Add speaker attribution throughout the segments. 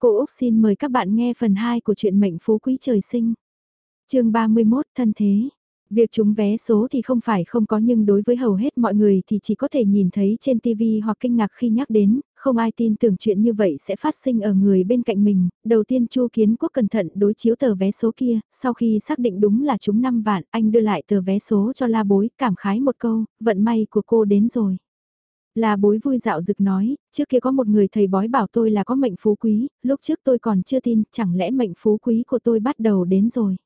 Speaker 1: Cô Úc xin mời các bạn nghe phần 2 của truyện Mệnh Phú Quý Trời Sinh. chương 31 Thân Thế Việc chúng vé số thì không phải không có nhưng đối với hầu hết mọi người thì chỉ có thể nhìn thấy trên TV hoặc kinh ngạc khi nhắc đến, không ai tin tưởng chuyện như vậy sẽ phát sinh ở người bên cạnh mình. Đầu tiên Chu Kiến Quốc cẩn thận đối chiếu tờ vé số kia, sau khi xác định đúng là chúng 5 vạn, anh đưa lại tờ vé số cho la bối, cảm khái một câu, vận may của cô đến rồi là bối vui dạo dực nói, trước kia có một người thầy bói bảo tôi là có mệnh phú quý, lúc trước tôi còn chưa tin, chẳng lẽ mệnh phú quý của tôi bắt đầu đến rồi.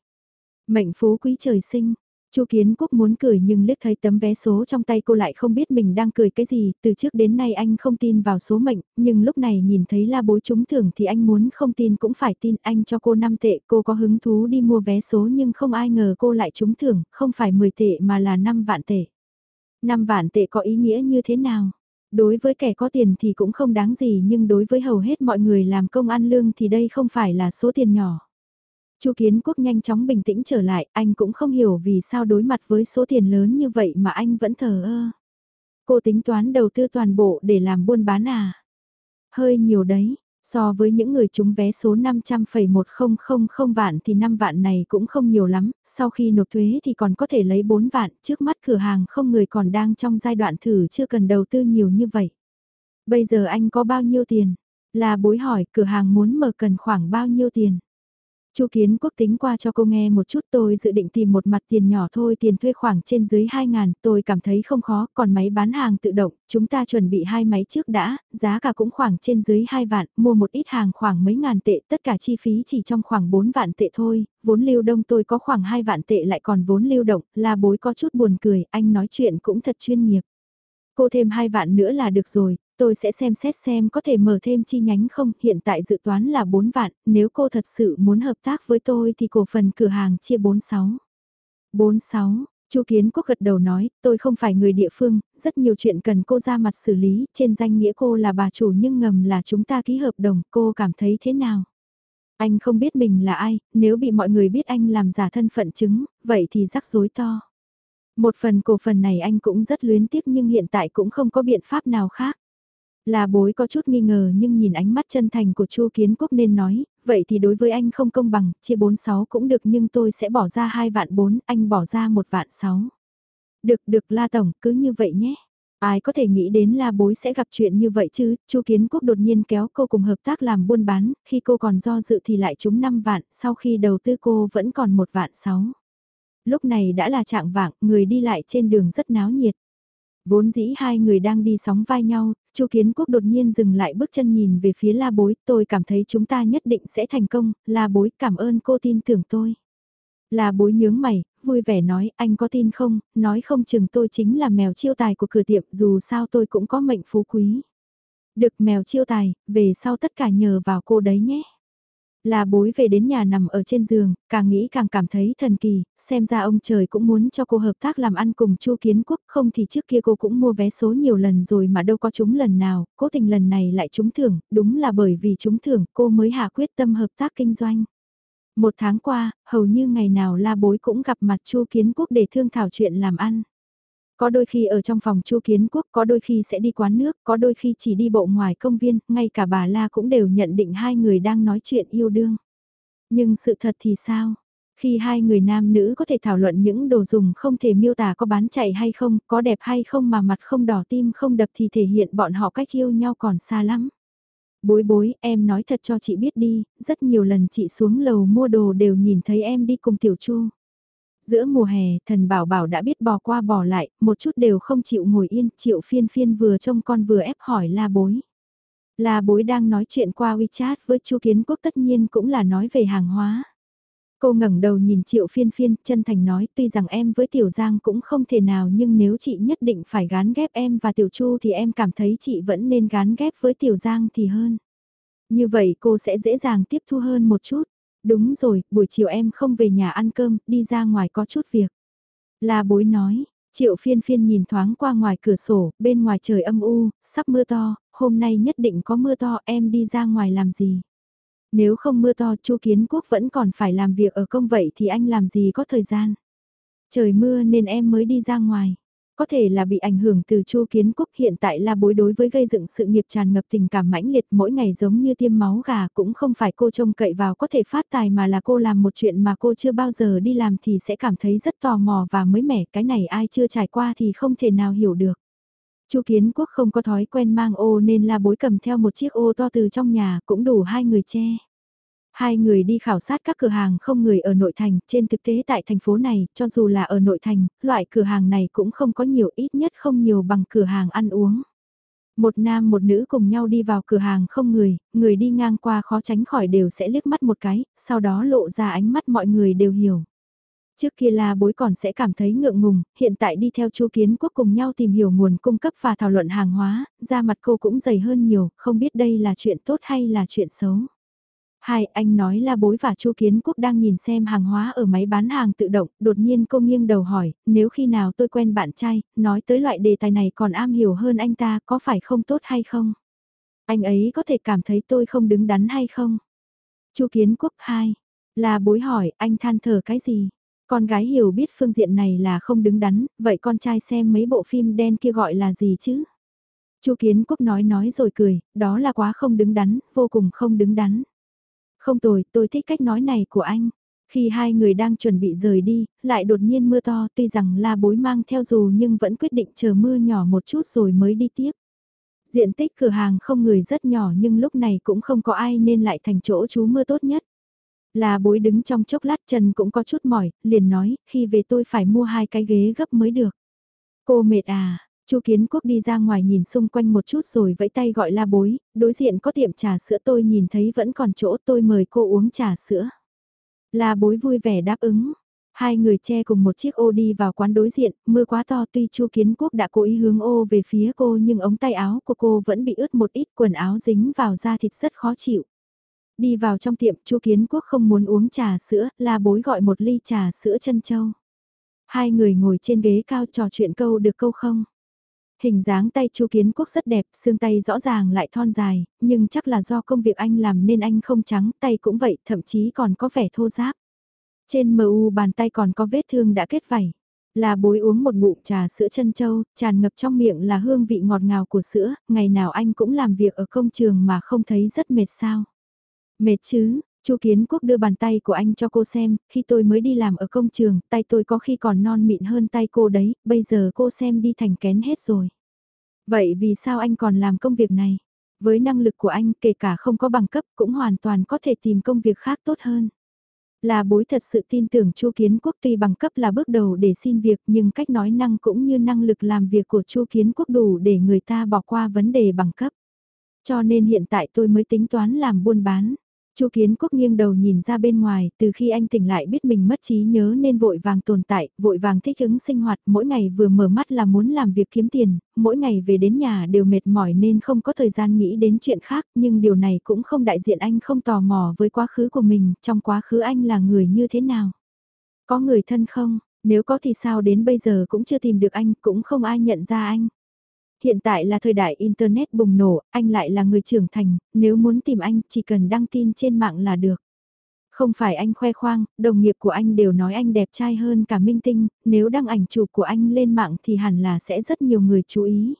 Speaker 1: Mệnh phú quý trời sinh, Chu Kiến Quốc muốn cười nhưng liếc thấy tấm vé số trong tay cô lại không biết mình đang cười cái gì, từ trước đến nay anh không tin vào số mệnh, nhưng lúc này nhìn thấy la bối trúng thưởng thì anh muốn không tin cũng phải tin anh cho cô 5 tệ, cô có hứng thú đi mua vé số nhưng không ai ngờ cô lại trúng thưởng, không phải 10 tệ mà là 5 vạn tệ. 5 vạn tệ có ý nghĩa như thế nào? Đối với kẻ có tiền thì cũng không đáng gì nhưng đối với hầu hết mọi người làm công ăn lương thì đây không phải là số tiền nhỏ. Chu Kiến Quốc nhanh chóng bình tĩnh trở lại, anh cũng không hiểu vì sao đối mặt với số tiền lớn như vậy mà anh vẫn thờ ơ. Cô tính toán đầu tư toàn bộ để làm buôn bán à? Hơi nhiều đấy, so với những người trúng vé số 500,1000 vạn thì 5 vạn này cũng không nhiều lắm, sau khi nộp thuế thì còn có thể lấy 4 vạn, trước mắt cửa hàng không người còn đang trong giai đoạn thử chưa cần đầu tư nhiều như vậy. Bây giờ anh có bao nhiêu tiền? Là bối hỏi cửa hàng muốn mở cần khoảng bao nhiêu tiền? Chu Kiến Quốc tính qua cho cô nghe một chút tôi dự định tìm một mặt tiền nhỏ thôi tiền thuê khoảng trên dưới 2 ngàn, tôi cảm thấy không khó, còn máy bán hàng tự động, chúng ta chuẩn bị hai máy trước đã, giá cả cũng khoảng trên dưới 2 vạn, mua một ít hàng khoảng mấy ngàn tệ, tất cả chi phí chỉ trong khoảng 4 vạn tệ thôi, vốn lưu đông tôi có khoảng 2 vạn tệ lại còn vốn lưu động, là bối có chút buồn cười, anh nói chuyện cũng thật chuyên nghiệp. Cô thêm 2 vạn nữa là được rồi, tôi sẽ xem xét xem có thể mở thêm chi nhánh không, hiện tại dự toán là 4 vạn, nếu cô thật sự muốn hợp tác với tôi thì cổ phần cửa hàng chia 46. 46, Chu Kiến Quốc gật đầu nói, tôi không phải người địa phương, rất nhiều chuyện cần cô ra mặt xử lý, trên danh nghĩa cô là bà chủ nhưng ngầm là chúng ta ký hợp đồng, cô cảm thấy thế nào? Anh không biết mình là ai, nếu bị mọi người biết anh làm giả thân phận chứng, vậy thì rắc rối to. Một phần cổ phần này anh cũng rất luyến tiếc nhưng hiện tại cũng không có biện pháp nào khác. Là bối có chút nghi ngờ nhưng nhìn ánh mắt chân thành của Chu Kiến Quốc nên nói, vậy thì đối với anh không công bằng, chia 46 cũng được nhưng tôi sẽ bỏ ra 2 vạn 4, anh bỏ ra 1 vạn 6. Được được La Tổng, cứ như vậy nhé. Ai có thể nghĩ đến là Bối sẽ gặp chuyện như vậy chứ, Chu Kiến Quốc đột nhiên kéo cô cùng hợp tác làm buôn bán, khi cô còn do dự thì lại trúng 5 vạn, sau khi đầu tư cô vẫn còn 1 vạn 6. Lúc này đã là trạng vạng, người đi lại trên đường rất náo nhiệt. Vốn dĩ hai người đang đi sóng vai nhau, Chu Kiến Quốc đột nhiên dừng lại bước chân nhìn về phía La Bối, tôi cảm thấy chúng ta nhất định sẽ thành công, La Bối cảm ơn cô tin tưởng tôi. La Bối nhướng mày, vui vẻ nói, anh có tin không, nói không chừng tôi chính là mèo chiêu tài của cửa tiệm, dù sao tôi cũng có mệnh phú quý. Được mèo chiêu tài, về sau tất cả nhờ vào cô đấy nhé. Là bối về đến nhà nằm ở trên giường, càng nghĩ càng cảm thấy thần kỳ, xem ra ông trời cũng muốn cho cô hợp tác làm ăn cùng Chu Kiến Quốc, không thì trước kia cô cũng mua vé số nhiều lần rồi mà đâu có trúng lần nào, cố tình lần này lại trúng thưởng, đúng là bởi vì trúng thưởng cô mới hạ quyết tâm hợp tác kinh doanh. Một tháng qua, hầu như ngày nào la bối cũng gặp mặt Chu Kiến Quốc để thương thảo chuyện làm ăn. Có đôi khi ở trong phòng Chu Kiến Quốc, có đôi khi sẽ đi quán nước, có đôi khi chỉ đi bộ ngoài công viên, ngay cả bà La cũng đều nhận định hai người đang nói chuyện yêu đương. Nhưng sự thật thì sao? Khi hai người nam nữ có thể thảo luận những đồ dùng không thể miêu tả có bán chạy hay không, có đẹp hay không mà mặt không đỏ tim không đập thì thể hiện bọn họ cách yêu nhau còn xa lắm. Bối bối, em nói thật cho chị biết đi, rất nhiều lần chị xuống lầu mua đồ đều nhìn thấy em đi cùng Tiểu Chu. Giữa mùa hè, thần bảo bảo đã biết bò qua bò lại, một chút đều không chịu ngồi yên, triệu phiên phiên vừa trông con vừa ép hỏi la bối. La bối đang nói chuyện qua WeChat với chu kiến quốc tất nhiên cũng là nói về hàng hóa. Cô ngẩng đầu nhìn triệu phiên phiên, chân thành nói tuy rằng em với tiểu giang cũng không thể nào nhưng nếu chị nhất định phải gán ghép em và tiểu chu thì em cảm thấy chị vẫn nên gán ghép với tiểu giang thì hơn. Như vậy cô sẽ dễ dàng tiếp thu hơn một chút. Đúng rồi, buổi chiều em không về nhà ăn cơm, đi ra ngoài có chút việc. La bối nói, triệu phiên phiên nhìn thoáng qua ngoài cửa sổ, bên ngoài trời âm u, sắp mưa to, hôm nay nhất định có mưa to em đi ra ngoài làm gì. Nếu không mưa to chu kiến quốc vẫn còn phải làm việc ở công vậy thì anh làm gì có thời gian. Trời mưa nên em mới đi ra ngoài có thể là bị ảnh hưởng từ Chu Kiến Quốc, hiện tại là bối đối với gây dựng sự nghiệp tràn ngập tình cảm mãnh liệt, mỗi ngày giống như tiêm máu gà, cũng không phải cô trông cậy vào có thể phát tài mà là cô làm một chuyện mà cô chưa bao giờ đi làm thì sẽ cảm thấy rất tò mò và mới mẻ, cái này ai chưa trải qua thì không thể nào hiểu được. Chu Kiến Quốc không có thói quen mang ô nên là bối cầm theo một chiếc ô to từ trong nhà, cũng đủ hai người che. Hai người đi khảo sát các cửa hàng không người ở nội thành, trên thực tế tại thành phố này, cho dù là ở nội thành, loại cửa hàng này cũng không có nhiều ít nhất không nhiều bằng cửa hàng ăn uống. Một nam một nữ cùng nhau đi vào cửa hàng không người, người đi ngang qua khó tránh khỏi đều sẽ liếc mắt một cái, sau đó lộ ra ánh mắt mọi người đều hiểu. Trước kia là bối còn sẽ cảm thấy ngượng ngùng, hiện tại đi theo chu kiến quốc cùng nhau tìm hiểu nguồn cung cấp và thảo luận hàng hóa, da mặt cô cũng dày hơn nhiều, không biết đây là chuyện tốt hay là chuyện xấu. Hai, anh nói là bối và Chu Kiến Quốc đang nhìn xem hàng hóa ở máy bán hàng tự động, đột nhiên cô nghiêng đầu hỏi, nếu khi nào tôi quen bạn trai, nói tới loại đề tài này còn am hiểu hơn anh ta, có phải không tốt hay không? Anh ấy có thể cảm thấy tôi không đứng đắn hay không? Chu Kiến Quốc hai, là bối hỏi, anh than thở cái gì? Con gái hiểu biết phương diện này là không đứng đắn, vậy con trai xem mấy bộ phim đen kia gọi là gì chứ? Chu Kiến Quốc nói nói rồi cười, đó là quá không đứng đắn, vô cùng không đứng đắn. Không tồi, tôi thích cách nói này của anh. Khi hai người đang chuẩn bị rời đi, lại đột nhiên mưa to tuy rằng la bối mang theo dù nhưng vẫn quyết định chờ mưa nhỏ một chút rồi mới đi tiếp. Diện tích cửa hàng không người rất nhỏ nhưng lúc này cũng không có ai nên lại thành chỗ trú mưa tốt nhất. Là bối đứng trong chốc lát chân cũng có chút mỏi, liền nói, khi về tôi phải mua hai cái ghế gấp mới được. Cô mệt à, Chu Kiến Quốc đi ra ngoài nhìn xung quanh một chút rồi vẫy tay gọi la bối, đối diện có tiệm trà sữa tôi nhìn thấy vẫn còn chỗ tôi mời cô uống trà sữa. La bối vui vẻ đáp ứng. Hai người che cùng một chiếc ô đi vào quán đối diện, mưa quá to tuy Chu Kiến Quốc đã cố ý hướng ô về phía cô nhưng ống tay áo của cô vẫn bị ướt một ít quần áo dính vào da thịt rất khó chịu. Đi vào trong tiệm Chu Kiến Quốc không muốn uống trà sữa, la bối gọi một ly trà sữa chân châu. Hai người ngồi trên ghế cao trò chuyện câu được câu không. Hình dáng tay Chu Kiến Quốc rất đẹp, xương tay rõ ràng lại thon dài, nhưng chắc là do công việc anh làm nên anh không trắng, tay cũng vậy, thậm chí còn có vẻ thô ráp. Trên mu bàn tay còn có vết thương đã kết vảy. Là bối uống một ngụm trà sữa chân châu, tràn ngập trong miệng là hương vị ngọt ngào của sữa, ngày nào anh cũng làm việc ở công trường mà không thấy rất mệt sao. Mệt chứ, Chu Kiến Quốc đưa bàn tay của anh cho cô xem, khi tôi mới đi làm ở công trường, tay tôi có khi còn non mịn hơn tay cô đấy, bây giờ cô xem đi thành kén hết rồi. Vậy vì sao anh còn làm công việc này? Với năng lực của anh, kể cả không có bằng cấp, cũng hoàn toàn có thể tìm công việc khác tốt hơn. Là bối thật sự tin tưởng Chu Kiến Quốc tuy bằng cấp là bước đầu để xin việc nhưng cách nói năng cũng như năng lực làm việc của Chu Kiến Quốc đủ để người ta bỏ qua vấn đề bằng cấp. Cho nên hiện tại tôi mới tính toán làm buôn bán. Chu Kiến Quốc nghiêng đầu nhìn ra bên ngoài, từ khi anh tỉnh lại biết mình mất trí nhớ nên vội vàng tồn tại, vội vàng thích ứng sinh hoạt, mỗi ngày vừa mở mắt là muốn làm việc kiếm tiền, mỗi ngày về đến nhà đều mệt mỏi nên không có thời gian nghĩ đến chuyện khác, nhưng điều này cũng không đại diện anh không tò mò với quá khứ của mình, trong quá khứ anh là người như thế nào. Có người thân không, nếu có thì sao đến bây giờ cũng chưa tìm được anh, cũng không ai nhận ra anh. Hiện tại là thời đại Internet bùng nổ, anh lại là người trưởng thành, nếu muốn tìm anh chỉ cần đăng tin trên mạng là được. Không phải anh khoe khoang, đồng nghiệp của anh đều nói anh đẹp trai hơn cả minh tinh, nếu đăng ảnh chụp của anh lên mạng thì hẳn là sẽ rất nhiều người chú ý.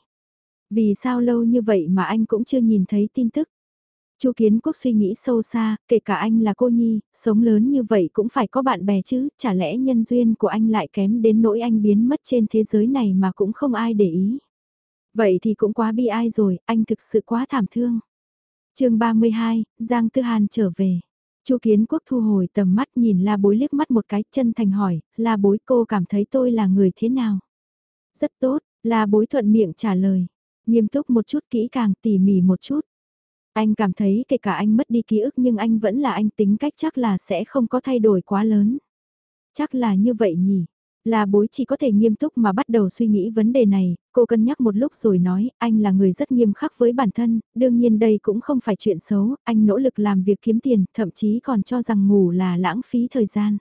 Speaker 1: Vì sao lâu như vậy mà anh cũng chưa nhìn thấy tin tức? Chu Kiến Quốc suy nghĩ sâu xa, kể cả anh là cô nhi, sống lớn như vậy cũng phải có bạn bè chứ, chả lẽ nhân duyên của anh lại kém đến nỗi anh biến mất trên thế giới này mà cũng không ai để ý. Vậy thì cũng quá bi ai rồi, anh thực sự quá thảm thương. chương 32, Giang Tư Hàn trở về. Chu Kiến Quốc thu hồi tầm mắt nhìn La Bối liếc mắt một cái chân thành hỏi, La Bối cô cảm thấy tôi là người thế nào? Rất tốt, La Bối thuận miệng trả lời. Nghiêm túc một chút kỹ càng tỉ mỉ một chút. Anh cảm thấy kể cả anh mất đi ký ức nhưng anh vẫn là anh tính cách chắc là sẽ không có thay đổi quá lớn. Chắc là như vậy nhỉ, là bối chỉ có thể nghiêm túc mà bắt đầu suy nghĩ vấn đề này, cô cân nhắc một lúc rồi nói, anh là người rất nghiêm khắc với bản thân, đương nhiên đây cũng không phải chuyện xấu, anh nỗ lực làm việc kiếm tiền, thậm chí còn cho rằng ngủ là lãng phí thời gian.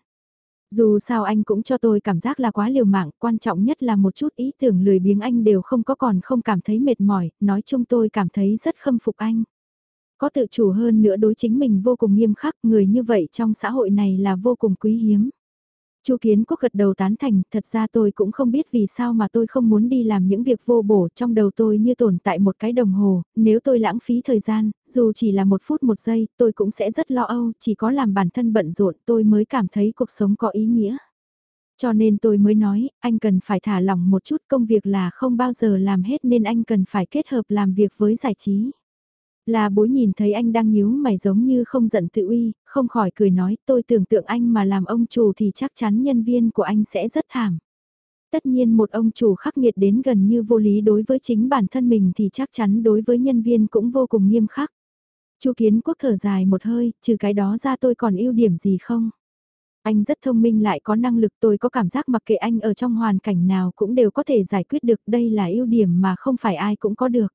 Speaker 1: Dù sao anh cũng cho tôi cảm giác là quá liều mạng, quan trọng nhất là một chút ý tưởng lười biếng anh đều không có còn không cảm thấy mệt mỏi, nói chung tôi cảm thấy rất khâm phục anh. Có tự chủ hơn nữa đối chính mình vô cùng nghiêm khắc, người như vậy trong xã hội này là vô cùng quý hiếm. Chu Kiến Quốc gật đầu tán thành, thật ra tôi cũng không biết vì sao mà tôi không muốn đi làm những việc vô bổ, trong đầu tôi như tồn tại một cái đồng hồ, nếu tôi lãng phí thời gian, dù chỉ là một phút một giây, tôi cũng sẽ rất lo âu, chỉ có làm bản thân bận rộn tôi mới cảm thấy cuộc sống có ý nghĩa. Cho nên tôi mới nói, anh cần phải thả lỏng một chút công việc là không bao giờ làm hết nên anh cần phải kết hợp làm việc với giải trí. Là bối nhìn thấy anh đang nhíu mày giống như không giận tự uy, không khỏi cười nói tôi tưởng tượng anh mà làm ông chủ thì chắc chắn nhân viên của anh sẽ rất thảm. Tất nhiên một ông chủ khắc nghiệt đến gần như vô lý đối với chính bản thân mình thì chắc chắn đối với nhân viên cũng vô cùng nghiêm khắc. Chu Kiến Quốc thở dài một hơi, trừ cái đó ra tôi còn ưu điểm gì không? Anh rất thông minh lại có năng lực tôi có cảm giác mặc kệ anh ở trong hoàn cảnh nào cũng đều có thể giải quyết được đây là ưu điểm mà không phải ai cũng có được.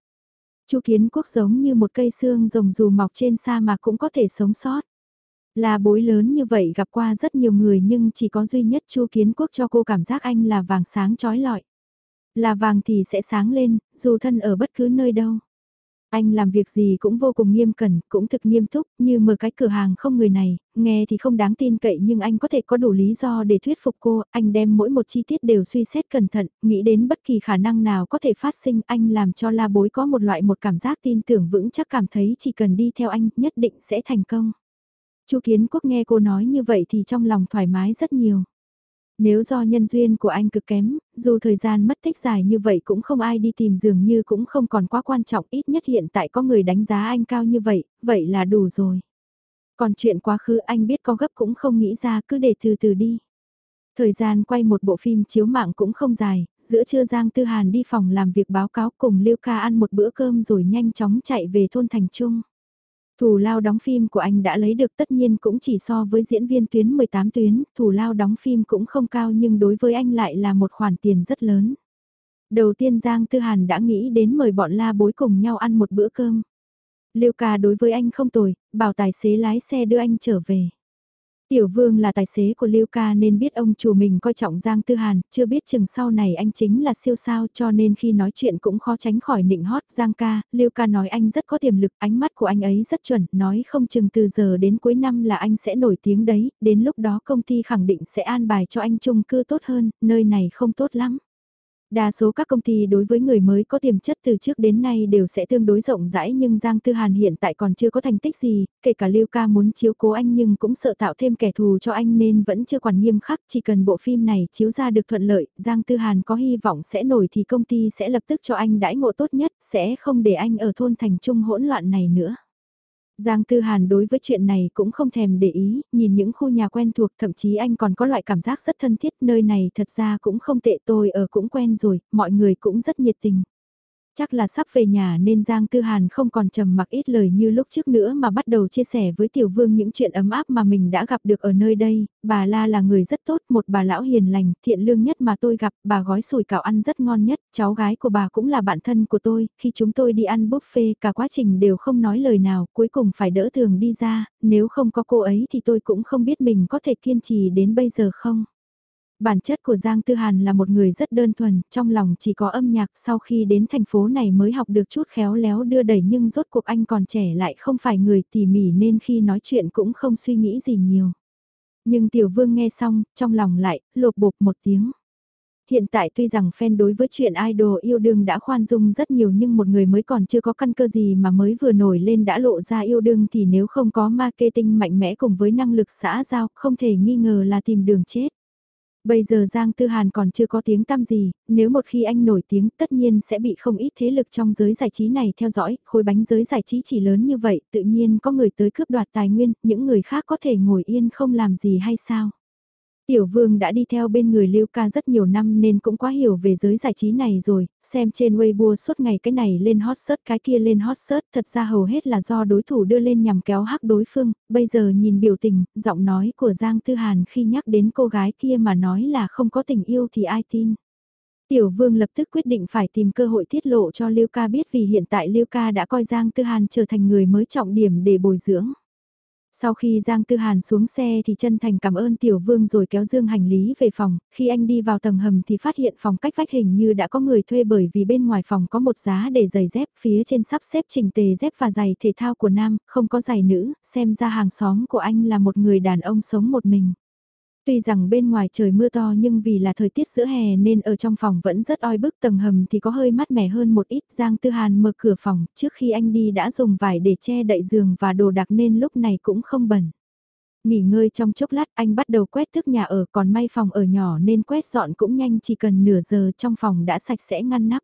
Speaker 1: Chu Kiến Quốc giống như một cây xương rồng dù mọc trên sa mà cũng có thể sống sót. Là bối lớn như vậy gặp qua rất nhiều người nhưng chỉ có duy nhất Chu Kiến Quốc cho cô cảm giác anh là vàng sáng trói lọi. Là vàng thì sẽ sáng lên, dù thân ở bất cứ nơi đâu. Anh làm việc gì cũng vô cùng nghiêm cẩn, cũng thực nghiêm túc, như mở cái cửa hàng không người này, nghe thì không đáng tin cậy nhưng anh có thể có đủ lý do để thuyết phục cô, anh đem mỗi một chi tiết đều suy xét cẩn thận, nghĩ đến bất kỳ khả năng nào có thể phát sinh, anh làm cho la bối có một loại một cảm giác tin tưởng vững chắc cảm thấy chỉ cần đi theo anh nhất định sẽ thành công. Chu Kiến Quốc nghe cô nói như vậy thì trong lòng thoải mái rất nhiều. Nếu do nhân duyên của anh cực kém, dù thời gian mất tích dài như vậy cũng không ai đi tìm dường như cũng không còn quá quan trọng ít nhất hiện tại có người đánh giá anh cao như vậy, vậy là đủ rồi. Còn chuyện quá khứ anh biết có gấp cũng không nghĩ ra cứ để từ từ đi. Thời gian quay một bộ phim chiếu mạng cũng không dài, giữa trưa Giang Tư Hàn đi phòng làm việc báo cáo cùng Lưu Ca ăn một bữa cơm rồi nhanh chóng chạy về thôn Thành Trung. Thủ lao đóng phim của anh đã lấy được tất nhiên cũng chỉ so với diễn viên tuyến 18 tuyến, thủ lao đóng phim cũng không cao nhưng đối với anh lại là một khoản tiền rất lớn. Đầu tiên Giang Tư Hàn đã nghĩ đến mời bọn la bối cùng nhau ăn một bữa cơm. Liêu ca đối với anh không tồi, bảo tài xế lái xe đưa anh trở về. Tiểu Vương là tài xế của Lưu Ca nên biết ông chủ mình coi trọng Giang Tư Hàn, chưa biết chừng sau này anh chính là siêu sao cho nên khi nói chuyện cũng khó tránh khỏi nịnh hót Giang Ca, Lưu Ca nói anh rất có tiềm lực, ánh mắt của anh ấy rất chuẩn, nói không chừng từ giờ đến cuối năm là anh sẽ nổi tiếng đấy, đến lúc đó công ty khẳng định sẽ an bài cho anh chung cư tốt hơn, nơi này không tốt lắm. Đa số các công ty đối với người mới có tiềm chất từ trước đến nay đều sẽ tương đối rộng rãi nhưng Giang Tư Hàn hiện tại còn chưa có thành tích gì, kể cả Lưu Ca muốn chiếu cố anh nhưng cũng sợ tạo thêm kẻ thù cho anh nên vẫn chưa quản nghiêm khắc, chỉ cần bộ phim này chiếu ra được thuận lợi, Giang Tư Hàn có hy vọng sẽ nổi thì công ty sẽ lập tức cho anh đãi ngộ tốt nhất, sẽ không để anh ở thôn thành trung hỗn loạn này nữa. Giang Tư Hàn đối với chuyện này cũng không thèm để ý, nhìn những khu nhà quen thuộc thậm chí anh còn có loại cảm giác rất thân thiết, nơi này thật ra cũng không tệ tôi ở cũng quen rồi, mọi người cũng rất nhiệt tình. Chắc là sắp về nhà nên Giang Tư Hàn không còn trầm mặc ít lời như lúc trước nữa mà bắt đầu chia sẻ với Tiểu Vương những chuyện ấm áp mà mình đã gặp được ở nơi đây. Bà La là người rất tốt, một bà lão hiền lành, thiện lương nhất mà tôi gặp, bà gói sủi cảo ăn rất ngon nhất, cháu gái của bà cũng là bạn thân của tôi, khi chúng tôi đi ăn buffet cả quá trình đều không nói lời nào, cuối cùng phải đỡ thường đi ra, nếu không có cô ấy thì tôi cũng không biết mình có thể kiên trì đến bây giờ không. Bản chất của Giang Tư Hàn là một người rất đơn thuần, trong lòng chỉ có âm nhạc sau khi đến thành phố này mới học được chút khéo léo đưa đẩy nhưng rốt cuộc anh còn trẻ lại không phải người tỉ mỉ nên khi nói chuyện cũng không suy nghĩ gì nhiều. Nhưng Tiểu Vương nghe xong, trong lòng lại, lột bột một tiếng. Hiện tại tuy rằng fan đối với chuyện idol yêu đương đã khoan dung rất nhiều nhưng một người mới còn chưa có căn cơ gì mà mới vừa nổi lên đã lộ ra yêu đương thì nếu không có marketing mạnh mẽ cùng với năng lực xã giao không thể nghi ngờ là tìm đường chết. Bây giờ Giang Tư Hàn còn chưa có tiếng tăm gì, nếu một khi anh nổi tiếng tất nhiên sẽ bị không ít thế lực trong giới giải trí này theo dõi, khối bánh giới giải trí chỉ lớn như vậy, tự nhiên có người tới cướp đoạt tài nguyên, những người khác có thể ngồi yên không làm gì hay sao? Tiểu Vương đã đi theo bên người Lưu Ca rất nhiều năm nên cũng quá hiểu về giới giải trí này rồi, xem trên Weibo suốt ngày cái này lên hot search cái kia lên hot search thật ra hầu hết là do đối thủ đưa lên nhằm kéo hắc đối phương, bây giờ nhìn biểu tình, giọng nói của Giang Tư Hàn khi nhắc đến cô gái kia mà nói là không có tình yêu thì ai tin. Tiểu Vương lập tức quyết định phải tìm cơ hội tiết lộ cho Lưu Ca biết vì hiện tại Lưu Ca đã coi Giang Tư Hàn trở thành người mới trọng điểm để bồi dưỡng. Sau khi Giang Tư Hàn xuống xe thì chân thành cảm ơn Tiểu Vương rồi kéo dương hành lý về phòng, khi anh đi vào tầng hầm thì phát hiện phòng cách vách hình như đã có người thuê bởi vì bên ngoài phòng có một giá để giày dép, phía trên sắp xếp trình tề dép và giày thể thao của nam, không có giày nữ, xem ra hàng xóm của anh là một người đàn ông sống một mình. Tuy rằng bên ngoài trời mưa to nhưng vì là thời tiết giữa hè nên ở trong phòng vẫn rất oi bức tầng hầm thì có hơi mát mẻ hơn một ít. Giang Tư Hàn mở cửa phòng, trước khi anh đi đã dùng vải để che đậy giường và đồ đặc nên lúc này cũng không bẩn. Nghỉ ngơi trong chốc lát anh bắt đầu quét thức nhà ở còn may phòng ở nhỏ nên quét dọn cũng nhanh chỉ cần nửa giờ trong phòng đã sạch sẽ ngăn nắp.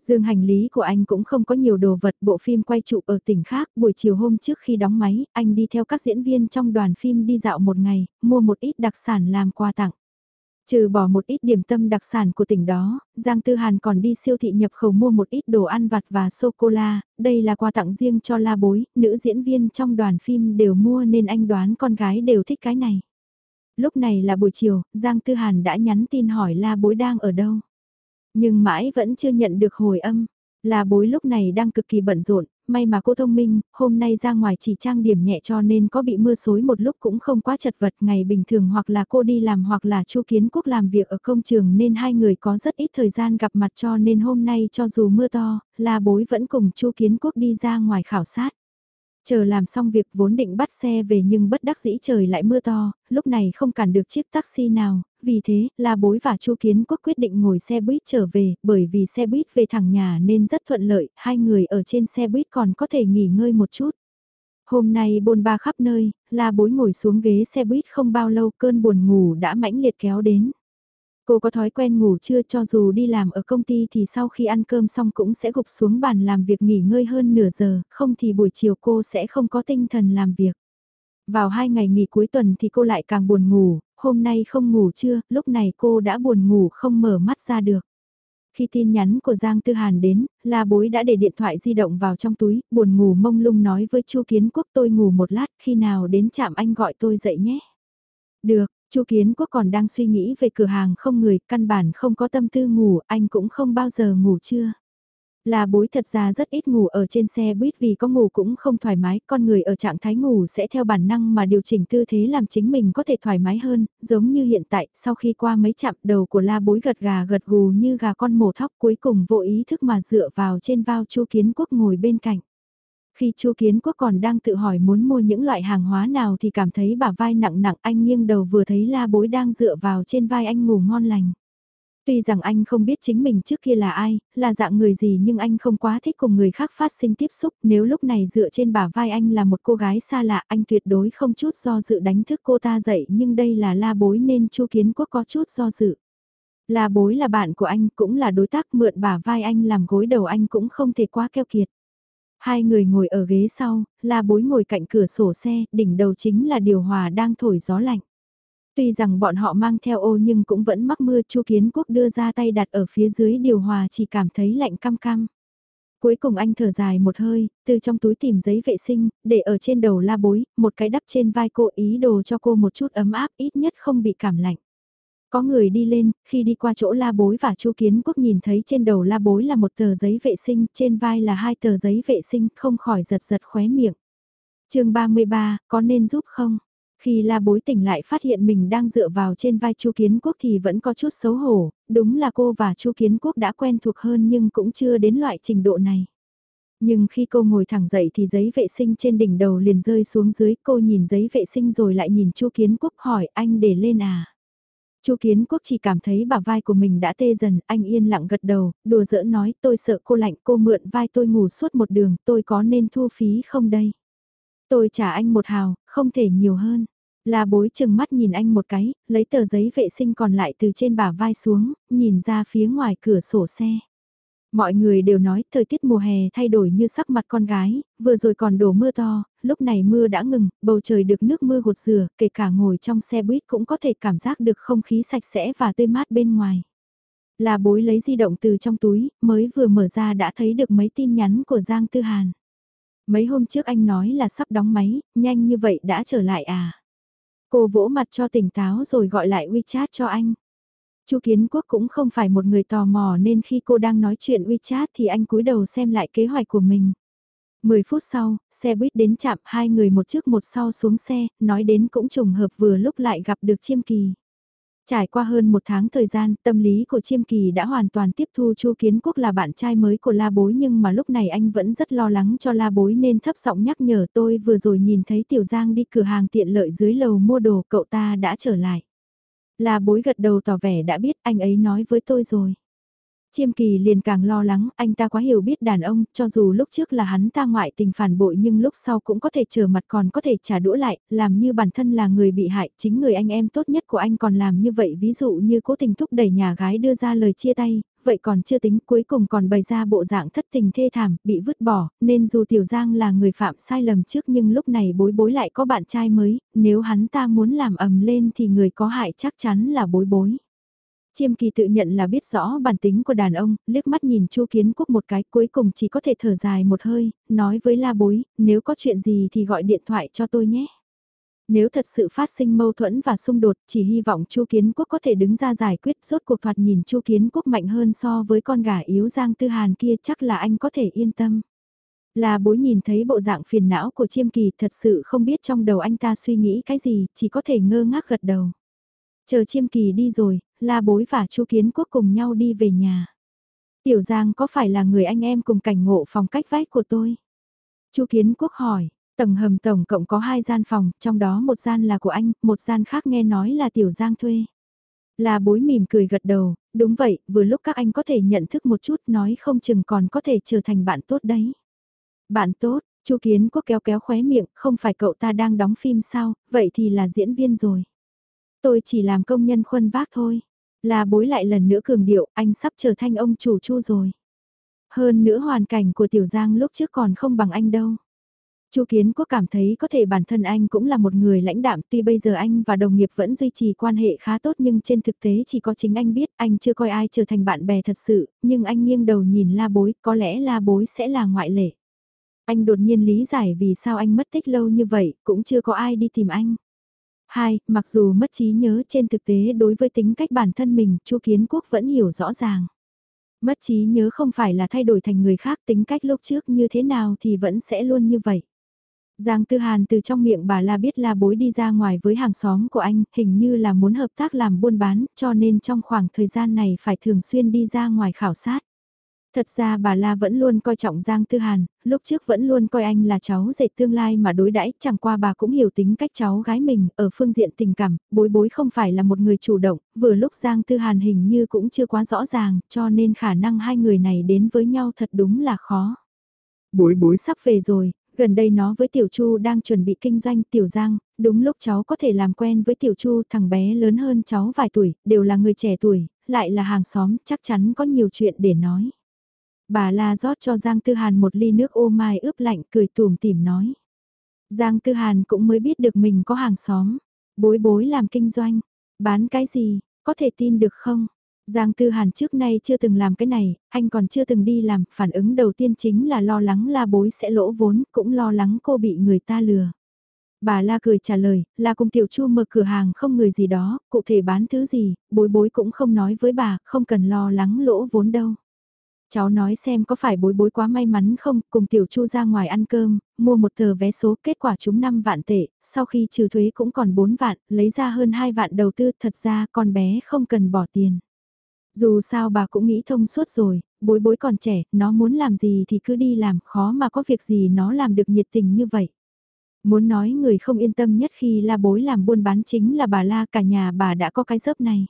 Speaker 1: Dương hành lý của anh cũng không có nhiều đồ vật bộ phim quay trụ ở tỉnh khác. Buổi chiều hôm trước khi đóng máy, anh đi theo các diễn viên trong đoàn phim đi dạo một ngày, mua một ít đặc sản làm quà tặng. Trừ bỏ một ít điểm tâm đặc sản của tỉnh đó, Giang Tư Hàn còn đi siêu thị nhập khẩu mua một ít đồ ăn vặt và sô-cô-la, đây là quà tặng riêng cho la bối, nữ diễn viên trong đoàn phim đều mua nên anh đoán con gái đều thích cái này. Lúc này là buổi chiều, Giang Tư Hàn đã nhắn tin hỏi la bối đang ở đâu. Nhưng mãi vẫn chưa nhận được hồi âm. Là bối lúc này đang cực kỳ bận rộn, may mà cô thông minh, hôm nay ra ngoài chỉ trang điểm nhẹ cho nên có bị mưa xối một lúc cũng không quá chật vật ngày bình thường hoặc là cô đi làm hoặc là Chu Kiến Quốc làm việc ở công trường nên hai người có rất ít thời gian gặp mặt cho nên hôm nay cho dù mưa to, là bối vẫn cùng Chu Kiến Quốc đi ra ngoài khảo sát. Chờ làm xong việc vốn định bắt xe về nhưng bất đắc dĩ trời lại mưa to, lúc này không cản được chiếc taxi nào, vì thế, La Bối và Chu Kiến Quốc quyết định ngồi xe buýt trở về, bởi vì xe buýt về thẳng nhà nên rất thuận lợi, hai người ở trên xe buýt còn có thể nghỉ ngơi một chút. Hôm nay bôn ba khắp nơi, La Bối ngồi xuống ghế xe buýt không bao lâu cơn buồn ngủ đã mãnh liệt kéo đến. Cô có thói quen ngủ trưa cho dù đi làm ở công ty thì sau khi ăn cơm xong cũng sẽ gục xuống bàn làm việc nghỉ ngơi hơn nửa giờ, không thì buổi chiều cô sẽ không có tinh thần làm việc. Vào hai ngày nghỉ cuối tuần thì cô lại càng buồn ngủ, hôm nay không ngủ trưa lúc này cô đã buồn ngủ không mở mắt ra được. Khi tin nhắn của Giang Tư Hàn đến, La Bối đã để điện thoại di động vào trong túi, buồn ngủ mông lung nói với Chu Kiến Quốc tôi ngủ một lát, khi nào đến chạm anh gọi tôi dậy nhé. Được, Chu Kiến Quốc còn đang suy nghĩ về cửa hàng không người, căn bản không có tâm tư ngủ, anh cũng không bao giờ ngủ trưa. Là bối thật ra rất ít ngủ ở trên xe buýt vì có ngủ cũng không thoải mái, con người ở trạng thái ngủ sẽ theo bản năng mà điều chỉnh tư thế làm chính mình có thể thoải mái hơn, giống như hiện tại, sau khi qua mấy chạm đầu của la bối gật gà gật gù như gà con mổ thóc cuối cùng vô ý thức mà dựa vào trên vào chu kiến quốc ngồi bên cạnh. Khi Chu Kiến Quốc còn đang tự hỏi muốn mua những loại hàng hóa nào thì cảm thấy bả vai nặng nặng anh nghiêng đầu vừa thấy la bối đang dựa vào trên vai anh ngủ ngon lành. Tuy rằng anh không biết chính mình trước kia là ai, là dạng người gì nhưng anh không quá thích cùng người khác phát sinh tiếp xúc nếu lúc này dựa trên bả vai anh là một cô gái xa lạ anh tuyệt đối không chút do dự đánh thức cô ta dậy nhưng đây là la bối nên Chu Kiến Quốc có chút do dự. La bối là bạn của anh cũng là đối tác mượn bả vai anh làm gối đầu anh cũng không thể quá keo kiệt. Hai người ngồi ở ghế sau, la bối ngồi cạnh cửa sổ xe, đỉnh đầu chính là điều hòa đang thổi gió lạnh. Tuy rằng bọn họ mang theo ô nhưng cũng vẫn mắc mưa Chu Kiến Quốc đưa ra tay đặt ở phía dưới điều hòa chỉ cảm thấy lạnh cam cam. Cuối cùng anh thở dài một hơi, từ trong túi tìm giấy vệ sinh, để ở trên đầu la bối, một cái đắp trên vai cô ý đồ cho cô một chút ấm áp ít nhất không bị cảm lạnh. Có người đi lên, khi đi qua chỗ la bối và chu kiến quốc nhìn thấy trên đầu la bối là một tờ giấy vệ sinh, trên vai là hai tờ giấy vệ sinh, không khỏi giật giật khóe miệng. chương 33, có nên giúp không? Khi la bối tỉnh lại phát hiện mình đang dựa vào trên vai chu kiến quốc thì vẫn có chút xấu hổ, đúng là cô và chu kiến quốc đã quen thuộc hơn nhưng cũng chưa đến loại trình độ này. Nhưng khi cô ngồi thẳng dậy thì giấy vệ sinh trên đỉnh đầu liền rơi xuống dưới, cô nhìn giấy vệ sinh rồi lại nhìn chu kiến quốc hỏi anh để lên à. Chu Kiến Quốc chỉ cảm thấy bả vai của mình đã tê dần, anh yên lặng gật đầu, đùa giỡn nói tôi sợ cô lạnh cô mượn vai tôi ngủ suốt một đường, tôi có nên thu phí không đây? Tôi trả anh một hào, không thể nhiều hơn. La bối chừng mắt nhìn anh một cái, lấy tờ giấy vệ sinh còn lại từ trên bả vai xuống, nhìn ra phía ngoài cửa sổ xe. Mọi người đều nói thời tiết mùa hè thay đổi như sắc mặt con gái, vừa rồi còn đổ mưa to, lúc này mưa đã ngừng, bầu trời được nước mưa gột rửa, kể cả ngồi trong xe buýt cũng có thể cảm giác được không khí sạch sẽ và tươi mát bên ngoài. Là bối lấy di động từ trong túi, mới vừa mở ra đã thấy được mấy tin nhắn của Giang Tư Hàn. Mấy hôm trước anh nói là sắp đóng máy, nhanh như vậy đã trở lại à? Cô vỗ mặt cho tỉnh táo rồi gọi lại WeChat cho anh. Chu Kiến Quốc cũng không phải một người tò mò nên khi cô đang nói chuyện WeChat thì anh cúi đầu xem lại kế hoạch của mình. 10 phút sau, xe buýt đến chạm hai người một trước một sau xuống xe, nói đến cũng trùng hợp vừa lúc lại gặp được Chiêm Kỳ. Trải qua hơn một tháng thời gian, tâm lý của Chiêm Kỳ đã hoàn toàn tiếp thu Chu Kiến Quốc là bạn trai mới của La Bối nhưng mà lúc này anh vẫn rất lo lắng cho La Bối nên thấp giọng nhắc nhở tôi vừa rồi nhìn thấy Tiểu Giang đi cửa hàng tiện lợi dưới lầu mua đồ cậu ta đã trở lại. Là bối gật đầu tỏ vẻ đã biết anh ấy nói với tôi rồi. Chiêm kỳ liền càng lo lắng, anh ta quá hiểu biết đàn ông, cho dù lúc trước là hắn ta ngoại tình phản bội nhưng lúc sau cũng có thể trở mặt còn có thể trả đũa lại, làm như bản thân là người bị hại, chính người anh em tốt nhất của anh còn làm như vậy ví dụ như cố tình thúc đẩy nhà gái đưa ra lời chia tay, vậy còn chưa tính cuối cùng còn bày ra bộ dạng thất tình thê thảm, bị vứt bỏ, nên dù Tiểu Giang là người phạm sai lầm trước nhưng lúc này bối bối lại có bạn trai mới, nếu hắn ta muốn làm ầm lên thì người có hại chắc chắn là bối bối. Chiêm kỳ tự nhận là biết rõ bản tính của đàn ông, liếc mắt nhìn Chu Kiến Quốc một cái cuối cùng chỉ có thể thở dài một hơi, nói với la bối, nếu có chuyện gì thì gọi điện thoại cho tôi nhé. Nếu thật sự phát sinh mâu thuẫn và xung đột, chỉ hy vọng Chu Kiến Quốc có thể đứng ra giải quyết rốt cuộc thoạt nhìn Chu Kiến Quốc mạnh hơn so với con gà yếu Giang Tư Hàn kia chắc là anh có thể yên tâm. Là bối nhìn thấy bộ dạng phiền não của chiêm kỳ thật sự không biết trong đầu anh ta suy nghĩ cái gì, chỉ có thể ngơ ngác gật đầu. Chờ chiêm kỳ đi rồi, la bối và chu kiến quốc cùng nhau đi về nhà. Tiểu Giang có phải là người anh em cùng cảnh ngộ phòng cách vách của tôi? chu kiến quốc hỏi, tầng hầm tổng cộng có hai gian phòng, trong đó một gian là của anh, một gian khác nghe nói là Tiểu Giang thuê. La bối mỉm cười gật đầu, đúng vậy, vừa lúc các anh có thể nhận thức một chút nói không chừng còn có thể trở thành bạn tốt đấy. Bạn tốt, chu Kiến Quốc kéo kéo khóe miệng, không phải cậu ta đang đóng phim sao, vậy thì là diễn viên rồi. Tôi chỉ làm công nhân khuân vác thôi. Là bối lại lần nữa cường điệu, anh sắp trở thành ông chủ chu rồi. Hơn nữa hoàn cảnh của Tiểu Giang lúc trước còn không bằng anh đâu. Chu Kiến Quốc cảm thấy có thể bản thân anh cũng là một người lãnh đạm tuy bây giờ anh và đồng nghiệp vẫn duy trì quan hệ khá tốt nhưng trên thực tế chỉ có chính anh biết anh chưa coi ai trở thành bạn bè thật sự, nhưng anh nghiêng đầu nhìn la bối, có lẽ la bối sẽ là ngoại lệ. Anh đột nhiên lý giải vì sao anh mất tích lâu như vậy, cũng chưa có ai đi tìm anh. Hai, mặc dù mất trí nhớ trên thực tế đối với tính cách bản thân mình, Chu Kiến Quốc vẫn hiểu rõ ràng. Mất trí nhớ không phải là thay đổi thành người khác tính cách lúc trước như thế nào thì vẫn sẽ luôn như vậy. Giang Tư Hàn từ trong miệng bà la biết la bối đi ra ngoài với hàng xóm của anh, hình như là muốn hợp tác làm buôn bán, cho nên trong khoảng thời gian này phải thường xuyên đi ra ngoài khảo sát. Thật ra bà La vẫn luôn coi trọng Giang Tư Hàn, lúc trước vẫn luôn coi anh là cháu dệt tương lai mà đối đãi chẳng qua bà cũng hiểu tính cách cháu gái mình, ở phương diện tình cảm, bối bối không phải là một người chủ động, vừa lúc Giang Tư Hàn hình như cũng chưa quá rõ ràng, cho nên khả năng hai người này đến với nhau thật đúng là khó. Bối bối sắp về rồi, gần đây nó với Tiểu Chu đang chuẩn bị kinh doanh Tiểu Giang, đúng lúc cháu có thể làm quen với Tiểu Chu thằng bé lớn hơn cháu vài tuổi, đều là người trẻ tuổi, lại là hàng xóm, chắc chắn có nhiều chuyện để nói. Bà la rót cho Giang Tư Hàn một ly nước ô mai ướp lạnh cười tùm tìm nói. Giang Tư Hàn cũng mới biết được mình có hàng xóm, bối bối làm kinh doanh, bán cái gì, có thể tin được không? Giang Tư Hàn trước nay chưa từng làm cái này, anh còn chưa từng đi làm, phản ứng đầu tiên chính là lo lắng la bối sẽ lỗ vốn, cũng lo lắng cô bị người ta lừa. Bà La cười trả lời, là cùng Tiểu Chu mở cửa hàng không người gì đó, cụ thể bán thứ gì, bối bối cũng không nói với bà, không cần lo lắng lỗ vốn đâu. Cháu nói xem có phải bối bối quá may mắn không, cùng tiểu chu ra ngoài ăn cơm, mua một tờ vé số, kết quả chúng 5 vạn tệ, sau khi trừ thuế cũng còn 4 vạn, lấy ra hơn 2 vạn đầu tư, thật ra con bé không cần bỏ tiền. Dù sao bà cũng nghĩ thông suốt rồi, bối bối còn trẻ, nó muốn làm gì thì cứ đi làm, khó mà có việc gì nó làm được nhiệt tình như vậy. Muốn nói người không yên tâm nhất khi la bối làm buôn bán chính là bà la cả nhà bà đã có cái dớp này.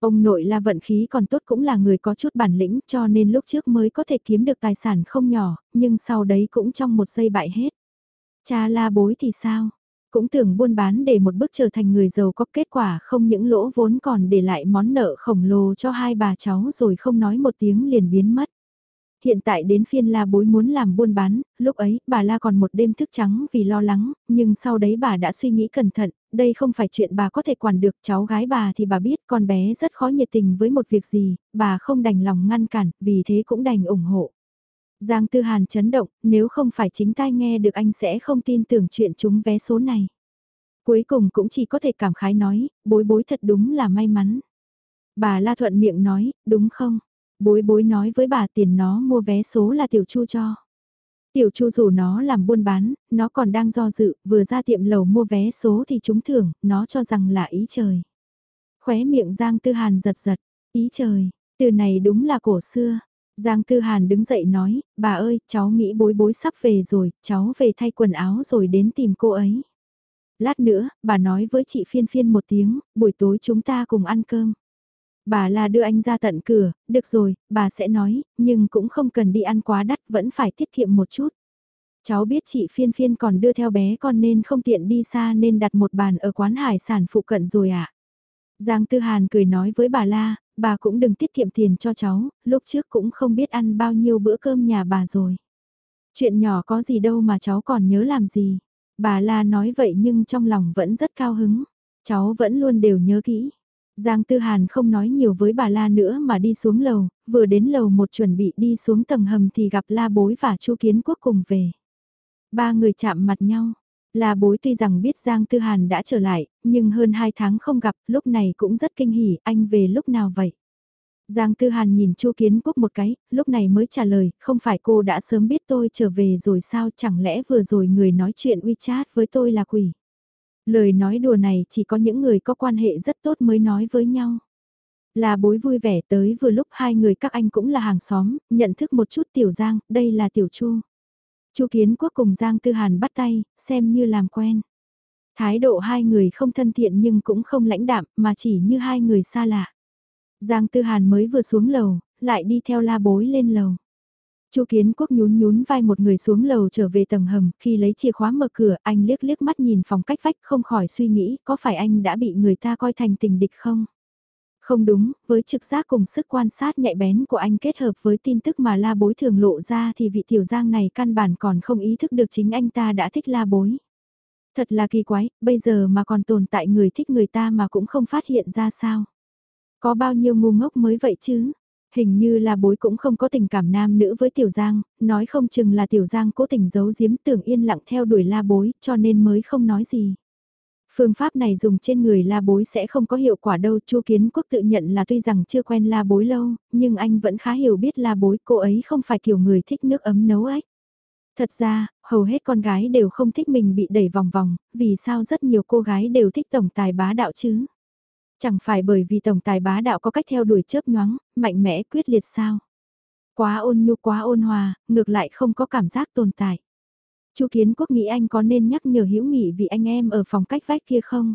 Speaker 1: Ông nội là vận khí còn tốt cũng là người có chút bản lĩnh cho nên lúc trước mới có thể kiếm được tài sản không nhỏ, nhưng sau đấy cũng trong một giây bại hết. Cha la bối thì sao? Cũng tưởng buôn bán để một bước trở thành người giàu có kết quả không những lỗ vốn còn để lại món nợ khổng lồ cho hai bà cháu rồi không nói một tiếng liền biến mất hiện tại đến phiên la bối muốn làm buôn bán, lúc ấy bà la còn một đêm thức trắng vì lo lắng, nhưng sau đấy bà đã suy nghĩ cẩn thận, đây không phải chuyện bà có thể quản được cháu gái bà thì bà biết con bé rất khó nhiệt tình với một việc gì, bà không đành lòng ngăn cản, vì thế cũng đành ủng hộ. Giang Tư Hàn chấn động, nếu không phải chính tai nghe được anh sẽ không tin tưởng chuyện chúng vé số này. Cuối cùng cũng chỉ có thể cảm khái nói, bối bối thật đúng là may mắn. Bà La Thuận miệng nói, đúng không? Bối bối nói với bà tiền nó mua vé số là tiểu chu cho. Tiểu chu dù nó làm buôn bán, nó còn đang do dự, vừa ra tiệm lầu mua vé số thì trúng thưởng, nó cho rằng là ý trời. Khóe miệng Giang Tư Hàn giật giật, ý trời, từ này đúng là cổ xưa. Giang Tư Hàn đứng dậy nói, bà ơi, cháu nghĩ bối bối sắp về rồi, cháu về thay quần áo rồi đến tìm cô ấy. Lát nữa, bà nói với chị phiên phiên một tiếng, buổi tối chúng ta cùng ăn cơm. Bà là đưa anh ra tận cửa, được rồi, bà sẽ nói, nhưng cũng không cần đi ăn quá đắt, vẫn phải tiết kiệm một chút. Cháu biết chị phiên phiên còn đưa theo bé con nên không tiện đi xa nên đặt một bàn ở quán hải sản phụ cận rồi ạ. À? Giang Tư Hàn cười nói với bà La, bà cũng đừng tiết kiệm tiền cho cháu, lúc trước cũng không biết ăn bao nhiêu bữa cơm nhà bà rồi. Chuyện nhỏ có gì đâu mà cháu còn nhớ làm gì. Bà La nói vậy nhưng trong lòng vẫn rất cao hứng. Cháu vẫn luôn đều nhớ kỹ. Giang Tư Hàn không nói nhiều với bà La nữa mà đi xuống lầu, vừa đến lầu một chuẩn bị đi xuống tầng hầm thì gặp La Bối và Chu Kiến Quốc cùng về. Ba người chạm mặt nhau. La Bối tuy rằng biết Giang Tư Hàn đã trở lại, nhưng hơn hai tháng không gặp, lúc này cũng rất kinh hỉ, anh về lúc nào vậy? Giang Tư Hàn nhìn Chu Kiến Quốc một cái, lúc này mới trả lời, không phải cô đã sớm biết tôi trở về rồi sao chẳng lẽ vừa rồi người nói chuyện WeChat với tôi là quỷ. Lời nói đùa này chỉ có những người có quan hệ rất tốt mới nói với nhau. Là bối vui vẻ tới vừa lúc hai người các anh cũng là hàng xóm, nhận thức một chút Tiểu Giang, đây là Tiểu Chu. Chu Kiến Quốc cùng Giang Tư Hàn bắt tay, xem như làm quen. Thái độ hai người không thân thiện nhưng cũng không lãnh đạm mà chỉ như hai người xa lạ. Giang Tư Hàn mới vừa xuống lầu, lại đi theo la bối lên lầu. Chu Kiến Quốc nhún nhún vai một người xuống lầu trở về tầng hầm, khi lấy chìa khóa mở cửa, anh liếc liếc mắt nhìn phòng cách vách không khỏi suy nghĩ có phải anh đã bị người ta coi thành tình địch không? Không đúng, với trực giác cùng sức quan sát nhạy bén của anh kết hợp với tin tức mà la bối thường lộ ra thì vị tiểu giang này căn bản còn không ý thức được chính anh ta đã thích la bối. Thật là kỳ quái, bây giờ mà còn tồn tại người thích người ta mà cũng không phát hiện ra sao. Có bao nhiêu ngu ngốc mới vậy chứ? Hình như là bối cũng không có tình cảm nam nữ với Tiểu Giang, nói không chừng là Tiểu Giang cố tình giấu giếm tưởng yên lặng theo đuổi la bối cho nên mới không nói gì. Phương pháp này dùng trên người la bối sẽ không có hiệu quả đâu. Chu Kiến Quốc tự nhận là tuy rằng chưa quen la bối lâu, nhưng anh vẫn khá hiểu biết la bối cô ấy không phải kiểu người thích nước ấm nấu ếch. Thật ra, hầu hết con gái đều không thích mình bị đẩy vòng vòng, vì sao rất nhiều cô gái đều thích tổng tài bá đạo chứ? Chẳng phải bởi vì tổng tài bá đạo có cách theo đuổi chớp nhoáng, mạnh mẽ quyết liệt sao? Quá ôn nhu quá ôn hòa, ngược lại không có cảm giác tồn tại. Chu Kiến Quốc nghĩ anh có nên nhắc nhở hữu nghị vì anh em ở phòng cách vách kia không?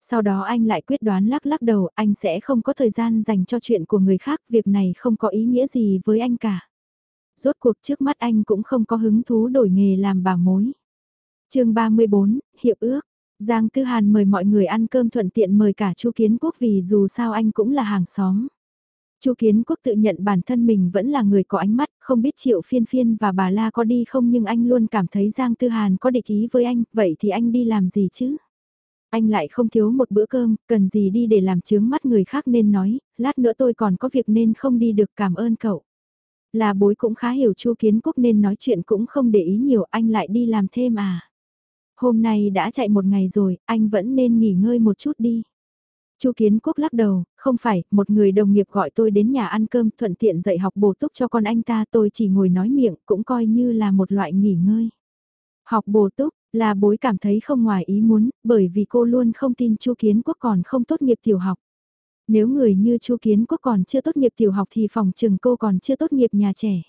Speaker 1: Sau đó anh lại quyết đoán lắc lắc đầu, anh sẽ không có thời gian dành cho chuyện của người khác, việc này không có ý nghĩa gì với anh cả. Rốt cuộc trước mắt anh cũng không có hứng thú đổi nghề làm bà mối. chương 34, Hiệp ước. Giang Tư Hàn mời mọi người ăn cơm thuận tiện mời cả Chu Kiến Quốc vì dù sao anh cũng là hàng xóm. Chu Kiến Quốc tự nhận bản thân mình vẫn là người có ánh mắt, không biết Triệu Phiên Phiên và bà La có đi không nhưng anh luôn cảm thấy Giang Tư Hàn có địch ý với anh, vậy thì anh đi làm gì chứ? Anh lại không thiếu một bữa cơm, cần gì đi để làm chướng mắt người khác nên nói, lát nữa tôi còn có việc nên không đi được cảm ơn cậu. Là bối cũng khá hiểu Chu Kiến Quốc nên nói chuyện cũng không để ý nhiều anh lại đi làm thêm à. Hôm nay đã chạy một ngày rồi, anh vẫn nên nghỉ ngơi một chút đi. Chu Kiến Quốc lắc đầu, không phải, một người đồng nghiệp gọi tôi đến nhà ăn cơm thuận tiện dạy học bổ túc cho con anh ta tôi chỉ ngồi nói miệng cũng coi như là một loại nghỉ ngơi. Học bổ túc là bối cảm thấy không ngoài ý muốn, bởi vì cô luôn không tin Chu Kiến Quốc còn không tốt nghiệp tiểu học. Nếu người như Chu Kiến Quốc còn chưa tốt nghiệp tiểu học thì phòng trường cô còn chưa tốt nghiệp nhà trẻ.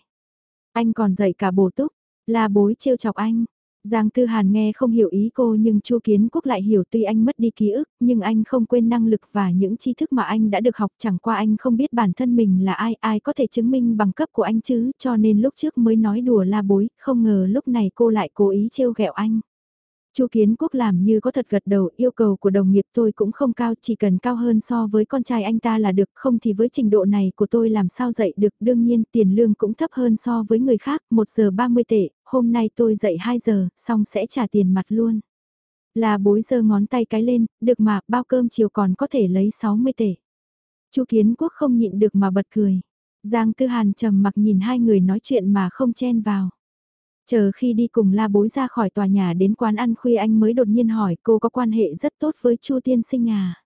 Speaker 1: Anh còn dạy cả bổ túc, là bối trêu chọc anh, Giang Tư Hàn nghe không hiểu ý cô nhưng Chu Kiến Quốc lại hiểu tuy anh mất đi ký ức, nhưng anh không quên năng lực và những tri thức mà anh đã được học chẳng qua anh không biết bản thân mình là ai, ai có thể chứng minh bằng cấp của anh chứ, cho nên lúc trước mới nói đùa la bối, không ngờ lúc này cô lại cố ý trêu ghẹo anh. Chu Kiến Quốc làm như có thật gật đầu, yêu cầu của đồng nghiệp tôi cũng không cao, chỉ cần cao hơn so với con trai anh ta là được, không thì với trình độ này của tôi làm sao dạy được, đương nhiên tiền lương cũng thấp hơn so với người khác, 1 giờ 30 tệ, hôm nay tôi dạy 2 giờ, xong sẽ trả tiền mặt luôn. Là bối giờ ngón tay cái lên, được mà, bao cơm chiều còn có thể lấy 60 tệ. Chu Kiến Quốc không nhịn được mà bật cười. Giang Tư Hàn trầm mặc nhìn hai người nói chuyện mà không chen vào. Chờ khi đi cùng la bối ra khỏi tòa nhà đến quán ăn khuya anh mới đột nhiên hỏi cô có quan hệ rất tốt với Chu Tiên Sinh à.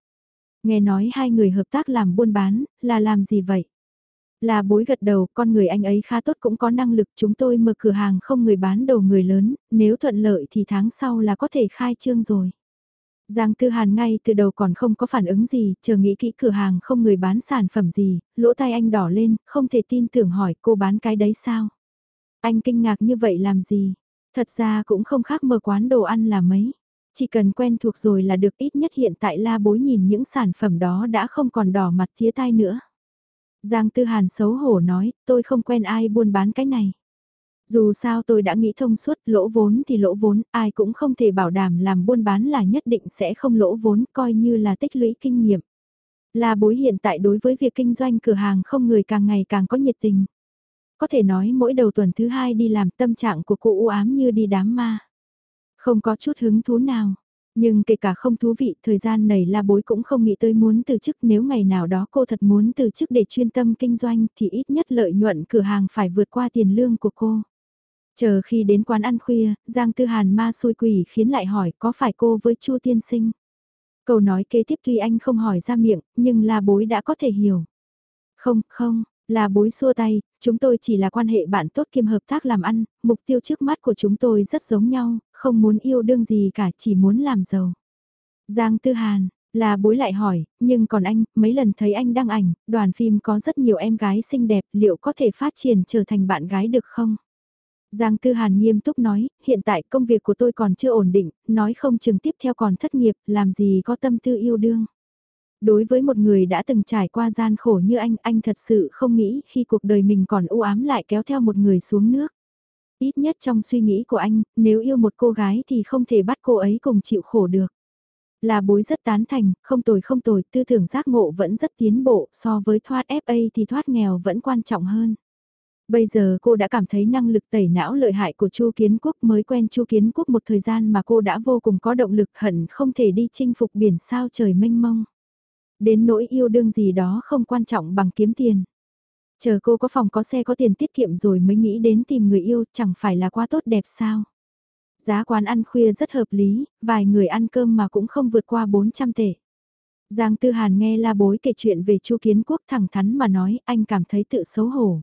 Speaker 1: Nghe nói hai người hợp tác làm buôn bán, là làm gì vậy? Là bối gật đầu, con người anh ấy khá tốt cũng có năng lực, chúng tôi mở cửa hàng không người bán đầu người lớn, nếu thuận lợi thì tháng sau là có thể khai trương rồi. Giang Tư Hàn ngay từ đầu còn không có phản ứng gì, chờ nghĩ kỹ cửa hàng không người bán sản phẩm gì, lỗ tai anh đỏ lên, không thể tin tưởng hỏi cô bán cái đấy sao. Anh kinh ngạc như vậy làm gì? Thật ra cũng không khác mở quán đồ ăn là mấy. Chỉ cần quen thuộc rồi là được ít nhất hiện tại la bối nhìn những sản phẩm đó đã không còn đỏ mặt thía tai nữa. Giang Tư Hàn xấu hổ nói, tôi không quen ai buôn bán cái này. Dù sao tôi đã nghĩ thông suốt lỗ vốn thì lỗ vốn, ai cũng không thể bảo đảm làm buôn bán là nhất định sẽ không lỗ vốn coi như là tích lũy kinh nghiệm. La bối hiện tại đối với việc kinh doanh cửa hàng không người càng ngày càng có nhiệt tình. Có thể nói mỗi đầu tuần thứ hai đi làm tâm trạng của cô u ám như đi đám ma. Không có chút hứng thú nào. Nhưng kể cả không thú vị, thời gian này la bối cũng không nghĩ tới muốn từ chức nếu ngày nào đó cô thật muốn từ chức để chuyên tâm kinh doanh thì ít nhất lợi nhuận cửa hàng phải vượt qua tiền lương của cô. Chờ khi đến quán ăn khuya, Giang Tư Hàn ma xui quỷ khiến lại hỏi có phải cô với Chu Tiên Sinh. Câu nói kế tiếp tuy anh không hỏi ra miệng, nhưng la bối đã có thể hiểu. Không, không, là bối xua tay, chúng tôi chỉ là quan hệ bạn tốt kiêm hợp tác làm ăn, mục tiêu trước mắt của chúng tôi rất giống nhau, không muốn yêu đương gì cả chỉ muốn làm giàu. Giang Tư Hàn, là bối lại hỏi, nhưng còn anh, mấy lần thấy anh đăng ảnh, đoàn phim có rất nhiều em gái xinh đẹp, liệu có thể phát triển trở thành bạn gái được không? Giang Tư Hàn nghiêm túc nói, hiện tại công việc của tôi còn chưa ổn định, nói không chừng tiếp theo còn thất nghiệp, làm gì có tâm tư yêu đương. Đối với một người đã từng trải qua gian khổ như anh, anh thật sự không nghĩ khi cuộc đời mình còn u ám lại kéo theo một người xuống nước. Ít nhất trong suy nghĩ của anh, nếu yêu một cô gái thì không thể bắt cô ấy cùng chịu khổ được. Là bối rất tán thành, không tồi không tồi, tư tưởng giác ngộ vẫn rất tiến bộ, so với thoát FA thì thoát nghèo vẫn quan trọng hơn. Bây giờ cô đã cảm thấy năng lực tẩy não lợi hại của Chu Kiến Quốc mới quen Chu Kiến Quốc một thời gian mà cô đã vô cùng có động lực hận không thể đi chinh phục biển sao trời mênh mông. Đến nỗi yêu đương gì đó không quan trọng bằng kiếm tiền. Chờ cô có phòng có xe có tiền tiết kiệm rồi mới nghĩ đến tìm người yêu chẳng phải là quá tốt đẹp sao. Giá quán ăn khuya rất hợp lý, vài người ăn cơm mà cũng không vượt qua 400 tệ. Giang Tư Hàn nghe la bối kể chuyện về Chu Kiến Quốc thẳng thắn mà nói anh cảm thấy tự xấu hổ.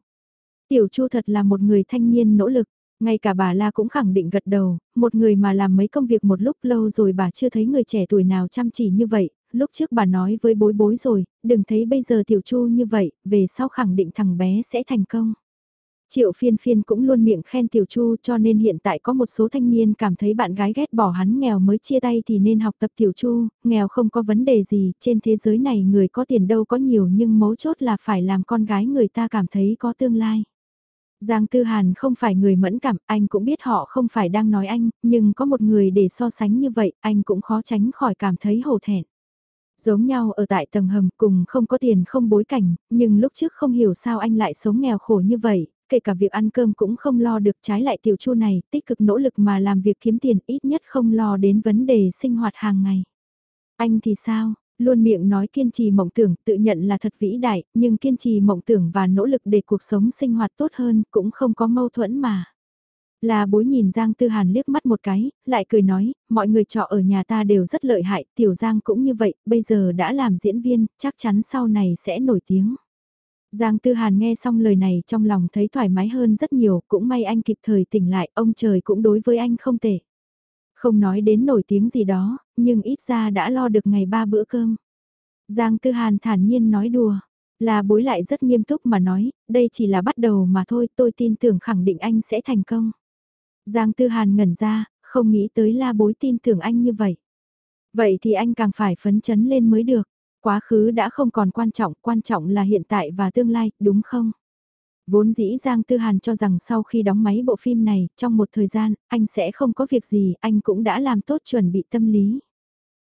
Speaker 1: Tiểu Chu thật là một người thanh niên nỗ lực, ngay cả bà La cũng khẳng định gật đầu, một người mà làm mấy công việc một lúc lâu rồi bà chưa thấy người trẻ tuổi nào chăm chỉ như vậy, lúc trước bà nói với bối bối rồi, đừng thấy bây giờ tiểu chu như vậy, về sau khẳng định thằng bé sẽ thành công. Triệu phiên phiên cũng luôn miệng khen tiểu chu cho nên hiện tại có một số thanh niên cảm thấy bạn gái ghét bỏ hắn nghèo mới chia tay thì nên học tập tiểu chu, nghèo không có vấn đề gì, trên thế giới này người có tiền đâu có nhiều nhưng mấu chốt là phải làm con gái người ta cảm thấy có tương lai. Giang Tư Hàn không phải người mẫn cảm, anh cũng biết họ không phải đang nói anh, nhưng có một người để so sánh như vậy, anh cũng khó tránh khỏi cảm thấy hổ thẹn. Giống nhau ở tại tầng hầm cùng không có tiền không bối cảnh, nhưng lúc trước không hiểu sao anh lại sống nghèo khổ như vậy, kể cả việc ăn cơm cũng không lo được trái lại tiểu chu này, tích cực nỗ lực mà làm việc kiếm tiền ít nhất không lo đến vấn đề sinh hoạt hàng ngày. Anh thì sao? Luôn miệng nói kiên trì mộng tưởng tự nhận là thật vĩ đại, nhưng kiên trì mộng tưởng và nỗ lực để cuộc sống sinh hoạt tốt hơn cũng không có mâu thuẫn mà. Là bối nhìn Giang Tư Hàn liếc mắt một cái, lại cười nói, mọi người trọ ở nhà ta đều rất lợi hại, Tiểu Giang cũng như vậy, bây giờ đã làm diễn viên, chắc chắn sau này sẽ nổi tiếng. Giang Tư Hàn nghe xong lời này trong lòng thấy thoải mái hơn rất nhiều, cũng may anh kịp thời tỉnh lại, ông trời cũng đối với anh không tệ. Không nói đến nổi tiếng gì đó, nhưng ít ra đã lo được ngày ba bữa cơm. Giang Tư Hàn thản nhiên nói đùa, là bối lại rất nghiêm túc mà nói, đây chỉ là bắt đầu mà thôi, tôi tin tưởng khẳng định anh sẽ thành công. Giang Tư Hàn ngẩn ra, không nghĩ tới la bối tin tưởng anh như vậy. Vậy thì anh càng phải phấn chấn lên mới được. Quá khứ đã không còn quan trọng, quan trọng là hiện tại và tương lai, đúng không? Vốn dĩ Giang Tư Hàn cho rằng sau khi đóng máy bộ phim này, trong một thời gian, anh sẽ không có việc gì, anh cũng đã làm tốt chuẩn bị tâm lý.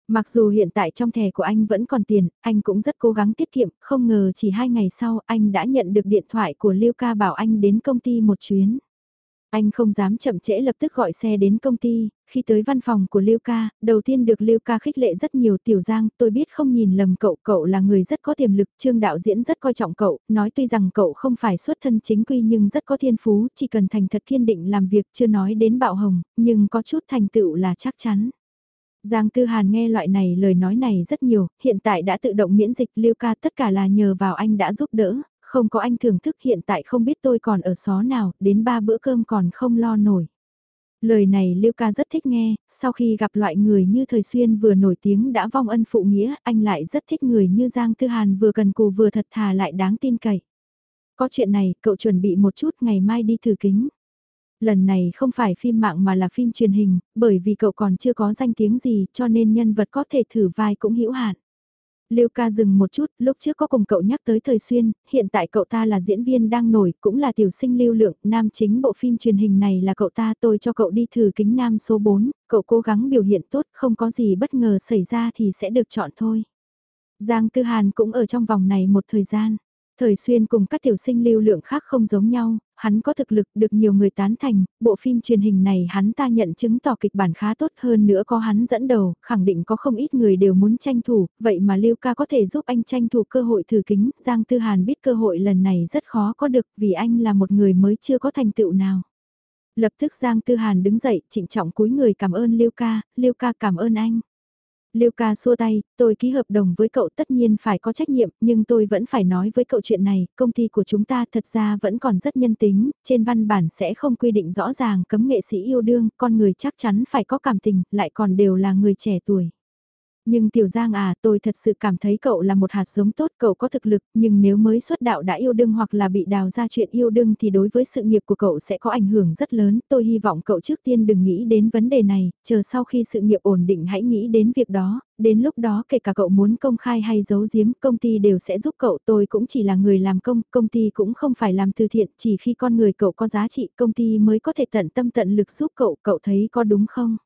Speaker 1: Mặc dù hiện tại trong thẻ của anh vẫn còn tiền, anh cũng rất cố gắng tiết kiệm, không ngờ chỉ hai ngày sau anh đã nhận được điện thoại của Lưu Ca bảo anh đến công ty một chuyến. Anh không dám chậm trễ lập tức gọi xe đến công ty, khi tới văn phòng của Lưu Ca, đầu tiên được Lưu Ca khích lệ rất nhiều tiểu giang, tôi biết không nhìn lầm cậu, cậu là người rất có tiềm lực, trương đạo diễn rất coi trọng cậu, nói tuy rằng cậu không phải xuất thân chính quy nhưng rất có thiên phú, chỉ cần thành thật kiên định làm việc chưa nói đến bạo hồng, nhưng có chút thành tựu là chắc chắn. Giang Tư Hàn nghe loại này lời nói này rất nhiều, hiện tại đã tự động miễn dịch Lưu Ca tất cả là nhờ vào anh đã giúp đỡ, không có anh thưởng thức hiện tại không biết tôi còn ở xó nào, đến ba bữa cơm còn không lo nổi. Lời này Lưu Ca rất thích nghe, sau khi gặp loại người như Thời Xuyên vừa nổi tiếng đã vong ân phụ nghĩa, anh lại rất thích người như Giang Tư Hàn vừa cần cù vừa thật thà lại đáng tin cậy. Có chuyện này, cậu chuẩn bị một chút ngày mai đi thử kính. Lần này không phải phim mạng mà là phim truyền hình, bởi vì cậu còn chưa có danh tiếng gì cho nên nhân vật có thể thử vai cũng hữu hạn. Lưu ca dừng một chút, lúc trước có cùng cậu nhắc tới thời xuyên, hiện tại cậu ta là diễn viên đang nổi, cũng là tiểu sinh lưu lượng, nam chính bộ phim truyền hình này là cậu ta tôi cho cậu đi thử kính nam số 4, cậu cố gắng biểu hiện tốt, không có gì bất ngờ xảy ra thì sẽ được chọn thôi. Giang Tư Hàn cũng ở trong vòng này một thời gian. Thời xuyên cùng các tiểu sinh lưu lượng khác không giống nhau, hắn có thực lực được nhiều người tán thành, bộ phim truyền hình này hắn ta nhận chứng tỏ kịch bản khá tốt hơn nữa có hắn dẫn đầu, khẳng định có không ít người đều muốn tranh thủ, vậy mà Lưu Ca có thể giúp anh tranh thủ cơ hội thử kính, Giang Tư Hàn biết cơ hội lần này rất khó có được vì anh là một người mới chưa có thành tựu nào. Lập tức Giang Tư Hàn đứng dậy, trịnh trọng cúi người cảm ơn Lưu Ca, Lưu Ca cảm ơn anh. Lưu ca xua tay, tôi ký hợp đồng với cậu tất nhiên phải có trách nhiệm, nhưng tôi vẫn phải nói với cậu chuyện này, công ty của chúng ta thật ra vẫn còn rất nhân tính, trên văn bản sẽ không quy định rõ ràng cấm nghệ sĩ yêu đương, con người chắc chắn phải có cảm tình, lại còn đều là người trẻ tuổi. Nhưng Tiểu Giang à, tôi thật sự cảm thấy cậu là một hạt giống tốt, cậu có thực lực, nhưng nếu mới xuất đạo đã yêu đương hoặc là bị đào ra chuyện yêu đương thì đối với sự nghiệp của cậu sẽ có ảnh hưởng rất lớn. Tôi hy vọng cậu trước tiên đừng nghĩ đến vấn đề này, chờ sau khi sự nghiệp ổn định hãy nghĩ đến việc đó, đến lúc đó kể cả cậu muốn công khai hay giấu giếm, công ty đều sẽ giúp cậu. Tôi cũng chỉ là người làm công, công ty cũng không phải làm từ thiện, chỉ khi con người cậu có giá trị, công ty mới có thể tận tâm tận lực giúp cậu, cậu thấy có đúng không?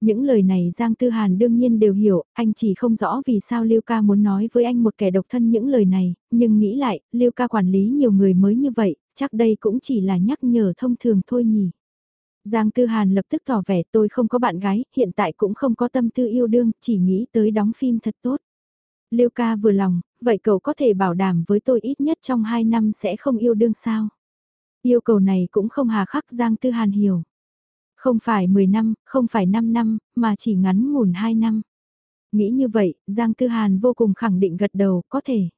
Speaker 1: Những lời này Giang Tư Hàn đương nhiên đều hiểu, anh chỉ không rõ vì sao Lưu Ca muốn nói với anh một kẻ độc thân những lời này, nhưng nghĩ lại, Lưu Ca quản lý nhiều người mới như vậy, chắc đây cũng chỉ là nhắc nhở thông thường thôi nhỉ. Giang Tư Hàn lập tức tỏ vẻ tôi không có bạn gái, hiện tại cũng không có tâm tư yêu đương, chỉ nghĩ tới đóng phim thật tốt. Lưu Ca vừa lòng, vậy cậu có thể bảo đảm với tôi ít nhất trong 2 năm sẽ không yêu đương sao? Yêu cầu này cũng không hà khắc Giang Tư Hàn hiểu. Không phải 10 năm, không phải 5 năm, mà chỉ ngắn ngủn 2 năm. Nghĩ như vậy, Giang Tư Hàn vô cùng khẳng định gật đầu, có thể.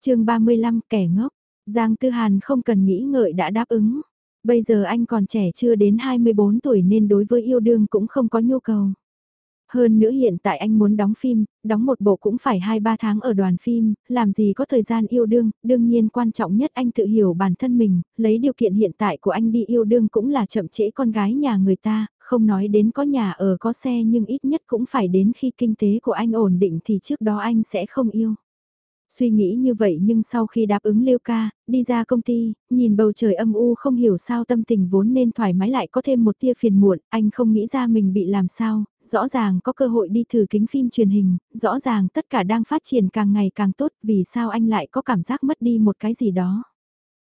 Speaker 1: chương 35 kẻ ngốc, Giang Tư Hàn không cần nghĩ ngợi đã đáp ứng. Bây giờ anh còn trẻ chưa đến 24 tuổi nên đối với yêu đương cũng không có nhu cầu. Hơn nữa hiện tại anh muốn đóng phim, đóng một bộ cũng phải 2-3 tháng ở đoàn phim, làm gì có thời gian yêu đương, đương nhiên quan trọng nhất anh tự hiểu bản thân mình, lấy điều kiện hiện tại của anh đi yêu đương cũng là chậm trễ con gái nhà người ta, không nói đến có nhà ở có xe nhưng ít nhất cũng phải đến khi kinh tế của anh ổn định thì trước đó anh sẽ không yêu. Suy nghĩ như vậy nhưng sau khi đáp ứng Liêu ca, đi ra công ty, nhìn bầu trời âm u không hiểu sao tâm tình vốn nên thoải mái lại có thêm một tia phiền muộn, anh không nghĩ ra mình bị làm sao, rõ ràng có cơ hội đi thử kính phim truyền hình, rõ ràng tất cả đang phát triển càng ngày càng tốt, vì sao anh lại có cảm giác mất đi một cái gì đó.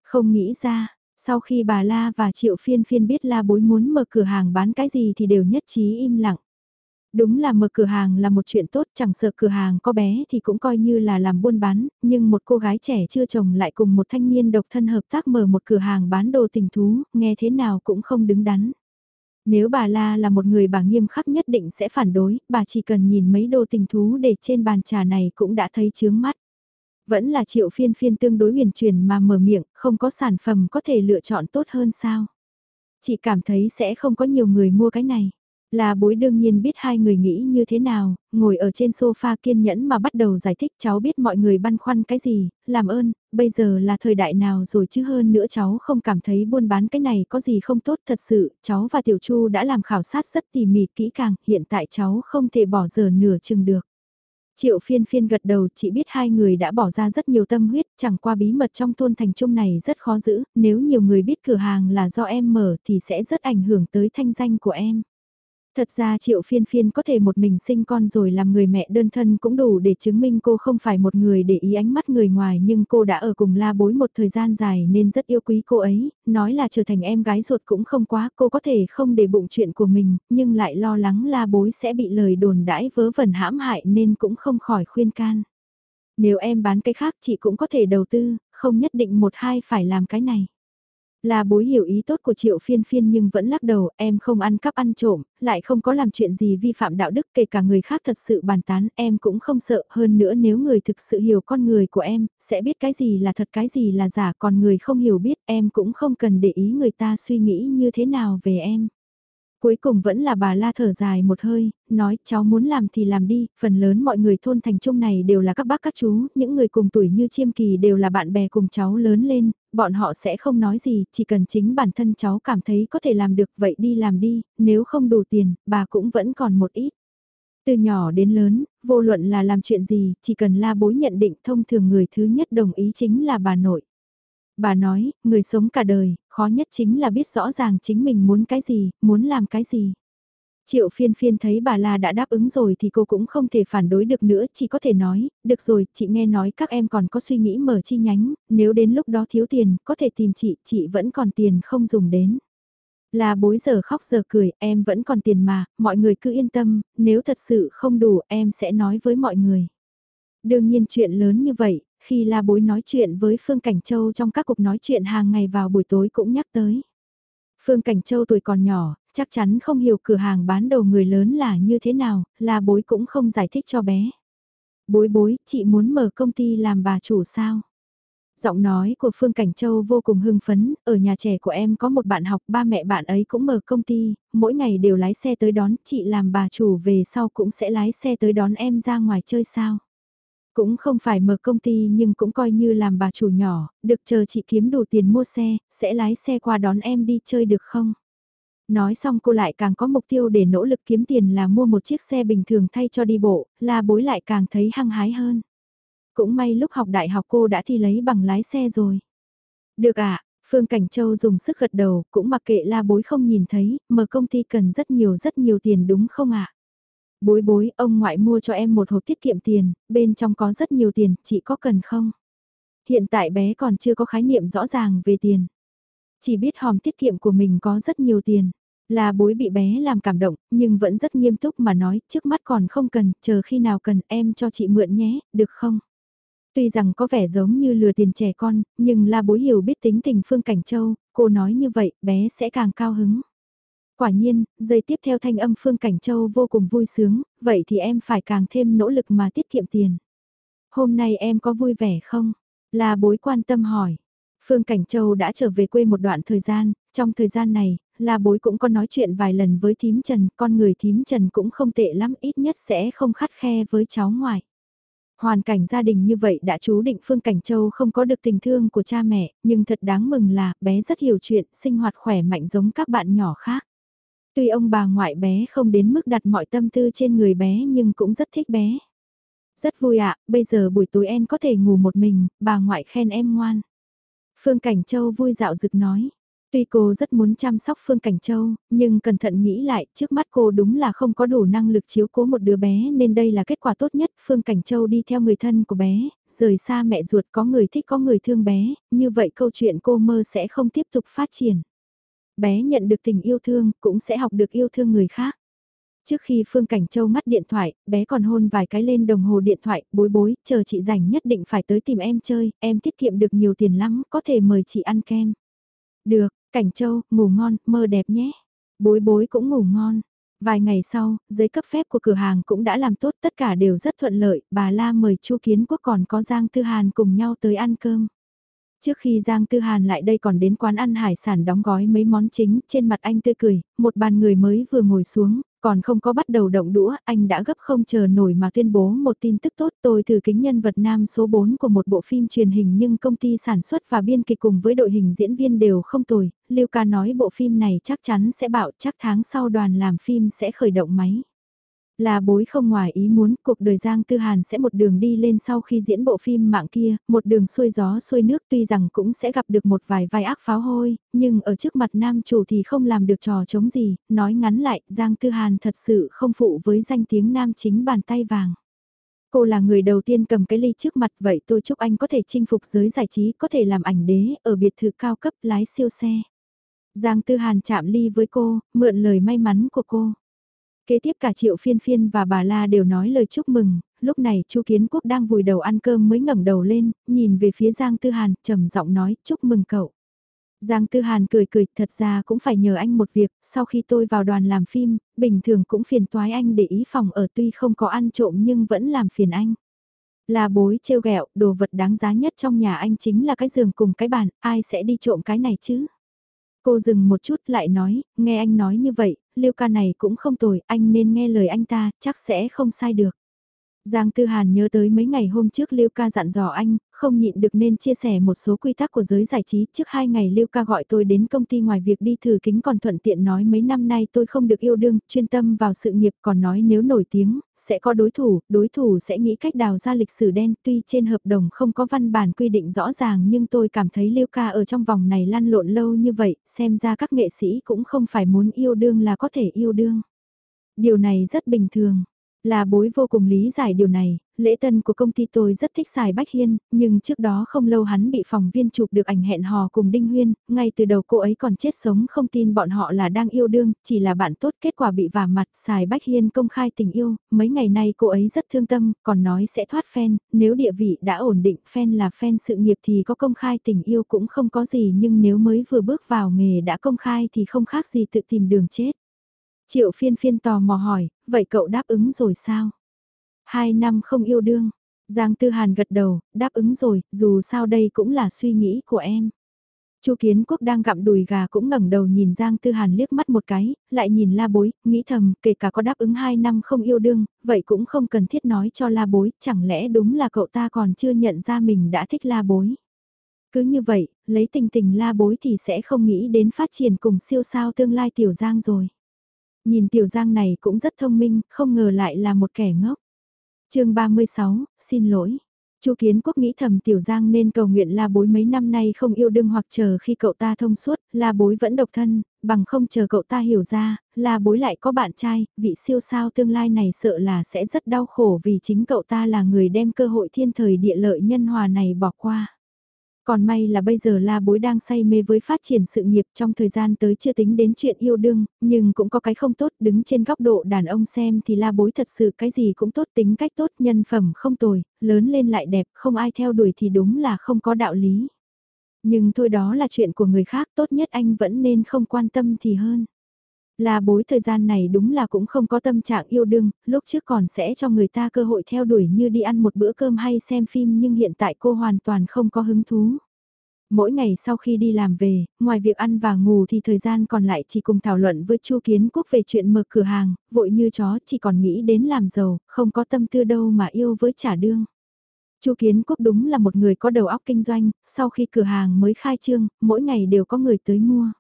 Speaker 1: Không nghĩ ra, sau khi bà La và Triệu Phiên Phiên biết La Bối muốn mở cửa hàng bán cái gì thì đều nhất trí im lặng. Đúng là mở cửa hàng là một chuyện tốt, chẳng sợ cửa hàng có bé thì cũng coi như là làm buôn bán, nhưng một cô gái trẻ chưa chồng lại cùng một thanh niên độc thân hợp tác mở một cửa hàng bán đồ tình thú, nghe thế nào cũng không đứng đắn. Nếu bà La là một người bà nghiêm khắc nhất định sẽ phản đối, bà chỉ cần nhìn mấy đồ tình thú để trên bàn trà này cũng đã thấy chướng mắt. Vẫn là triệu phiên phiên tương đối huyền truyền mà mở miệng, không có sản phẩm có thể lựa chọn tốt hơn sao. Chị cảm thấy sẽ không có nhiều người mua cái này. Là bối đương nhiên biết hai người nghĩ như thế nào, ngồi ở trên sofa kiên nhẫn mà bắt đầu giải thích cháu biết mọi người băn khoăn cái gì, làm ơn, bây giờ là thời đại nào rồi chứ hơn nữa cháu không cảm thấy buôn bán cái này có gì không tốt thật sự, cháu và Tiểu Chu đã làm khảo sát rất tỉ mỉ kỹ càng, hiện tại cháu không thể bỏ giờ nửa chừng được. Triệu phiên phiên gật đầu chỉ biết hai người đã bỏ ra rất nhiều tâm huyết, chẳng qua bí mật trong thôn thành trung này rất khó giữ, nếu nhiều người biết cửa hàng là do em mở thì sẽ rất ảnh hưởng tới thanh danh của em. Thật ra triệu phiên phiên có thể một mình sinh con rồi làm người mẹ đơn thân cũng đủ để chứng minh cô không phải một người để ý ánh mắt người ngoài nhưng cô đã ở cùng la bối một thời gian dài nên rất yêu quý cô ấy, nói là trở thành em gái ruột cũng không quá, cô có thể không để bụng chuyện của mình, nhưng lại lo lắng la bối sẽ bị lời đồn đãi vớ vẩn hãm hại nên cũng không khỏi khuyên can. Nếu em bán cái khác chị cũng có thể đầu tư, không nhất định một hai phải làm cái này. Là bối hiểu ý tốt của triệu phiên phiên nhưng vẫn lắc đầu, em không ăn cắp ăn trộm, lại không có làm chuyện gì vi phạm đạo đức kể cả người khác thật sự bàn tán, em cũng không sợ hơn nữa nếu người thực sự hiểu con người của em, sẽ biết cái gì là thật cái gì là giả còn người không hiểu biết em cũng không cần để ý người ta suy nghĩ như thế nào về em. Cuối cùng vẫn là bà la thở dài một hơi, nói cháu muốn làm thì làm đi, phần lớn mọi người thôn thành trung này đều là các bác các chú, những người cùng tuổi như chiêm kỳ đều là bạn bè cùng cháu lớn lên, bọn họ sẽ không nói gì, chỉ cần chính bản thân cháu cảm thấy có thể làm được vậy đi làm đi, nếu không đủ tiền, bà cũng vẫn còn một ít. Từ nhỏ đến lớn, vô luận là làm chuyện gì, chỉ cần la bối nhận định thông thường người thứ nhất đồng ý chính là bà nội. Bà nói, người sống cả đời, khó nhất chính là biết rõ ràng chính mình muốn cái gì, muốn làm cái gì. Triệu phiên phiên thấy bà La đã đáp ứng rồi thì cô cũng không thể phản đối được nữa, chỉ có thể nói, được rồi, chị nghe nói các em còn có suy nghĩ mở chi nhánh, nếu đến lúc đó thiếu tiền, có thể tìm chị, chị vẫn còn tiền không dùng đến. Là bối giờ khóc giờ cười, em vẫn còn tiền mà, mọi người cứ yên tâm, nếu thật sự không đủ em sẽ nói với mọi người. Đương nhiên chuyện lớn như vậy, khi la bối nói chuyện với Phương Cảnh Châu trong các cuộc nói chuyện hàng ngày vào buổi tối cũng nhắc tới. Phương Cảnh Châu tuổi còn nhỏ, chắc chắn không hiểu cửa hàng bán đầu người lớn là như thế nào, la bối cũng không giải thích cho bé. Bối bối, chị muốn mở công ty làm bà chủ sao? Giọng nói của Phương Cảnh Châu vô cùng hưng phấn, ở nhà trẻ của em có một bạn học, ba mẹ bạn ấy cũng mở công ty, mỗi ngày đều lái xe tới đón, chị làm bà chủ về sau cũng sẽ lái xe tới đón em ra ngoài chơi sao. Cũng không phải mở công ty nhưng cũng coi như làm bà chủ nhỏ, được chờ chị kiếm đủ tiền mua xe, sẽ lái xe qua đón em đi chơi được không? Nói xong cô lại càng có mục tiêu để nỗ lực kiếm tiền là mua một chiếc xe bình thường thay cho đi bộ, là bối lại càng thấy hăng hái hơn. Cũng may lúc học đại học cô đã thi lấy bằng lái xe rồi. Được ạ, à, Phương Cảnh Châu dùng sức gật đầu, cũng mặc kệ la bối không nhìn thấy, mở công ty cần rất nhiều rất nhiều tiền đúng không ạ? Bối bối, ông ngoại mua cho em một hộp tiết kiệm tiền, bên trong có rất nhiều tiền, chị có cần không? Hiện tại bé còn chưa có khái niệm rõ ràng về tiền. Chỉ biết hòm tiết kiệm của mình có rất nhiều tiền. Là bối bị bé làm cảm động, nhưng vẫn rất nghiêm túc mà nói, trước mắt còn không cần, chờ khi nào cần em cho chị mượn nhé, được không? Tuy rằng có vẻ giống như lừa tiền trẻ con, nhưng la bối hiểu biết tính tình Phương Cảnh Châu, cô nói như vậy, bé sẽ càng cao hứng. Quả nhiên, giây tiếp theo thanh âm Phương Cảnh Châu vô cùng vui sướng, vậy thì em phải càng thêm nỗ lực mà tiết kiệm tiền. Hôm nay em có vui vẻ không? Là bối quan tâm hỏi. Phương Cảnh Châu đã trở về quê một đoạn thời gian, trong thời gian này, là bối cũng có nói chuyện vài lần với thím Trần, con người thím Trần cũng không tệ lắm, ít nhất sẽ không khắt khe với cháu ngoại. Hoàn cảnh gia đình như vậy đã chú định Phương Cảnh Châu không có được tình thương của cha mẹ, nhưng thật đáng mừng là bé rất hiểu chuyện, sinh hoạt khỏe mạnh giống các bạn nhỏ khác. Tuy ông bà ngoại bé không đến mức đặt mọi tâm tư trên người bé nhưng cũng rất thích bé. Rất vui ạ, bây giờ buổi tối em có thể ngủ một mình, bà ngoại khen em ngoan. Phương Cảnh Châu vui dạo dực nói. Tuy cô rất muốn chăm sóc Phương Cảnh Châu, nhưng cẩn thận nghĩ lại, trước mắt cô đúng là không có đủ năng lực chiếu cố một đứa bé nên đây là kết quả tốt nhất. Phương Cảnh Châu đi theo người thân của bé, rời xa mẹ ruột có người thích có người thương bé, như vậy câu chuyện cô mơ sẽ không tiếp tục phát triển bé nhận được tình yêu thương, cũng sẽ học được yêu thương người khác. Trước khi Phương Cảnh Châu ngắt điện thoại, bé còn hôn vài cái lên đồng hồ điện thoại, bối bối, chờ chị rảnh nhất định phải tới tìm em chơi, em tiết kiệm được nhiều tiền lắm, có thể mời chị ăn kem. Được, Cảnh Châu, ngủ ngon, mơ đẹp nhé. Bối bối cũng ngủ ngon. Vài ngày sau, giấy cấp phép của cửa hàng cũng đã làm tốt, tất cả đều rất thuận lợi, bà La mời Chu Kiến Quốc còn có Giang Tư Hàn cùng nhau tới ăn cơm. Trước khi Giang Tư Hàn lại đây còn đến quán ăn hải sản đóng gói mấy món chính, trên mặt anh tươi cười, một bàn người mới vừa ngồi xuống, còn không có bắt đầu động đũa, anh đã gấp không chờ nổi mà tuyên bố một tin tức tốt tôi thử kính nhân vật nam số 4 của một bộ phim truyền hình nhưng công ty sản xuất và biên kịch cùng với đội hình diễn viên đều không tồi, Lưu Ca nói bộ phim này chắc chắn sẽ bảo chắc tháng sau đoàn làm phim sẽ khởi động máy. Là bối không ngoài ý muốn cuộc đời Giang Tư Hàn sẽ một đường đi lên sau khi diễn bộ phim mạng kia, một đường xuôi gió xuôi nước tuy rằng cũng sẽ gặp được một vài vai ác pháo hôi, nhưng ở trước mặt nam chủ thì không làm được trò chống gì, nói ngắn lại, Giang Tư Hàn thật sự không phụ với danh tiếng nam chính bàn tay vàng. Cô là người đầu tiên cầm cái ly trước mặt vậy tôi chúc anh có thể chinh phục giới giải trí, có thể làm ảnh đế ở biệt thự cao cấp lái siêu xe. Giang Tư Hàn chạm ly với cô, mượn lời may mắn của cô. Kế tiếp cả Triệu Phiên Phiên và bà La đều nói lời chúc mừng, lúc này Chu Kiến Quốc đang vùi đầu ăn cơm mới ngẩng đầu lên, nhìn về phía Giang Tư Hàn, trầm giọng nói chúc mừng cậu. Giang Tư Hàn cười cười, thật ra cũng phải nhờ anh một việc, sau khi tôi vào đoàn làm phim, bình thường cũng phiền toái anh để ý phòng ở tuy không có ăn trộm nhưng vẫn làm phiền anh. Là bối trêu ghẹo, đồ vật đáng giá nhất trong nhà anh chính là cái giường cùng cái bàn, ai sẽ đi trộm cái này chứ? Cô dừng một chút lại nói, nghe anh nói như vậy, Lưu ca này cũng không tồi, anh nên nghe lời anh ta, chắc sẽ không sai được. Giang Tư Hàn nhớ tới mấy ngày hôm trước Lưu Ca dặn dò anh, không nhịn được nên chia sẻ một số quy tắc của giới giải trí. Trước hai ngày Lưu Ca gọi tôi đến công ty ngoài việc đi thử kính còn thuận tiện nói mấy năm nay tôi không được yêu đương, chuyên tâm vào sự nghiệp còn nói nếu nổi tiếng, sẽ có đối thủ, đối thủ sẽ nghĩ cách đào ra lịch sử đen. Tuy trên hợp đồng không có văn bản quy định rõ ràng nhưng tôi cảm thấy Lưu Ca ở trong vòng này lăn lộn lâu như vậy, xem ra các nghệ sĩ cũng không phải muốn yêu đương là có thể yêu đương. Điều này rất bình thường. Là bối vô cùng lý giải điều này, lễ tân của công ty tôi rất thích xài Bách Hiên, nhưng trước đó không lâu hắn bị phòng viên chụp được ảnh hẹn hò cùng Đinh Huyên, ngay từ đầu cô ấy còn chết sống không tin bọn họ là đang yêu đương, chỉ là bạn tốt kết quả bị vả mặt xài Bách Hiên công khai tình yêu, mấy ngày nay cô ấy rất thương tâm, còn nói sẽ thoát fan, nếu địa vị đã ổn định fan là fan sự nghiệp thì có công khai tình yêu cũng không có gì nhưng nếu mới vừa bước vào nghề đã công khai thì không khác gì tự tìm đường chết. Triệu phiên phiên tò mò hỏi, vậy cậu đáp ứng rồi sao? Hai năm không yêu đương. Giang Tư Hàn gật đầu, đáp ứng rồi, dù sao đây cũng là suy nghĩ của em. Chu Kiến Quốc đang gặm đùi gà cũng ngẩng đầu nhìn Giang Tư Hàn liếc mắt một cái, lại nhìn La Bối, nghĩ thầm, kể cả có đáp ứng hai năm không yêu đương, vậy cũng không cần thiết nói cho La Bối, chẳng lẽ đúng là cậu ta còn chưa nhận ra mình đã thích La Bối. Cứ như vậy, lấy tình tình La Bối thì sẽ không nghĩ đến phát triển cùng siêu sao tương lai Tiểu Giang rồi. Nhìn Tiểu Giang này cũng rất thông minh, không ngờ lại là một kẻ ngốc. chương 36, xin lỗi. Chu Kiến Quốc nghĩ thầm Tiểu Giang nên cầu nguyện La Bối mấy năm nay không yêu đương hoặc chờ khi cậu ta thông suốt, La Bối vẫn độc thân, bằng không chờ cậu ta hiểu ra, La Bối lại có bạn trai, vị siêu sao tương lai này sợ là sẽ rất đau khổ vì chính cậu ta là người đem cơ hội thiên thời địa lợi nhân hòa này bỏ qua. Còn may là bây giờ la bối đang say mê với phát triển sự nghiệp trong thời gian tới chưa tính đến chuyện yêu đương, nhưng cũng có cái không tốt đứng trên góc độ đàn ông xem thì la bối thật sự cái gì cũng tốt tính cách tốt nhân phẩm không tồi, lớn lên lại đẹp không ai theo đuổi thì đúng là không có đạo lý. Nhưng thôi đó là chuyện của người khác tốt nhất anh vẫn nên không quan tâm thì hơn. La bối thời gian này đúng là cũng không có tâm trạng yêu đương, lúc trước còn sẽ cho người ta cơ hội theo đuổi như đi ăn một bữa cơm hay xem phim nhưng hiện tại cô hoàn toàn không có hứng thú. Mỗi ngày sau khi đi làm về, ngoài việc ăn và ngủ thì thời gian còn lại chỉ cùng thảo luận với Chu Kiến Quốc về chuyện mở cửa hàng, vội như chó chỉ còn nghĩ đến làm giàu, không có tâm tư đâu mà yêu với trả đương. Chu Kiến Quốc đúng là một người có đầu óc kinh doanh, sau khi cửa hàng mới khai trương, mỗi ngày đều có người tới mua.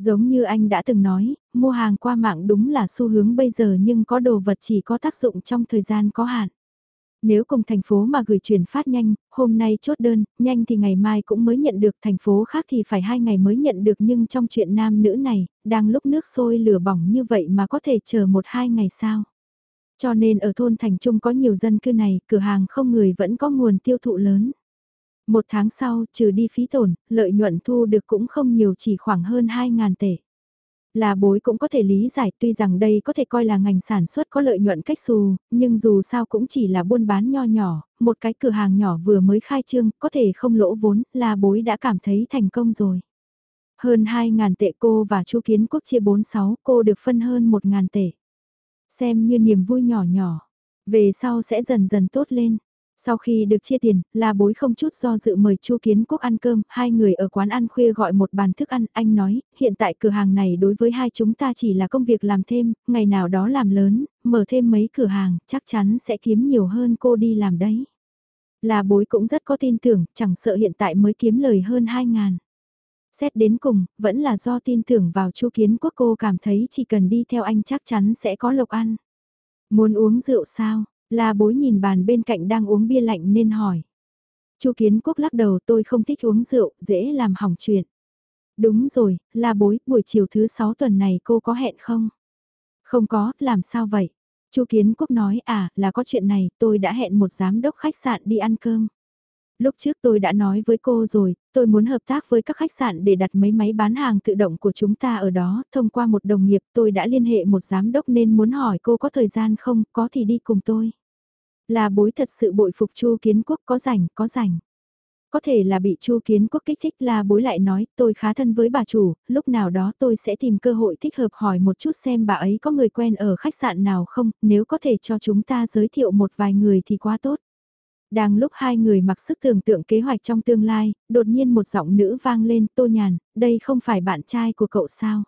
Speaker 1: Giống như anh đã từng nói, mua hàng qua mạng đúng là xu hướng bây giờ nhưng có đồ vật chỉ có tác dụng trong thời gian có hạn. Nếu cùng thành phố mà gửi chuyển phát nhanh, hôm nay chốt đơn, nhanh thì ngày mai cũng mới nhận được thành phố khác thì phải hai ngày mới nhận được nhưng trong chuyện nam nữ này, đang lúc nước sôi lửa bỏng như vậy mà có thể chờ một hai ngày sao. Cho nên ở thôn thành trung có nhiều dân cư này, cửa hàng không người vẫn có nguồn tiêu thụ lớn. Một tháng sau, trừ đi phí tổn, lợi nhuận thu được cũng không nhiều chỉ khoảng hơn 2.000 tệ. Là bối cũng có thể lý giải tuy rằng đây có thể coi là ngành sản xuất có lợi nhuận cách xù, nhưng dù sao cũng chỉ là buôn bán nho nhỏ, một cái cửa hàng nhỏ vừa mới khai trương, có thể không lỗ vốn, là bối đã cảm thấy thành công rồi. Hơn 2.000 tệ cô và chu kiến quốc chia 46, cô được phân hơn 1.000 tệ. Xem như niềm vui nhỏ nhỏ, về sau sẽ dần dần tốt lên. Sau khi được chia tiền, La Bối không chút do dự mời Chu Kiến Quốc ăn cơm, hai người ở quán ăn khuya gọi một bàn thức ăn, anh nói, hiện tại cửa hàng này đối với hai chúng ta chỉ là công việc làm thêm, ngày nào đó làm lớn, mở thêm mấy cửa hàng, chắc chắn sẽ kiếm nhiều hơn cô đi làm đấy. La Bối cũng rất có tin tưởng, chẳng sợ hiện tại mới kiếm lời hơn 2 ngàn. Xét đến cùng, vẫn là do tin tưởng vào Chu Kiến Quốc cô cảm thấy chỉ cần đi theo anh chắc chắn sẽ có lộc ăn. Muốn uống rượu sao? La bối nhìn bàn bên cạnh đang uống bia lạnh nên hỏi. Chu Kiến Quốc lắc đầu tôi không thích uống rượu, dễ làm hỏng chuyện. Đúng rồi, la bối, buổi chiều thứ 6 tuần này cô có hẹn không? Không có, làm sao vậy? Chu Kiến Quốc nói à, là có chuyện này, tôi đã hẹn một giám đốc khách sạn đi ăn cơm. Lúc trước tôi đã nói với cô rồi, tôi muốn hợp tác với các khách sạn để đặt mấy máy bán hàng tự động của chúng ta ở đó. Thông qua một đồng nghiệp tôi đã liên hệ một giám đốc nên muốn hỏi cô có thời gian không, có thì đi cùng tôi. Là bối thật sự bội phục Chu Kiến Quốc có rảnh, có rảnh. Có thể là bị Chu Kiến Quốc kích thích là bối lại nói tôi khá thân với bà chủ, lúc nào đó tôi sẽ tìm cơ hội thích hợp hỏi một chút xem bà ấy có người quen ở khách sạn nào không, nếu có thể cho chúng ta giới thiệu một vài người thì quá tốt. Đang lúc hai người mặc sức tưởng tượng kế hoạch trong tương lai, đột nhiên một giọng nữ vang lên tô nhàn, đây không phải bạn trai của cậu sao?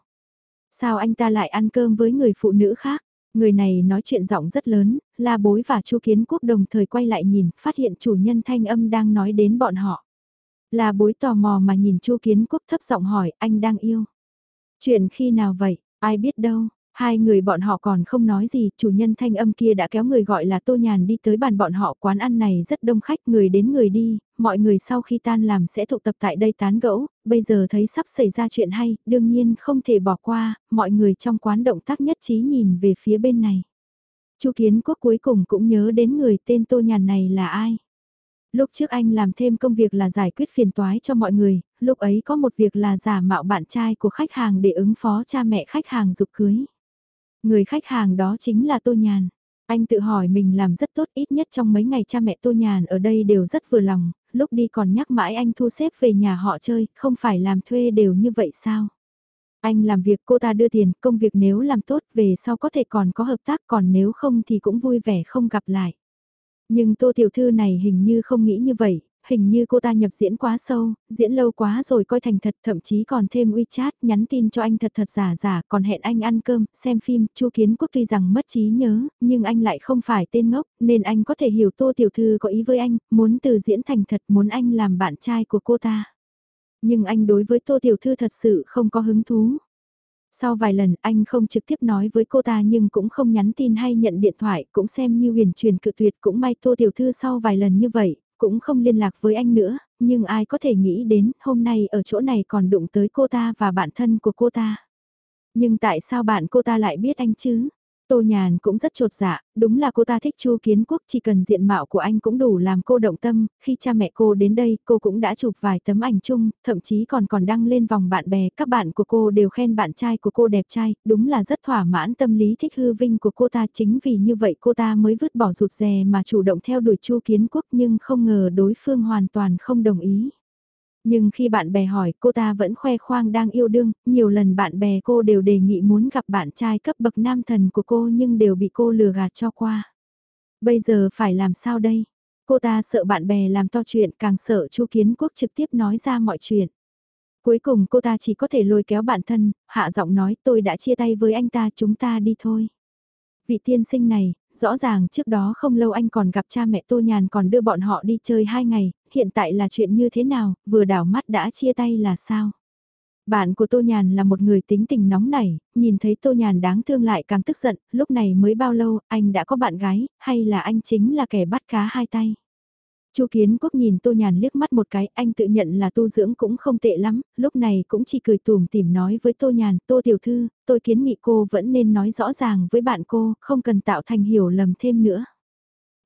Speaker 1: Sao anh ta lại ăn cơm với người phụ nữ khác? Người này nói chuyện giọng rất lớn, la bối và chu kiến quốc đồng thời quay lại nhìn, phát hiện chủ nhân thanh âm đang nói đến bọn họ. La bối tò mò mà nhìn chu kiến quốc thấp giọng hỏi, anh đang yêu. Chuyện khi nào vậy, ai biết đâu, Hai người bọn họ còn không nói gì, chủ nhân thanh âm kia đã kéo người gọi là Tô Nhàn đi tới bàn bọn họ quán ăn này rất đông khách người đến người đi, mọi người sau khi tan làm sẽ tụ tập tại đây tán gẫu, bây giờ thấy sắp xảy ra chuyện hay, đương nhiên không thể bỏ qua, mọi người trong quán động tác nhất trí nhìn về phía bên này. Chu Kiến Quốc cuối cùng cũng nhớ đến người tên Tô Nhàn này là ai. Lúc trước anh làm thêm công việc là giải quyết phiền toái cho mọi người, lúc ấy có một việc là giả mạo bạn trai của khách hàng để ứng phó cha mẹ khách hàng dục cưới. Người khách hàng đó chính là Tô Nhàn. Anh tự hỏi mình làm rất tốt ít nhất trong mấy ngày cha mẹ Tô Nhàn ở đây đều rất vừa lòng, lúc đi còn nhắc mãi anh thu xếp về nhà họ chơi, không phải làm thuê đều như vậy sao? Anh làm việc cô ta đưa tiền, công việc nếu làm tốt về sau có thể còn có hợp tác còn nếu không thì cũng vui vẻ không gặp lại. Nhưng tô tiểu thư này hình như không nghĩ như vậy, hình như cô ta nhập diễn quá sâu, diễn lâu quá rồi coi thành thật thậm chí còn thêm WeChat nhắn tin cho anh thật thật giả giả còn hẹn anh ăn cơm, xem phim, Chu Kiến Quốc tuy rằng mất trí nhớ, nhưng anh lại không phải tên ngốc nên anh có thể hiểu Tô Tiểu Thư có ý với anh, muốn từ diễn thành thật muốn anh làm bạn trai của cô ta. Nhưng anh đối với Tô Tiểu Thư thật sự không có hứng thú. Sau vài lần anh không trực tiếp nói với cô ta nhưng cũng không nhắn tin hay nhận điện thoại cũng xem như huyền truyền cự tuyệt cũng may Tô Tiểu Thư sau vài lần như vậy, cũng không liên lạc với anh nữa, nhưng ai có thể nghĩ đến hôm nay ở chỗ này còn đụng tới cô ta và bạn thân của cô ta. Nhưng tại sao bạn cô ta lại biết anh chứ? Tô Nhàn cũng rất trột dạ, đúng là cô ta thích Chu Kiến Quốc chỉ cần diện mạo của anh cũng đủ làm cô động tâm, khi cha mẹ cô đến đây cô cũng đã chụp vài tấm ảnh chung, thậm chí còn còn đăng lên vòng bạn bè, các bạn của cô đều khen bạn trai của cô đẹp trai, đúng là rất thỏa mãn tâm lý thích hư vinh của cô ta chính vì như vậy cô ta mới vứt bỏ rụt rè mà chủ động theo đuổi Chu Kiến Quốc nhưng không ngờ đối phương hoàn toàn không đồng ý. Nhưng khi bạn bè hỏi cô ta vẫn khoe khoang đang yêu đương, nhiều lần bạn bè cô đều đề nghị muốn gặp bạn trai cấp bậc nam thần của cô nhưng đều bị cô lừa gạt cho qua. Bây giờ phải làm sao đây? Cô ta sợ bạn bè làm to chuyện càng sợ Chu Kiến Quốc trực tiếp nói ra mọi chuyện. Cuối cùng cô ta chỉ có thể lôi kéo bản thân, hạ giọng nói tôi đã chia tay với anh ta chúng ta đi thôi. Vị tiên sinh này, rõ ràng trước đó không lâu anh còn gặp cha mẹ Tô Nhàn còn đưa bọn họ đi chơi hai ngày, hiện tại là chuyện như thế nào, vừa đảo mắt đã chia tay là sao? Bạn của Tô Nhàn là một người tính tình nóng nảy, nhìn thấy Tô Nhàn đáng thương lại càng tức giận, lúc này mới bao lâu, anh đã có bạn gái, hay là anh chính là kẻ bắt cá hai tay? Chu Kiến Quốc nhìn Tô Nhàn liếc mắt một cái, anh tự nhận là tu dưỡng cũng không tệ lắm, lúc này cũng chỉ cười tùm tìm nói với Tô Nhàn, Tô Tiểu Thư, tôi kiến nghị cô vẫn nên nói rõ ràng với bạn cô, không cần tạo thành hiểu lầm thêm nữa.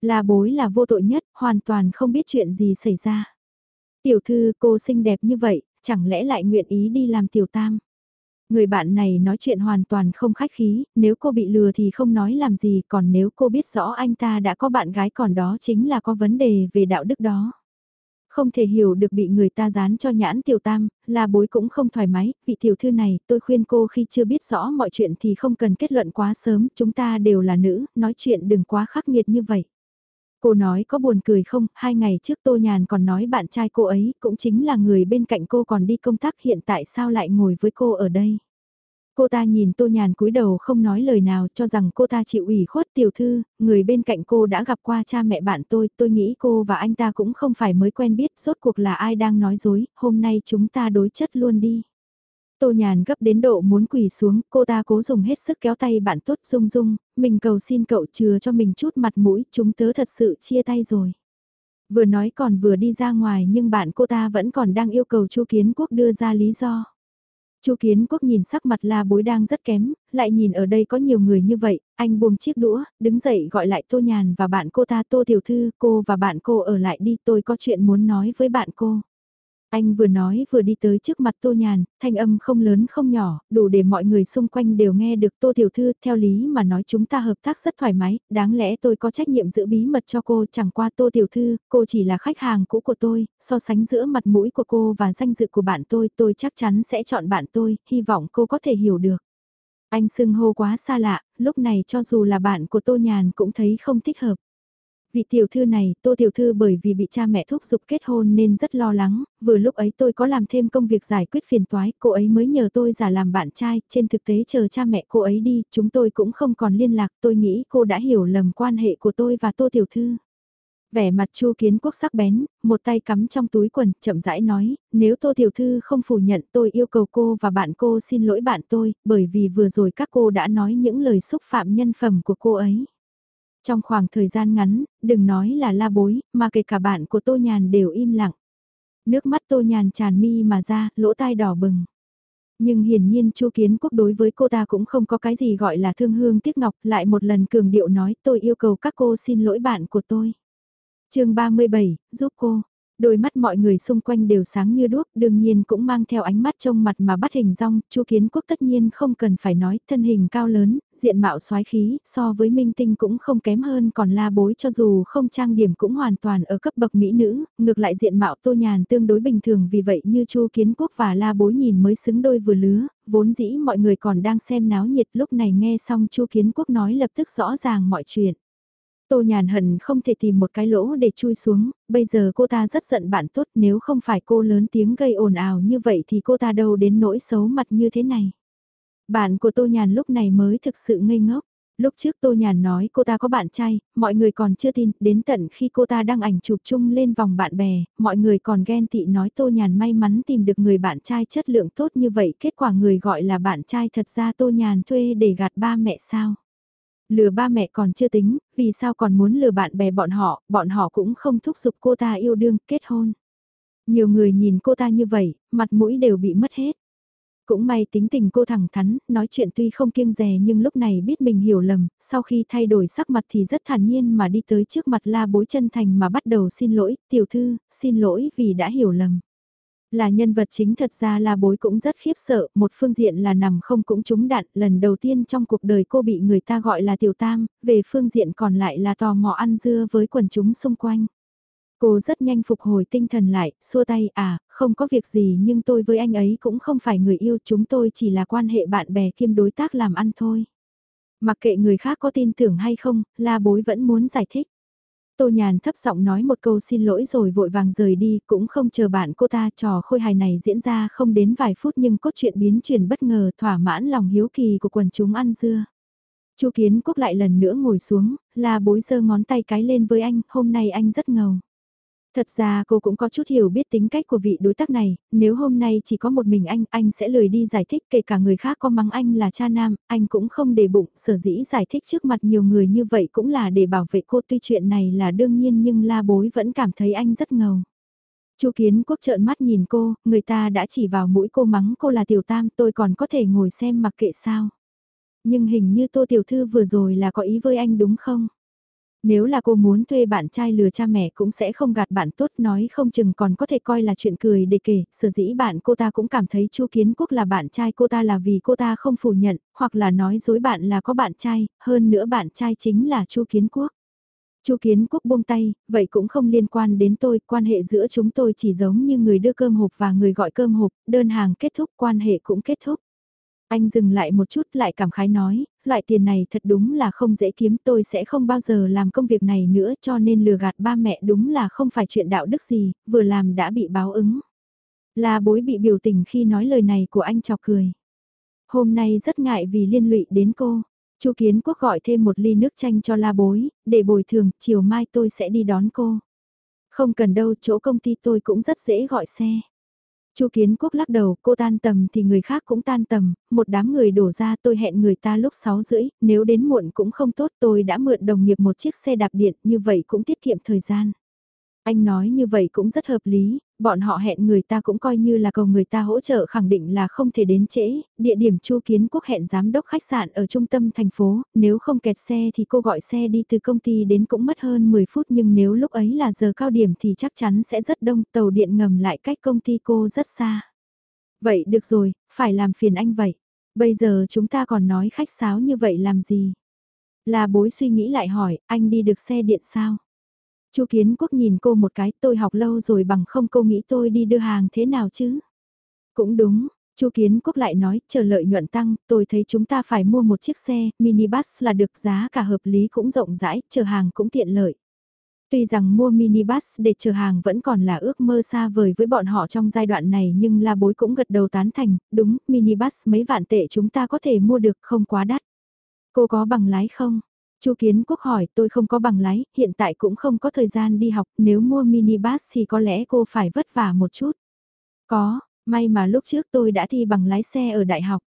Speaker 1: Là bối là vô tội nhất, hoàn toàn không biết chuyện gì xảy ra. Tiểu Thư cô xinh đẹp như vậy, chẳng lẽ lại nguyện ý đi làm tiểu tam? Người bạn này nói chuyện hoàn toàn không khách khí, nếu cô bị lừa thì không nói làm gì, còn nếu cô biết rõ anh ta đã có bạn gái còn đó chính là có vấn đề về đạo đức đó. Không thể hiểu được bị người ta dán cho nhãn tiểu tam, là bối cũng không thoải mái, vị tiểu thư này, tôi khuyên cô khi chưa biết rõ mọi chuyện thì không cần kết luận quá sớm, chúng ta đều là nữ, nói chuyện đừng quá khắc nghiệt như vậy. Cô nói có buồn cười không, hai ngày trước Tô Nhàn còn nói bạn trai cô ấy cũng chính là người bên cạnh cô còn đi công tác hiện tại sao lại ngồi với cô ở đây. Cô ta nhìn Tô Nhàn cúi đầu không nói lời nào cho rằng cô ta chịu ủy khuất tiểu thư, người bên cạnh cô đã gặp qua cha mẹ bạn tôi, tôi nghĩ cô và anh ta cũng không phải mới quen biết, rốt cuộc là ai đang nói dối, hôm nay chúng ta đối chất luôn đi. Tô Nhàn gấp đến độ muốn quỳ xuống, cô ta cố dùng hết sức kéo tay bạn tốt Dung Dung, mình cầu xin cậu chừa cho mình chút mặt mũi, chúng tớ thật sự chia tay rồi. Vừa nói còn vừa đi ra ngoài nhưng bạn cô ta vẫn còn đang yêu cầu Chu Kiến Quốc đưa ra lý do. Chu Kiến Quốc nhìn sắc mặt la bối đang rất kém, lại nhìn ở đây có nhiều người như vậy, anh buông chiếc đũa, đứng dậy gọi lại Tô Nhàn và bạn cô ta Tô Tiểu Thư, cô và bạn cô ở lại đi tôi có chuyện muốn nói với bạn cô. Anh vừa nói vừa đi tới trước mặt Tô Nhàn, thanh âm không lớn không nhỏ, đủ để mọi người xung quanh đều nghe được Tô Tiểu Thư, theo lý mà nói chúng ta hợp tác rất thoải mái, đáng lẽ tôi có trách nhiệm giữ bí mật cho cô, chẳng qua Tô Tiểu Thư, cô chỉ là khách hàng cũ của tôi, so sánh giữa mặt mũi của cô và danh dự của bạn tôi, tôi chắc chắn sẽ chọn bạn tôi, hy vọng cô có thể hiểu được. Anh xưng hô quá xa lạ, lúc này cho dù là bạn của Tô Nhàn cũng thấy không thích hợp. Vị tiểu thư này, tô tiểu thư bởi vì bị cha mẹ thúc giục kết hôn nên rất lo lắng, vừa lúc ấy tôi có làm thêm công việc giải quyết phiền toái, cô ấy mới nhờ tôi giả làm bạn trai, trên thực tế chờ cha mẹ cô ấy đi, chúng tôi cũng không còn liên lạc, tôi nghĩ cô đã hiểu lầm quan hệ của tôi và tô tiểu thư. Vẻ mặt Chu Kiến Quốc sắc bén, một tay cắm trong túi quần, chậm rãi nói, nếu Tô Tiểu Thư không phủ nhận tôi yêu cầu cô và bạn cô xin lỗi bạn tôi, bởi vì vừa rồi các cô đã nói những lời xúc phạm nhân phẩm của cô ấy. Trong khoảng thời gian ngắn, đừng nói là la bối, mà kể cả bạn của Tô Nhàn đều im lặng. Nước mắt Tô Nhàn tràn mi mà ra, lỗ tai đỏ bừng. Nhưng hiển nhiên Chu Kiến Quốc đối với cô ta cũng không có cái gì gọi là thương hương tiếc ngọc, lại một lần cường điệu nói tôi yêu cầu các cô xin lỗi bạn của tôi chương 37, giúp cô. Đôi mắt mọi người xung quanh đều sáng như đuốc, đương nhiên cũng mang theo ánh mắt trông mặt mà bắt hình rong, Chu Kiến Quốc tất nhiên không cần phải nói, thân hình cao lớn, diện mạo soái khí, so với minh tinh cũng không kém hơn còn la bối cho dù không trang điểm cũng hoàn toàn ở cấp bậc mỹ nữ, ngược lại diện mạo tô nhàn tương đối bình thường vì vậy như Chu Kiến Quốc và la bối nhìn mới xứng đôi vừa lứa, vốn dĩ mọi người còn đang xem náo nhiệt lúc này nghe xong Chu Kiến Quốc nói lập tức rõ ràng mọi chuyện. Tô nhàn hận không thể tìm một cái lỗ để chui xuống, bây giờ cô ta rất giận bạn tốt nếu không phải cô lớn tiếng gây ồn ào như vậy thì cô ta đâu đến nỗi xấu mặt như thế này. Bạn của Tô Nhàn lúc này mới thực sự ngây ngốc. Lúc trước Tô Nhàn nói cô ta có bạn trai, mọi người còn chưa tin, đến tận khi cô ta đăng ảnh chụp chung lên vòng bạn bè, mọi người còn ghen tị nói Tô Nhàn may mắn tìm được người bạn trai chất lượng tốt như vậy, kết quả người gọi là bạn trai thật ra Tô Nhàn thuê để gạt ba mẹ sao. Lừa ba mẹ còn chưa tính, vì sao còn muốn lừa bạn bè bọn họ, bọn họ cũng không thúc giục cô ta yêu đương, kết hôn. Nhiều người nhìn cô ta như vậy, mặt mũi đều bị mất hết. Cũng may tính tình cô thẳng thắn, nói chuyện tuy không kiêng dè nhưng lúc này biết mình hiểu lầm, sau khi thay đổi sắc mặt thì rất thản nhiên mà đi tới trước mặt la bối chân thành mà bắt đầu xin lỗi, tiểu thư, xin lỗi vì đã hiểu lầm. Là nhân vật chính thật ra là bối cũng rất khiếp sợ, một phương diện là nằm không cũng trúng đạn, lần đầu tiên trong cuộc đời cô bị người ta gọi là tiểu tam, về phương diện còn lại là tò mò ăn dưa với quần chúng xung quanh. Cô rất nhanh phục hồi tinh thần lại, xua tay, à, không có việc gì nhưng tôi với anh ấy cũng không phải người yêu, chúng tôi chỉ là quan hệ bạn bè kiêm đối tác làm ăn thôi. Mặc kệ người khác có tin tưởng hay không, la bối vẫn muốn giải thích. Tô Nhàn thấp giọng nói một câu xin lỗi rồi vội vàng rời đi, cũng không chờ bạn cô ta trò khôi hài này diễn ra không đến vài phút nhưng cốt truyện biến chuyển bất ngờ thỏa mãn lòng hiếu kỳ của quần chúng ăn dưa. Chu Kiến Quốc lại lần nữa ngồi xuống, la bối giơ ngón tay cái lên với anh, hôm nay anh rất ngầu. Thật ra cô cũng có chút hiểu biết tính cách của vị đối tác này, nếu hôm nay chỉ có một mình anh, anh sẽ lười đi giải thích kể cả người khác có mắng anh là cha nam, anh cũng không để bụng, sở dĩ giải thích trước mặt nhiều người như vậy cũng là để bảo vệ cô tuy chuyện này là đương nhiên nhưng la bối vẫn cảm thấy anh rất ngầu. Chu Kiến Quốc trợn mắt nhìn cô, người ta đã chỉ vào mũi cô mắng cô là tiểu tam tôi còn có thể ngồi xem mặc kệ sao. Nhưng hình như Tô Tiểu Thư vừa rồi là có ý với anh đúng không? Nếu là cô muốn thuê bạn trai lừa cha mẹ cũng sẽ không gạt bạn tốt nói không chừng còn có thể coi là chuyện cười để kể, sở dĩ bạn cô ta cũng cảm thấy Chu Kiến Quốc là bạn trai cô ta là vì cô ta không phủ nhận, hoặc là nói dối bạn là có bạn trai, hơn nữa bạn trai chính là Chu Kiến Quốc. Chu Kiến Quốc buông tay, vậy cũng không liên quan đến tôi, quan hệ giữa chúng tôi chỉ giống như người đưa cơm hộp và người gọi cơm hộp, đơn hàng kết thúc quan hệ cũng kết thúc. Anh dừng lại một chút lại cảm khái nói, loại tiền này thật đúng là không dễ kiếm tôi sẽ không bao giờ làm công việc này nữa cho nên lừa gạt ba mẹ đúng là không phải chuyện đạo đức gì, vừa làm đã bị báo ứng. La bối bị biểu tình khi nói lời này của anh chọc cười. Hôm nay rất ngại vì liên lụy đến cô. Chu Kiến Quốc gọi thêm một ly nước chanh cho la bối, để bồi thường, chiều mai tôi sẽ đi đón cô. Không cần đâu, chỗ công ty tôi cũng rất dễ gọi xe. Chu Kiến Quốc lắc đầu, cô tan tầm thì người khác cũng tan tầm, một đám người đổ ra tôi hẹn người ta lúc 6 rưỡi, nếu đến muộn cũng không tốt tôi đã mượn đồng nghiệp một chiếc xe đạp điện, như vậy cũng tiết kiệm thời gian. Anh nói như vậy cũng rất hợp lý, bọn họ hẹn người ta cũng coi như là cầu người ta hỗ trợ khẳng định là không thể đến trễ, địa điểm Chu Kiến Quốc hẹn giám đốc khách sạn ở trung tâm thành phố, nếu không kẹt xe thì cô gọi xe đi từ công ty đến cũng mất hơn 10 phút nhưng nếu lúc ấy là giờ cao điểm thì chắc chắn sẽ rất đông, tàu điện ngầm lại cách công ty cô rất xa. Vậy được rồi, phải làm phiền anh vậy. Bây giờ chúng ta còn nói khách sáo như vậy làm gì? Là bối suy nghĩ lại hỏi, anh đi được xe điện sao? Chu Kiến Quốc nhìn cô một cái, tôi học lâu rồi bằng không cô nghĩ tôi đi đưa hàng thế nào chứ? Cũng đúng, Chu Kiến Quốc lại nói, chờ lợi nhuận tăng, tôi thấy chúng ta phải mua một chiếc xe, minibus là được giá cả hợp lý cũng rộng rãi, chờ hàng cũng tiện lợi. Tuy rằng mua minibus để chờ hàng vẫn còn là ước mơ xa vời với bọn họ trong giai đoạn này nhưng la bối cũng gật đầu tán thành, đúng, minibus mấy vạn tệ chúng ta có thể mua được không quá đắt. Cô có bằng lái không? Chu Kiến Quốc hỏi tôi không có bằng lái, hiện tại cũng không có thời gian đi học, nếu mua minibus thì có lẽ cô phải vất vả một chút. Có, may mà lúc trước tôi đã thi bằng lái xe ở đại học.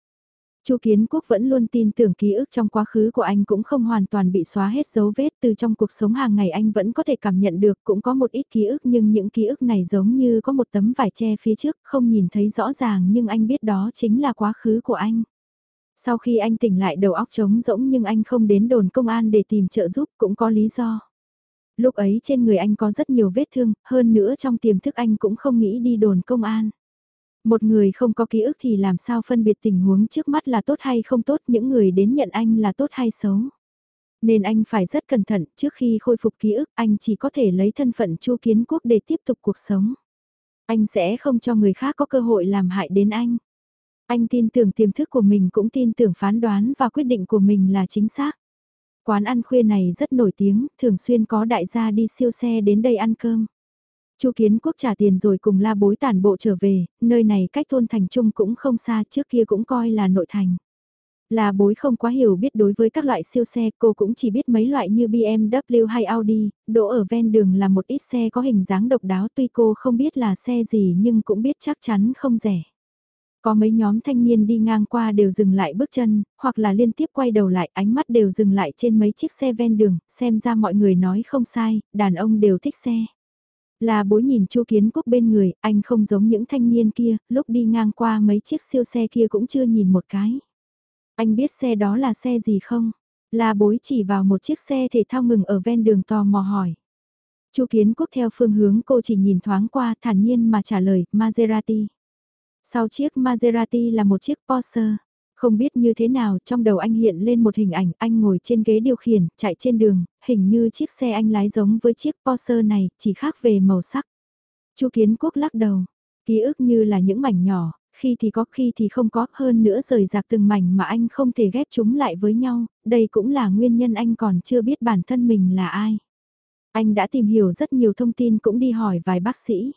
Speaker 1: Chu Kiến Quốc vẫn luôn tin tưởng ký ức trong quá khứ của anh cũng không hoàn toàn bị xóa hết dấu vết từ trong cuộc sống hàng ngày anh vẫn có thể cảm nhận được cũng có một ít ký ức nhưng những ký ức này giống như có một tấm vải che phía trước không nhìn thấy rõ ràng nhưng anh biết đó chính là quá khứ của anh. Sau khi anh tỉnh lại đầu óc trống rỗng nhưng anh không đến đồn công an để tìm trợ giúp cũng có lý do. Lúc ấy trên người anh có rất nhiều vết thương, hơn nữa trong tiềm thức anh cũng không nghĩ đi đồn công an. Một người không có ký ức thì làm sao phân biệt tình huống trước mắt là tốt hay không tốt, những người đến nhận anh là tốt hay xấu. Nên anh phải rất cẩn thận, trước khi khôi phục ký ức anh chỉ có thể lấy thân phận Chu Kiến Quốc để tiếp tục cuộc sống. Anh sẽ không cho người khác có cơ hội làm hại đến anh. Anh tin tưởng tiềm thức của mình cũng tin tưởng phán đoán và quyết định của mình là chính xác. Quán ăn khuya này rất nổi tiếng, thường xuyên có đại gia đi siêu xe đến đây ăn cơm. Chu Kiến Quốc trả tiền rồi cùng la bối tản bộ trở về, nơi này cách thôn thành trung cũng không xa trước kia cũng coi là nội thành. Là bối không quá hiểu biết đối với các loại siêu xe, cô cũng chỉ biết mấy loại như BMW hay Audi, đỗ ở ven đường là một ít xe có hình dáng độc đáo tuy cô không biết là xe gì nhưng cũng biết chắc chắn không rẻ. Có mấy nhóm thanh niên đi ngang qua đều dừng lại bước chân, hoặc là liên tiếp quay đầu lại ánh mắt đều dừng lại trên mấy chiếc xe ven đường, xem ra mọi người nói không sai, đàn ông đều thích xe. Là bối nhìn Chu Kiến Quốc bên người, anh không giống những thanh niên kia, lúc đi ngang qua mấy chiếc siêu xe kia cũng chưa nhìn một cái. Anh biết xe đó là xe gì không? Là bối chỉ vào một chiếc xe thể thao ngừng ở ven đường tò mò hỏi. Chu Kiến Quốc theo phương hướng cô chỉ nhìn thoáng qua thản nhiên mà trả lời, Maserati. Sau chiếc Maserati là một chiếc Porsche. Không biết như thế nào trong đầu anh hiện lên một hình ảnh anh ngồi trên ghế điều khiển, chạy trên đường, hình như chiếc xe anh lái giống với chiếc Porsche này, chỉ khác về màu sắc. Chu Kiến Quốc lắc đầu, ký ức như là những mảnh nhỏ, khi thì có khi thì không có, hơn nữa rời rạc từng mảnh mà anh không thể ghép chúng lại với nhau, đây cũng là nguyên nhân anh còn chưa biết bản thân mình là ai. Anh đã tìm hiểu rất nhiều thông tin cũng đi hỏi vài bác sĩ.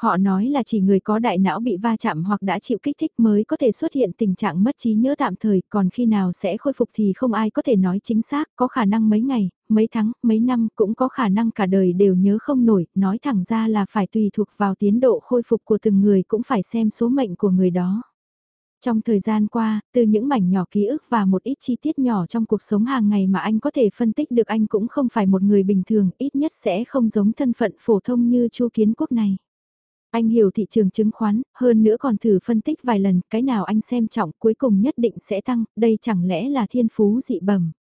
Speaker 1: Họ nói là chỉ người có đại não bị va chạm hoặc đã chịu kích thích mới có thể xuất hiện tình trạng mất trí nhớ tạm thời, còn khi nào sẽ khôi phục thì không ai có thể nói chính xác, có khả năng mấy ngày, mấy tháng, mấy năm cũng có khả năng cả đời đều nhớ không nổi, nói thẳng ra là phải tùy thuộc vào tiến độ khôi phục của từng người cũng phải xem số mệnh của người đó. Trong thời gian qua, từ những mảnh nhỏ ký ức và một ít chi tiết nhỏ trong cuộc sống hàng ngày mà anh có thể phân tích được anh cũng không phải một người bình thường, ít nhất sẽ không giống thân phận phổ thông như Chu Kiến Quốc này. Anh hiểu thị trường chứng khoán, hơn nữa còn thử phân tích vài lần, cái nào anh xem trọng cuối cùng nhất định sẽ tăng, đây chẳng lẽ là thiên phú dị bẩm.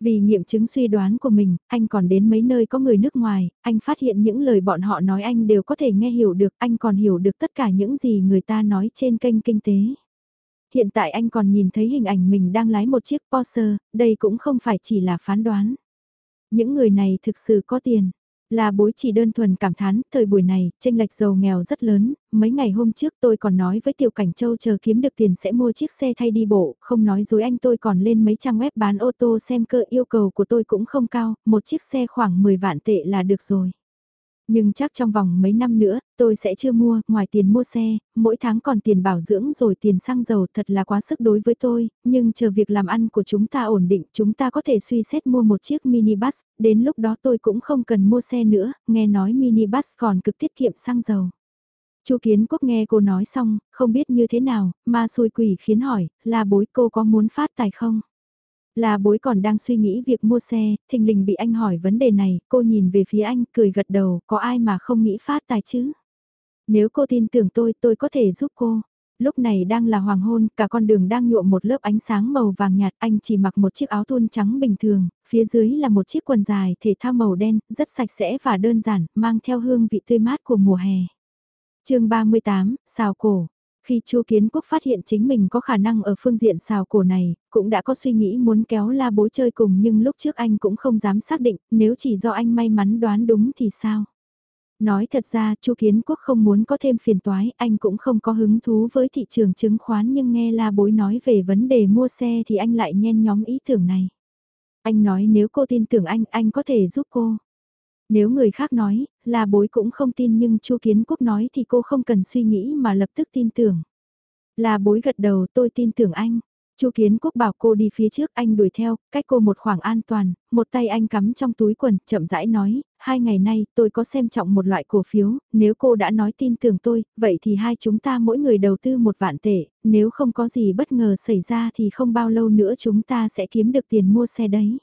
Speaker 1: Vì nghiệm chứng suy đoán của mình, anh còn đến mấy nơi có người nước ngoài, anh phát hiện những lời bọn họ nói anh đều có thể nghe hiểu được, anh còn hiểu được tất cả những gì người ta nói trên kênh kinh tế. Hiện tại anh còn nhìn thấy hình ảnh mình đang lái một chiếc Porsche, đây cũng không phải chỉ là phán đoán. Những người này thực sự có tiền, là bối chỉ đơn thuần cảm thán, thời buổi này, tranh lệch giàu nghèo rất lớn, mấy ngày hôm trước tôi còn nói với Tiểu Cảnh Châu chờ kiếm được tiền sẽ mua chiếc xe thay đi bộ, không nói dối anh tôi còn lên mấy trang web bán ô tô xem cơ yêu cầu của tôi cũng không cao, một chiếc xe khoảng 10 vạn tệ là được rồi. Nhưng chắc trong vòng mấy năm nữa, tôi sẽ chưa mua, ngoài tiền mua xe, mỗi tháng còn tiền bảo dưỡng rồi tiền xăng dầu thật là quá sức đối với tôi, nhưng chờ việc làm ăn của chúng ta ổn định, chúng ta có thể suy xét mua một chiếc minibus, đến lúc đó tôi cũng không cần mua xe nữa, nghe nói minibus còn cực tiết kiệm xăng dầu. Chu Kiến Quốc nghe cô nói xong, không biết như thế nào, ma xui quỷ khiến hỏi, là bối cô có muốn phát tài không? Là bối còn đang suy nghĩ việc mua xe, thình lình bị anh hỏi vấn đề này, cô nhìn về phía anh, cười gật đầu, có ai mà không nghĩ phát tài chứ? Nếu cô tin tưởng tôi, tôi có thể giúp cô. Lúc này đang là hoàng hôn, cả con đường đang nhuộm một lớp ánh sáng màu vàng nhạt, anh chỉ mặc một chiếc áo thun trắng bình thường, phía dưới là một chiếc quần dài thể thao màu đen, rất sạch sẽ và đơn giản, mang theo hương vị tươi mát của mùa hè. chương 38, xào cổ. Khi Chu Kiến Quốc phát hiện chính mình có khả năng ở phương diện xào cổ này, cũng đã có suy nghĩ muốn kéo la bối chơi cùng nhưng lúc trước anh cũng không dám xác định, nếu chỉ do anh may mắn đoán đúng thì sao? Nói thật ra Chu Kiến Quốc không muốn có thêm phiền toái, anh cũng không có hứng thú với thị trường chứng khoán nhưng nghe la bối nói về vấn đề mua xe thì anh lại nhen nhóm ý tưởng này. Anh nói nếu cô tin tưởng anh, anh có thể giúp cô. Nếu người khác nói, là bối cũng không tin nhưng Chu Kiến Quốc nói thì cô không cần suy nghĩ mà lập tức tin tưởng. Là bối gật đầu tôi tin tưởng anh. Chu Kiến Quốc bảo cô đi phía trước, anh đuổi theo, cách cô một khoảng an toàn, một tay anh cắm trong túi quần, chậm rãi nói, hai ngày nay tôi có xem trọng một loại cổ phiếu, nếu cô đã nói tin tưởng tôi, vậy thì hai chúng ta mỗi người đầu tư một vạn tệ, nếu không có gì bất ngờ xảy ra thì không bao lâu nữa chúng ta sẽ kiếm được tiền mua xe đấy.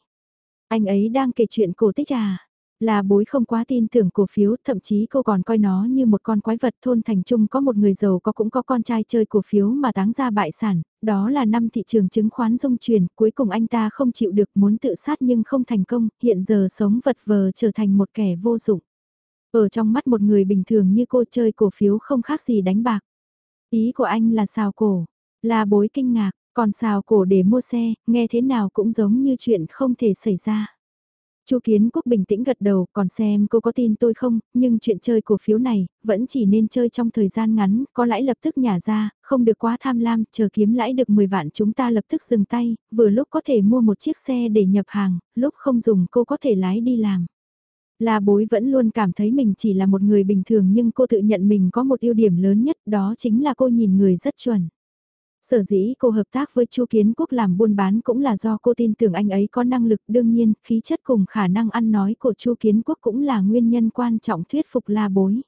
Speaker 1: Anh ấy đang kể chuyện cổ tích à? Là bối không quá tin tưởng cổ phiếu, thậm chí cô còn coi nó như một con quái vật thôn thành trung có một người giàu có cũng có con trai chơi cổ phiếu mà táng ra bại sản, đó là năm thị trường chứng khoán dung chuyển, cuối cùng anh ta không chịu được muốn tự sát nhưng không thành công, hiện giờ sống vật vờ trở thành một kẻ vô dụng. Ở trong mắt một người bình thường như cô chơi cổ phiếu không khác gì đánh bạc. Ý của anh là xào cổ, là bối kinh ngạc, còn xào cổ để mua xe, nghe thế nào cũng giống như chuyện không thể xảy ra. Chu Kiến Quốc bình tĩnh gật đầu, còn xem cô có tin tôi không, nhưng chuyện chơi cổ phiếu này, vẫn chỉ nên chơi trong thời gian ngắn, có lãi lập tức nhả ra, không được quá tham lam, chờ kiếm lãi được 10 vạn chúng ta lập tức dừng tay, vừa lúc có thể mua một chiếc xe để nhập hàng, lúc không dùng cô có thể lái đi làm. Là bối vẫn luôn cảm thấy mình chỉ là một người bình thường nhưng cô tự nhận mình có một ưu điểm lớn nhất đó chính là cô nhìn người rất chuẩn. Sở dĩ cô hợp tác với Chu Kiến Quốc làm buôn bán cũng là do cô tin tưởng anh ấy có năng lực đương nhiên, khí chất cùng khả năng ăn nói của Chu Kiến Quốc cũng là nguyên nhân quan trọng thuyết phục la bối.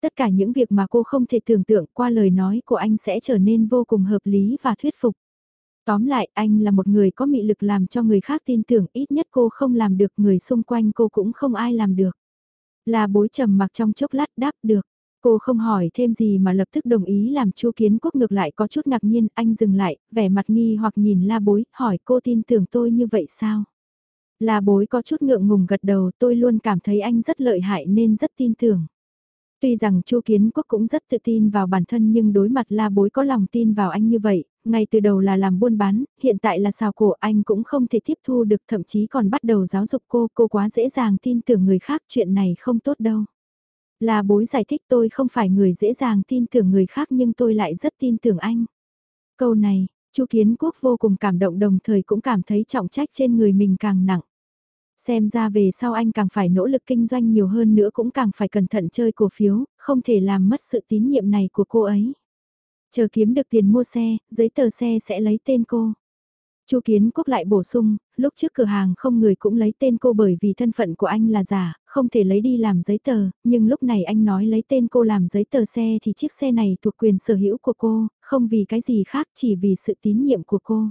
Speaker 1: Tất cả những việc mà cô không thể tưởng tượng qua lời nói của anh sẽ trở nên vô cùng hợp lý và thuyết phục. Tóm lại, anh là một người có mị lực làm cho người khác tin tưởng ít nhất cô không làm được người xung quanh cô cũng không ai làm được. Là bối trầm mặc trong chốc lát đáp được. Cô không hỏi thêm gì mà lập tức đồng ý làm chu kiến quốc ngược lại có chút ngạc nhiên, anh dừng lại, vẻ mặt nghi hoặc nhìn la bối, hỏi cô tin tưởng tôi như vậy sao? La bối có chút ngượng ngùng gật đầu tôi luôn cảm thấy anh rất lợi hại nên rất tin tưởng. Tuy rằng Chu Kiến Quốc cũng rất tự tin vào bản thân nhưng đối mặt La Bối có lòng tin vào anh như vậy, ngay từ đầu là làm buôn bán, hiện tại là xào cổ anh cũng không thể tiếp thu được thậm chí còn bắt đầu giáo dục cô, cô quá dễ dàng tin tưởng người khác chuyện này không tốt đâu. Là bối giải thích tôi không phải người dễ dàng tin tưởng người khác nhưng tôi lại rất tin tưởng anh. Câu này, Chu Kiến Quốc vô cùng cảm động đồng thời cũng cảm thấy trọng trách trên người mình càng nặng. Xem ra về sau anh càng phải nỗ lực kinh doanh nhiều hơn nữa cũng càng phải cẩn thận chơi cổ phiếu, không thể làm mất sự tín nhiệm này của cô ấy. Chờ kiếm được tiền mua xe, giấy tờ xe sẽ lấy tên cô. Chu Kiến Quốc lại bổ sung, lúc trước cửa hàng không người cũng lấy tên cô bởi vì thân phận của anh là giả, không thể lấy đi làm giấy tờ, nhưng lúc này anh nói lấy tên cô làm giấy tờ xe thì chiếc xe này thuộc quyền sở hữu của cô, không vì cái gì khác chỉ vì sự tín nhiệm của cô.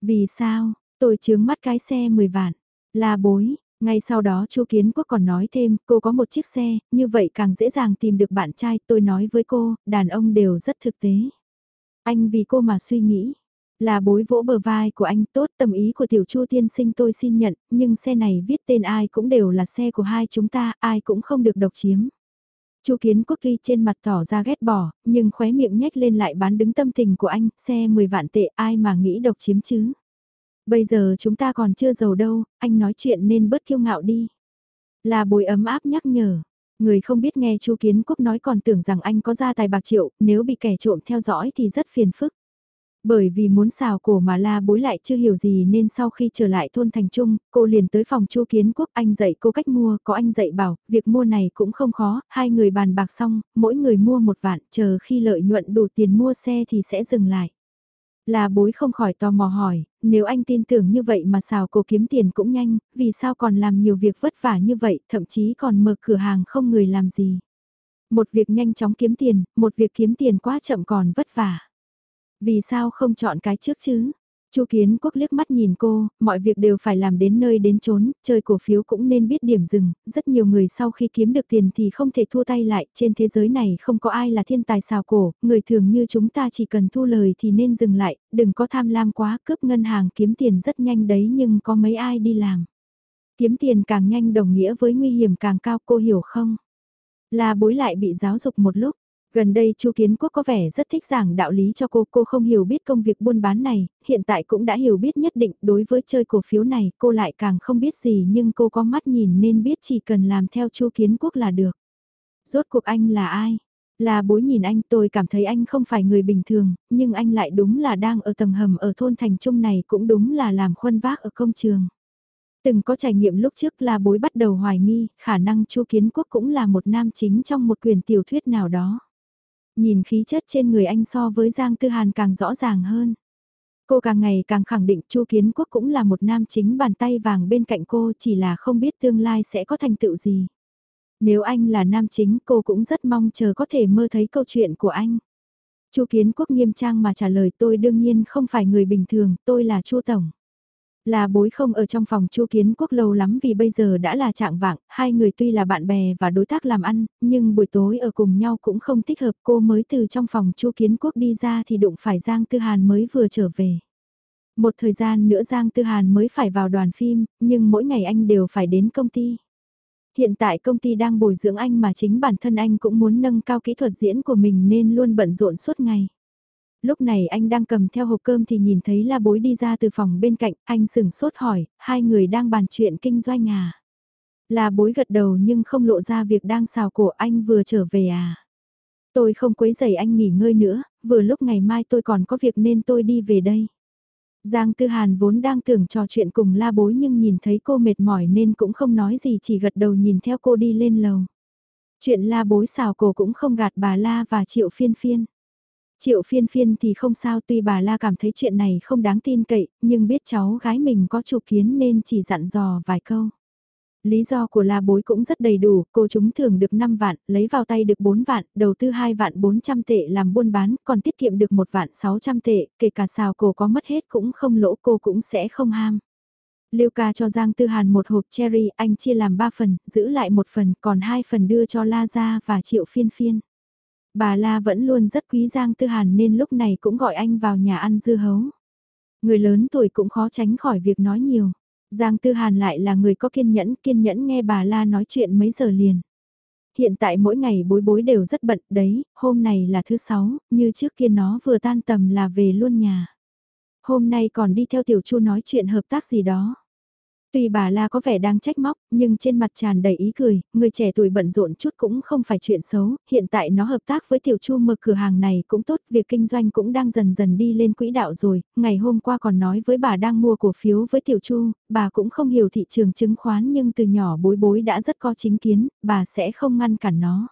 Speaker 1: Vì sao, tôi chướng mắt cái xe 10 vạn, là bối, ngay sau đó Chu Kiến Quốc còn nói thêm, cô có một chiếc xe, như vậy càng dễ dàng tìm được bạn trai, tôi nói với cô, đàn ông đều rất thực tế. Anh vì cô mà suy nghĩ, là bối vỗ bờ vai của anh tốt tâm ý của tiểu chu tiên sinh tôi xin nhận, nhưng xe này viết tên ai cũng đều là xe của hai chúng ta, ai cũng không được độc chiếm. Chu Kiến Quốc ghi trên mặt tỏ ra ghét bỏ, nhưng khóe miệng nhếch lên lại bán đứng tâm tình của anh, xe 10 vạn tệ ai mà nghĩ độc chiếm chứ. Bây giờ chúng ta còn chưa giàu đâu, anh nói chuyện nên bớt kiêu ngạo đi. Là bồi ấm áp nhắc nhở, người không biết nghe Chu Kiến Quốc nói còn tưởng rằng anh có gia tài bạc triệu, nếu bị kẻ trộm theo dõi thì rất phiền phức. Bởi vì muốn xào cổ mà la bối lại chưa hiểu gì nên sau khi trở lại thôn thành trung, cô liền tới phòng chu kiến quốc anh dạy cô cách mua, có anh dạy bảo, việc mua này cũng không khó, hai người bàn bạc xong, mỗi người mua một vạn, chờ khi lợi nhuận đủ tiền mua xe thì sẽ dừng lại. Là bối không khỏi tò mò hỏi, nếu anh tin tưởng như vậy mà xào cổ kiếm tiền cũng nhanh, vì sao còn làm nhiều việc vất vả như vậy, thậm chí còn mở cửa hàng không người làm gì. Một việc nhanh chóng kiếm tiền, một việc kiếm tiền quá chậm còn vất vả. Vì sao không chọn cái trước chứ? Chu Kiến Quốc liếc mắt nhìn cô, mọi việc đều phải làm đến nơi đến chốn, chơi cổ phiếu cũng nên biết điểm dừng, rất nhiều người sau khi kiếm được tiền thì không thể thua tay lại, trên thế giới này không có ai là thiên tài xào cổ, người thường như chúng ta chỉ cần thu lời thì nên dừng lại, đừng có tham lam quá, cướp ngân hàng kiếm tiền rất nhanh đấy nhưng có mấy ai đi làm. Kiếm tiền càng nhanh đồng nghĩa với nguy hiểm càng cao cô hiểu không? Là bối lại bị giáo dục một lúc, Gần đây Chu Kiến Quốc có vẻ rất thích giảng đạo lý cho cô, cô không hiểu biết công việc buôn bán này, hiện tại cũng đã hiểu biết nhất định đối với chơi cổ phiếu này, cô lại càng không biết gì nhưng cô có mắt nhìn nên biết chỉ cần làm theo Chu Kiến Quốc là được. Rốt cuộc anh là ai? Là bối nhìn anh tôi cảm thấy anh không phải người bình thường, nhưng anh lại đúng là đang ở tầng hầm ở thôn thành trung này cũng đúng là làm khuân vác ở công trường. Từng có trải nghiệm lúc trước là bối bắt đầu hoài nghi, khả năng Chu Kiến Quốc cũng là một nam chính trong một quyền tiểu thuyết nào đó. Nhìn khí chất trên người anh so với Giang Tư Hàn càng rõ ràng hơn. Cô càng ngày càng khẳng định Chu Kiến Quốc cũng là một nam chính bàn tay vàng bên cạnh cô chỉ là không biết tương lai sẽ có thành tựu gì. Nếu anh là nam chính cô cũng rất mong chờ có thể mơ thấy câu chuyện của anh. Chu Kiến Quốc nghiêm trang mà trả lời tôi đương nhiên không phải người bình thường, tôi là Chu Tổng. Là bối không ở trong phòng Chu Kiến Quốc lâu lắm vì bây giờ đã là trạng vạng, hai người tuy là bạn bè và đối tác làm ăn, nhưng buổi tối ở cùng nhau cũng không thích hợp cô mới từ trong phòng Chu Kiến Quốc đi ra thì đụng phải Giang Tư Hàn mới vừa trở về. Một thời gian nữa Giang Tư Hàn mới phải vào đoàn phim, nhưng mỗi ngày anh đều phải đến công ty. Hiện tại công ty đang bồi dưỡng anh mà chính bản thân anh cũng muốn nâng cao kỹ thuật diễn của mình nên luôn bận rộn suốt ngày. Lúc này anh đang cầm theo hộp cơm thì nhìn thấy la bối đi ra từ phòng bên cạnh, anh sừng sốt hỏi, hai người đang bàn chuyện kinh doanh à? La bối gật đầu nhưng không lộ ra việc đang xào cổ anh vừa trở về à? Tôi không quấy giày anh nghỉ ngơi nữa, vừa lúc ngày mai tôi còn có việc nên tôi đi về đây. Giang Tư Hàn vốn đang tưởng trò chuyện cùng la bối nhưng nhìn thấy cô mệt mỏi nên cũng không nói gì chỉ gật đầu nhìn theo cô đi lên lầu. Chuyện la bối xào cổ cũng không gạt bà la và triệu phiên phiên. Triệu phiên phiên thì không sao tuy bà la cảm thấy chuyện này không đáng tin cậy, nhưng biết cháu gái mình có chủ kiến nên chỉ dặn dò vài câu. Lý do của la bối cũng rất đầy đủ, cô chúng thường được 5 vạn, lấy vào tay được 4 vạn, đầu tư 2 vạn 400 tệ làm buôn bán, còn tiết kiệm được 1 vạn 600 tệ, kể cả xào cô có mất hết cũng không lỗ cô cũng sẽ không ham. Lưu ca cho Giang Tư Hàn một hộp cherry, anh chia làm 3 phần, giữ lại một phần, còn hai phần đưa cho La Gia và Triệu Phiên Phiên. Bà La vẫn luôn rất quý Giang Tư Hàn nên lúc này cũng gọi anh vào nhà ăn dưa hấu. Người lớn tuổi cũng khó tránh khỏi việc nói nhiều. Giang Tư Hàn lại là người có kiên nhẫn, kiên nhẫn nghe bà La nói chuyện mấy giờ liền. Hiện tại mỗi ngày bối bối đều rất bận đấy, hôm này là thứ sáu, như trước kia nó vừa tan tầm là về luôn nhà. Hôm nay còn đi theo tiểu chu nói chuyện hợp tác gì đó. Tuy bà La có vẻ đang trách móc, nhưng trên mặt tràn đầy ý cười, người trẻ tuổi bận rộn chút cũng không phải chuyện xấu, hiện tại nó hợp tác với Tiểu Chu mở cửa hàng này cũng tốt, việc kinh doanh cũng đang dần dần đi lên quỹ đạo rồi, ngày hôm qua còn nói với bà đang mua cổ phiếu với Tiểu Chu, bà cũng không hiểu thị trường chứng khoán nhưng từ nhỏ bối bối đã rất có chính kiến, bà sẽ không ngăn cản nó.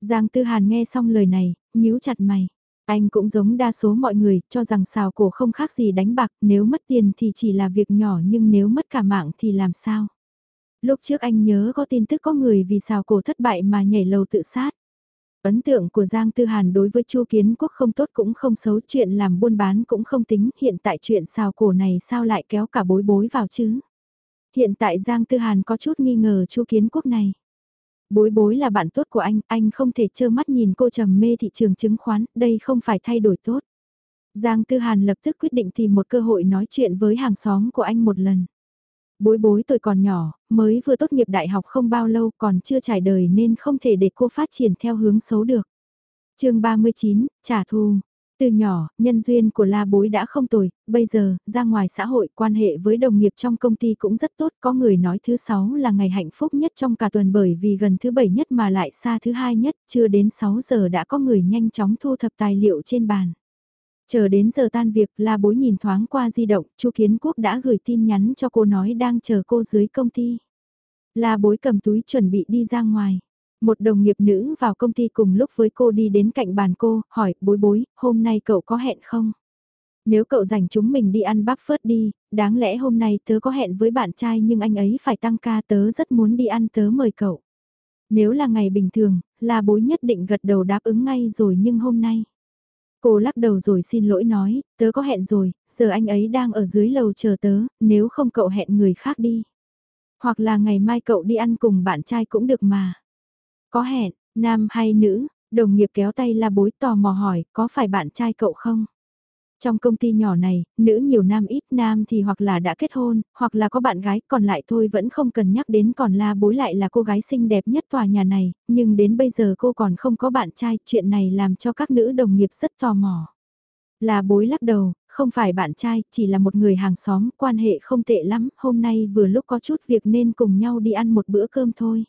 Speaker 1: Giang Tư Hàn nghe xong lời này, nhíu chặt mày. Anh cũng giống đa số mọi người, cho rằng xào cổ không khác gì đánh bạc, nếu mất tiền thì chỉ là việc nhỏ nhưng nếu mất cả mạng thì làm sao? Lúc trước anh nhớ có tin tức có người vì xào cổ thất bại mà nhảy lầu tự sát. Ấn tượng của Giang Tư Hàn đối với Chu Kiến Quốc không tốt cũng không xấu, chuyện làm buôn bán cũng không tính, hiện tại chuyện xào cổ này sao lại kéo cả bối bối vào chứ? Hiện tại Giang Tư Hàn có chút nghi ngờ Chu Kiến Quốc này. Bối bối là bạn tốt của anh, anh không thể trơ mắt nhìn cô trầm mê thị trường chứng khoán, đây không phải thay đổi tốt. Giang Tư Hàn lập tức quyết định tìm một cơ hội nói chuyện với hàng xóm của anh một lần. Bối bối tôi còn nhỏ, mới vừa tốt nghiệp đại học không bao lâu còn chưa trải đời nên không thể để cô phát triển theo hướng xấu được. chương 39, trả thù. Từ nhỏ, nhân duyên của la bối đã không tồi, bây giờ, ra ngoài xã hội quan hệ với đồng nghiệp trong công ty cũng rất tốt. Có người nói thứ sáu là ngày hạnh phúc nhất trong cả tuần bởi vì gần thứ bảy nhất mà lại xa thứ hai nhất, chưa đến 6 giờ đã có người nhanh chóng thu thập tài liệu trên bàn. Chờ đến giờ tan việc, la bối nhìn thoáng qua di động, chu Kiến Quốc đã gửi tin nhắn cho cô nói đang chờ cô dưới công ty. La bối cầm túi chuẩn bị đi ra ngoài. Một đồng nghiệp nữ vào công ty cùng lúc với cô đi đến cạnh bàn cô, hỏi, bối bối, hôm nay cậu có hẹn không? Nếu cậu rảnh chúng mình đi ăn bắp phớt đi, đáng lẽ hôm nay tớ có hẹn với bạn trai nhưng anh ấy phải tăng ca tớ rất muốn đi ăn tớ mời cậu. Nếu là ngày bình thường, là bối nhất định gật đầu đáp ứng ngay rồi nhưng hôm nay. Cô lắc đầu rồi xin lỗi nói, tớ có hẹn rồi, giờ anh ấy đang ở dưới lầu chờ tớ, nếu không cậu hẹn người khác đi. Hoặc là ngày mai cậu đi ăn cùng bạn trai cũng được mà. Có hẹn, nam hay nữ, đồng nghiệp kéo tay la bối tò mò hỏi, có phải bạn trai cậu không? Trong công ty nhỏ này, nữ nhiều nam ít nam thì hoặc là đã kết hôn, hoặc là có bạn gái, còn lại thôi vẫn không cần nhắc đến còn la bối lại là cô gái xinh đẹp nhất tòa nhà này, nhưng đến bây giờ cô còn không có bạn trai, chuyện này làm cho các nữ đồng nghiệp rất tò mò. La bối lắc đầu, không phải bạn trai, chỉ là một người hàng xóm, quan hệ không tệ lắm, hôm nay vừa lúc có chút việc nên cùng nhau đi ăn một bữa cơm thôi.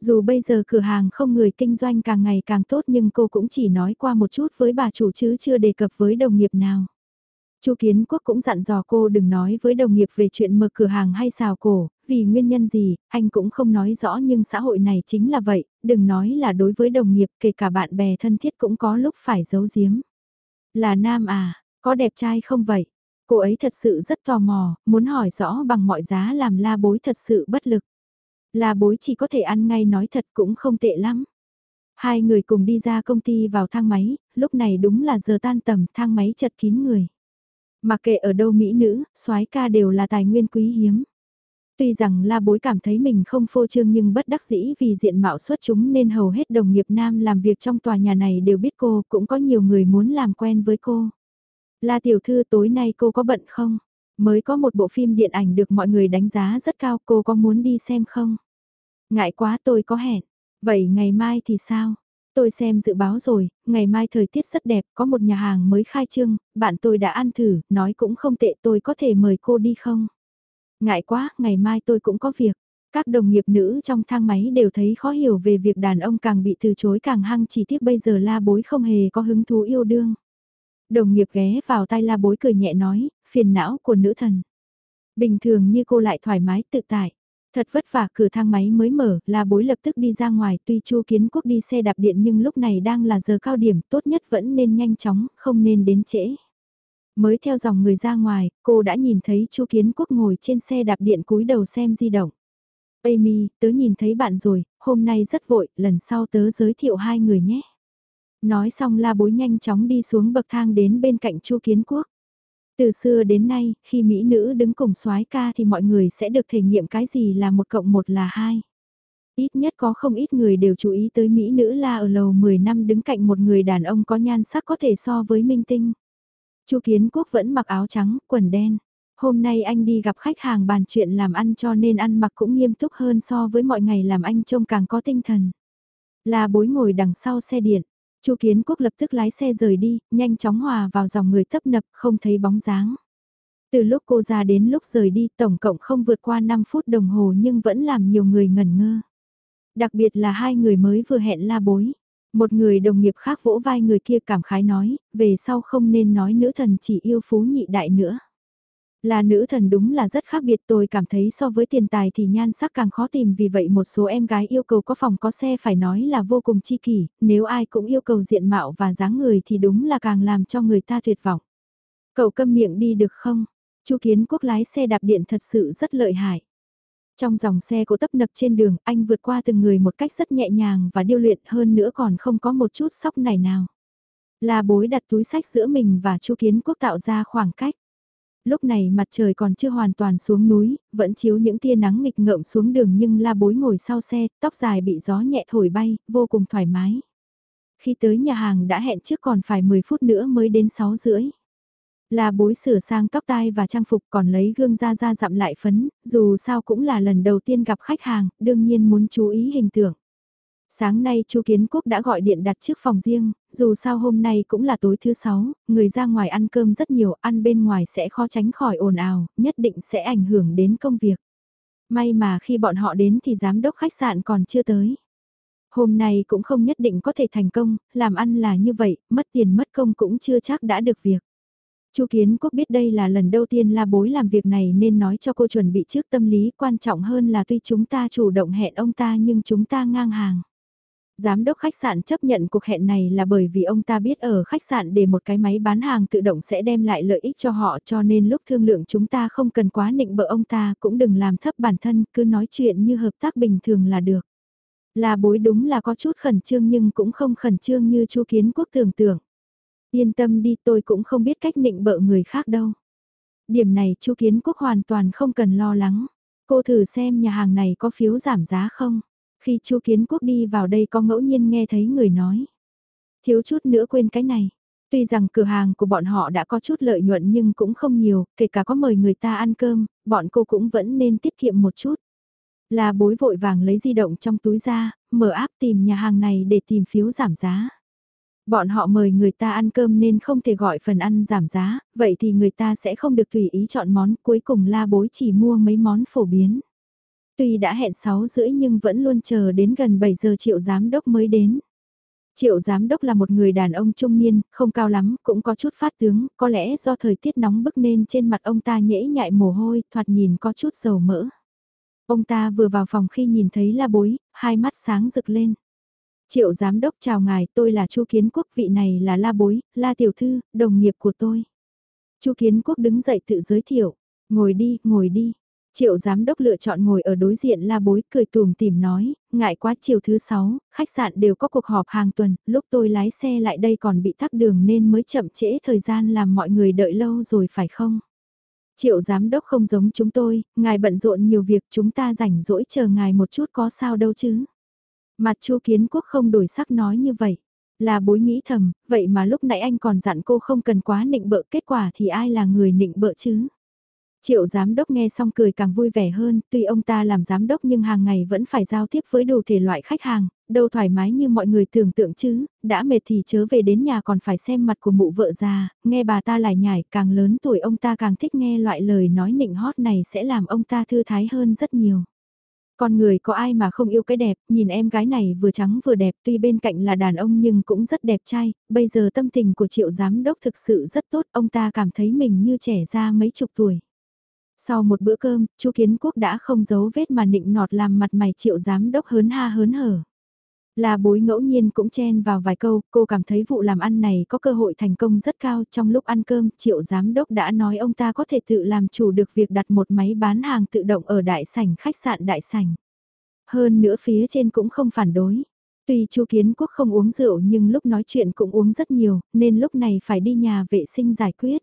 Speaker 1: Dù bây giờ cửa hàng không người kinh doanh càng ngày càng tốt nhưng cô cũng chỉ nói qua một chút với bà chủ chứ chưa đề cập với đồng nghiệp nào. Chu Kiến Quốc cũng dặn dò cô đừng nói với đồng nghiệp về chuyện mở cửa hàng hay xào cổ, vì nguyên nhân gì, anh cũng không nói rõ nhưng xã hội này chính là vậy, đừng nói là đối với đồng nghiệp kể cả bạn bè thân thiết cũng có lúc phải giấu giếm. Là nam à, có đẹp trai không vậy? Cô ấy thật sự rất tò mò, muốn hỏi rõ bằng mọi giá làm la bối thật sự bất lực. La bối chỉ có thể ăn ngay nói thật cũng không tệ lắm. Hai người cùng đi ra công ty vào thang máy, lúc này đúng là giờ tan tầm thang máy chật kín người. Mà kệ ở đâu mỹ nữ, soái ca đều là tài nguyên quý hiếm. Tuy rằng la bối cảm thấy mình không phô trương nhưng bất đắc dĩ vì diện mạo xuất chúng nên hầu hết đồng nghiệp nam làm việc trong tòa nhà này đều biết cô, cũng có nhiều người muốn làm quen với cô. La tiểu thư tối nay cô có bận không? Mới có một bộ phim điện ảnh được mọi người đánh giá rất cao cô có muốn đi xem không? Ngại quá tôi có hẹn. Vậy ngày mai thì sao? Tôi xem dự báo rồi, ngày mai thời tiết rất đẹp, có một nhà hàng mới khai trương, bạn tôi đã ăn thử, nói cũng không tệ tôi có thể mời cô đi không? Ngại quá, ngày mai tôi cũng có việc. Các đồng nghiệp nữ trong thang máy đều thấy khó hiểu về việc đàn ông càng bị từ chối càng hăng chỉ tiếc bây giờ la bối không hề có hứng thú yêu đương. Đồng nghiệp ghé vào tay la bối cười nhẹ nói, phiền não của nữ thần. Bình thường như cô lại thoải mái tự tại. Thật vất vả cửa thang máy mới mở, la bối lập tức đi ra ngoài tuy chu kiến quốc đi xe đạp điện nhưng lúc này đang là giờ cao điểm tốt nhất vẫn nên nhanh chóng, không nên đến trễ. Mới theo dòng người ra ngoài, cô đã nhìn thấy chu kiến quốc ngồi trên xe đạp điện cúi đầu xem di động. Amy, tớ nhìn thấy bạn rồi, hôm nay rất vội, lần sau tớ giới thiệu hai người nhé. Nói xong la bối nhanh chóng đi xuống bậc thang đến bên cạnh chu kiến quốc. Từ xưa đến nay, khi Mỹ nữ đứng cùng soái ca thì mọi người sẽ được thể nghiệm cái gì là một cộng một là hai. Ít nhất có không ít người đều chú ý tới Mỹ nữ la ở lầu 10 năm đứng cạnh một người đàn ông có nhan sắc có thể so với minh tinh. Chu Kiến Quốc vẫn mặc áo trắng, quần đen. Hôm nay anh đi gặp khách hàng bàn chuyện làm ăn cho nên ăn mặc cũng nghiêm túc hơn so với mọi ngày làm anh trông càng có tinh thần. La bối ngồi đằng sau xe điện, Chu Kiến Quốc lập tức lái xe rời đi, nhanh chóng hòa vào dòng người tấp nập, không thấy bóng dáng. Từ lúc cô ra đến lúc rời đi, tổng cộng không vượt qua 5 phút đồng hồ nhưng vẫn làm nhiều người ngẩn ngơ. Đặc biệt là hai người mới vừa hẹn la bối. Một người đồng nghiệp khác vỗ vai người kia cảm khái nói, về sau không nên nói nữ thần chỉ yêu phú nhị đại nữa. Là nữ thần đúng là rất khác biệt tôi cảm thấy so với tiền tài thì nhan sắc càng khó tìm vì vậy một số em gái yêu cầu có phòng có xe phải nói là vô cùng chi kỷ, nếu ai cũng yêu cầu diện mạo và dáng người thì đúng là càng làm cho người ta tuyệt vọng. Cậu câm miệng đi được không? Chu Kiến Quốc lái xe đạp điện thật sự rất lợi hại. Trong dòng xe cổ tấp nập trên đường, anh vượt qua từng người một cách rất nhẹ nhàng và điêu luyện hơn nữa còn không có một chút sóc này nào. Là bối đặt túi sách giữa mình và Chu Kiến Quốc tạo ra khoảng cách lúc này mặt trời còn chưa hoàn toàn xuống núi, vẫn chiếu những tia nắng nghịch ngợm xuống đường nhưng la bối ngồi sau xe, tóc dài bị gió nhẹ thổi bay, vô cùng thoải mái. Khi tới nhà hàng đã hẹn trước còn phải 10 phút nữa mới đến 6 rưỡi. La bối sửa sang tóc tai và trang phục còn lấy gương ra ra dặm lại phấn, dù sao cũng là lần đầu tiên gặp khách hàng, đương nhiên muốn chú ý hình tượng. Sáng nay Chu Kiến Quốc đã gọi điện đặt trước phòng riêng, dù sao hôm nay cũng là tối thứ sáu, người ra ngoài ăn cơm rất nhiều, ăn bên ngoài sẽ khó tránh khỏi ồn ào, nhất định sẽ ảnh hưởng đến công việc. May mà khi bọn họ đến thì giám đốc khách sạn còn chưa tới. Hôm nay cũng không nhất định có thể thành công, làm ăn là như vậy, mất tiền mất công cũng chưa chắc đã được việc. Chu Kiến Quốc biết đây là lần đầu tiên la bối làm việc này nên nói cho cô chuẩn bị trước tâm lý quan trọng hơn là tuy chúng ta chủ động hẹn ông ta nhưng chúng ta ngang hàng. Giám đốc khách sạn chấp nhận cuộc hẹn này là bởi vì ông ta biết ở khách sạn để một cái máy bán hàng tự động sẽ đem lại lợi ích cho họ, cho nên lúc thương lượng chúng ta không cần quá nịnh bợ ông ta, cũng đừng làm thấp bản thân, cứ nói chuyện như hợp tác bình thường là được. Là bối đúng là có chút khẩn trương nhưng cũng không khẩn trương như chu kiến quốc tưởng tượng. Yên tâm đi, tôi cũng không biết cách nịnh bợ người khác đâu. Điểm này chu kiến quốc hoàn toàn không cần lo lắng. Cô thử xem nhà hàng này có phiếu giảm giá không? Khi Chu Kiến Quốc đi vào đây có ngẫu nhiên nghe thấy người nói. Thiếu chút nữa quên cái này. Tuy rằng cửa hàng của bọn họ đã có chút lợi nhuận nhưng cũng không nhiều, kể cả có mời người ta ăn cơm, bọn cô cũng vẫn nên tiết kiệm một chút. Là bối vội vàng lấy di động trong túi ra, mở áp tìm nhà hàng này để tìm phiếu giảm giá. Bọn họ mời người ta ăn cơm nên không thể gọi phần ăn giảm giá, vậy thì người ta sẽ không được tùy ý chọn món, cuối cùng la bối chỉ mua mấy món phổ biến. Tuy đã hẹn 6 rưỡi nhưng vẫn luôn chờ đến gần 7 giờ triệu giám đốc mới đến. Triệu giám đốc là một người đàn ông trung niên, không cao lắm, cũng có chút phát tướng, có lẽ do thời tiết nóng bức nên trên mặt ông ta nhễ nhại mồ hôi, thoạt nhìn có chút dầu mỡ. Ông ta vừa vào phòng khi nhìn thấy la bối, hai mắt sáng rực lên. Triệu giám đốc chào ngài, tôi là Chu Kiến Quốc, vị này là La Bối, La Tiểu Thư, đồng nghiệp của tôi. Chu Kiến Quốc đứng dậy tự giới thiệu, ngồi đi, ngồi đi. Triệu giám đốc lựa chọn ngồi ở đối diện La Bối cười tùm tìm nói, ngại quá chiều thứ sáu, khách sạn đều có cuộc họp hàng tuần, lúc tôi lái xe lại đây còn bị tắc đường nên mới chậm trễ thời gian làm mọi người đợi lâu rồi phải không? Triệu giám đốc không giống chúng tôi, ngài bận rộn nhiều việc chúng ta rảnh rỗi chờ ngài một chút có sao đâu chứ. Mặt chu kiến quốc không đổi sắc nói như vậy. Là bối nghĩ thầm, vậy mà lúc nãy anh còn dặn cô không cần quá nịnh bợ kết quả thì ai là người nịnh bợ chứ? Triệu giám đốc nghe xong cười càng vui vẻ hơn, tuy ông ta làm giám đốc nhưng hàng ngày vẫn phải giao tiếp với đủ thể loại khách hàng, đâu thoải mái như mọi người tưởng tượng chứ, đã mệt thì chớ về đến nhà còn phải xem mặt của mụ vợ già, nghe bà ta lại nhải, càng lớn tuổi ông ta càng thích nghe loại lời nói nịnh hót này sẽ làm ông ta thư thái hơn rất nhiều. Con người có ai mà không yêu cái đẹp, nhìn em gái này vừa trắng vừa đẹp tuy bên cạnh là đàn ông nhưng cũng rất đẹp trai, bây giờ tâm tình của triệu giám đốc thực sự rất tốt, ông ta cảm thấy mình như trẻ ra mấy chục tuổi. Sau một bữa cơm, chu Kiến Quốc đã không giấu vết mà nịnh nọt làm mặt mày triệu giám đốc hớn ha hớn hở. Là bối ngẫu nhiên cũng chen vào vài câu, cô cảm thấy vụ làm ăn này có cơ hội thành công rất cao. Trong lúc ăn cơm, triệu giám đốc đã nói ông ta có thể tự làm chủ được việc đặt một máy bán hàng tự động ở đại sảnh khách sạn đại sảnh. Hơn nữa phía trên cũng không phản đối. Tuy chu Kiến Quốc không uống rượu nhưng lúc nói chuyện cũng uống rất nhiều, nên lúc này phải đi nhà vệ sinh giải quyết.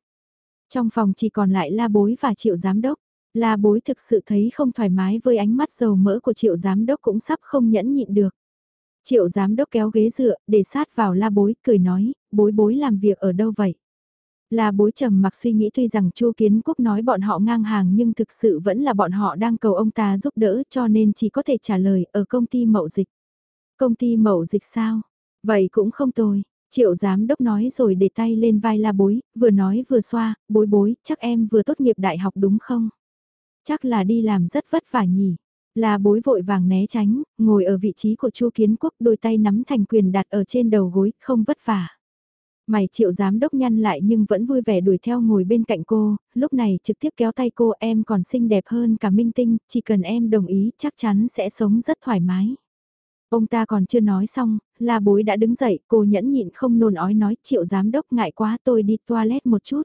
Speaker 1: Trong phòng chỉ còn lại la bối và triệu giám đốc. La bối thực sự thấy không thoải mái với ánh mắt dầu mỡ của triệu giám đốc cũng sắp không nhẫn nhịn được. Triệu giám đốc kéo ghế dựa, để sát vào la bối, cười nói, bối bối làm việc ở đâu vậy? La bối trầm mặc suy nghĩ tuy rằng Chu Kiến Quốc nói bọn họ ngang hàng nhưng thực sự vẫn là bọn họ đang cầu ông ta giúp đỡ cho nên chỉ có thể trả lời ở công ty mậu dịch. Công ty mậu dịch sao? Vậy cũng không tồi. Triệu giám đốc nói rồi để tay lên vai la bối, vừa nói vừa xoa, bối bối, chắc em vừa tốt nghiệp đại học đúng không? Chắc là đi làm rất vất vả nhỉ. La bối vội vàng né tránh, ngồi ở vị trí của Chu Kiến Quốc đôi tay nắm thành quyền đặt ở trên đầu gối, không vất vả. Mày triệu giám đốc nhăn lại nhưng vẫn vui vẻ đuổi theo ngồi bên cạnh cô, lúc này trực tiếp kéo tay cô em còn xinh đẹp hơn cả minh tinh, chỉ cần em đồng ý chắc chắn sẽ sống rất thoải mái. Ông ta còn chưa nói xong, la bối đã đứng dậy, cô nhẫn nhịn không nôn ói nói triệu giám đốc ngại quá tôi đi toilet một chút.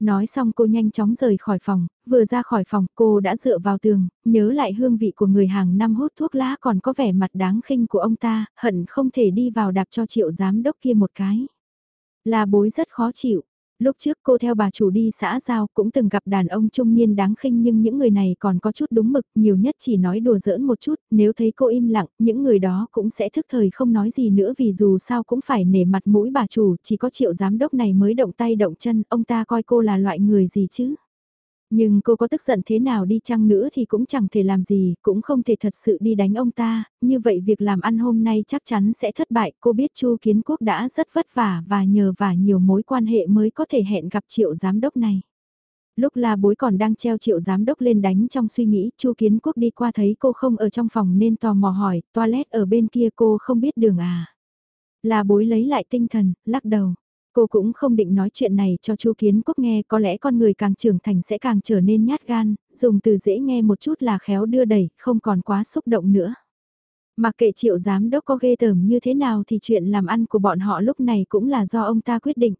Speaker 1: Nói xong cô nhanh chóng rời khỏi phòng, vừa ra khỏi phòng cô đã dựa vào tường, nhớ lại hương vị của người hàng năm hút thuốc lá còn có vẻ mặt đáng khinh của ông ta, hận không thể đi vào đạp cho triệu giám đốc kia một cái. Là bối rất khó chịu, Lúc trước cô theo bà chủ đi xã giao cũng từng gặp đàn ông trung niên đáng khinh nhưng những người này còn có chút đúng mực, nhiều nhất chỉ nói đùa giỡn một chút, nếu thấy cô im lặng, những người đó cũng sẽ thức thời không nói gì nữa vì dù sao cũng phải nể mặt mũi bà chủ, chỉ có triệu giám đốc này mới động tay động chân, ông ta coi cô là loại người gì chứ. Nhưng cô có tức giận thế nào đi chăng nữa thì cũng chẳng thể làm gì, cũng không thể thật sự đi đánh ông ta, như vậy việc làm ăn hôm nay chắc chắn sẽ thất bại. Cô biết Chu Kiến Quốc đã rất vất vả và nhờ vả nhiều mối quan hệ mới có thể hẹn gặp triệu giám đốc này. Lúc la bối còn đang treo triệu giám đốc lên đánh trong suy nghĩ, Chu Kiến Quốc đi qua thấy cô không ở trong phòng nên tò mò hỏi, toilet ở bên kia cô không biết đường à. La bối lấy lại tinh thần, lắc đầu. Cô cũng không định nói chuyện này cho Chu Kiến Quốc nghe, có lẽ con người càng trưởng thành sẽ càng trở nên nhát gan, dùng từ dễ nghe một chút là khéo đưa đẩy, không còn quá xúc động nữa. Mặc kệ triệu giám đốc có ghê tởm như thế nào thì chuyện làm ăn của bọn họ lúc này cũng là do ông ta quyết định.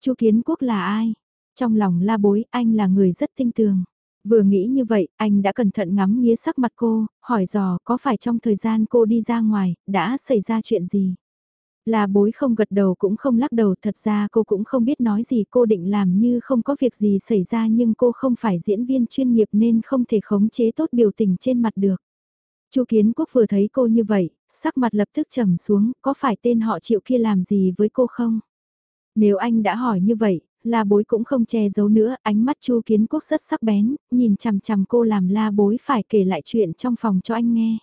Speaker 1: Chu Kiến Quốc là ai? Trong lòng la bối, anh là người rất tinh tường. Vừa nghĩ như vậy, anh đã cẩn thận ngắm nghía sắc mặt cô, hỏi dò có phải trong thời gian cô đi ra ngoài, đã xảy ra chuyện gì? Là bối không gật đầu cũng không lắc đầu, thật ra cô cũng không biết nói gì cô định làm như không có việc gì xảy ra nhưng cô không phải diễn viên chuyên nghiệp nên không thể khống chế tốt biểu tình trên mặt được. Chu Kiến Quốc vừa thấy cô như vậy, sắc mặt lập tức trầm xuống, có phải tên họ triệu kia làm gì với cô không? Nếu anh đã hỏi như vậy, la bối cũng không che giấu nữa, ánh mắt Chu Kiến Quốc rất sắc bén, nhìn chằm chằm cô làm la bối phải kể lại chuyện trong phòng cho anh nghe.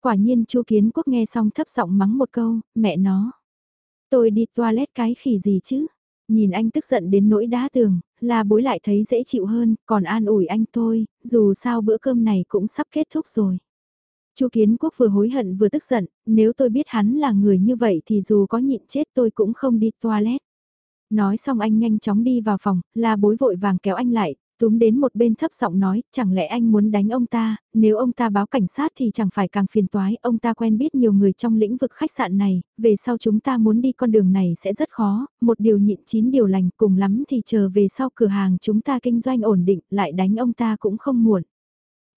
Speaker 1: Quả nhiên Chu Kiến Quốc nghe xong thấp giọng mắng một câu, mẹ nó. Tôi đi toilet cái khỉ gì chứ? Nhìn anh tức giận đến nỗi đá tường, là bối lại thấy dễ chịu hơn, còn an ủi anh thôi, dù sao bữa cơm này cũng sắp kết thúc rồi. Chu Kiến Quốc vừa hối hận vừa tức giận, nếu tôi biết hắn là người như vậy thì dù có nhịn chết tôi cũng không đi toilet. Nói xong anh nhanh chóng đi vào phòng, la bối vội vàng kéo anh lại, túm đến một bên thấp giọng nói, chẳng lẽ anh muốn đánh ông ta, nếu ông ta báo cảnh sát thì chẳng phải càng phiền toái, ông ta quen biết nhiều người trong lĩnh vực khách sạn này, về sau chúng ta muốn đi con đường này sẽ rất khó, một điều nhịn chín điều lành cùng lắm thì chờ về sau cửa hàng chúng ta kinh doanh ổn định, lại đánh ông ta cũng không muộn.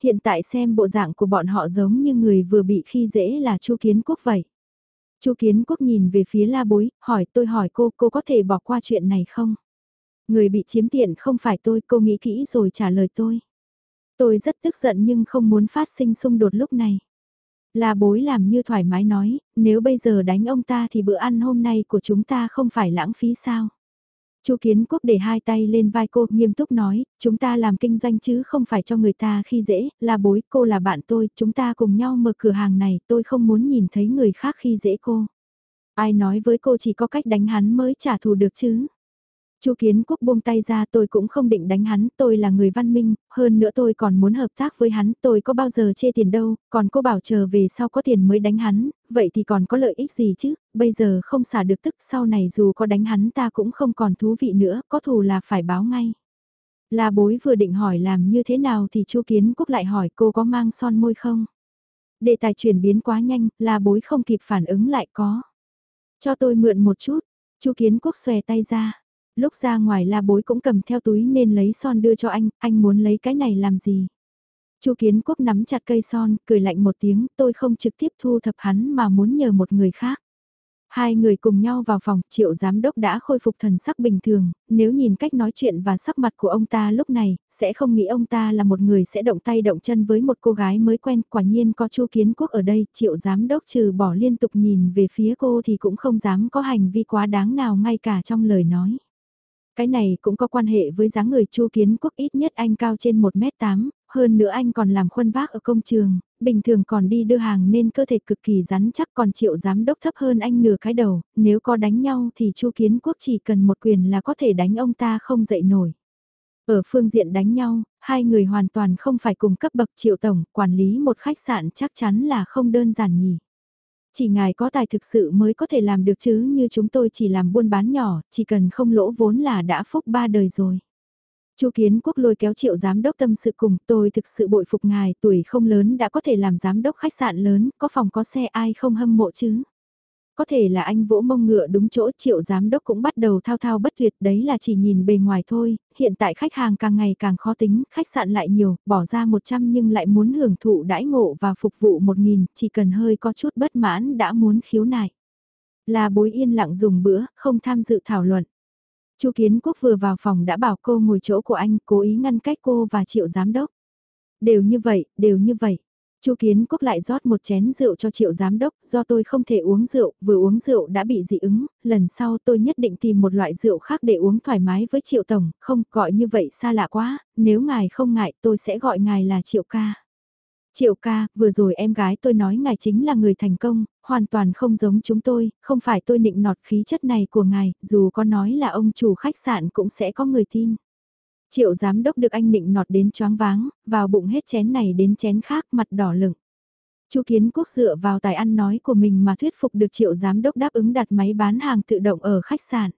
Speaker 1: Hiện tại xem bộ dạng của bọn họ giống như người vừa bị khi dễ là Chu Kiến Quốc vậy. Chu Kiến Quốc nhìn về phía la bối, hỏi tôi hỏi cô, cô có thể bỏ qua chuyện này không? Người bị chiếm tiện không phải tôi, cô nghĩ kỹ rồi trả lời tôi. Tôi rất tức giận nhưng không muốn phát sinh xung đột lúc này. là bối làm như thoải mái nói, nếu bây giờ đánh ông ta thì bữa ăn hôm nay của chúng ta không phải lãng phí sao? Chu Kiến Quốc để hai tay lên vai cô, nghiêm túc nói, chúng ta làm kinh doanh chứ không phải cho người ta khi dễ, là bối, cô là bạn tôi, chúng ta cùng nhau mở cửa hàng này, tôi không muốn nhìn thấy người khác khi dễ cô. Ai nói với cô chỉ có cách đánh hắn mới trả thù được chứ? Chu Kiến Quốc buông tay ra tôi cũng không định đánh hắn, tôi là người văn minh, hơn nữa tôi còn muốn hợp tác với hắn, tôi có bao giờ chê tiền đâu, còn cô bảo chờ về sau có tiền mới đánh hắn, vậy thì còn có lợi ích gì chứ, bây giờ không xả được tức sau này dù có đánh hắn ta cũng không còn thú vị nữa, có thù là phải báo ngay. La bối vừa định hỏi làm như thế nào thì Chu Kiến Quốc lại hỏi cô có mang son môi không? Đề tài chuyển biến quá nhanh, la bối không kịp phản ứng lại có. Cho tôi mượn một chút, Chu Kiến Quốc xòe tay ra. Lúc ra ngoài la bối cũng cầm theo túi nên lấy son đưa cho anh, anh muốn lấy cái này làm gì? Chu Kiến Quốc nắm chặt cây son, cười lạnh một tiếng, tôi không trực tiếp thu thập hắn mà muốn nhờ một người khác. Hai người cùng nhau vào phòng, triệu giám đốc đã khôi phục thần sắc bình thường, nếu nhìn cách nói chuyện và sắc mặt của ông ta lúc này, sẽ không nghĩ ông ta là một người sẽ động tay động chân với một cô gái mới quen, quả nhiên có Chu Kiến Quốc ở đây, triệu giám đốc trừ bỏ liên tục nhìn về phía cô thì cũng không dám có hành vi quá đáng nào ngay cả trong lời nói. Cái này cũng có quan hệ với dáng người Chu Kiến Quốc ít nhất anh cao trên 1m8, hơn nữa anh còn làm khuân vác ở công trường, bình thường còn đi đưa hàng nên cơ thể cực kỳ rắn chắc còn triệu giám đốc thấp hơn anh nửa cái đầu, nếu có đánh nhau thì Chu Kiến Quốc chỉ cần một quyền là có thể đánh ông ta không dậy nổi. Ở phương diện đánh nhau, hai người hoàn toàn không phải cùng cấp bậc triệu tổng, quản lý một khách sạn chắc chắn là không đơn giản nhỉ. Chỉ ngài có tài thực sự mới có thể làm được chứ như chúng tôi chỉ làm buôn bán nhỏ, chỉ cần không lỗ vốn là đã phúc ba đời rồi. Chu Kiến Quốc lôi kéo triệu giám đốc tâm sự cùng tôi thực sự bội phục ngài tuổi không lớn đã có thể làm giám đốc khách sạn lớn, có phòng có xe ai không hâm mộ chứ. Có thể là anh vỗ mông ngựa đúng chỗ triệu giám đốc cũng bắt đầu thao thao bất tuyệt đấy là chỉ nhìn bề ngoài thôi, hiện tại khách hàng càng ngày càng khó tính, khách sạn lại nhiều, bỏ ra 100 nhưng lại muốn hưởng thụ đãi ngộ và phục vụ 1.000, chỉ cần hơi có chút bất mãn đã muốn khiếu nại. Là bối yên lặng dùng bữa, không tham dự thảo luận. Chu Kiến Quốc vừa vào phòng đã bảo cô ngồi chỗ của anh, cố ý ngăn cách cô và triệu giám đốc. Đều như vậy, đều như vậy. Chu Kiến Quốc lại rót một chén rượu cho triệu giám đốc, do tôi không thể uống rượu, vừa uống rượu đã bị dị ứng, lần sau tôi nhất định tìm một loại rượu khác để uống thoải mái với triệu tổng, không gọi như vậy xa lạ quá, nếu ngài không ngại tôi sẽ gọi ngài là triệu ca. Triệu ca, vừa rồi em gái tôi nói ngài chính là người thành công, hoàn toàn không giống chúng tôi, không phải tôi nịnh nọt khí chất này của ngài, dù có nói là ông chủ khách sạn cũng sẽ có người tin. Triệu giám đốc được anh nịnh nọt đến choáng váng, vào bụng hết chén này đến chén khác mặt đỏ lửng. Chu Kiến Quốc dựa vào tài ăn nói của mình mà thuyết phục được triệu giám đốc đáp ứng đặt máy bán hàng tự động ở khách sạn.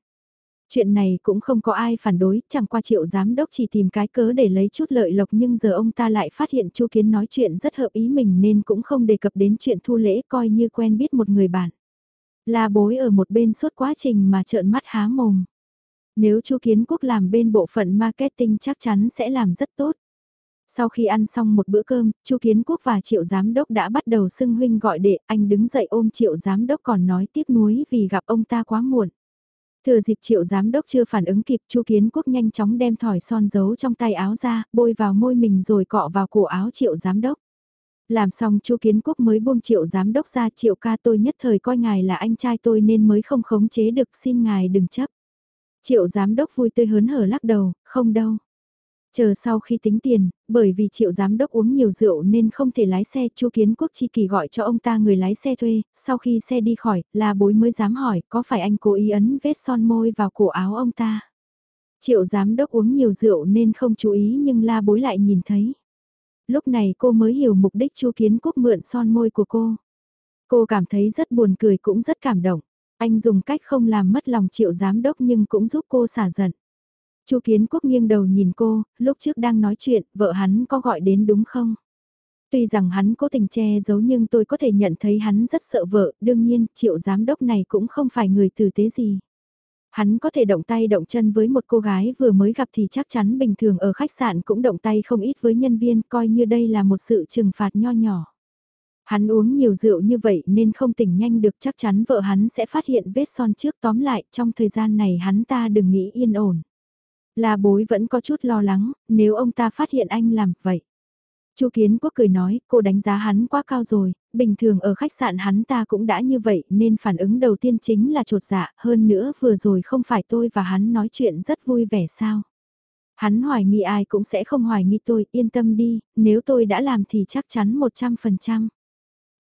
Speaker 1: Chuyện này cũng không có ai phản đối, chẳng qua triệu giám đốc chỉ tìm cái cớ để lấy chút lợi lộc nhưng giờ ông ta lại phát hiện Chu Kiến nói chuyện rất hợp ý mình nên cũng không đề cập đến chuyện thu lễ coi như quen biết một người bạn. La bối ở một bên suốt quá trình mà trợn mắt há mồm. Nếu Chu Kiến Quốc làm bên bộ phận marketing chắc chắn sẽ làm rất tốt. Sau khi ăn xong một bữa cơm, Chu Kiến Quốc và Triệu Giám Đốc đã bắt đầu xưng huynh gọi đệ, anh đứng dậy ôm Triệu Giám Đốc còn nói tiếc nuối vì gặp ông ta quá muộn. Thừa dịp Triệu Giám Đốc chưa phản ứng kịp Chu Kiến Quốc nhanh chóng đem thỏi son giấu trong tay áo ra, bôi vào môi mình rồi cọ vào cổ áo Triệu Giám Đốc. Làm xong Chu Kiến Quốc mới buông Triệu Giám Đốc ra Triệu ca tôi nhất thời coi ngài là anh trai tôi nên mới không khống chế được xin ngài đừng chấp. Triệu giám đốc vui tươi hớn hở lắc đầu, không đâu. Chờ sau khi tính tiền, bởi vì triệu giám đốc uống nhiều rượu nên không thể lái xe, Chu Kiến Quốc chi kỳ gọi cho ông ta người lái xe thuê, sau khi xe đi khỏi, là bối mới dám hỏi, có phải anh cố ý ấn vết son môi vào cổ áo ông ta. Triệu giám đốc uống nhiều rượu nên không chú ý nhưng la bối lại nhìn thấy. Lúc này cô mới hiểu mục đích Chu Kiến Quốc mượn son môi của cô. Cô cảm thấy rất buồn cười cũng rất cảm động. Anh dùng cách không làm mất lòng triệu giám đốc nhưng cũng giúp cô xả giận. Chu Kiến Quốc nghiêng đầu nhìn cô, lúc trước đang nói chuyện, vợ hắn có gọi đến đúng không? Tuy rằng hắn cố tình che giấu nhưng tôi có thể nhận thấy hắn rất sợ vợ, đương nhiên, triệu giám đốc này cũng không phải người tử tế gì. Hắn có thể động tay động chân với một cô gái vừa mới gặp thì chắc chắn bình thường ở khách sạn cũng động tay không ít với nhân viên coi như đây là một sự trừng phạt nho nhỏ. Hắn uống nhiều rượu như vậy nên không tỉnh nhanh được chắc chắn vợ hắn sẽ phát hiện vết son trước tóm lại trong thời gian này hắn ta đừng nghĩ yên ổn. Là bối vẫn có chút lo lắng, nếu ông ta phát hiện anh làm vậy. Chu Kiến Quốc cười nói, cô đánh giá hắn quá cao rồi, bình thường ở khách sạn hắn ta cũng đã như vậy nên phản ứng đầu tiên chính là trột dạ, hơn nữa vừa rồi không phải tôi và hắn nói chuyện rất vui vẻ sao. Hắn hoài nghi ai cũng sẽ không hoài nghi tôi, yên tâm đi, nếu tôi đã làm thì chắc chắn 100%.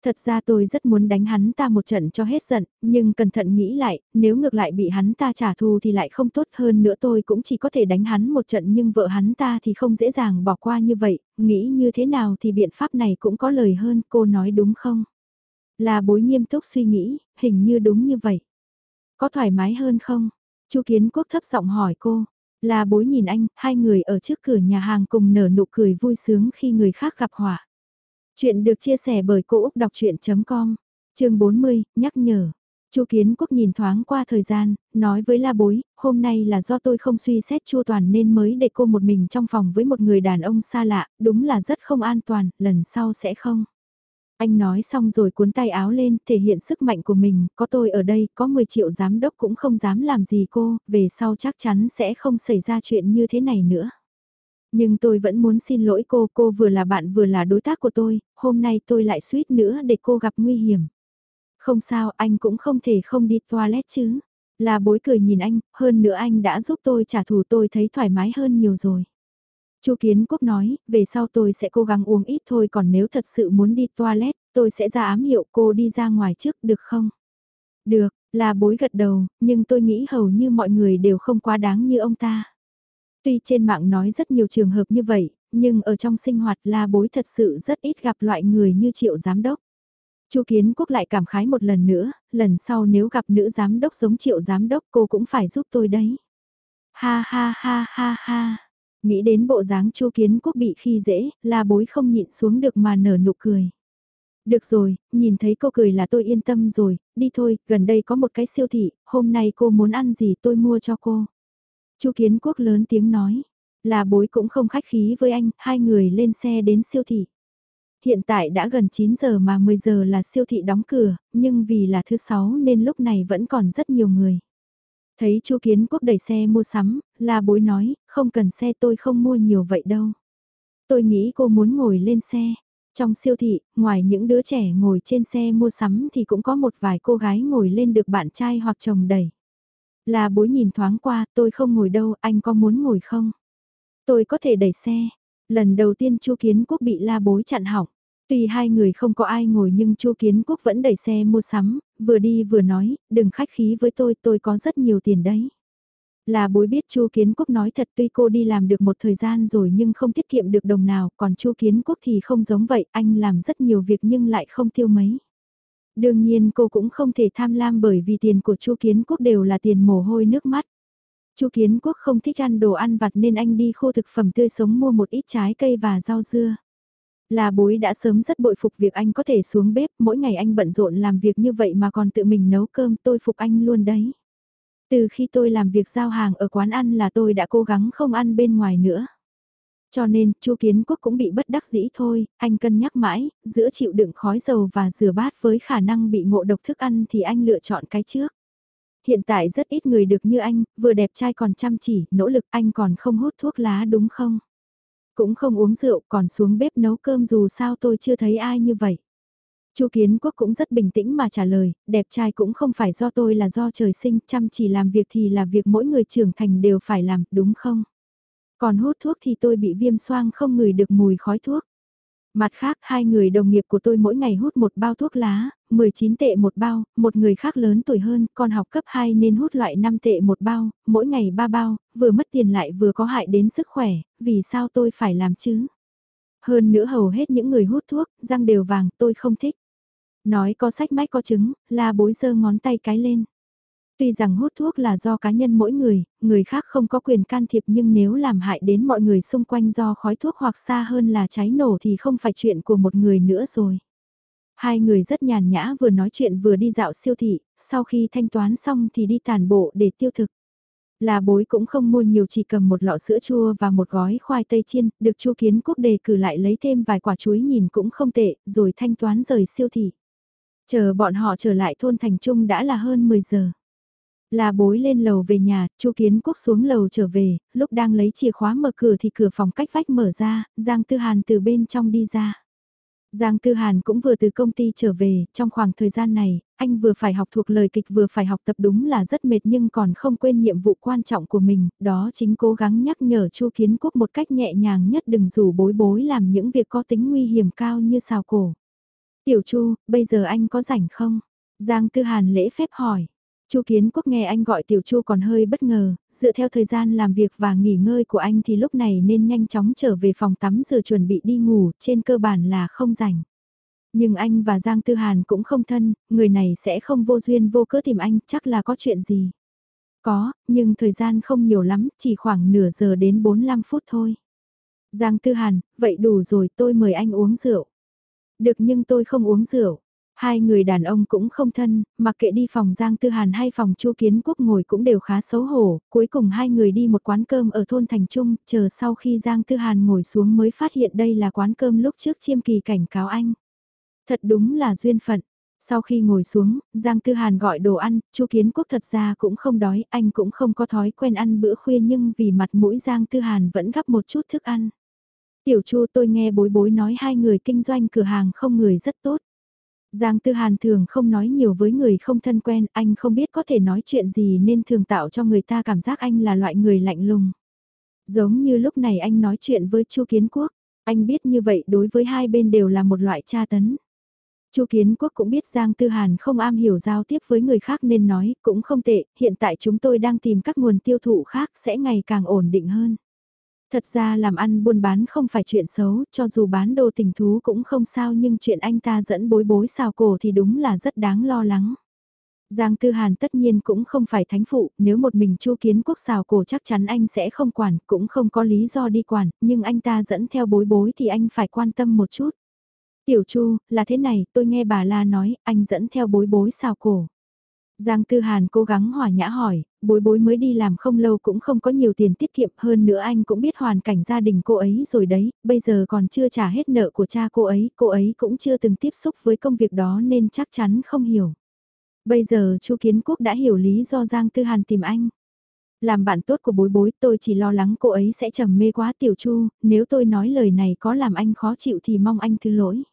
Speaker 1: Thật ra tôi rất muốn đánh hắn ta một trận cho hết giận, nhưng cẩn thận nghĩ lại, nếu ngược lại bị hắn ta trả thù thì lại không tốt hơn nữa tôi cũng chỉ có thể đánh hắn một trận nhưng vợ hắn ta thì không dễ dàng bỏ qua như vậy, nghĩ như thế nào thì biện pháp này cũng có lời hơn, cô nói đúng không? Là bối nghiêm túc suy nghĩ, hình như đúng như vậy. Có thoải mái hơn không? Chu Kiến Quốc thấp giọng hỏi cô. Là bối nhìn anh, hai người ở trước cửa nhà hàng cùng nở nụ cười vui sướng khi người khác gặp họa. Chuyện được chia sẻ bởi Cô Úc Đọc Chuyện.com, chương 40, nhắc nhở. Chu Kiến Quốc nhìn thoáng qua thời gian, nói với La Bối, hôm nay là do tôi không suy xét chu toàn nên mới để cô một mình trong phòng với một người đàn ông xa lạ, đúng là rất không an toàn, lần sau sẽ không. Anh nói xong rồi cuốn tay áo lên, thể hiện sức mạnh của mình, có tôi ở đây, có 10 triệu giám đốc cũng không dám làm gì cô, về sau chắc chắn sẽ không xảy ra chuyện như thế này nữa. Nhưng tôi vẫn muốn xin lỗi cô, cô vừa là bạn vừa là đối tác của tôi, hôm nay tôi lại suýt nữa để cô gặp nguy hiểm. Không sao, anh cũng không thể không đi toilet chứ. Là bối cười nhìn anh, hơn nữa anh đã giúp tôi trả thù tôi thấy thoải mái hơn nhiều rồi. Chu Kiến Quốc nói, về sau tôi sẽ cố gắng uống ít thôi còn nếu thật sự muốn đi toilet, tôi sẽ ra ám hiệu cô đi ra ngoài trước được không? Được, là bối gật đầu, nhưng tôi nghĩ hầu như mọi người đều không quá đáng như ông ta. Tuy trên mạng nói rất nhiều trường hợp như vậy, nhưng ở trong sinh hoạt la bối thật sự rất ít gặp loại người như triệu giám đốc. Chu Kiến Quốc lại cảm khái một lần nữa, lần sau nếu gặp nữ giám đốc giống triệu giám đốc cô cũng phải giúp tôi đấy. Ha ha ha ha ha. Nghĩ đến bộ dáng Chu Kiến Quốc bị khi dễ, la bối không nhịn xuống được mà nở nụ cười. Được rồi, nhìn thấy cô cười là tôi yên tâm rồi, đi thôi, gần đây có một cái siêu thị, hôm nay cô muốn ăn gì tôi mua cho cô. Chu Kiến Quốc lớn tiếng nói, là bối cũng không khách khí với anh, hai người lên xe đến siêu thị. Hiện tại đã gần 9 giờ mà 10 giờ là siêu thị đóng cửa, nhưng vì là thứ sáu nên lúc này vẫn còn rất nhiều người. Thấy Chu Kiến Quốc đẩy xe mua sắm, là bối nói, không cần xe tôi không mua nhiều vậy đâu. Tôi nghĩ cô muốn ngồi lên xe. Trong siêu thị, ngoài những đứa trẻ ngồi trên xe mua sắm thì cũng có một vài cô gái ngồi lên được bạn trai hoặc chồng đẩy. Là bối nhìn thoáng qua, tôi không ngồi đâu, anh có muốn ngồi không? Tôi có thể đẩy xe. Lần đầu tiên Chu Kiến Quốc bị la bối chặn hỏng. Tuy hai người không có ai ngồi nhưng Chu Kiến Quốc vẫn đẩy xe mua sắm, vừa đi vừa nói, đừng khách khí với tôi, tôi có rất nhiều tiền đấy. Là bối biết Chu Kiến Quốc nói thật tuy cô đi làm được một thời gian rồi nhưng không tiết kiệm được đồng nào, còn Chu Kiến Quốc thì không giống vậy, anh làm rất nhiều việc nhưng lại không tiêu mấy. Đương nhiên cô cũng không thể tham lam bởi vì tiền của Chu Kiến Quốc đều là tiền mồ hôi nước mắt. Chu Kiến Quốc không thích ăn đồ ăn vặt nên anh đi khô thực phẩm tươi sống mua một ít trái cây và rau dưa. Là bối đã sớm rất bội phục việc anh có thể xuống bếp, mỗi ngày anh bận rộn làm việc như vậy mà còn tự mình nấu cơm tôi phục anh luôn đấy. Từ khi tôi làm việc giao hàng ở quán ăn là tôi đã cố gắng không ăn bên ngoài nữa. Cho nên, Chu Kiến Quốc cũng bị bất đắc dĩ thôi, anh cân nhắc mãi, giữa chịu đựng khói dầu và rửa bát với khả năng bị ngộ độc thức ăn thì anh lựa chọn cái trước. Hiện tại rất ít người được như anh, vừa đẹp trai còn chăm chỉ, nỗ lực anh còn không hút thuốc lá đúng không? Cũng không uống rượu, còn xuống bếp nấu cơm dù sao tôi chưa thấy ai như vậy. Chu Kiến Quốc cũng rất bình tĩnh mà trả lời, đẹp trai cũng không phải do tôi là do trời sinh, chăm chỉ làm việc thì là việc mỗi người trưởng thành đều phải làm, đúng không? Còn hút thuốc thì tôi bị viêm xoang không ngửi được mùi khói thuốc. Mặt khác, hai người đồng nghiệp của tôi mỗi ngày hút một bao thuốc lá, 19 tệ một bao, một người khác lớn tuổi hơn, còn học cấp 2 nên hút loại 5 tệ một bao, mỗi ngày 3 bao, vừa mất tiền lại vừa có hại đến sức khỏe, vì sao tôi phải làm chứ? Hơn nữa hầu hết những người hút thuốc, răng đều vàng, tôi không thích. Nói có sách mách có chứng, la bối giơ ngón tay cái lên. Tuy rằng hút thuốc là do cá nhân mỗi người, người khác không có quyền can thiệp nhưng nếu làm hại đến mọi người xung quanh do khói thuốc hoặc xa hơn là cháy nổ thì không phải chuyện của một người nữa rồi. Hai người rất nhàn nhã vừa nói chuyện vừa đi dạo siêu thị, sau khi thanh toán xong thì đi tàn bộ để tiêu thực. Là bối cũng không mua nhiều chỉ cầm một lọ sữa chua và một gói khoai tây chiên, được chu kiến quốc đề cử lại lấy thêm vài quả chuối nhìn cũng không tệ, rồi thanh toán rời siêu thị. Chờ bọn họ trở lại thôn thành trung đã là hơn 10 giờ. Là bối lên lầu về nhà, chu kiến quốc xuống lầu trở về, lúc đang lấy chìa khóa mở cửa thì cửa phòng cách vách mở ra, Giang Tư Hàn từ bên trong đi ra. Giang Tư Hàn cũng vừa từ công ty trở về, trong khoảng thời gian này, anh vừa phải học thuộc lời kịch vừa phải học tập đúng là rất mệt nhưng còn không quên nhiệm vụ quan trọng của mình, đó chính cố gắng nhắc nhở Chu Kiến Quốc một cách nhẹ nhàng nhất đừng rủ bối bối làm những việc có tính nguy hiểm cao như xào cổ. Tiểu Chu, bây giờ anh có rảnh không? Giang Tư Hàn lễ phép hỏi. Chu Kiến Quốc nghe anh gọi Tiểu Chu còn hơi bất ngờ, dựa theo thời gian làm việc và nghỉ ngơi của anh thì lúc này nên nhanh chóng trở về phòng tắm rồi chuẩn bị đi ngủ, trên cơ bản là không rảnh. Nhưng anh và Giang Tư Hàn cũng không thân, người này sẽ không vô duyên vô cớ tìm anh, chắc là có chuyện gì. Có, nhưng thời gian không nhiều lắm, chỉ khoảng nửa giờ đến 45 phút thôi. Giang Tư Hàn, vậy đủ rồi tôi mời anh uống rượu. Được nhưng tôi không uống rượu. Hai người đàn ông cũng không thân, mặc kệ đi phòng Giang Tư Hàn hay phòng Chu Kiến Quốc ngồi cũng đều khá xấu hổ, cuối cùng hai người đi một quán cơm ở thôn Thành Trung, chờ sau khi Giang Tư Hàn ngồi xuống mới phát hiện đây là quán cơm lúc trước chiêm kỳ cảnh cáo anh. Thật đúng là duyên phận. Sau khi ngồi xuống, Giang Tư Hàn gọi đồ ăn, Chu Kiến Quốc thật ra cũng không đói, anh cũng không có thói quen ăn bữa khuya nhưng vì mặt mũi Giang Tư Hàn vẫn gắp một chút thức ăn. Tiểu Chu tôi nghe bối bối nói hai người kinh doanh cửa hàng không người rất tốt. Giang Tư Hàn thường không nói nhiều với người không thân quen, anh không biết có thể nói chuyện gì nên thường tạo cho người ta cảm giác anh là loại người lạnh lùng. Giống như lúc này anh nói chuyện với Chu Kiến Quốc, anh biết như vậy đối với hai bên đều là một loại tra tấn. Chu Kiến Quốc cũng biết Giang Tư Hàn không am hiểu giao tiếp với người khác nên nói, cũng không tệ, hiện tại chúng tôi đang tìm các nguồn tiêu thụ khác sẽ ngày càng ổn định hơn. Thật ra làm ăn buôn bán không phải chuyện xấu, cho dù bán đồ tình thú cũng không sao nhưng chuyện anh ta dẫn bối bối xào cổ thì đúng là rất đáng lo lắng. Giang Tư Hàn tất nhiên cũng không phải thánh phụ, nếu một mình Chu Kiến Quốc xào cổ chắc chắn anh sẽ không quản, cũng không có lý do đi quản, nhưng anh ta dẫn theo bối bối thì anh phải quan tâm một chút. Tiểu Chu, là thế này, tôi nghe bà La nói, anh dẫn theo bối bối xào cổ. Giang Tư Hàn cố gắng hòa nhã hỏi, bối bối mới đi làm không lâu cũng không có nhiều tiền tiết kiệm hơn nữa anh cũng biết hoàn cảnh gia đình cô ấy rồi đấy, bây giờ còn chưa trả hết nợ của cha cô ấy, cô ấy cũng chưa từng tiếp xúc với công việc đó nên chắc chắn không hiểu. Bây giờ Chu Kiến Quốc đã hiểu lý do Giang Tư Hàn tìm anh. Làm bạn tốt của bối bối tôi chỉ lo lắng cô ấy sẽ trầm mê quá tiểu chu, nếu tôi nói lời này có làm anh khó chịu thì mong anh thứ lỗi.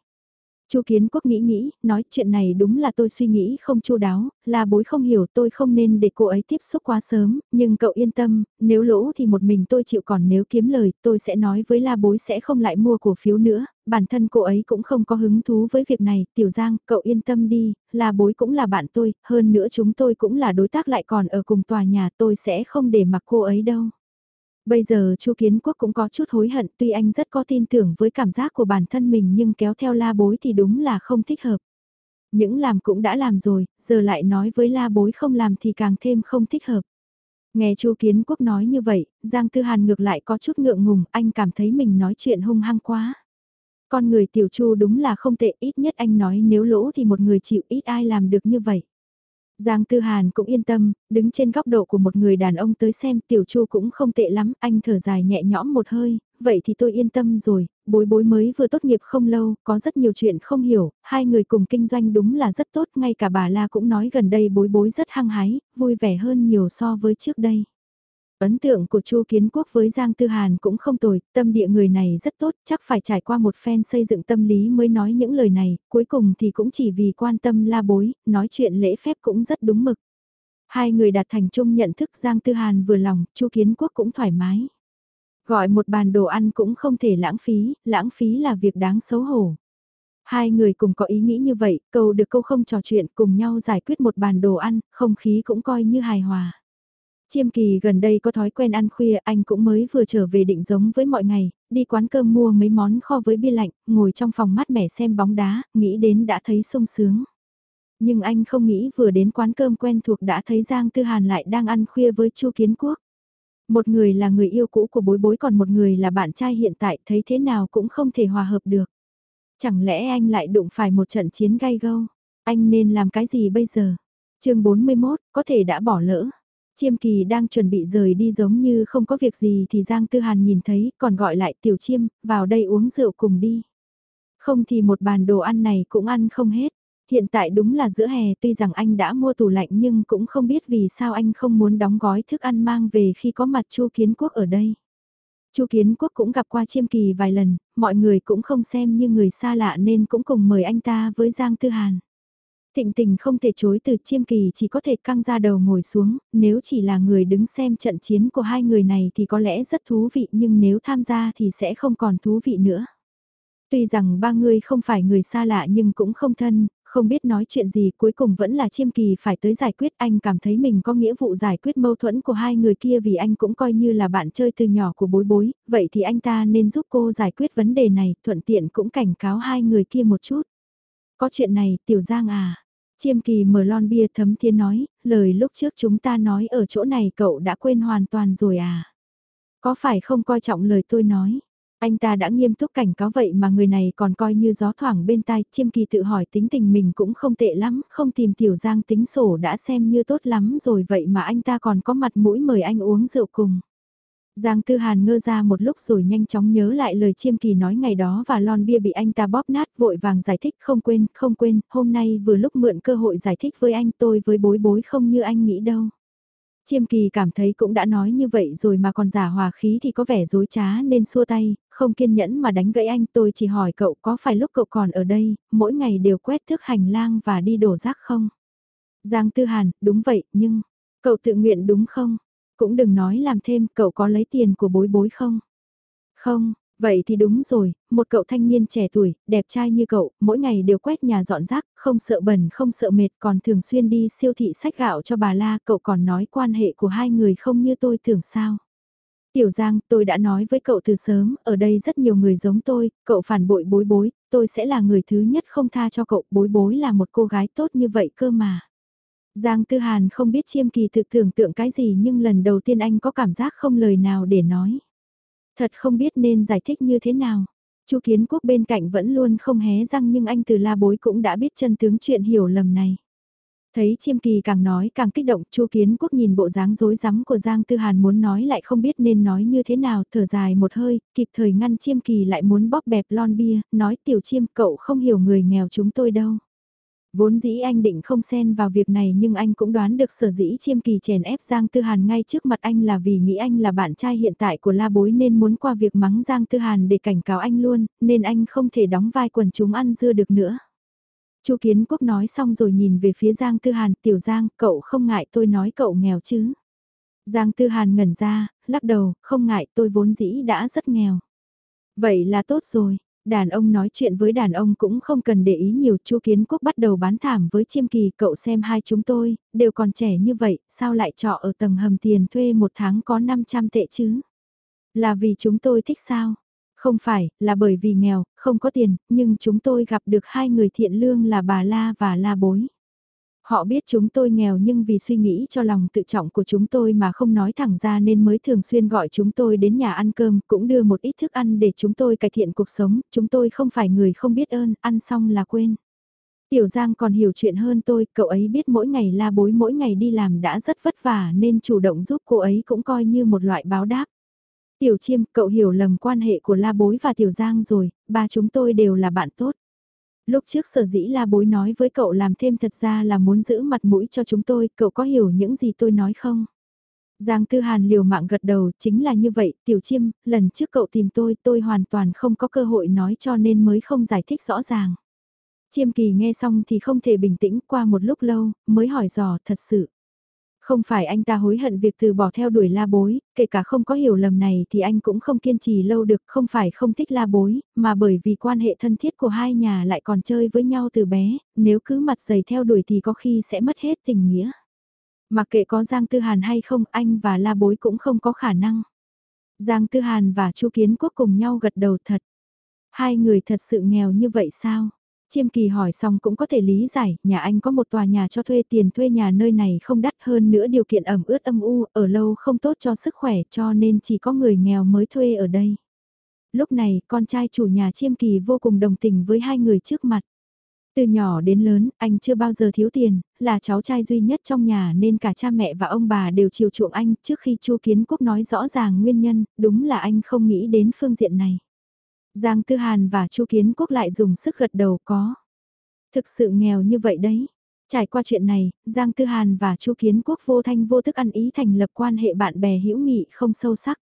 Speaker 1: Chu Kiến Quốc nghĩ nghĩ, nói chuyện này đúng là tôi suy nghĩ không chu đáo, là bối không hiểu tôi không nên để cô ấy tiếp xúc quá sớm, nhưng cậu yên tâm, nếu lỗ thì một mình tôi chịu còn nếu kiếm lời tôi sẽ nói với la bối sẽ không lại mua cổ phiếu nữa, bản thân cô ấy cũng không có hứng thú với việc này, Tiểu Giang, cậu yên tâm đi, la bối cũng là bạn tôi, hơn nữa chúng tôi cũng là đối tác lại còn ở cùng tòa nhà tôi sẽ không để mặc cô ấy đâu. Bây giờ Chu Kiến Quốc cũng có chút hối hận tuy anh rất có tin tưởng với cảm giác của bản thân mình nhưng kéo theo la bối thì đúng là không thích hợp. Những làm cũng đã làm rồi, giờ lại nói với la bối không làm thì càng thêm không thích hợp. Nghe Chu Kiến Quốc nói như vậy, Giang Tư Hàn ngược lại có chút ngượng ngùng, anh cảm thấy mình nói chuyện hung hăng quá. Con người tiểu Chu đúng là không tệ, ít nhất anh nói nếu lỗ thì một người chịu ít ai làm được như vậy. Giang Tư Hàn cũng yên tâm, đứng trên góc độ của một người đàn ông tới xem tiểu chu cũng không tệ lắm, anh thở dài nhẹ nhõm một hơi, vậy thì tôi yên tâm rồi, bối bối mới vừa tốt nghiệp không lâu, có rất nhiều chuyện không hiểu, hai người cùng kinh doanh đúng là rất tốt, ngay cả bà La cũng nói gần đây bối bối rất hăng hái, vui vẻ hơn nhiều so với trước đây. Ấn tượng của Chu Kiến Quốc với Giang Tư Hàn cũng không tồi, tâm địa người này rất tốt, chắc phải trải qua một phen xây dựng tâm lý mới nói những lời này, cuối cùng thì cũng chỉ vì quan tâm la bối, nói chuyện lễ phép cũng rất đúng mực. Hai người đạt thành chung nhận thức Giang Tư Hàn vừa lòng, Chu Kiến Quốc cũng thoải mái. Gọi một bàn đồ ăn cũng không thể lãng phí, lãng phí là việc đáng xấu hổ. Hai người cùng có ý nghĩ như vậy, câu được câu không trò chuyện cùng nhau giải quyết một bàn đồ ăn, không khí cũng coi như hài hòa. Chiêm kỳ gần đây có thói quen ăn khuya, anh cũng mới vừa trở về định giống với mọi ngày, đi quán cơm mua mấy món kho với bia lạnh, ngồi trong phòng mát mẻ xem bóng đá, nghĩ đến đã thấy sung sướng. Nhưng anh không nghĩ vừa đến quán cơm quen thuộc đã thấy Giang Tư Hàn lại đang ăn khuya với Chu Kiến Quốc. Một người là người yêu cũ của bối bối còn một người là bạn trai hiện tại thấy thế nào cũng không thể hòa hợp được. Chẳng lẽ anh lại đụng phải một trận chiến gay gâu? Anh nên làm cái gì bây giờ? chương 41, có thể đã bỏ lỡ. Chiêm kỳ đang chuẩn bị rời đi giống như không có việc gì thì Giang Tư Hàn nhìn thấy còn gọi lại tiểu chiêm, vào đây uống rượu cùng đi. Không thì một bàn đồ ăn này cũng ăn không hết. Hiện tại đúng là giữa hè tuy rằng anh đã mua tủ lạnh nhưng cũng không biết vì sao anh không muốn đóng gói thức ăn mang về khi có mặt Chu Kiến Quốc ở đây. Chu Kiến Quốc cũng gặp qua Chiêm Kỳ vài lần, mọi người cũng không xem như người xa lạ nên cũng cùng mời anh ta với Giang Tư Hàn. Thịnh tình không thể chối từ Chiêm Kỳ chỉ có thể căng ra đầu ngồi xuống, nếu chỉ là người đứng xem trận chiến của hai người này thì có lẽ rất thú vị nhưng nếu tham gia thì sẽ không còn thú vị nữa. Tuy rằng ba người không phải người xa lạ nhưng cũng không thân, không biết nói chuyện gì cuối cùng vẫn là chiêm kỳ phải tới giải quyết anh cảm thấy mình có nghĩa vụ giải quyết mâu thuẫn của hai người kia vì anh cũng coi như là bạn chơi từ nhỏ của bối bối, vậy thì anh ta nên giúp cô giải quyết vấn đề này, thuận tiện cũng cảnh cáo hai người kia một chút. Có chuyện này, Tiểu Giang à. Chiêm kỳ mở lon bia thấm thiên nói, lời lúc trước chúng ta nói ở chỗ này cậu đã quên hoàn toàn rồi à. Có phải không coi trọng lời tôi nói? Anh ta đã nghiêm túc cảnh cáo vậy mà người này còn coi như gió thoảng bên tai, chiêm kỳ tự hỏi tính tình mình cũng không tệ lắm, không tìm tiểu giang tính sổ đã xem như tốt lắm rồi vậy mà anh ta còn có mặt mũi mời anh uống rượu cùng. Giang Tư Hàn ngơ ra một lúc rồi nhanh chóng nhớ lại lời chiêm kỳ nói ngày đó và lon bia bị anh ta bóp nát vội vàng giải thích không quên, không quên, hôm nay vừa lúc mượn cơ hội giải thích với anh tôi với bối bối không như anh nghĩ đâu. Chiêm kỳ cảm thấy cũng đã nói như vậy rồi mà còn giả hòa khí thì có vẻ dối trá nên xua tay, không kiên nhẫn mà đánh gãy anh tôi chỉ hỏi cậu có phải lúc cậu còn ở đây, mỗi ngày đều quét thước hành lang và đi đổ rác không? Giang Tư Hàn, đúng vậy, nhưng, cậu tự nguyện đúng không? Cũng đừng nói làm thêm, cậu có lấy tiền của bối bối không? Không, vậy thì đúng rồi, một cậu thanh niên trẻ tuổi, đẹp trai như cậu, mỗi ngày đều quét nhà dọn rác, không sợ bẩn không sợ mệt, còn thường xuyên đi siêu thị sách gạo cho bà La, cậu còn nói quan hệ của hai người không như tôi tưởng sao. Tiểu Giang, tôi đã nói với cậu từ sớm, ở đây rất nhiều người giống tôi, cậu phản bội bối bối, tôi sẽ là người thứ nhất không tha cho cậu, bối bối là một cô gái tốt như vậy cơ mà. Giang Tư Hàn không biết chiêm kỳ thực tưởng tượng cái gì nhưng lần đầu tiên anh có cảm giác không lời nào để nói. Thật không biết nên giải thích như thế nào. Chu Kiến Quốc bên cạnh vẫn luôn không hé răng nhưng anh từ la bối cũng đã biết chân tướng chuyện hiểu lầm này. Thấy chiêm kỳ càng nói càng kích động, Chu Kiến Quốc nhìn bộ dáng rối rắm của Giang Tư Hàn muốn nói lại không biết nên nói như thế nào, thở dài một hơi, kịp thời ngăn chiêm kỳ lại muốn bóp bẹp lon bia, nói tiểu chiêm cậu không hiểu người nghèo chúng tôi đâu. Vốn dĩ anh định không xen vào việc này nhưng anh cũng đoán được sở dĩ chiêm kỳ chèn ép Giang Tư Hàn ngay trước mặt anh là vì nghĩ anh là bạn trai hiện tại của La Bối nên muốn qua việc mắng Giang Tư Hàn để cảnh cáo anh luôn, nên anh không thể đóng vai quần chúng ăn dưa được nữa. Chu Kiến Quốc nói xong rồi nhìn về phía Giang Tư Hàn, "Tiểu Giang, cậu không ngại tôi nói cậu nghèo chứ?" Giang Tư Hàn ngẩn ra, lắc đầu, "Không ngại, tôi vốn dĩ đã rất nghèo." "Vậy là tốt rồi." Đàn ông nói chuyện với đàn ông cũng không cần để ý nhiều, Chu Kiến Quốc bắt đầu bán thảm với Chiêm Kỳ, cậu xem hai chúng tôi, đều còn trẻ như vậy, sao lại trọ ở tầng hầm tiền thuê một tháng có 500 tệ chứ? Là vì chúng tôi thích sao? Không phải, là bởi vì nghèo, không có tiền, nhưng chúng tôi gặp được hai người thiện lương là bà La và La Bối. Họ biết chúng tôi nghèo nhưng vì suy nghĩ cho lòng tự trọng của chúng tôi mà không nói thẳng ra nên mới thường xuyên gọi chúng tôi đến nhà ăn cơm, cũng đưa một ít thức ăn để chúng tôi cải thiện cuộc sống, chúng tôi không phải người không biết ơn, ăn xong là quên. Tiểu Giang còn hiểu chuyện hơn tôi, cậu ấy biết mỗi ngày la bối mỗi ngày đi làm đã rất vất vả nên chủ động giúp cô ấy cũng coi như một loại báo đáp. Tiểu Chiêm, cậu hiểu lầm quan hệ của La Bối và Tiểu Giang rồi, ba chúng tôi đều là bạn tốt. Lúc trước sở dĩ La Bối nói với cậu làm thêm thật ra là muốn giữ mặt mũi cho chúng tôi, cậu có hiểu những gì tôi nói không? Giang Tư Hàn liều mạng gật đầu, chính là như vậy, Tiểu Chiêm, lần trước cậu tìm tôi, tôi hoàn toàn không có cơ hội nói cho nên mới không giải thích rõ ràng. Chiêm Kỳ nghe xong thì không thể bình tĩnh qua một lúc lâu, mới hỏi dò thật sự. Không phải anh ta hối hận việc từ bỏ theo đuổi la bối, kể cả không có hiểu lầm này thì anh cũng không kiên trì lâu được, không phải không thích la bối, mà bởi vì quan hệ thân thiết của hai nhà lại còn chơi với nhau từ bé, nếu cứ mặt dày theo đuổi thì có khi sẽ mất hết tình nghĩa. Mặc kệ có Giang Tư Hàn hay không, anh và La Bối cũng không có khả năng. Giang Tư Hàn và Chu Kiến Quốc cùng nhau gật đầu thật. Hai người thật sự nghèo như vậy sao? Chiêm kỳ hỏi xong cũng có thể lý giải, nhà anh có một tòa nhà cho thuê tiền thuê nhà nơi này không đắt hơn nữa điều kiện ẩm ướt âm u, ở lâu không tốt cho sức khỏe cho nên chỉ có người nghèo mới thuê ở đây. Lúc này, con trai chủ nhà chiêm kỳ vô cùng đồng tình với hai người trước mặt. Từ nhỏ đến lớn, anh chưa bao giờ thiếu tiền, là cháu trai duy nhất trong nhà nên cả cha mẹ và ông bà đều chiều chuộng anh trước khi Chu Kiến Quốc nói rõ ràng nguyên nhân, đúng là anh không nghĩ đến phương diện này. Giang Tư Hàn và Chu Kiến Quốc lại dùng sức gật đầu có. Thực sự nghèo như vậy đấy. Trải qua chuyện này, Giang Tư Hàn và Chu Kiến Quốc vô thanh vô thức ăn ý thành lập quan hệ bạn bè hữu nghị không sâu sắc.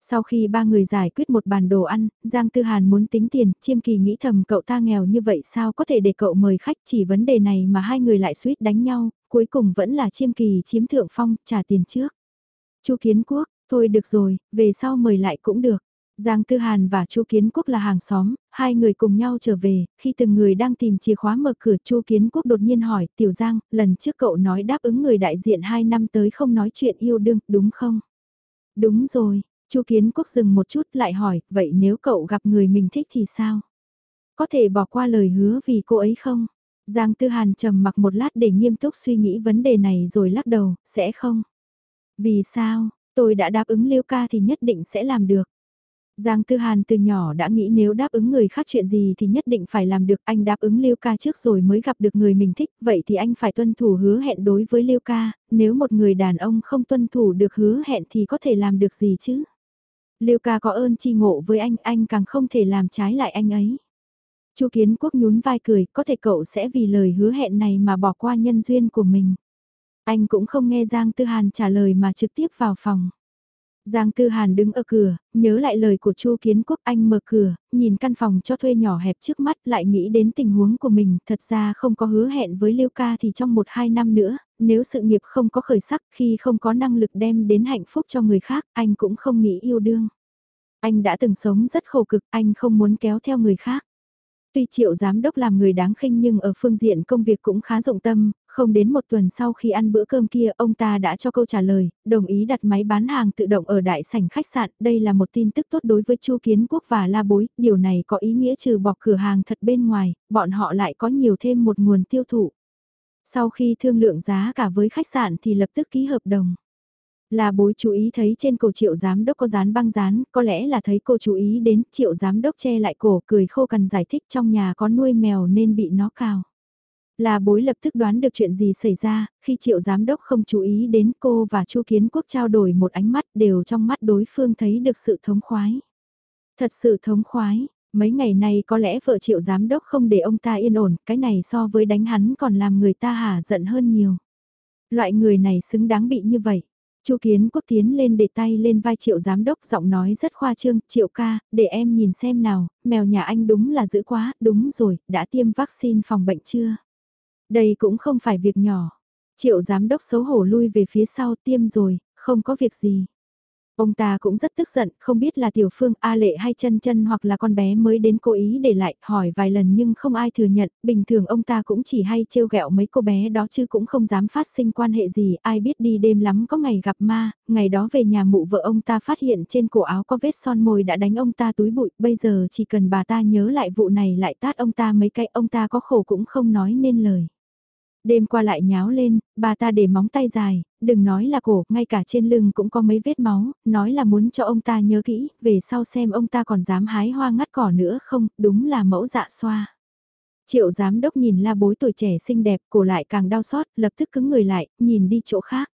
Speaker 1: Sau khi ba người giải quyết một bàn đồ ăn, Giang Tư Hàn muốn tính tiền, chiêm kỳ nghĩ thầm cậu ta nghèo như vậy sao có thể để cậu mời khách chỉ vấn đề này mà hai người lại suýt đánh nhau, cuối cùng vẫn là chiêm kỳ chiếm thượng phong, trả tiền trước. Chu Kiến Quốc, thôi được rồi, về sau mời lại cũng được. Giang Tư Hàn và Chu Kiến Quốc là hàng xóm, hai người cùng nhau trở về, khi từng người đang tìm chìa khóa mở cửa Chu Kiến Quốc đột nhiên hỏi, Tiểu Giang, lần trước cậu nói đáp ứng người đại diện hai năm tới không nói chuyện yêu đương, đúng không? Đúng rồi, Chu Kiến Quốc dừng một chút lại hỏi, vậy nếu cậu gặp người mình thích thì sao? Có thể bỏ qua lời hứa vì cô ấy không? Giang Tư Hàn trầm mặc một lát để nghiêm túc suy nghĩ vấn đề này rồi lắc đầu, sẽ không? Vì sao, tôi đã đáp ứng Liêu ca thì nhất định sẽ làm được. Giang Tư Hàn từ nhỏ đã nghĩ nếu đáp ứng người khác chuyện gì thì nhất định phải làm được anh đáp ứng Liêu ca trước rồi mới gặp được người mình thích, vậy thì anh phải tuân thủ hứa hẹn đối với Liêu ca, nếu một người đàn ông không tuân thủ được hứa hẹn thì có thể làm được gì chứ? Liêu ca có ơn chi ngộ với anh, anh càng không thể làm trái lại anh ấy. Chu Kiến Quốc nhún vai cười, có thể cậu sẽ vì lời hứa hẹn này mà bỏ qua nhân duyên của mình. Anh cũng không nghe Giang Tư Hàn trả lời mà trực tiếp vào phòng. Giang Tư Hàn đứng ở cửa, nhớ lại lời của Chu Kiến Quốc anh mở cửa, nhìn căn phòng cho thuê nhỏ hẹp trước mắt lại nghĩ đến tình huống của mình, thật ra không có hứa hẹn với Lưu Ca thì trong một hai năm nữa, nếu sự nghiệp không có khởi sắc khi không có năng lực đem đến hạnh phúc cho người khác, anh cũng không nghĩ yêu đương. Anh đã từng sống rất khổ cực, anh không muốn kéo theo người khác. Tuy triệu giám đốc làm người đáng khinh nhưng ở phương diện công việc cũng khá rộng tâm, không đến một tuần sau khi ăn bữa cơm kia ông ta đã cho câu trả lời, đồng ý đặt máy bán hàng tự động ở đại sảnh khách sạn. Đây là một tin tức tốt đối với Chu Kiến Quốc và La Bối, điều này có ý nghĩa trừ bỏ cửa hàng thật bên ngoài, bọn họ lại có nhiều thêm một nguồn tiêu thụ. Sau khi thương lượng giá cả với khách sạn thì lập tức ký hợp đồng. Là bối chú ý thấy trên cổ triệu giám đốc có dán băng dán, có lẽ là thấy cô chú ý đến triệu giám đốc che lại cổ cười khô cằn giải thích trong nhà có nuôi mèo nên bị nó cào. Là bối lập tức đoán được chuyện gì xảy ra, khi triệu giám đốc không chú ý đến cô và chu kiến quốc trao đổi một ánh mắt đều trong mắt đối phương thấy được sự thống khoái. Thật sự thống khoái, mấy ngày nay có lẽ vợ triệu giám đốc không để ông ta yên ổn, cái này so với đánh hắn còn làm người ta hả giận hơn nhiều. Loại người này xứng đáng bị như vậy. Chu Kiến Quốc tiến lên để tay lên vai Triệu giám đốc giọng nói rất khoa trương, Triệu ca, để em nhìn xem nào, mèo nhà anh đúng là dữ quá, đúng rồi, đã tiêm vaccine phòng bệnh chưa? Đây cũng không phải việc nhỏ. Triệu giám đốc xấu hổ lui về phía sau tiêm rồi, không có việc gì. Ông ta cũng rất tức giận, không biết là tiểu phương A lệ hay chân chân hoặc là con bé mới đến cố ý để lại, hỏi vài lần nhưng không ai thừa nhận, bình thường ông ta cũng chỉ hay trêu ghẹo mấy cô bé đó chứ cũng không dám phát sinh quan hệ gì, ai biết đi đêm lắm có ngày gặp ma, ngày đó về nhà mụ vợ ông ta phát hiện trên cổ áo có vết son môi đã đánh ông ta túi bụi, bây giờ chỉ cần bà ta nhớ lại vụ này lại tát ông ta mấy cái ông ta có khổ cũng không nói nên lời. Đêm qua lại nháo lên, bà ta để móng tay dài, đừng nói là cổ, ngay cả trên lưng cũng có mấy vết máu, nói là muốn cho ông ta nhớ kỹ, về sau xem ông ta còn dám hái hoa ngắt cỏ nữa không, đúng là mẫu dạ xoa. Triệu giám đốc nhìn la bối tuổi trẻ xinh đẹp, cổ lại càng đau xót, lập tức cứng người lại, nhìn đi chỗ khác.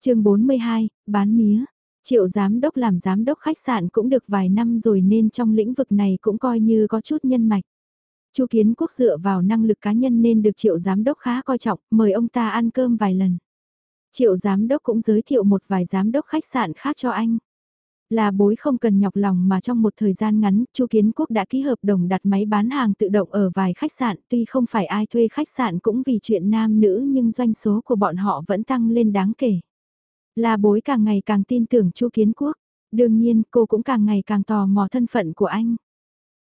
Speaker 1: chương 42, bán mía. Triệu giám đốc làm giám đốc khách sạn cũng được vài năm rồi nên trong lĩnh vực này cũng coi như có chút nhân mạch. Chu Kiến Quốc dựa vào năng lực cá nhân nên được triệu giám đốc khá coi trọng, mời ông ta ăn cơm vài lần. Triệu giám đốc cũng giới thiệu một vài giám đốc khách sạn khác cho anh. Là bối không cần nhọc lòng mà trong một thời gian ngắn, Chu Kiến Quốc đã ký hợp đồng đặt máy bán hàng tự động ở vài khách sạn, tuy không phải ai thuê khách sạn cũng vì chuyện nam nữ nhưng doanh số của bọn họ vẫn tăng lên đáng kể. Là bối càng ngày càng tin tưởng Chu Kiến Quốc, đương nhiên cô cũng càng ngày càng tò mò thân phận của anh.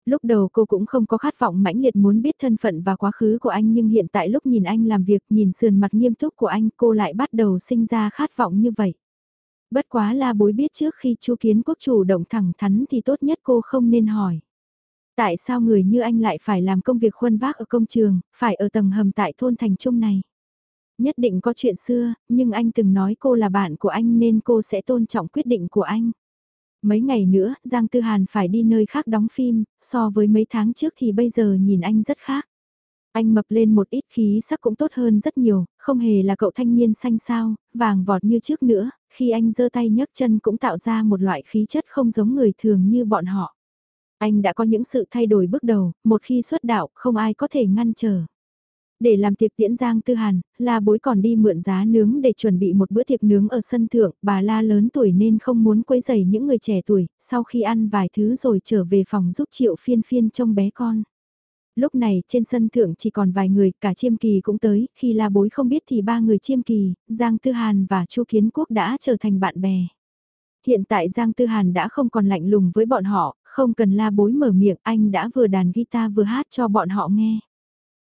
Speaker 1: Lúc đầu cô cũng không có khát vọng mãnh liệt muốn biết thân phận và quá khứ của anh nhưng hiện tại lúc nhìn anh làm việc nhìn sườn mặt nghiêm túc của anh cô lại bắt đầu sinh ra khát vọng như vậy. Bất quá là bối biết trước khi chu kiến quốc chủ động thẳng thắn thì tốt nhất cô không nên hỏi. Tại sao người như anh lại phải làm công việc khuân vác ở công trường, phải ở tầng hầm tại thôn thành trung này? Nhất định có chuyện xưa, nhưng anh từng nói cô là bạn của anh nên cô sẽ tôn trọng quyết định của anh. Mấy ngày nữa, Giang Tư Hàn phải đi nơi khác đóng phim, so với mấy tháng trước thì bây giờ nhìn anh rất khác. Anh mập lên một ít khí sắc cũng tốt hơn rất nhiều, không hề là cậu thanh niên xanh sao, vàng vọt như trước nữa, khi anh giơ tay nhấc chân cũng tạo ra một loại khí chất không giống người thường như bọn họ. Anh đã có những sự thay đổi bước đầu, một khi xuất đạo không ai có thể ngăn trở. Để làm tiệc tiễn Giang Tư Hàn, La Bối còn đi mượn giá nướng để chuẩn bị một bữa tiệc nướng ở sân thượng, bà La lớn tuổi nên không muốn quấy rầy những người trẻ tuổi, sau khi ăn vài thứ rồi trở về phòng giúp Triệu Phiên Phiên trông bé con. Lúc này trên sân thượng chỉ còn vài người, cả Chiêm Kỳ cũng tới, khi La Bối không biết thì ba người Chiêm Kỳ, Giang Tư Hàn và Chu Kiến Quốc đã trở thành bạn bè. Hiện tại Giang Tư Hàn đã không còn lạnh lùng với bọn họ, không cần La Bối mở miệng, anh đã vừa đàn guitar vừa hát cho bọn họ nghe.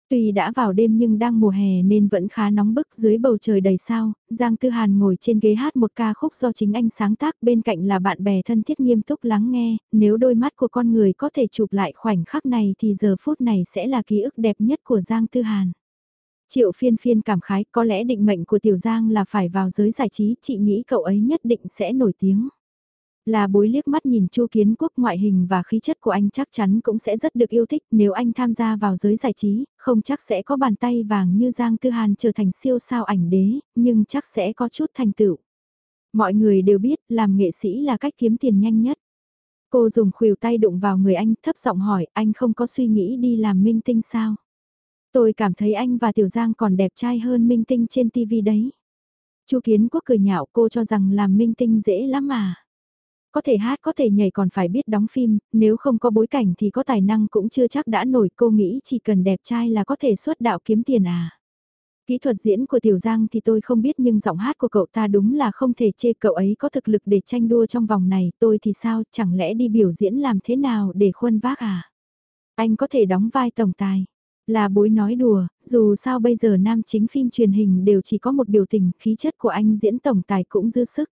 Speaker 1: Tuy đã vào đêm nhưng đang mùa hè nên vẫn khá nóng bức dưới bầu trời đầy sao, Giang Tư Hàn ngồi trên ghế hát một ca khúc do chính anh sáng tác bên cạnh là bạn bè thân thiết nghiêm túc lắng nghe, nếu đôi mắt của con người có thể chụp lại khoảnh khắc này thì giờ phút này sẽ là ký ức đẹp nhất của Giang Tư Hàn. Triệu phiên phiên cảm khái có lẽ định mệnh của Tiểu Giang là phải vào giới giải trí, chị nghĩ cậu ấy nhất định sẽ nổi tiếng. Là bối liếc mắt nhìn Chu Kiến Quốc ngoại hình và khí chất của anh chắc chắn cũng sẽ rất được yêu thích nếu anh tham gia vào giới giải trí, không chắc sẽ có bàn tay vàng như Giang Tư Hàn trở thành siêu sao ảnh đế, nhưng chắc sẽ có chút thành tựu. Mọi người đều biết làm nghệ sĩ là cách kiếm tiền nhanh nhất. Cô dùng khuỷu tay đụng vào người anh thấp giọng hỏi anh không có suy nghĩ đi làm minh tinh sao? Tôi cảm thấy anh và Tiểu Giang còn đẹp trai hơn minh tinh trên TV đấy. Chu Kiến Quốc cười nhạo cô cho rằng làm minh tinh dễ lắm mà. Có thể hát có thể nhảy còn phải biết đóng phim, nếu không có bối cảnh thì có tài năng cũng chưa chắc đã nổi cô nghĩ chỉ cần đẹp trai là có thể xuất đạo kiếm tiền à. Kỹ thuật diễn của Tiểu Giang thì tôi không biết nhưng giọng hát của cậu ta đúng là không thể chê cậu ấy có thực lực để tranh đua trong vòng này, tôi thì sao, chẳng lẽ đi biểu diễn làm thế nào để khuân vác à? Anh có thể đóng vai tổng tài. Là bối nói đùa, dù sao bây giờ nam chính phim truyền hình đều chỉ có một biểu tình, khí chất của anh diễn tổng tài cũng dư sức.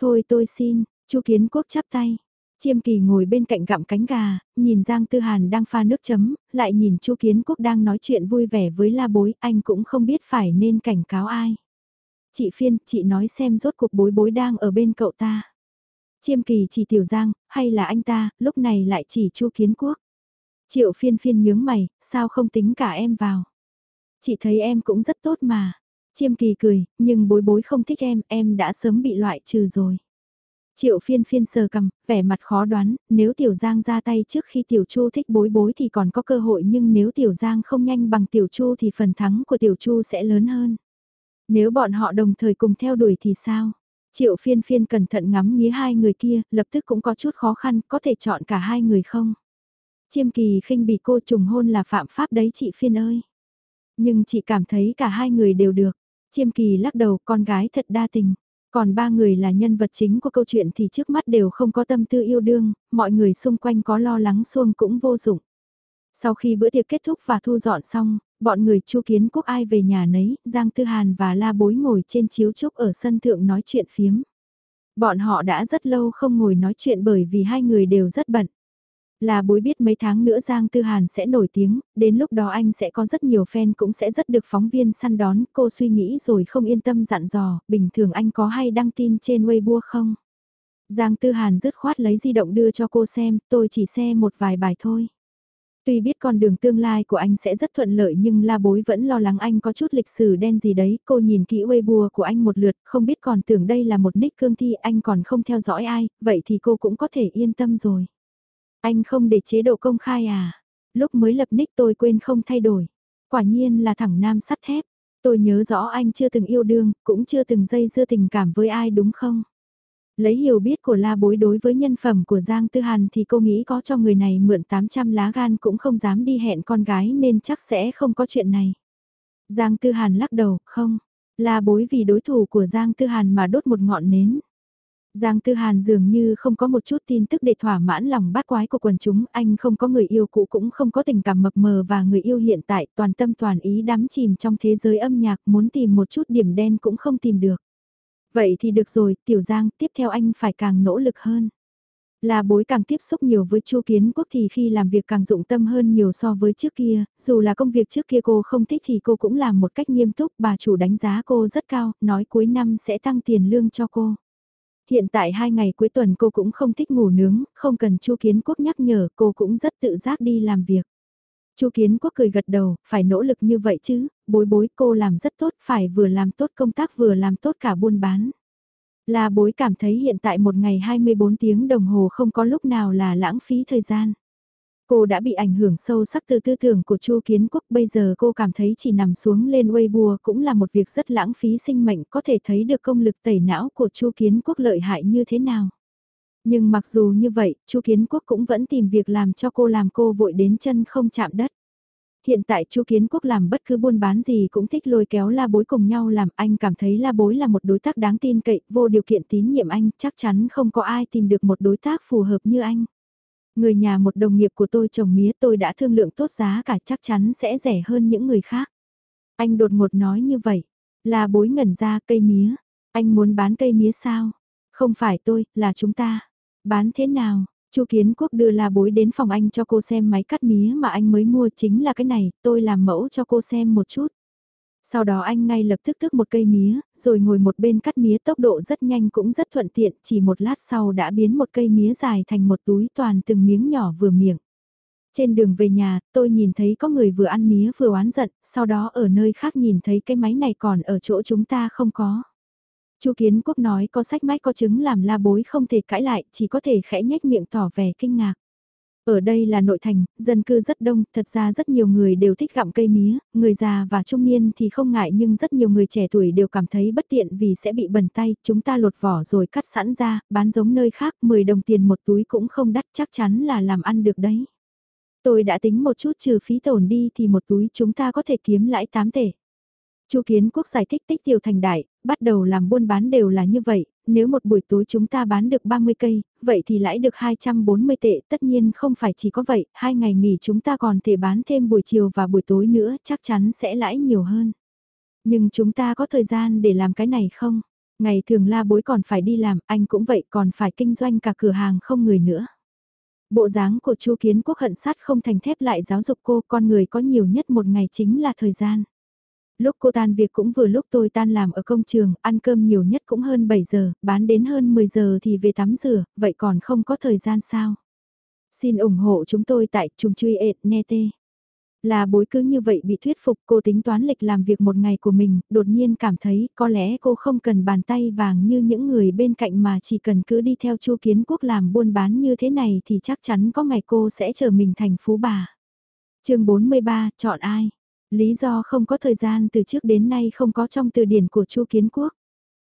Speaker 1: Thôi tôi xin, Chu Kiến Quốc chắp tay. Chiêm Kỳ ngồi bên cạnh gặm cánh gà, nhìn Giang Tư Hàn đang pha nước chấm, lại nhìn Chu Kiến Quốc đang nói chuyện vui vẻ với La Bối, anh cũng không biết phải nên cảnh cáo ai. Chị Phiên, chị nói xem rốt cuộc bối bối đang ở bên cậu ta. Chiêm Kỳ chỉ Tiểu Giang, hay là anh ta, lúc này lại chỉ Chu Kiến Quốc. Triệu Phiên Phiên nhướng mày, sao không tính cả em vào. Chị thấy em cũng rất tốt mà. Chiêm Kỳ cười, nhưng bối bối không thích em, em đã sớm bị loại trừ rồi. Triệu phiên phiên sờ cầm, vẻ mặt khó đoán, nếu Tiểu Giang ra tay trước khi Tiểu Chu thích bối bối thì còn có cơ hội nhưng nếu Tiểu Giang không nhanh bằng Tiểu Chu thì phần thắng của Tiểu Chu sẽ lớn hơn. Nếu bọn họ đồng thời cùng theo đuổi thì sao? Triệu phiên phiên cẩn thận ngắm nghía hai người kia, lập tức cũng có chút khó khăn, có thể chọn cả hai người không? Chiêm kỳ khinh bị cô trùng hôn là phạm pháp đấy chị phiên ơi. Nhưng chị cảm thấy cả hai người đều được. Chiêm kỳ lắc đầu con gái thật đa tình. Còn ba người là nhân vật chính của câu chuyện thì trước mắt đều không có tâm tư yêu đương, mọi người xung quanh có lo lắng xuông cũng vô dụng. Sau khi bữa tiệc kết thúc và thu dọn xong, bọn người chu kiến quốc ai về nhà nấy, Giang Tư Hàn và La Bối ngồi trên chiếu trúc ở sân thượng nói chuyện phiếm. Bọn họ đã rất lâu không ngồi nói chuyện bởi vì hai người đều rất bận. Là bối biết mấy tháng nữa Giang Tư Hàn sẽ nổi tiếng, đến lúc đó anh sẽ có rất nhiều fan cũng sẽ rất được phóng viên săn đón, cô suy nghĩ rồi không yên tâm dặn dò, bình thường anh có hay đăng tin trên Weibo không? Giang Tư Hàn dứt khoát lấy di động đưa cho cô xem, tôi chỉ xem một vài bài thôi. Tuy biết con đường tương lai của anh sẽ rất thuận lợi nhưng la bối vẫn lo lắng anh có chút lịch sử đen gì đấy. Cô nhìn kỹ Weibo của anh một lượt, không biết còn tưởng đây là một nick cương thi anh còn không theo dõi ai, vậy thì cô cũng có thể yên tâm rồi. Anh không để chế độ công khai à? Lúc mới lập nick tôi quên không thay đổi. Quả nhiên là thẳng nam sắt thép. Tôi nhớ rõ anh chưa từng yêu đương, cũng chưa từng dây dưa tình cảm với ai đúng không? Lấy hiểu biết của la bối đối với nhân phẩm của Giang Tư Hàn thì cô nghĩ có cho người này mượn 800 lá gan cũng không dám đi hẹn con gái nên chắc sẽ không có chuyện này. Giang Tư Hàn lắc đầu, không. La bối vì đối thủ của Giang Tư Hàn mà đốt một ngọn nến. Giang Tư Hàn dường như không có một chút tin tức để thỏa mãn lòng bát quái của quần chúng, anh không có người yêu cũ cũng không có tình cảm mập mờ và người yêu hiện tại toàn tâm toàn ý đắm chìm trong thế giới âm nhạc muốn tìm một chút điểm đen cũng không tìm được. Vậy thì được rồi, Tiểu Giang, tiếp theo anh phải càng nỗ lực hơn. Là bối càng tiếp xúc nhiều với Chu Kiến Quốc thì khi làm việc càng dụng tâm hơn nhiều so với trước kia, dù là công việc trước kia cô không thích thì cô cũng làm một cách nghiêm túc, bà chủ đánh giá cô rất cao, nói cuối năm sẽ tăng tiền lương cho cô. Hiện tại hai ngày cuối tuần cô cũng không thích ngủ nướng, không cần Chu Kiến Quốc nhắc nhở, cô cũng rất tự giác đi làm việc. Chu Kiến Quốc cười gật đầu, phải nỗ lực như vậy chứ, bối bối cô làm rất tốt, phải vừa làm tốt công tác vừa làm tốt cả buôn bán. Là bối cảm thấy hiện tại một ngày 24 tiếng đồng hồ không có lúc nào là lãng phí thời gian. Cô đã bị ảnh hưởng sâu sắc từ tư tưởng của Chu Kiến Quốc, bây giờ cô cảm thấy chỉ nằm xuống lên Weibo cũng là một việc rất lãng phí sinh mệnh, có thể thấy được công lực tẩy não của Chu Kiến Quốc lợi hại như thế nào. Nhưng mặc dù như vậy, Chu Kiến Quốc cũng vẫn tìm việc làm cho cô làm cô vội đến chân không chạm đất. Hiện tại Chu Kiến Quốc làm bất cứ buôn bán gì cũng thích lôi kéo La Bối cùng nhau làm, anh cảm thấy La Bối là một đối tác đáng tin cậy, vô điều kiện tín nhiệm anh, chắc chắn không có ai tìm được một đối tác phù hợp như anh. Người nhà một đồng nghiệp của tôi trồng mía tôi đã thương lượng tốt giá cả chắc chắn sẽ rẻ hơn những người khác. Anh đột ngột nói như vậy, là bối ngẩn ra cây mía. Anh muốn bán cây mía sao? Không phải tôi, là chúng ta. Bán thế nào? Chu Kiến Quốc đưa la bối đến phòng anh cho cô xem máy cắt mía mà anh mới mua chính là cái này, tôi làm mẫu cho cô xem một chút. Sau đó anh ngay lập tức tức một cây mía, rồi ngồi một bên cắt mía tốc độ rất nhanh cũng rất thuận tiện, chỉ một lát sau đã biến một cây mía dài thành một túi toàn từng miếng nhỏ vừa miệng. Trên đường về nhà, tôi nhìn thấy có người vừa ăn mía vừa oán giận, sau đó ở nơi khác nhìn thấy cái máy này còn ở chỗ chúng ta không có. Chu Kiến Quốc nói có sách mách có chứng làm la bối không thể cãi lại, chỉ có thể khẽ nhếch miệng tỏ vẻ kinh ngạc. Ở đây là nội thành, dân cư rất đông, thật ra rất nhiều người đều thích gặm cây mía, người già và trung niên thì không ngại nhưng rất nhiều người trẻ tuổi đều cảm thấy bất tiện vì sẽ bị bẩn tay, chúng ta lột vỏ rồi cắt sẵn ra, bán giống nơi khác, 10 đồng tiền một túi cũng không đắt chắc chắn là làm ăn được đấy. Tôi đã tính một chút trừ phí tổn đi thì một túi chúng ta có thể kiếm lãi 8 tể. Chu Kiến Quốc giải thích tích tiểu thành đại, bắt đầu làm buôn bán đều là như vậy, nếu một buổi tối chúng ta bán được 30 cây, vậy thì lãi được 240 tệ, tất nhiên không phải chỉ có vậy, hai ngày nghỉ chúng ta còn thể bán thêm buổi chiều và buổi tối nữa, chắc chắn sẽ lãi nhiều hơn. Nhưng chúng ta có thời gian để làm cái này không? Ngày thường la bối còn phải đi làm, anh cũng vậy còn phải kinh doanh cả cửa hàng không người nữa. Bộ dáng của Chu Kiến Quốc hận sát không thành thép lại giáo dục cô con người có nhiều nhất một ngày chính là thời gian. Lúc cô tan việc cũng vừa lúc tôi tan làm ở công trường, ăn cơm nhiều nhất cũng hơn 7 giờ, bán đến hơn 10 giờ thì về tắm rửa, vậy còn không có thời gian sao? Xin ủng hộ chúng tôi tại trùng truy ệt nghe tê. Là bối cứ như vậy bị thuyết phục cô tính toán lịch làm việc một ngày của mình, đột nhiên cảm thấy có lẽ cô không cần bàn tay vàng như những người bên cạnh mà chỉ cần cứ đi theo chu kiến quốc làm buôn bán như thế này thì chắc chắn có ngày cô sẽ trở mình thành phú bà. chương 43, chọn ai? Lý do không có thời gian từ trước đến nay không có trong từ điển của Chu Kiến Quốc.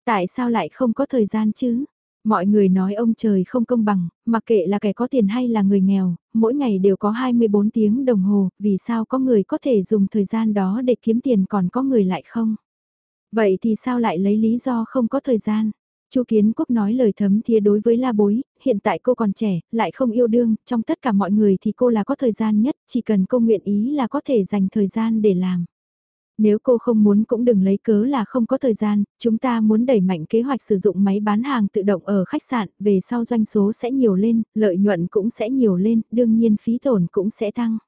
Speaker 1: Tại sao lại không có thời gian chứ? Mọi người nói ông trời không công bằng, mặc kệ là kẻ có tiền hay là người nghèo, mỗi ngày đều có 24 tiếng đồng hồ, vì sao có người có thể dùng thời gian đó để kiếm tiền còn có người lại không? Vậy thì sao lại lấy lý do không có thời gian? Chu Kiến Quốc nói lời thấm thía đối với La Bối, hiện tại cô còn trẻ, lại không yêu đương, trong tất cả mọi người thì cô là có thời gian nhất, chỉ cần cô nguyện ý là có thể dành thời gian để làm. Nếu cô không muốn cũng đừng lấy cớ là không có thời gian, chúng ta muốn đẩy mạnh kế hoạch sử dụng máy bán hàng tự động ở khách sạn, về sau doanh số sẽ nhiều lên, lợi nhuận cũng sẽ nhiều lên, đương nhiên phí tổn cũng sẽ tăng.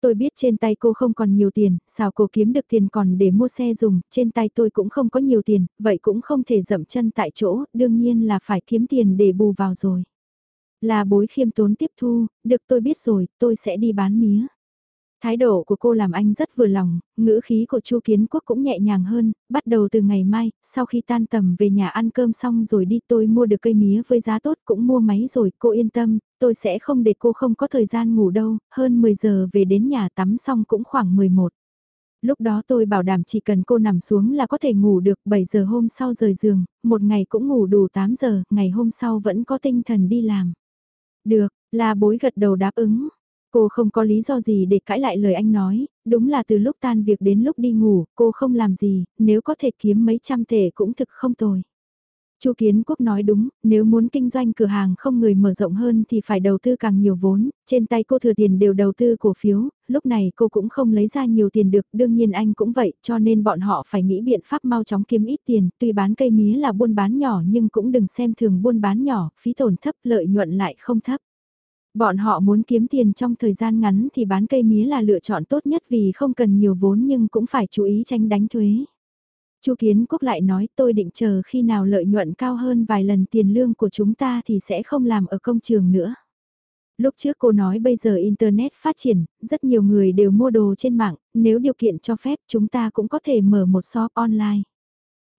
Speaker 1: Tôi biết trên tay cô không còn nhiều tiền, sao cô kiếm được tiền còn để mua xe dùng, trên tay tôi cũng không có nhiều tiền, vậy cũng không thể dậm chân tại chỗ, đương nhiên là phải kiếm tiền để bù vào rồi. Là bối khiêm tốn tiếp thu, được tôi biết rồi, tôi sẽ đi bán mía. Thái độ của cô làm anh rất vừa lòng, ngữ khí của Chu Kiến Quốc cũng nhẹ nhàng hơn, bắt đầu từ ngày mai, sau khi tan tầm về nhà ăn cơm xong rồi đi tôi mua được cây mía với giá tốt cũng mua máy rồi, cô yên tâm, tôi sẽ không để cô không có thời gian ngủ đâu, hơn 10 giờ về đến nhà tắm xong cũng khoảng 11. Lúc đó tôi bảo đảm chỉ cần cô nằm xuống là có thể ngủ được 7 giờ hôm sau rời giường, một ngày cũng ngủ đủ 8 giờ, ngày hôm sau vẫn có tinh thần đi làm. Được, là bối gật đầu đáp ứng. Cô không có lý do gì để cãi lại lời anh nói, đúng là từ lúc tan việc đến lúc đi ngủ, cô không làm gì, nếu có thể kiếm mấy trăm tệ cũng thực không tồi. Chu Kiến Quốc nói đúng, nếu muốn kinh doanh cửa hàng không người mở rộng hơn thì phải đầu tư càng nhiều vốn, trên tay cô thừa tiền đều đầu tư cổ phiếu, lúc này cô cũng không lấy ra nhiều tiền được, đương nhiên anh cũng vậy, cho nên bọn họ phải nghĩ biện pháp mau chóng kiếm ít tiền, tuy bán cây mía là buôn bán nhỏ nhưng cũng đừng xem thường buôn bán nhỏ, phí tổn thấp, lợi nhuận lại không thấp. Bọn họ muốn kiếm tiền trong thời gian ngắn thì bán cây mía là lựa chọn tốt nhất vì không cần nhiều vốn nhưng cũng phải chú ý tránh đánh thuế. Chu Kiến Quốc lại nói tôi định chờ khi nào lợi nhuận cao hơn vài lần tiền lương của chúng ta thì sẽ không làm ở công trường nữa. Lúc trước cô nói bây giờ Internet phát triển, rất nhiều người đều mua đồ trên mạng, nếu điều kiện cho phép chúng ta cũng có thể mở một shop online.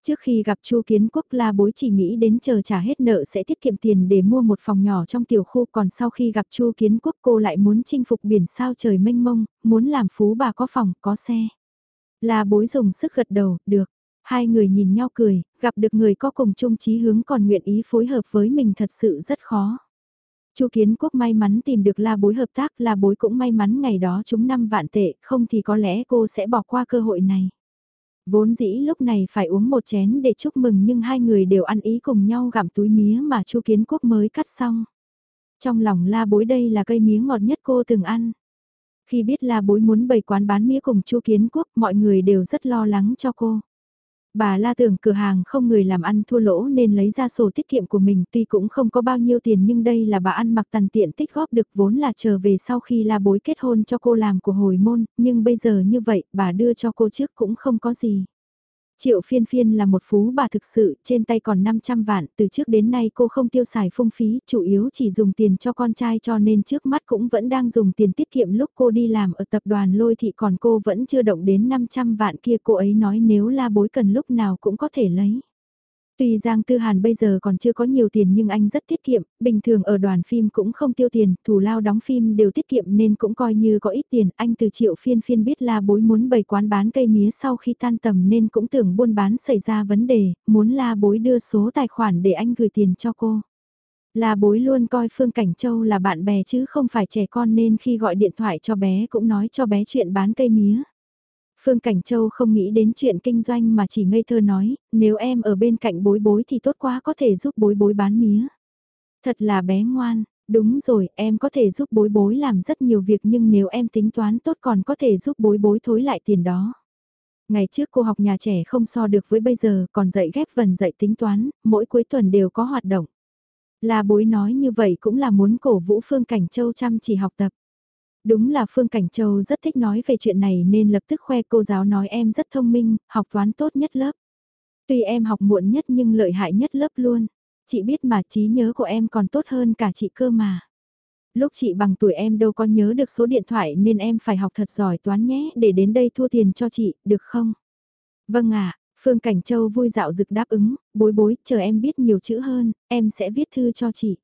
Speaker 1: Trước khi gặp Chu Kiến Quốc la bối chỉ nghĩ đến chờ trả hết nợ sẽ tiết kiệm tiền để mua một phòng nhỏ trong tiểu khu còn sau khi gặp Chu Kiến Quốc cô lại muốn chinh phục biển sao trời mênh mông, muốn làm phú bà có phòng, có xe. La bối dùng sức gật đầu, được. Hai người nhìn nhau cười, gặp được người có cùng chung chí hướng còn nguyện ý phối hợp với mình thật sự rất khó. Chu Kiến Quốc may mắn tìm được La Bối hợp tác, La Bối cũng may mắn ngày đó chúng năm vạn tệ, không thì có lẽ cô sẽ bỏ qua cơ hội này. Vốn dĩ lúc này phải uống một chén để chúc mừng nhưng hai người đều ăn ý cùng nhau gặm túi mía mà Chu Kiến Quốc mới cắt xong. Trong lòng La Bối đây là cây mía ngọt nhất cô từng ăn. Khi biết La Bối muốn bày quán bán mía cùng Chu Kiến Quốc, mọi người đều rất lo lắng cho cô. Bà la tưởng cửa hàng không người làm ăn thua lỗ nên lấy ra sổ tiết kiệm của mình tuy cũng không có bao nhiêu tiền nhưng đây là bà ăn mặc tàn tiện tích góp được vốn là chờ về sau khi la bối kết hôn cho cô làm của hồi môn, nhưng bây giờ như vậy bà đưa cho cô trước cũng không có gì. Triệu phiên phiên là một phú bà thực sự, trên tay còn 500 vạn, từ trước đến nay cô không tiêu xài phung phí, chủ yếu chỉ dùng tiền cho con trai cho nên trước mắt cũng vẫn đang dùng tiền tiết kiệm lúc cô đi làm ở tập đoàn lôi thị còn cô vẫn chưa động đến 500 vạn kia cô ấy nói nếu la bối cần lúc nào cũng có thể lấy. Tuy Giang Tư Hàn bây giờ còn chưa có nhiều tiền nhưng anh rất tiết kiệm, bình thường ở đoàn phim cũng không tiêu tiền, thủ lao đóng phim đều tiết kiệm nên cũng coi như có ít tiền. Anh từ triệu phiên phiên biết la bối muốn bày quán bán cây mía sau khi tan tầm nên cũng tưởng buôn bán xảy ra vấn đề, muốn la bối đưa số tài khoản để anh gửi tiền cho cô. La bối luôn coi Phương Cảnh Châu là bạn bè chứ không phải trẻ con nên khi gọi điện thoại cho bé cũng nói cho bé chuyện bán cây mía. Phương Cảnh Châu không nghĩ đến chuyện kinh doanh mà chỉ ngây thơ nói, nếu em ở bên cạnh bối bối thì tốt quá có thể giúp bối bối bán mía. Thật là bé ngoan, đúng rồi, em có thể giúp bối bối làm rất nhiều việc nhưng nếu em tính toán tốt còn có thể giúp bối bối thối lại tiền đó. Ngày trước cô học nhà trẻ không so được với bây giờ còn dạy ghép vần dạy tính toán, mỗi cuối tuần đều có hoạt động. Là bối nói như vậy cũng là muốn cổ vũ Phương Cảnh Châu chăm chỉ học tập. Đúng là Phương Cảnh Châu rất thích nói về chuyện này nên lập tức khoe cô giáo nói em rất thông minh, học toán tốt nhất lớp. Tuy em học muộn nhất nhưng lợi hại nhất lớp luôn. Chị biết mà trí nhớ của em còn tốt hơn cả chị cơ mà. Lúc chị bằng tuổi em đâu có nhớ được số điện thoại nên em phải học thật giỏi toán nhé để đến đây thua tiền cho chị, được không? Vâng ạ, Phương Cảnh Châu vui dạo dực đáp ứng, bối bối, chờ em biết nhiều chữ hơn, em sẽ viết thư cho chị.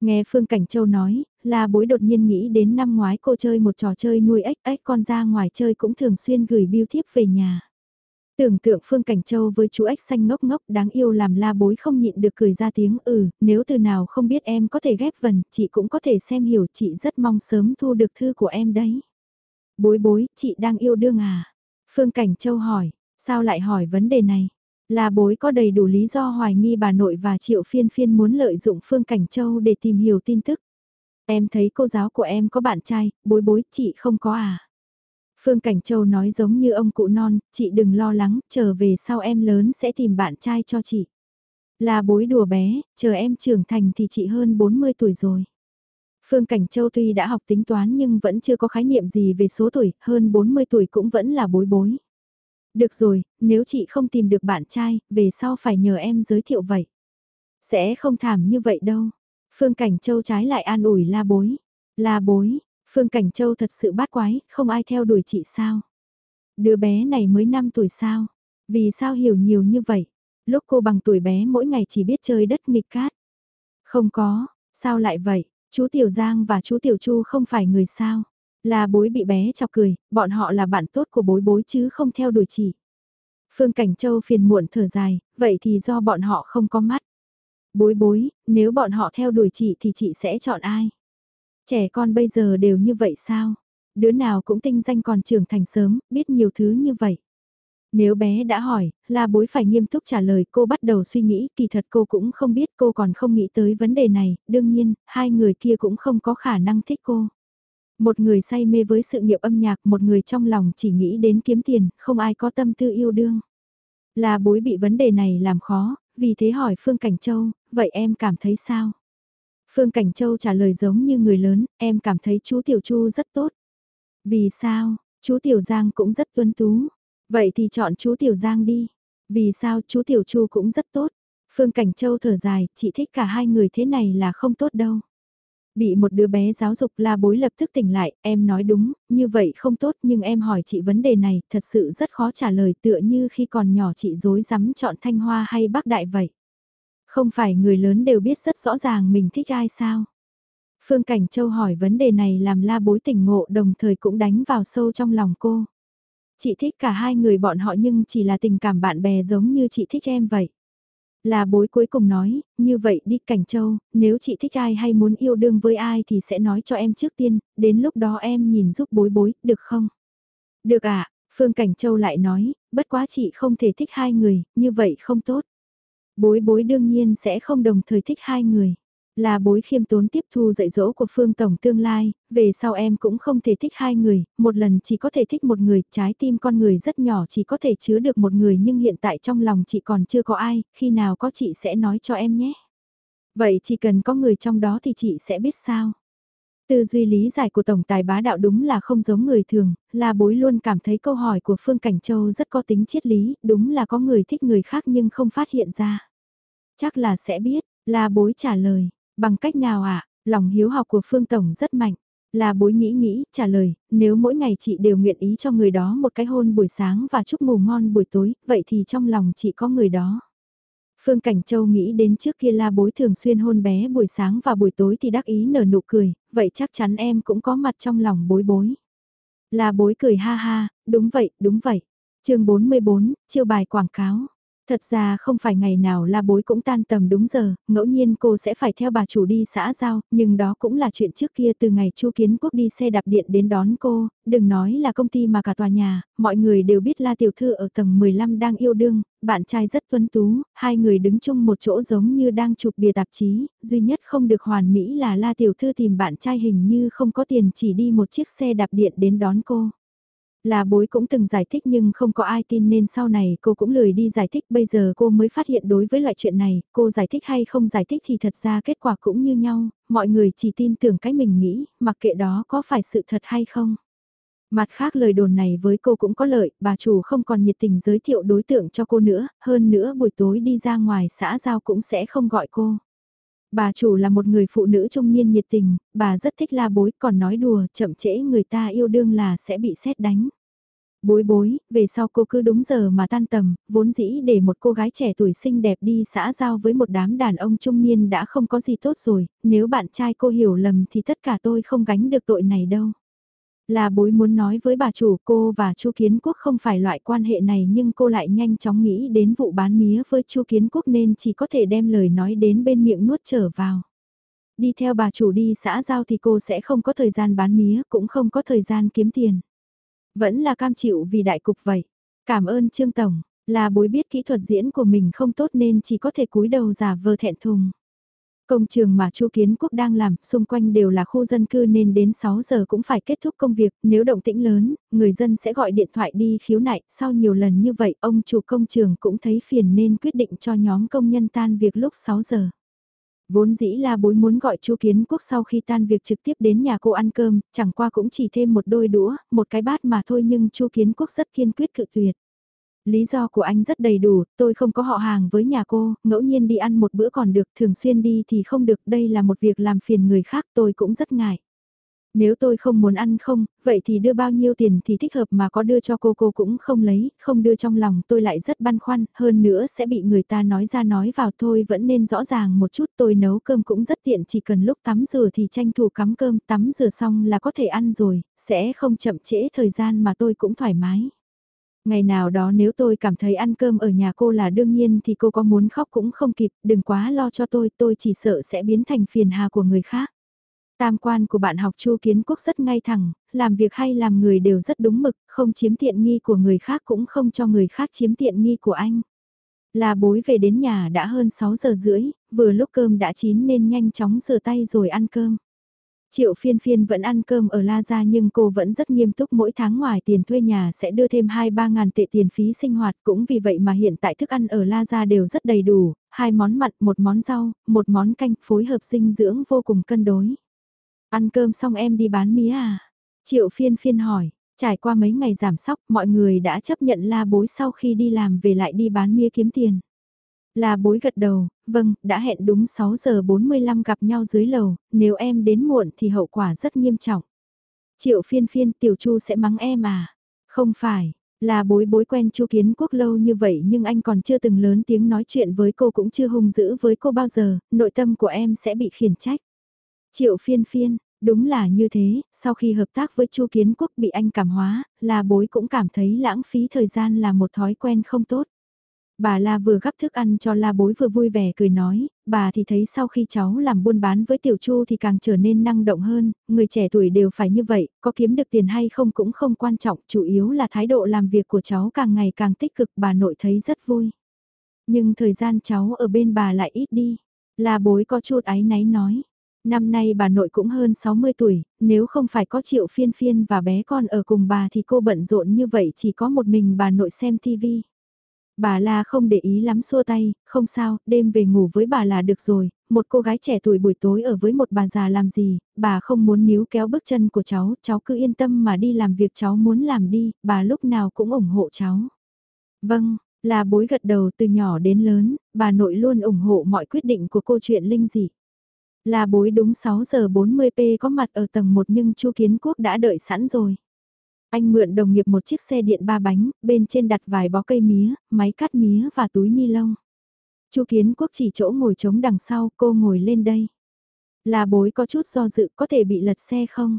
Speaker 1: Nghe Phương Cảnh Châu nói, là bối đột nhiên nghĩ đến năm ngoái cô chơi một trò chơi nuôi ếch ếch con ra ngoài chơi cũng thường xuyên gửi biêu thiếp về nhà. Tưởng tượng Phương Cảnh Châu với chú ếch xanh ngốc ngốc đáng yêu làm la bối không nhịn được cười ra tiếng ừ, nếu từ nào không biết em có thể ghép vần, chị cũng có thể xem hiểu chị rất mong sớm thu được thư của em đấy. Bối bối, chị đang yêu đương à? Phương Cảnh Châu hỏi, sao lại hỏi vấn đề này? Là bối có đầy đủ lý do hoài nghi bà nội và triệu phiên phiên muốn lợi dụng Phương Cảnh Châu để tìm hiểu tin tức. Em thấy cô giáo của em có bạn trai, bối bối, chị không có à? Phương Cảnh Châu nói giống như ông cụ non, chị đừng lo lắng, chờ về sau em lớn sẽ tìm bạn trai cho chị. Là bối đùa bé, chờ em trưởng thành thì chị hơn 40 tuổi rồi. Phương Cảnh Châu tuy đã học tính toán nhưng vẫn chưa có khái niệm gì về số tuổi, hơn 40 tuổi cũng vẫn là bối bối. Được rồi, nếu chị không tìm được bạn trai, về sau phải nhờ em giới thiệu vậy. Sẽ không thảm như vậy đâu. Phương Cảnh Châu trái lại an ủi la bối. La bối, Phương Cảnh Châu thật sự bát quái, không ai theo đuổi chị sao. Đứa bé này mới 5 tuổi sao? Vì sao hiểu nhiều như vậy? Lúc cô bằng tuổi bé mỗi ngày chỉ biết chơi đất nghịch cát. Không có, sao lại vậy? Chú Tiểu Giang và chú Tiểu Chu không phải người sao? Là bối bị bé chọc cười, bọn họ là bạn tốt của bối bối chứ không theo đuổi chị. Phương Cảnh Châu phiền muộn thở dài, vậy thì do bọn họ không có mắt. Bối bối, nếu bọn họ theo đuổi chị thì chị sẽ chọn ai? Trẻ con bây giờ đều như vậy sao? Đứa nào cũng tinh danh còn trưởng thành sớm, biết nhiều thứ như vậy. Nếu bé đã hỏi, là bối phải nghiêm túc trả lời cô bắt đầu suy nghĩ, kỳ thật cô cũng không biết cô còn không nghĩ tới vấn đề này, đương nhiên, hai người kia cũng không có khả năng thích cô. Một người say mê với sự nghiệp âm nhạc, một người trong lòng chỉ nghĩ đến kiếm tiền, không ai có tâm tư yêu đương. Là bối bị vấn đề này làm khó, vì thế hỏi Phương Cảnh Châu, vậy em cảm thấy sao? Phương Cảnh Châu trả lời giống như người lớn, em cảm thấy chú Tiểu Chu rất tốt. Vì sao, chú Tiểu Giang cũng rất tuấn tú. Vậy thì chọn chú Tiểu Giang đi. Vì sao chú Tiểu Chu cũng rất tốt. Phương Cảnh Châu thở dài, chị thích cả hai người thế này là không tốt đâu. Bị một đứa bé giáo dục la bối lập tức tỉnh lại, em nói đúng, như vậy không tốt nhưng em hỏi chị vấn đề này thật sự rất khó trả lời tựa như khi còn nhỏ chị dối rắm chọn thanh hoa hay bác đại vậy. Không phải người lớn đều biết rất rõ ràng mình thích ai sao. Phương Cảnh Châu hỏi vấn đề này làm la bối tỉnh ngộ đồng thời cũng đánh vào sâu trong lòng cô. Chị thích cả hai người bọn họ nhưng chỉ là tình cảm bạn bè giống như chị thích em vậy. Là bối cuối cùng nói, như vậy đi Cảnh Châu, nếu chị thích ai hay muốn yêu đương với ai thì sẽ nói cho em trước tiên, đến lúc đó em nhìn giúp bối bối, được không? Được ạ, à, Phương Cảnh Châu lại nói, bất quá chị không thể thích hai người, như vậy không tốt. Bối bối đương nhiên sẽ không đồng thời thích hai người. Là bối khiêm tốn tiếp thu dạy dỗ của Phương Tổng tương lai, về sau em cũng không thể thích hai người, một lần chỉ có thể thích một người, trái tim con người rất nhỏ chỉ có thể chứa được một người nhưng hiện tại trong lòng chị còn chưa có ai, khi nào có chị sẽ nói cho em nhé. Vậy chỉ cần có người trong đó thì chị sẽ biết sao. Tư duy lý giải của Tổng Tài bá đạo đúng là không giống người thường, là bối luôn cảm thấy câu hỏi của Phương Cảnh Châu rất có tính triết lý, đúng là có người thích người khác nhưng không phát hiện ra. Chắc là sẽ biết, là bối trả lời, Bằng cách nào ạ? À? Lòng hiếu học của Phương Tổng rất mạnh. Là bối nghĩ nghĩ, trả lời, nếu mỗi ngày chị đều nguyện ý cho người đó một cái hôn buổi sáng và chúc ngủ ngon buổi tối, vậy thì trong lòng chị có người đó. Phương Cảnh Châu nghĩ đến trước kia la bối thường xuyên hôn bé buổi sáng và buổi tối thì đắc ý nở nụ cười, vậy chắc chắn em cũng có mặt trong lòng bối bối. La bối cười ha ha, đúng vậy, đúng vậy. chương 44, chiêu bài quảng cáo. Thật ra không phải ngày nào la bối cũng tan tầm đúng giờ, ngẫu nhiên cô sẽ phải theo bà chủ đi xã giao, nhưng đó cũng là chuyện trước kia từ ngày Chu Kiến Quốc đi xe đạp điện đến đón cô, đừng nói là công ty mà cả tòa nhà, mọi người đều biết la tiểu thư ở tầng 15 đang yêu đương, bạn trai rất tuấn tú, hai người đứng chung một chỗ giống như đang chụp bìa tạp chí, duy nhất không được hoàn mỹ là la tiểu thư tìm bạn trai hình như không có tiền chỉ đi một chiếc xe đạp điện đến đón cô. Là bối cũng từng giải thích nhưng không có ai tin nên sau này cô cũng lười đi giải thích bây giờ cô mới phát hiện đối với loại chuyện này, cô giải thích hay không giải thích thì thật ra kết quả cũng như nhau, mọi người chỉ tin tưởng cái mình nghĩ, mặc kệ đó có phải sự thật hay không. Mặt khác lời đồn này với cô cũng có lợi, bà chủ không còn nhiệt tình giới thiệu đối tượng cho cô nữa, hơn nữa buổi tối đi ra ngoài xã giao cũng sẽ không gọi cô. Bà chủ là một người phụ nữ trung niên nhiệt tình, bà rất thích la bối còn nói đùa chậm trễ người ta yêu đương là sẽ bị xét đánh. Bối bối, về sau cô cứ đúng giờ mà tan tầm, vốn dĩ để một cô gái trẻ tuổi xinh đẹp đi xã giao với một đám đàn ông trung niên đã không có gì tốt rồi, nếu bạn trai cô hiểu lầm thì tất cả tôi không gánh được tội này đâu. Là bối muốn nói với bà chủ cô và Chu Kiến Quốc không phải loại quan hệ này nhưng cô lại nhanh chóng nghĩ đến vụ bán mía với Chu Kiến Quốc nên chỉ có thể đem lời nói đến bên miệng nuốt trở vào. Đi theo bà chủ đi xã giao thì cô sẽ không có thời gian bán mía cũng không có thời gian kiếm tiền. Vẫn là cam chịu vì đại cục vậy. Cảm ơn Trương Tổng, là bối biết kỹ thuật diễn của mình không tốt nên chỉ có thể cúi đầu giả vờ thẹn thùng. Công trường mà Chu Kiến Quốc đang làm, xung quanh đều là khu dân cư nên đến 6 giờ cũng phải kết thúc công việc, nếu động tĩnh lớn, người dân sẽ gọi điện thoại đi khiếu nại, sau nhiều lần như vậy ông chủ công trường cũng thấy phiền nên quyết định cho nhóm công nhân tan việc lúc 6 giờ. Vốn dĩ là bối muốn gọi Chu Kiến Quốc sau khi tan việc trực tiếp đến nhà cô ăn cơm, chẳng qua cũng chỉ thêm một đôi đũa, một cái bát mà thôi nhưng Chu Kiến Quốc rất kiên quyết cự tuyệt. Lý do của anh rất đầy đủ, tôi không có họ hàng với nhà cô, ngẫu nhiên đi ăn một bữa còn được, thường xuyên đi thì không được, đây là một việc làm phiền người khác tôi cũng rất ngại. Nếu tôi không muốn ăn không, vậy thì đưa bao nhiêu tiền thì thích hợp mà có đưa cho cô cô cũng không lấy, không đưa trong lòng tôi lại rất băn khoăn, hơn nữa sẽ bị người ta nói ra nói vào thôi vẫn nên rõ ràng một chút tôi nấu cơm cũng rất tiện chỉ cần lúc tắm rửa thì tranh thủ cắm cơm tắm rửa xong là có thể ăn rồi, sẽ không chậm trễ thời gian mà tôi cũng thoải mái. Ngày nào đó nếu tôi cảm thấy ăn cơm ở nhà cô là đương nhiên thì cô có muốn khóc cũng không kịp, đừng quá lo cho tôi, tôi chỉ sợ sẽ biến thành phiền hà của người khác. Tam quan của bạn học Chu Kiến Quốc rất ngay thẳng, làm việc hay làm người đều rất đúng mực, không chiếm tiện nghi của người khác cũng không cho người khác chiếm tiện nghi của anh. Là bối về đến nhà đã hơn 6 giờ rưỡi, vừa lúc cơm đã chín nên nhanh chóng rửa tay rồi ăn cơm. Triệu phiên phiên vẫn ăn cơm ở La Gia nhưng cô vẫn rất nghiêm túc mỗi tháng ngoài tiền thuê nhà sẽ đưa thêm 2-3 ngàn tệ tiền phí sinh hoạt cũng vì vậy mà hiện tại thức ăn ở La Gia đều rất đầy đủ, hai món mặn, một món rau, một món canh phối hợp dinh dưỡng vô cùng cân đối. Ăn cơm xong em đi bán mía à? Triệu phiên phiên hỏi, trải qua mấy ngày giảm sóc mọi người đã chấp nhận la bối sau khi đi làm về lại đi bán mía kiếm tiền. La bối gật đầu, vâng, đã hẹn đúng 6 giờ 45 gặp nhau dưới lầu, nếu em đến muộn thì hậu quả rất nghiêm trọng. Triệu phiên phiên tiểu chu sẽ mắng em à? Không phải, là bối bối quen chu kiến quốc lâu như vậy nhưng anh còn chưa từng lớn tiếng nói chuyện với cô cũng chưa hung dữ với cô bao giờ, nội tâm của em sẽ bị khiển trách. Triệu phiên phiên, đúng là như thế, sau khi hợp tác với chu kiến quốc bị anh cảm hóa, là bối cũng cảm thấy lãng phí thời gian là một thói quen không tốt. Bà La vừa gắp thức ăn cho La Bối vừa vui vẻ cười nói, bà thì thấy sau khi cháu làm buôn bán với Tiểu Chu thì càng trở nên năng động hơn, người trẻ tuổi đều phải như vậy, có kiếm được tiền hay không cũng không quan trọng, chủ yếu là thái độ làm việc của cháu càng ngày càng tích cực bà nội thấy rất vui. Nhưng thời gian cháu ở bên bà lại ít đi, La Bối có chút áy náy nói. Năm nay bà nội cũng hơn 60 tuổi, nếu không phải có triệu phiên phiên và bé con ở cùng bà thì cô bận rộn như vậy chỉ có một mình bà nội xem tivi. Bà La không để ý lắm xua tay, không sao, đêm về ngủ với bà là được rồi, một cô gái trẻ tuổi buổi tối ở với một bà già làm gì, bà không muốn níu kéo bước chân của cháu, cháu cứ yên tâm mà đi làm việc cháu muốn làm đi, bà lúc nào cũng ủng hộ cháu. Vâng, là bối gật đầu từ nhỏ đến lớn, bà nội luôn ủng hộ mọi quyết định của cô chuyện linh dị. Là bối đúng 6 giờ 40p có mặt ở tầng 1 nhưng chu Kiến Quốc đã đợi sẵn rồi. Anh mượn đồng nghiệp một chiếc xe điện ba bánh, bên trên đặt vài bó cây mía, máy cắt mía và túi ni lông. Chu Kiến Quốc chỉ chỗ ngồi trống đằng sau, cô ngồi lên đây. Là bối có chút do dự có thể bị lật xe không?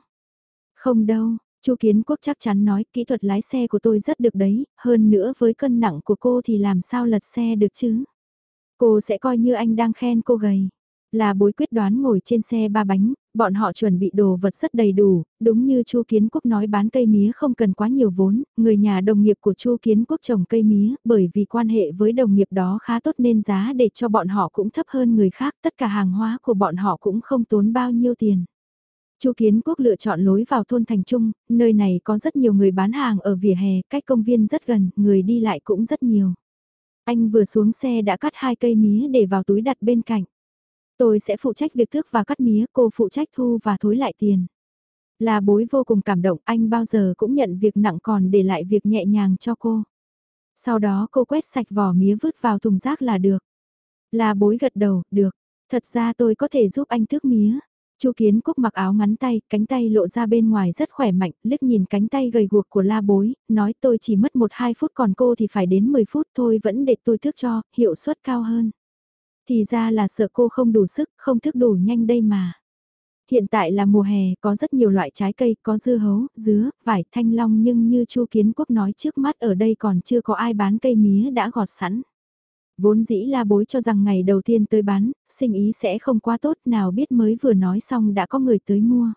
Speaker 1: Không đâu, Chu Kiến Quốc chắc chắn nói kỹ thuật lái xe của tôi rất được đấy, hơn nữa với cân nặng của cô thì làm sao lật xe được chứ? Cô sẽ coi như anh đang khen cô gầy. Là bối quyết đoán ngồi trên xe ba bánh, bọn họ chuẩn bị đồ vật rất đầy đủ, đúng như Chu Kiến Quốc nói bán cây mía không cần quá nhiều vốn, người nhà đồng nghiệp của Chu Kiến Quốc trồng cây mía, bởi vì quan hệ với đồng nghiệp đó khá tốt nên giá để cho bọn họ cũng thấp hơn người khác, tất cả hàng hóa của bọn họ cũng không tốn bao nhiêu tiền. Chu Kiến Quốc lựa chọn lối vào thôn Thành Trung, nơi này có rất nhiều người bán hàng ở vỉa hè, cách công viên rất gần, người đi lại cũng rất nhiều. Anh vừa xuống xe đã cắt hai cây mía để vào túi đặt bên cạnh. Tôi sẽ phụ trách việc tước và cắt mía, cô phụ trách thu và thối lại tiền. Là bối vô cùng cảm động, anh bao giờ cũng nhận việc nặng còn để lại việc nhẹ nhàng cho cô. Sau đó cô quét sạch vỏ mía vứt vào thùng rác là được. Là bối gật đầu, được. Thật ra tôi có thể giúp anh tước mía. Chu Kiến Quốc mặc áo ngắn tay, cánh tay lộ ra bên ngoài rất khỏe mạnh, liếc nhìn cánh tay gầy guộc của la bối, nói tôi chỉ mất 1-2 phút còn cô thì phải đến 10 phút thôi vẫn để tôi tước cho, hiệu suất cao hơn. Thì ra là sợ cô không đủ sức, không thức đủ nhanh đây mà. Hiện tại là mùa hè, có rất nhiều loại trái cây, có dưa hấu, dứa, vải, thanh long nhưng như Chu Kiến Quốc nói trước mắt ở đây còn chưa có ai bán cây mía đã gọt sẵn. Vốn dĩ la bối cho rằng ngày đầu tiên tới bán, sinh ý sẽ không quá tốt nào biết mới vừa nói xong đã có người tới mua.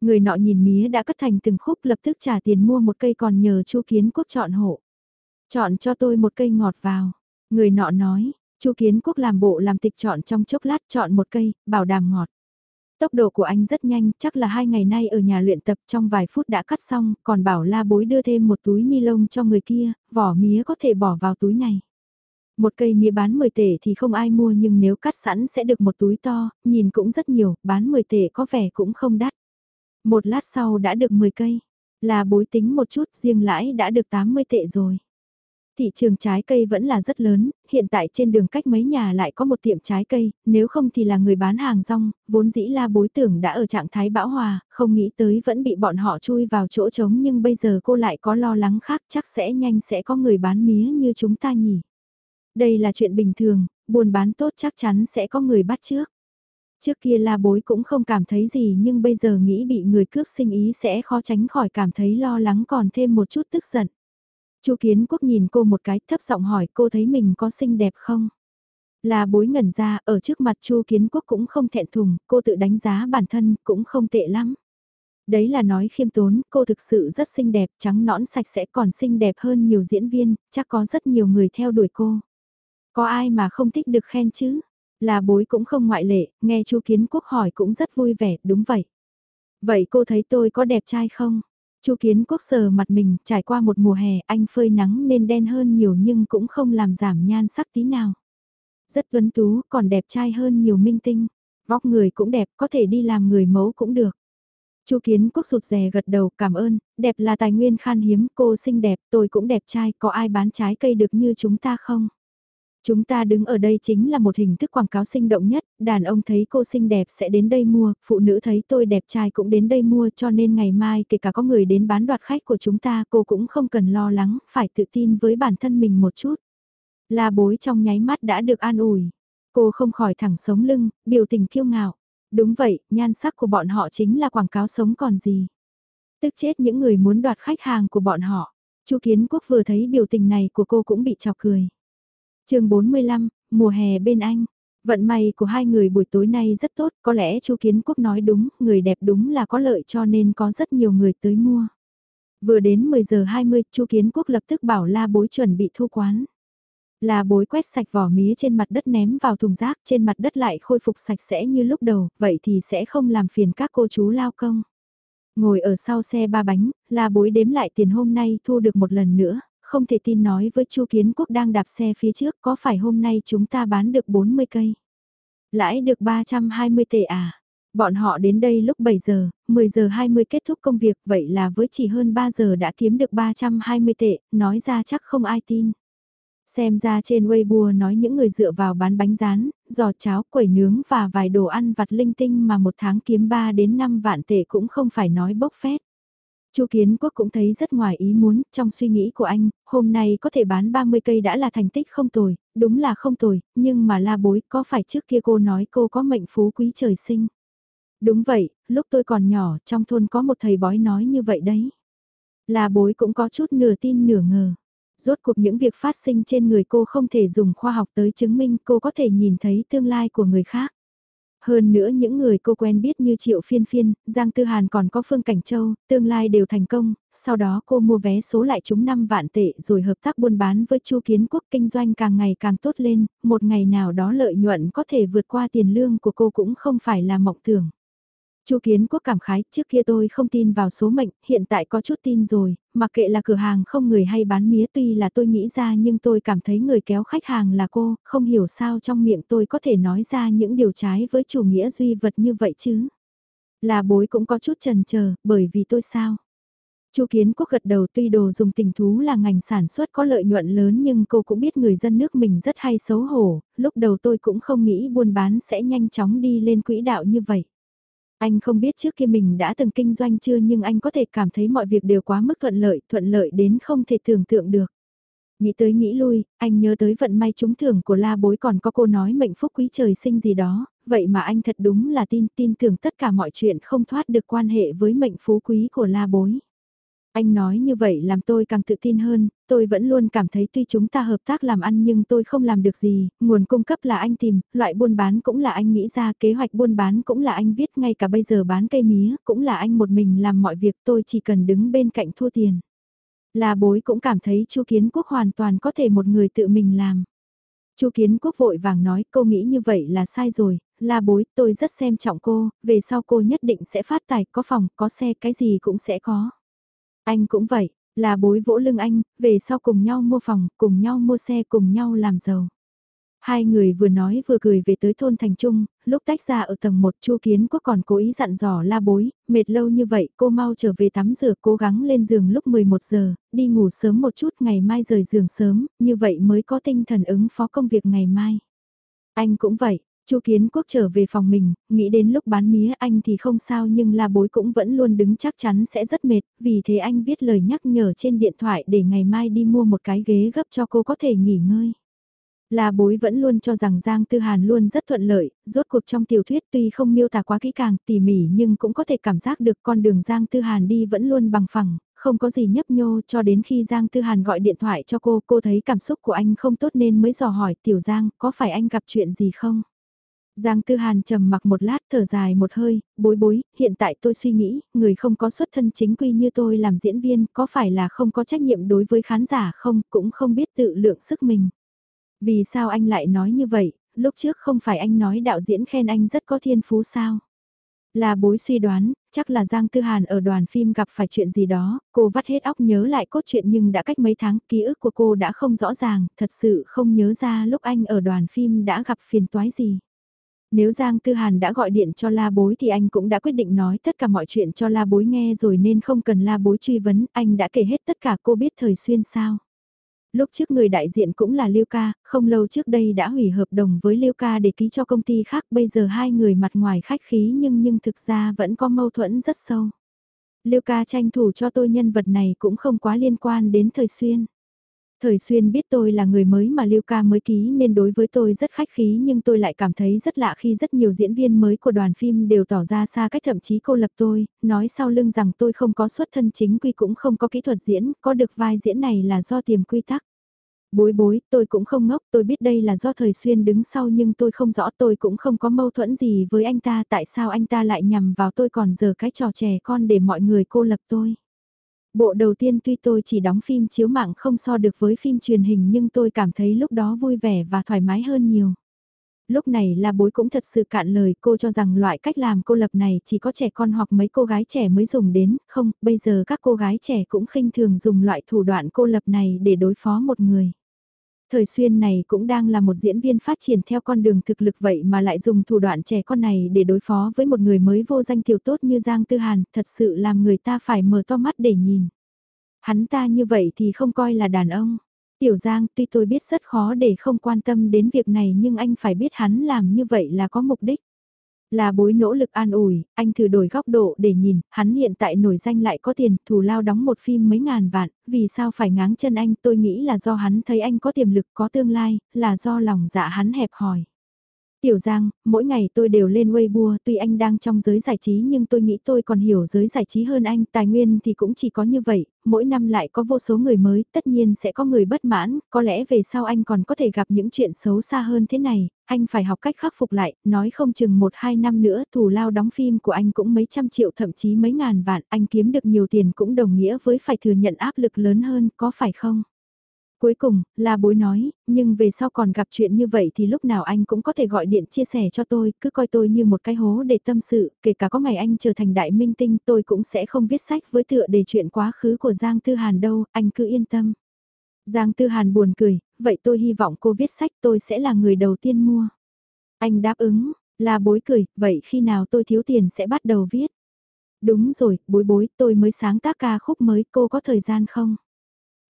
Speaker 1: Người nọ nhìn mía đã cắt thành từng khúc lập tức trả tiền mua một cây còn nhờ Chu Kiến Quốc chọn hộ. Chọn cho tôi một cây ngọt vào. Người nọ nói, Chu Kiến Quốc làm bộ làm tịch chọn trong chốc lát chọn một cây, bảo đảm ngọt. Tốc độ của anh rất nhanh, chắc là hai ngày nay ở nhà luyện tập trong vài phút đã cắt xong, còn bảo la bối đưa thêm một túi ni lông cho người kia, vỏ mía có thể bỏ vào túi này. Một cây mía bán 10 tể thì không ai mua nhưng nếu cắt sẵn sẽ được một túi to, nhìn cũng rất nhiều, bán 10 tể có vẻ cũng không đắt. Một lát sau đã được 10 cây, là bối tính một chút riêng lãi đã được 80 tệ rồi. Thị trường trái cây vẫn là rất lớn, hiện tại trên đường cách mấy nhà lại có một tiệm trái cây, nếu không thì là người bán hàng rong, vốn dĩ la bối tưởng đã ở trạng thái bão hòa, không nghĩ tới vẫn bị bọn họ chui vào chỗ trống nhưng bây giờ cô lại có lo lắng khác chắc sẽ nhanh sẽ có người bán mía như chúng ta nhỉ. Đây là chuyện bình thường, buôn bán tốt chắc chắn sẽ có người bắt trước. Trước kia la bối cũng không cảm thấy gì nhưng bây giờ nghĩ bị người cướp sinh ý sẽ khó tránh khỏi cảm thấy lo lắng còn thêm một chút tức giận. Chu Kiến Quốc nhìn cô một cái thấp giọng hỏi cô thấy mình có xinh đẹp không? Là bối ngẩn ra, ở trước mặt Chu Kiến Quốc cũng không thẹn thùng, cô tự đánh giá bản thân, cũng không tệ lắm. Đấy là nói khiêm tốn, cô thực sự rất xinh đẹp, trắng nõn sạch sẽ còn xinh đẹp hơn nhiều diễn viên, chắc có rất nhiều người theo đuổi cô. Có ai mà không thích được khen chứ? Là bối cũng không ngoại lệ, nghe chu Kiến Quốc hỏi cũng rất vui vẻ, đúng vậy. Vậy cô thấy tôi có đẹp trai không? Chu Kiến Quốc sờ mặt mình, trải qua một mùa hè, anh phơi nắng nên đen hơn nhiều nhưng cũng không làm giảm nhan sắc tí nào. Rất tuấn tú, còn đẹp trai hơn nhiều minh tinh. Vóc người cũng đẹp, có thể đi làm người mẫu cũng được. Chu Kiến Quốc sụt rè gật đầu, cảm ơn, đẹp là tài nguyên khan hiếm, cô xinh đẹp, tôi cũng đẹp trai, có ai bán trái cây được như chúng ta không? Chúng ta đứng ở đây chính là một hình thức quảng cáo sinh động nhất, đàn ông thấy cô xinh đẹp sẽ đến đây mua, phụ nữ thấy tôi đẹp trai cũng đến đây mua cho nên ngày mai kể cả có người đến bán đoạt khách của chúng ta cô cũng không cần lo lắng, phải tự tin với bản thân mình một chút. La bối trong nháy mắt đã được an ủi. Cô không khỏi thẳng sống lưng, biểu tình kiêu ngạo. Đúng vậy, nhan sắc của bọn họ chính là quảng cáo sống còn gì. Tức chết những người muốn đoạt khách hàng của bọn họ. Chu Kiến Quốc vừa thấy biểu tình này của cô cũng bị chọc cười chương 45, mùa hè bên anh. Vận may của hai người buổi tối nay rất tốt, có lẽ Chu Kiến Quốc nói đúng, người đẹp đúng là có lợi cho nên có rất nhiều người tới mua. Vừa đến 10 giờ 20, Chu Kiến Quốc lập tức bảo La Bối chuẩn bị thu quán. Là bối quét sạch vỏ mía trên mặt đất ném vào thùng rác trên mặt đất lại khôi phục sạch sẽ như lúc đầu, vậy thì sẽ không làm phiền các cô chú lao công. Ngồi ở sau xe ba bánh, là bối đếm lại tiền hôm nay thu được một lần nữa, không thể tin nói với Chu Kiến Quốc đang đạp xe phía trước có phải hôm nay chúng ta bán được 40 cây. Lãi được 320 tệ à? Bọn họ đến đây lúc 7 giờ, 10 giờ 20 kết thúc công việc vậy là với chỉ hơn 3 giờ đã kiếm được 320 tệ, nói ra chắc không ai tin. Xem ra trên Weibo nói những người dựa vào bán bánh rán, giò cháo, quẩy nướng và vài đồ ăn vặt linh tinh mà một tháng kiếm 3 đến 5 vạn tệ cũng không phải nói bốc phét. Chu Kiến Quốc cũng thấy rất ngoài ý muốn, trong suy nghĩ của anh, hôm nay có thể bán 30 cây đã là thành tích không tồi, đúng là không tồi, nhưng mà la bối có phải trước kia cô nói cô có mệnh phú quý trời sinh. Đúng vậy, lúc tôi còn nhỏ trong thôn có một thầy bói nói như vậy đấy. La bối cũng có chút nửa tin nửa ngờ. Rốt cuộc những việc phát sinh trên người cô không thể dùng khoa học tới chứng minh cô có thể nhìn thấy tương lai của người khác. Hơn nữa những người cô quen biết như Triệu Phiên Phiên, Giang Tư Hàn còn có Phương Cảnh Châu, tương lai đều thành công, sau đó cô mua vé số lại chúng 5 vạn tệ rồi hợp tác buôn bán với Chu Kiến Quốc kinh doanh càng ngày càng tốt lên, một ngày nào đó lợi nhuận có thể vượt qua tiền lương của cô cũng không phải là mộng tưởng. Chu Kiến Quốc cảm khái, trước kia tôi không tin vào số mệnh, hiện tại có chút tin rồi, mặc kệ là cửa hàng không người hay bán mía tuy là tôi nghĩ ra nhưng tôi cảm thấy người kéo khách hàng là cô, không hiểu sao trong miệng tôi có thể nói ra những điều trái với chủ nghĩa duy vật như vậy chứ. Là bối cũng có chút trần chờ bởi vì tôi sao? Chu Kiến Quốc gật đầu tuy đồ dùng tình thú là ngành sản xuất có lợi nhuận lớn nhưng cô cũng biết người dân nước mình rất hay xấu hổ, lúc đầu tôi cũng không nghĩ buôn bán sẽ nhanh chóng đi lên quỹ đạo như vậy. Anh không biết trước kia mình đã từng kinh doanh chưa nhưng anh có thể cảm thấy mọi việc đều quá mức thuận lợi, thuận lợi đến không thể tưởng tượng được. Nghĩ tới nghĩ lui, anh nhớ tới vận may trúng thưởng của la bối còn có cô nói mệnh phúc quý trời sinh gì đó, vậy mà anh thật đúng là tin, tin tưởng tất cả mọi chuyện không thoát được quan hệ với mệnh phú quý của la bối. Anh nói như vậy làm tôi càng tự tin hơn, tôi vẫn luôn cảm thấy tuy chúng ta hợp tác làm ăn nhưng tôi không làm được gì, nguồn cung cấp là anh tìm, loại buôn bán cũng là anh nghĩ ra, kế hoạch buôn bán cũng là anh viết, ngay cả bây giờ bán cây mía cũng là anh một mình làm mọi việc tôi chỉ cần đứng bên cạnh thua tiền. Là bối cũng cảm thấy Chu Kiến Quốc hoàn toàn có thể một người tự mình làm. Chu Kiến Quốc vội vàng nói cô nghĩ như vậy là sai rồi, là bối tôi rất xem trọng cô, về sau cô nhất định sẽ phát tài, có phòng, có xe, cái gì cũng sẽ có. Anh cũng vậy, là bối vỗ lưng anh, về sau cùng nhau mua phòng, cùng nhau mua xe, cùng nhau làm giàu. Hai người vừa nói vừa cười về tới thôn Thành Trung, lúc tách ra ở tầng 1 Chu Kiến Quốc còn cố ý dặn dò la bối, mệt lâu như vậy cô mau trở về tắm rửa cố gắng lên giường lúc 11 giờ, đi ngủ sớm một chút ngày mai rời giường sớm, như vậy mới có tinh thần ứng phó công việc ngày mai. Anh cũng vậy, Chu Kiến Quốc trở về phòng mình, nghĩ đến lúc bán mía anh thì không sao nhưng la bối cũng vẫn luôn đứng chắc chắn sẽ rất mệt, vì thế anh viết lời nhắc nhở trên điện thoại để ngày mai đi mua một cái ghế gấp cho cô có thể nghỉ ngơi. La bối vẫn luôn cho rằng Giang Tư Hàn luôn rất thuận lợi, rốt cuộc trong tiểu thuyết tuy không miêu tả quá kỹ càng tỉ mỉ nhưng cũng có thể cảm giác được con đường Giang Tư Hàn đi vẫn luôn bằng phẳng, không có gì nhấp nhô cho đến khi Giang Tư Hàn gọi điện thoại cho cô, cô thấy cảm xúc của anh không tốt nên mới dò hỏi Tiểu Giang có phải anh gặp chuyện gì không? Giang Tư Hàn trầm mặc một lát thở dài một hơi, bối bối, hiện tại tôi suy nghĩ, người không có xuất thân chính quy như tôi làm diễn viên có phải là không có trách nhiệm đối với khán giả không, cũng không biết tự lượng sức mình. Vì sao anh lại nói như vậy, lúc trước không phải anh nói đạo diễn khen anh rất có thiên phú sao? Là bối suy đoán, chắc là Giang Tư Hàn ở đoàn phim gặp phải chuyện gì đó, cô vắt hết óc nhớ lại cốt truyện nhưng đã cách mấy tháng, ký ức của cô đã không rõ ràng, thật sự không nhớ ra lúc anh ở đoàn phim đã gặp phiền toái gì. Nếu Giang Tư Hàn đã gọi điện cho la bối thì anh cũng đã quyết định nói tất cả mọi chuyện cho la bối nghe rồi nên không cần la bối truy vấn, anh đã kể hết tất cả cô biết thời xuyên sao. Lúc trước người đại diện cũng là Lưu Ca, không lâu trước đây đã hủy hợp đồng với Lưu Ca để ký cho công ty khác, bây giờ hai người mặt ngoài khách khí nhưng nhưng thực ra vẫn có mâu thuẫn rất sâu. Lưu Ca tranh thủ cho tôi nhân vật này cũng không quá liên quan đến thời xuyên. Thời xuyên biết tôi là người mới mà Lưu Ca mới ký nên đối với tôi rất khách khí nhưng tôi lại cảm thấy rất lạ khi rất nhiều diễn viên mới của đoàn phim đều tỏ ra xa cách thậm chí cô lập tôi, nói sau lưng rằng tôi không có xuất thân chính quy cũng không có kỹ thuật diễn, có được vai diễn này là do tiềm quy tắc. Bối bối, tôi cũng không ngốc, tôi biết đây là do thời xuyên đứng sau nhưng tôi không rõ tôi cũng không có mâu thuẫn gì với anh ta tại sao anh ta lại nhằm vào tôi còn giờ cái trò trẻ con để mọi người cô lập tôi. Bộ đầu tiên tuy tôi chỉ đóng phim chiếu mạng không so được với phim truyền hình nhưng tôi cảm thấy lúc đó vui vẻ và thoải mái hơn nhiều. Lúc này là bối cũng thật sự cạn lời cô cho rằng loại cách làm cô lập này chỉ có trẻ con hoặc mấy cô gái trẻ mới dùng đến, không, bây giờ các cô gái trẻ cũng khinh thường dùng loại thủ đoạn cô lập này để đối phó một người. Thời xuyên này cũng đang là một diễn viên phát triển theo con đường thực lực vậy mà lại dùng thủ đoạn trẻ con này để đối phó với một người mới vô danh tiểu tốt như Giang Tư Hàn, thật sự làm người ta phải mở to mắt để nhìn. Hắn ta như vậy thì không coi là đàn ông. Tiểu Giang tuy tôi biết rất khó để không quan tâm đến việc này nhưng anh phải biết hắn làm như vậy là có mục đích. Là bối nỗ lực an ủi, anh thử đổi góc độ để nhìn, hắn hiện tại nổi danh lại có tiền, thù lao đóng một phim mấy ngàn vạn, vì sao phải ngáng chân anh, tôi nghĩ là do hắn thấy anh có tiềm lực, có tương lai, là do lòng dạ hắn hẹp hòi. Tiểu Giang, mỗi ngày tôi đều lên Weibo, tuy anh đang trong giới giải trí nhưng tôi nghĩ tôi còn hiểu giới giải trí hơn anh, tài nguyên thì cũng chỉ có như vậy, mỗi năm lại có vô số người mới, tất nhiên sẽ có người bất mãn, có lẽ về sau anh còn có thể gặp những chuyện xấu xa hơn thế này, anh phải học cách khắc phục lại, nói không chừng một hai năm nữa thù lao đóng phim của anh cũng mấy trăm triệu thậm chí mấy ngàn vạn, anh kiếm được nhiều tiền cũng đồng nghĩa với phải thừa nhận áp lực lớn hơn, có phải không? Cuối cùng, là bối nói, nhưng về sau còn gặp chuyện như vậy thì lúc nào anh cũng có thể gọi điện chia sẻ cho tôi, cứ coi tôi như một cái hố để tâm sự, kể cả có ngày anh trở thành đại minh tinh tôi cũng sẽ không viết sách với tựa đề chuyện quá khứ của Giang Tư Hàn đâu, anh cứ yên tâm. Giang Tư Hàn buồn cười, vậy tôi hy vọng cô viết sách tôi sẽ là người đầu tiên mua. Anh đáp ứng, là bối cười, vậy khi nào tôi thiếu tiền sẽ bắt đầu viết. Đúng rồi, bối bối, tôi mới sáng tác ca khúc mới, cô có thời gian không?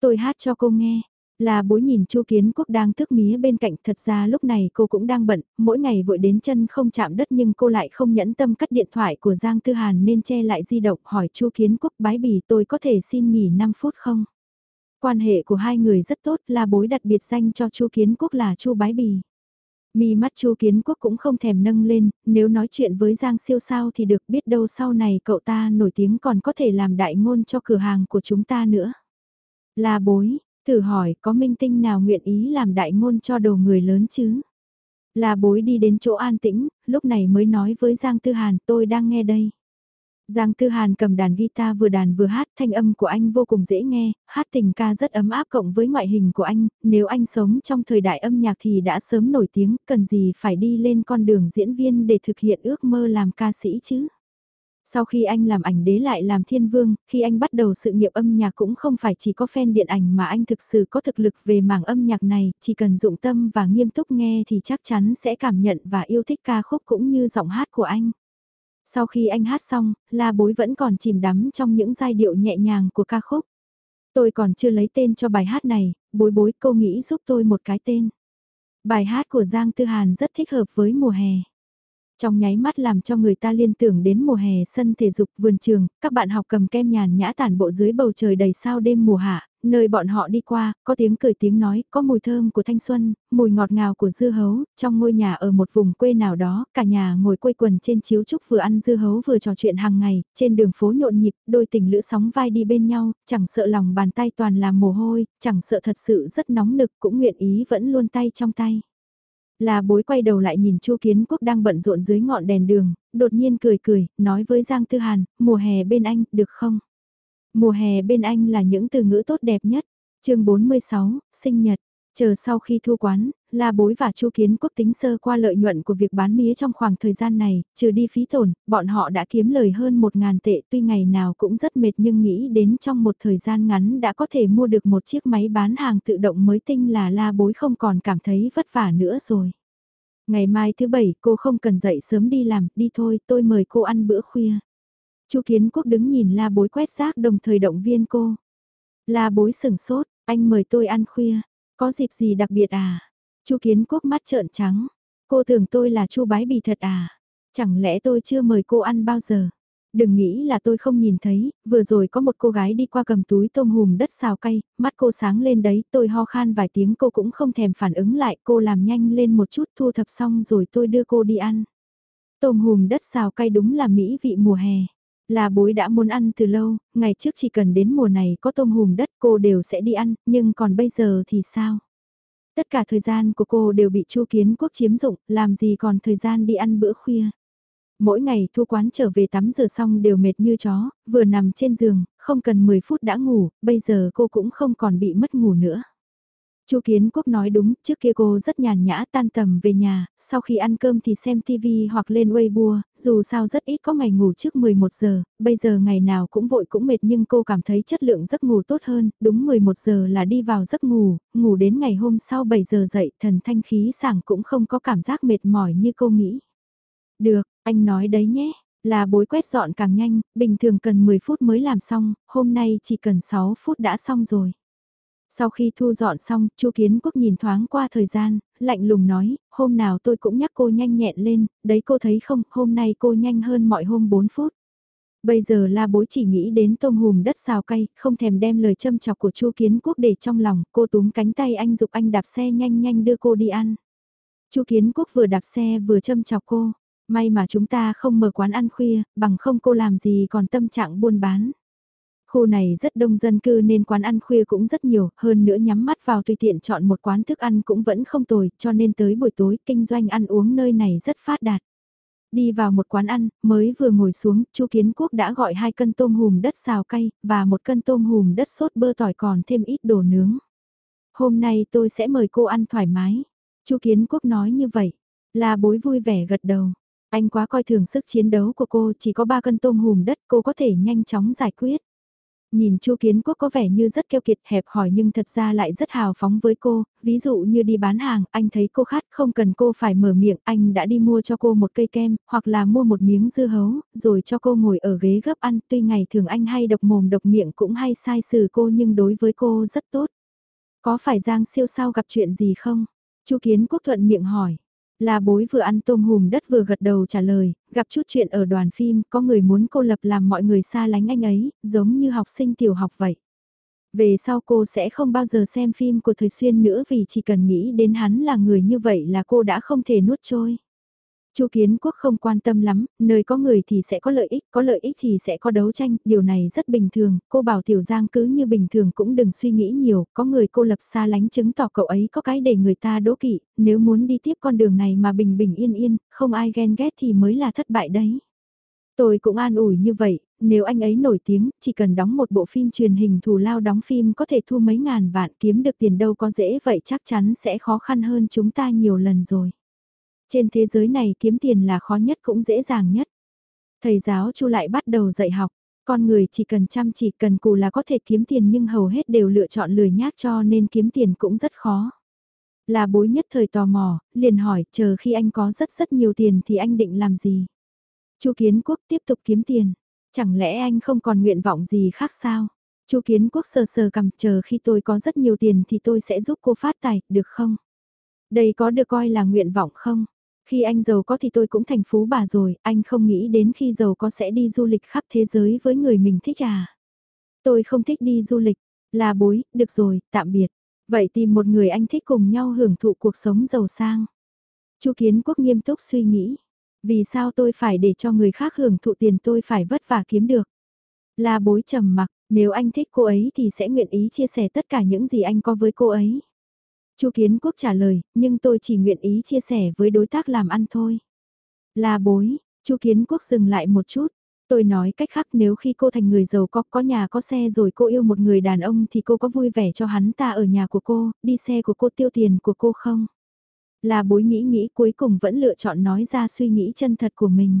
Speaker 1: Tôi hát cho cô nghe, là bối nhìn Chu Kiến Quốc đang thức mía bên cạnh, thật ra lúc này cô cũng đang bận, mỗi ngày vội đến chân không chạm đất nhưng cô lại không nhẫn tâm cắt điện thoại của Giang Tư Hàn nên che lại di động hỏi Chu Kiến Quốc bái bì tôi có thể xin nghỉ 5 phút không? Quan hệ của hai người rất tốt, là bối đặt biệt danh cho Chu Kiến Quốc là Chu bái bì. Mi mắt Chu Kiến Quốc cũng không thèm nâng lên, nếu nói chuyện với Giang siêu sao thì được biết đâu sau này cậu ta nổi tiếng còn có thể làm đại ngôn cho cửa hàng của chúng ta nữa. Là bối, Thử hỏi có minh tinh nào nguyện ý làm đại ngôn cho đồ người lớn chứ? Là bối đi đến chỗ an tĩnh, lúc này mới nói với Giang Tư Hàn tôi đang nghe đây. Giang Tư Hàn cầm đàn guitar vừa đàn vừa hát, thanh âm của anh vô cùng dễ nghe, hát tình ca rất ấm áp cộng với ngoại hình của anh, nếu anh sống trong thời đại âm nhạc thì đã sớm nổi tiếng, cần gì phải đi lên con đường diễn viên để thực hiện ước mơ làm ca sĩ chứ. Sau khi anh làm ảnh đế lại làm thiên vương, khi anh bắt đầu sự nghiệp âm nhạc cũng không phải chỉ có fan điện ảnh mà anh thực sự có thực lực về mảng âm nhạc này, chỉ cần dụng tâm và nghiêm túc nghe thì chắc chắn sẽ cảm nhận và yêu thích ca khúc cũng như giọng hát của anh. Sau khi anh hát xong, La Bối vẫn còn chìm đắm trong những giai điệu nhẹ nhàng của ca khúc. Tôi còn chưa lấy tên cho bài hát này, bối bối cô nghĩ giúp tôi một cái tên. Bài hát của Giang Tư Hàn rất thích hợp với mùa hè. Trong nháy mắt làm cho người ta liên tưởng đến mùa hè sân thể dục vườn trường, các bạn học cầm kem nhàn nhã tản bộ dưới bầu trời đầy sao đêm mùa hạ, nơi bọn họ đi qua, có tiếng cười tiếng nói, có mùi thơm của thanh xuân, mùi ngọt ngào của dưa hấu, trong ngôi nhà ở một vùng quê nào đó, cả nhà ngồi quây quần trên chiếu trúc vừa ăn dưa hấu vừa trò chuyện hàng ngày, trên đường phố nhộn nhịp, đôi tình lữ sóng vai đi bên nhau, chẳng sợ lòng bàn tay toàn là mồ hôi, chẳng sợ thật sự rất nóng nực cũng nguyện ý vẫn luôn tay trong tay. Là bối quay đầu lại nhìn Chu Kiến Quốc đang bận rộn dưới ngọn đèn đường, đột nhiên cười cười, nói với Giang Tư Hàn, mùa hè bên anh, được không? Mùa hè bên anh là những từ ngữ tốt đẹp nhất. chương 46, sinh nhật. Chờ sau khi thu quán, La Bối và Chu Kiến Quốc tính sơ qua lợi nhuận của việc bán mía trong khoảng thời gian này, trừ đi phí tổn, bọn họ đã kiếm lời hơn 1.000 tệ tuy ngày nào cũng rất mệt nhưng nghĩ đến trong một thời gian ngắn đã có thể mua được một chiếc máy bán hàng tự động mới tinh là La Bối không còn cảm thấy vất vả nữa rồi. Ngày mai thứ bảy cô không cần dậy sớm đi làm, đi thôi tôi mời cô ăn bữa khuya. Chu Kiến Quốc đứng nhìn La Bối quét rác đồng thời động viên cô. La Bối sững sốt, anh mời tôi ăn khuya, có dịp gì đặc biệt à? Chu Kiến Quốc mắt trợn trắng. Cô tưởng tôi là Chu Bái Bì thật à? Chẳng lẽ tôi chưa mời cô ăn bao giờ? Đừng nghĩ là tôi không nhìn thấy, vừa rồi có một cô gái đi qua cầm túi tôm hùm đất xào cay, mắt cô sáng lên đấy, tôi ho khan vài tiếng cô cũng không thèm phản ứng lại, cô làm nhanh lên một chút thu thập xong rồi tôi đưa cô đi ăn. Tôm hùm đất xào cay đúng là mỹ vị mùa hè. Là bối đã muốn ăn từ lâu, ngày trước chỉ cần đến mùa này có tôm hùm đất cô đều sẽ đi ăn, nhưng còn bây giờ thì sao? Tất cả thời gian của cô đều bị Chu Kiến Quốc chiếm dụng, làm gì còn thời gian đi ăn bữa khuya. Mỗi ngày thu quán trở về tắm rửa xong đều mệt như chó, vừa nằm trên giường, không cần 10 phút đã ngủ, bây giờ cô cũng không còn bị mất ngủ nữa. Chu Kiến Quốc nói đúng, trước kia cô rất nhàn nhã tan tầm về nhà, sau khi ăn cơm thì xem TV hoặc lên Weibo, dù sao rất ít có ngày ngủ trước 11 giờ, bây giờ ngày nào cũng vội cũng mệt nhưng cô cảm thấy chất lượng giấc ngủ tốt hơn, đúng 11 giờ là đi vào giấc ngủ, ngủ đến ngày hôm sau 7 giờ dậy thần thanh khí sảng cũng không có cảm giác mệt mỏi như cô nghĩ. Được, anh nói đấy nhé, là bối quét dọn càng nhanh, bình thường cần 10 phút mới làm xong, hôm nay chỉ cần 6 phút đã xong rồi. Sau khi thu dọn xong, Chu Kiến Quốc nhìn thoáng qua thời gian, lạnh lùng nói, hôm nào tôi cũng nhắc cô nhanh nhẹn lên, đấy cô thấy không, hôm nay cô nhanh hơn mọi hôm 4 phút. Bây giờ la bối chỉ nghĩ đến tôm hùm đất xào cay, không thèm đem lời châm chọc của Chu Kiến Quốc để trong lòng, cô túm cánh tay anh dục anh đạp xe nhanh nhanh đưa cô đi ăn. Chu Kiến Quốc vừa đạp xe vừa châm chọc cô, may mà chúng ta không mở quán ăn khuya, bằng không cô làm gì còn tâm trạng buôn bán. Khu này rất đông dân cư nên quán ăn khuya cũng rất nhiều, hơn nữa nhắm mắt vào tùy tiện chọn một quán thức ăn cũng vẫn không tồi, cho nên tới buổi tối kinh doanh ăn uống nơi này rất phát đạt. Đi vào một quán ăn, mới vừa ngồi xuống, Chu Kiến Quốc đã gọi hai cân tôm hùm đất xào cay, và một cân tôm hùm đất sốt bơ tỏi còn thêm ít đồ nướng. Hôm nay tôi sẽ mời cô ăn thoải mái. Chu Kiến Quốc nói như vậy, là bối vui vẻ gật đầu. Anh quá coi thường sức chiến đấu của cô, chỉ có ba cân tôm hùm đất cô có thể nhanh chóng giải quyết. Nhìn Chu Kiến Quốc có vẻ như rất keo kiệt hẹp hỏi nhưng thật ra lại rất hào phóng với cô, ví dụ như đi bán hàng, anh thấy cô khát không cần cô phải mở miệng, anh đã đi mua cho cô một cây kem, hoặc là mua một miếng dưa hấu, rồi cho cô ngồi ở ghế gấp ăn, tuy ngày thường anh hay độc mồm độc miệng cũng hay sai xử cô nhưng đối với cô rất tốt. Có phải Giang siêu sao gặp chuyện gì không? Chu Kiến Quốc thuận miệng hỏi. Là bối vừa ăn tôm hùm đất vừa gật đầu trả lời, gặp chút chuyện ở đoàn phim, có người muốn cô lập làm mọi người xa lánh anh ấy, giống như học sinh tiểu học vậy. Về sau cô sẽ không bao giờ xem phim của Thời Xuyên nữa vì chỉ cần nghĩ đến hắn là người như vậy là cô đã không thể nuốt trôi. Chu Kiến Quốc không quan tâm lắm, nơi có người thì sẽ có lợi ích, có lợi ích thì sẽ có đấu tranh, điều này rất bình thường, cô bảo Tiểu Giang cứ như bình thường cũng đừng suy nghĩ nhiều, có người cô lập xa lánh chứng tỏ cậu ấy có cái để người ta đố kỵ, nếu muốn đi tiếp con đường này mà bình bình yên yên, không ai ghen ghét thì mới là thất bại đấy. Tôi cũng an ủi như vậy, nếu anh ấy nổi tiếng, chỉ cần đóng một bộ phim truyền hình thù lao đóng phim có thể thu mấy ngàn vạn kiếm được tiền đâu có dễ vậy chắc chắn sẽ khó khăn hơn chúng ta nhiều lần rồi. Trên thế giới này kiếm tiền là khó nhất cũng dễ dàng nhất. Thầy giáo Chu lại bắt đầu dạy học, con người chỉ cần chăm chỉ cần cù là có thể kiếm tiền nhưng hầu hết đều lựa chọn lười nhác cho nên kiếm tiền cũng rất khó. Là bối nhất thời tò mò, liền hỏi chờ khi anh có rất rất nhiều tiền thì anh định làm gì? Chu Kiến Quốc tiếp tục kiếm tiền, chẳng lẽ anh không còn nguyện vọng gì khác sao? Chu Kiến Quốc sờ sờ cầm chờ khi tôi có rất nhiều tiền thì tôi sẽ giúp cô phát tài, được không? Đây có được coi là nguyện vọng không? Khi anh giàu có thì tôi cũng thành phú bà rồi, anh không nghĩ đến khi giàu có sẽ đi du lịch khắp thế giới với người mình thích à. Tôi không thích đi du lịch, là bối, được rồi, tạm biệt. Vậy tìm một người anh thích cùng nhau hưởng thụ cuộc sống giàu sang. Chu Kiến Quốc nghiêm túc suy nghĩ, vì sao tôi phải để cho người khác hưởng thụ tiền tôi phải vất vả kiếm được. Là bối trầm mặc, nếu anh thích cô ấy thì sẽ nguyện ý chia sẻ tất cả những gì anh có với cô ấy. Chu Kiến Quốc trả lời, nhưng tôi chỉ nguyện ý chia sẻ với đối tác làm ăn thôi. Là bối, Chu Kiến Quốc dừng lại một chút. Tôi nói cách khác nếu khi cô thành người giàu có có nhà có xe rồi cô yêu một người đàn ông thì cô có vui vẻ cho hắn ta ở nhà của cô, đi xe của cô tiêu tiền của cô không? Là bối nghĩ nghĩ cuối cùng vẫn lựa chọn nói ra suy nghĩ chân thật của mình.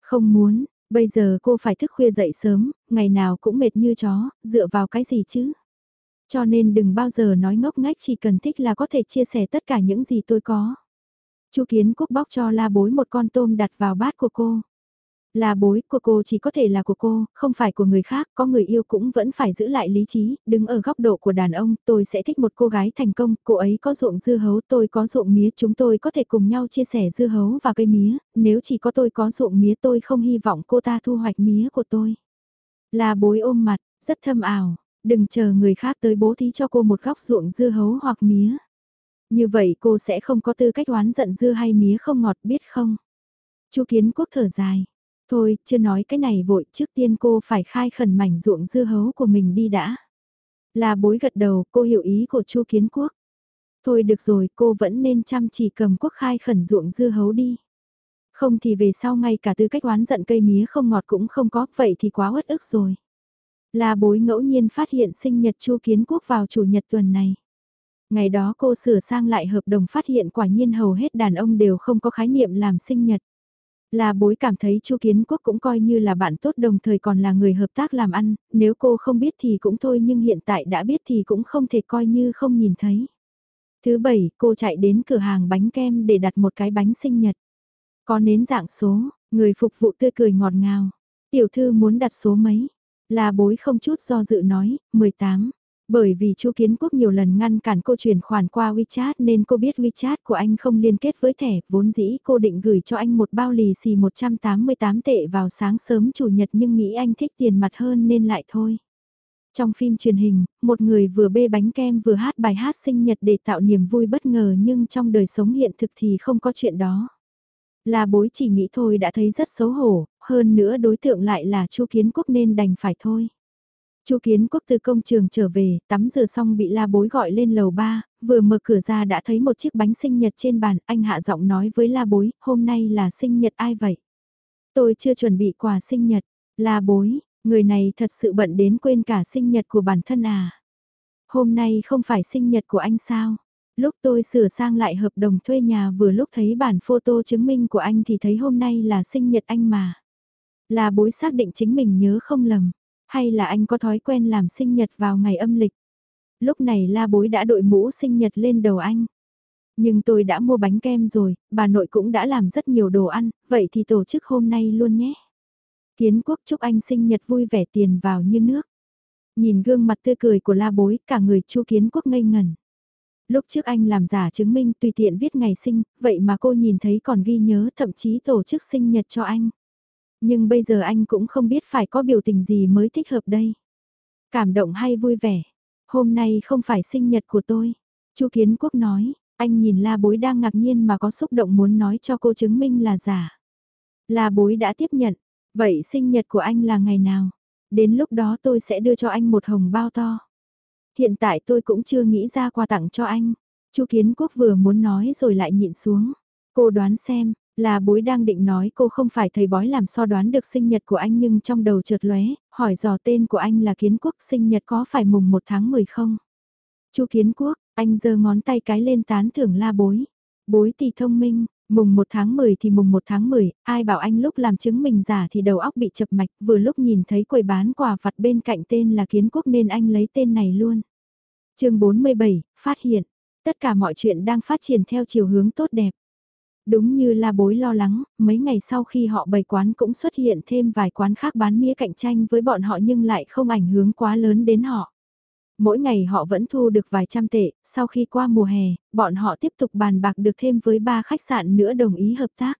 Speaker 1: Không muốn, bây giờ cô phải thức khuya dậy sớm, ngày nào cũng mệt như chó, dựa vào cái gì chứ? Cho nên đừng bao giờ nói ngốc ngách chỉ cần thích là có thể chia sẻ tất cả những gì tôi có. Chu Kiến Quốc bóc cho la bối một con tôm đặt vào bát của cô. Là bối của cô chỉ có thể là của cô, không phải của người khác, có người yêu cũng vẫn phải giữ lại lý trí, đứng ở góc độ của đàn ông, tôi sẽ thích một cô gái thành công, cô ấy có ruộng dưa hấu, tôi có ruộng mía, chúng tôi có thể cùng nhau chia sẻ dưa hấu và cây mía, nếu chỉ có tôi có ruộng mía tôi không hy vọng cô ta thu hoạch mía của tôi. Là bối ôm mặt, rất thâm ảo, đừng chờ người khác tới bố thí cho cô một góc ruộng dưa hấu hoặc mía. Như vậy cô sẽ không có tư cách oán giận dưa hay mía không ngọt biết không? Chu Kiến Quốc thở dài. Thôi, chưa nói cái này vội, trước tiên cô phải khai khẩn mảnh ruộng dưa hấu của mình đi đã. Là bối gật đầu, cô hiểu ý của Chu Kiến Quốc. Thôi được rồi, cô vẫn nên chăm chỉ cầm quốc khai khẩn ruộng dưa hấu đi. Không thì về sau ngay cả tư cách oán giận cây mía không ngọt cũng không có, vậy thì quá uất ức rồi. Là bối ngẫu nhiên phát hiện sinh nhật Chu Kiến Quốc vào chủ nhật tuần này. Ngày đó cô sửa sang lại hợp đồng phát hiện quả nhiên hầu hết đàn ông đều không có khái niệm làm sinh nhật. Là bối cảm thấy Chu Kiến Quốc cũng coi như là bạn tốt đồng thời còn là người hợp tác làm ăn, nếu cô không biết thì cũng thôi nhưng hiện tại đã biết thì cũng không thể coi như không nhìn thấy. Thứ bảy, cô chạy đến cửa hàng bánh kem để đặt một cái bánh sinh nhật. Có nến dạng số, người phục vụ tươi cười ngọt ngào. Tiểu thư muốn đặt số mấy? Là bối không chút do dự nói, 18. Bởi vì Chu Kiến Quốc nhiều lần ngăn cản cô chuyển khoản qua WeChat nên cô biết WeChat của anh không liên kết với thẻ, vốn dĩ cô định gửi cho anh một bao lì xì 188 tệ vào sáng sớm chủ nhật nhưng nghĩ anh thích tiền mặt hơn nên lại thôi. Trong phim truyền hình, một người vừa bê bánh kem vừa hát bài hát sinh nhật để tạo niềm vui bất ngờ nhưng trong đời sống hiện thực thì không có chuyện đó. Là bối chỉ nghĩ thôi đã thấy rất xấu hổ, hơn nữa đối tượng lại là Chu Kiến Quốc nên đành phải thôi. Chu Kiến Quốc từ công trường trở về, tắm rửa xong bị la bối gọi lên lầu ba, vừa mở cửa ra đã thấy một chiếc bánh sinh nhật trên bàn, anh hạ giọng nói với la bối, hôm nay là sinh nhật ai vậy? Tôi chưa chuẩn bị quà sinh nhật, la bối, người này thật sự bận đến quên cả sinh nhật của bản thân à? Hôm nay không phải sinh nhật của anh sao? Lúc tôi sửa sang lại hợp đồng thuê nhà vừa lúc thấy bản photo chứng minh của anh thì thấy hôm nay là sinh nhật anh mà. Là bối xác định chính mình nhớ không lầm. Hay là anh có thói quen làm sinh nhật vào ngày âm lịch? Lúc này la bối đã đội mũ sinh nhật lên đầu anh. Nhưng tôi đã mua bánh kem rồi, bà nội cũng đã làm rất nhiều đồ ăn, vậy thì tổ chức hôm nay luôn nhé. Kiến quốc chúc anh sinh nhật vui vẻ tiền vào như nước. Nhìn gương mặt tươi cười của la bối, cả người chu kiến quốc ngây ngẩn. Lúc trước anh làm giả chứng minh tùy tiện viết ngày sinh, vậy mà cô nhìn thấy còn ghi nhớ thậm chí tổ chức sinh nhật cho anh. Nhưng bây giờ anh cũng không biết phải có biểu tình gì mới thích hợp đây. Cảm động hay vui vẻ. Hôm nay không phải sinh nhật của tôi. Chu Kiến Quốc nói, anh nhìn la bối đang ngạc nhiên mà có xúc động muốn nói cho cô chứng minh là giả. La bối đã tiếp nhận, vậy sinh nhật của anh là ngày nào? Đến lúc đó tôi sẽ đưa cho anh một hồng bao to. Hiện tại tôi cũng chưa nghĩ ra quà tặng cho anh. Chu Kiến Quốc vừa muốn nói rồi lại nhịn xuống. Cô đoán xem, là bối đang định nói cô không phải thầy bói làm so đoán được sinh nhật của anh nhưng trong đầu chợt lóe, hỏi dò tên của anh là Kiến Quốc sinh nhật có phải mùng 1 tháng 10 không? Chu Kiến Quốc, anh giơ ngón tay cái lên tán thưởng la bối. Bối thì thông minh, mùng 1 tháng 10 thì mùng 1 tháng 10, ai bảo anh lúc làm chứng mình giả thì đầu óc bị chập mạch, vừa lúc nhìn thấy quầy bán quà vặt bên cạnh tên là Kiến Quốc nên anh lấy tên này luôn. chương 47, phát hiện, tất cả mọi chuyện đang phát triển theo chiều hướng tốt đẹp. Đúng như la bối lo lắng, mấy ngày sau khi họ bày quán cũng xuất hiện thêm vài quán khác bán mía cạnh tranh với bọn họ nhưng lại không ảnh hưởng quá lớn đến họ. Mỗi ngày họ vẫn thu được vài trăm tệ, sau khi qua mùa hè, bọn họ tiếp tục bàn bạc được thêm với ba khách sạn nữa đồng ý hợp tác.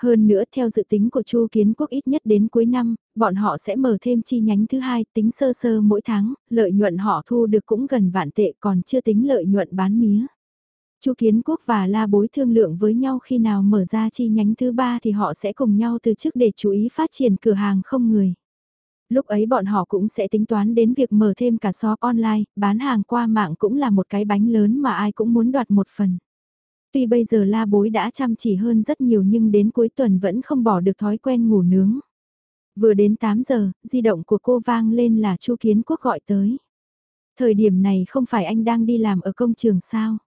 Speaker 1: Hơn nữa theo dự tính của Chu Kiến Quốc ít nhất đến cuối năm, bọn họ sẽ mở thêm chi nhánh thứ hai tính sơ sơ mỗi tháng, lợi nhuận họ thu được cũng gần vạn tệ còn chưa tính lợi nhuận bán mía. Chu Kiến Quốc và La Bối thương lượng với nhau khi nào mở ra chi nhánh thứ ba thì họ sẽ cùng nhau từ chức để chú ý phát triển cửa hàng không người. Lúc ấy bọn họ cũng sẽ tính toán đến việc mở thêm cả shop online, bán hàng qua mạng cũng là một cái bánh lớn mà ai cũng muốn đoạt một phần. Tuy bây giờ la bối đã chăm chỉ hơn rất nhiều nhưng đến cuối tuần vẫn không bỏ được thói quen ngủ nướng. Vừa đến 8 giờ, di động của cô vang lên là Chu Kiến Quốc gọi tới. Thời điểm này không phải anh đang đi làm ở công trường sao?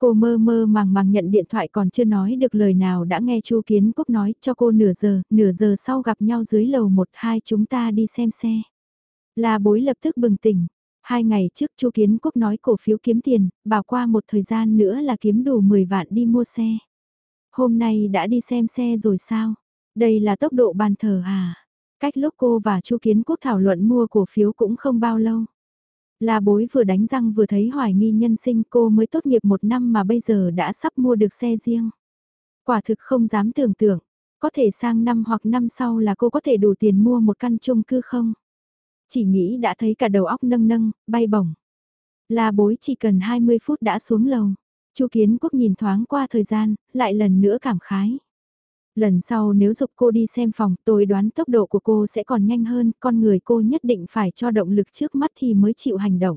Speaker 1: Cô mơ mơ màng màng nhận điện thoại còn chưa nói được lời nào đã nghe Chu Kiến Quốc nói cho cô nửa giờ, nửa giờ sau gặp nhau dưới lầu 1 hai chúng ta đi xem xe. La bối lập tức bừng tỉnh. Hai ngày trước Chu Kiến Quốc nói cổ phiếu kiếm tiền, bảo qua một thời gian nữa là kiếm đủ 10 vạn đi mua xe. Hôm nay đã đi xem xe rồi sao? Đây là tốc độ bàn thờ à? Cách lúc cô và Chu Kiến Quốc thảo luận mua cổ phiếu cũng không bao lâu. La bối vừa đánh răng vừa thấy hoài nghi nhân sinh cô mới tốt nghiệp một năm mà bây giờ đã sắp mua được xe riêng. Quả thực không dám tưởng tượng, có thể sang năm hoặc năm sau là cô có thể đủ tiền mua một căn chung cư không? Chỉ nghĩ đã thấy cả đầu óc nâng nâng, bay bổng. La bối chỉ cần 20 phút đã xuống lầu. Chu Kiến Quốc nhìn thoáng qua thời gian, lại lần nữa cảm khái. Lần sau nếu dục cô đi xem phòng tôi đoán tốc độ của cô sẽ còn nhanh hơn, con người cô nhất định phải cho động lực trước mắt thì mới chịu hành động.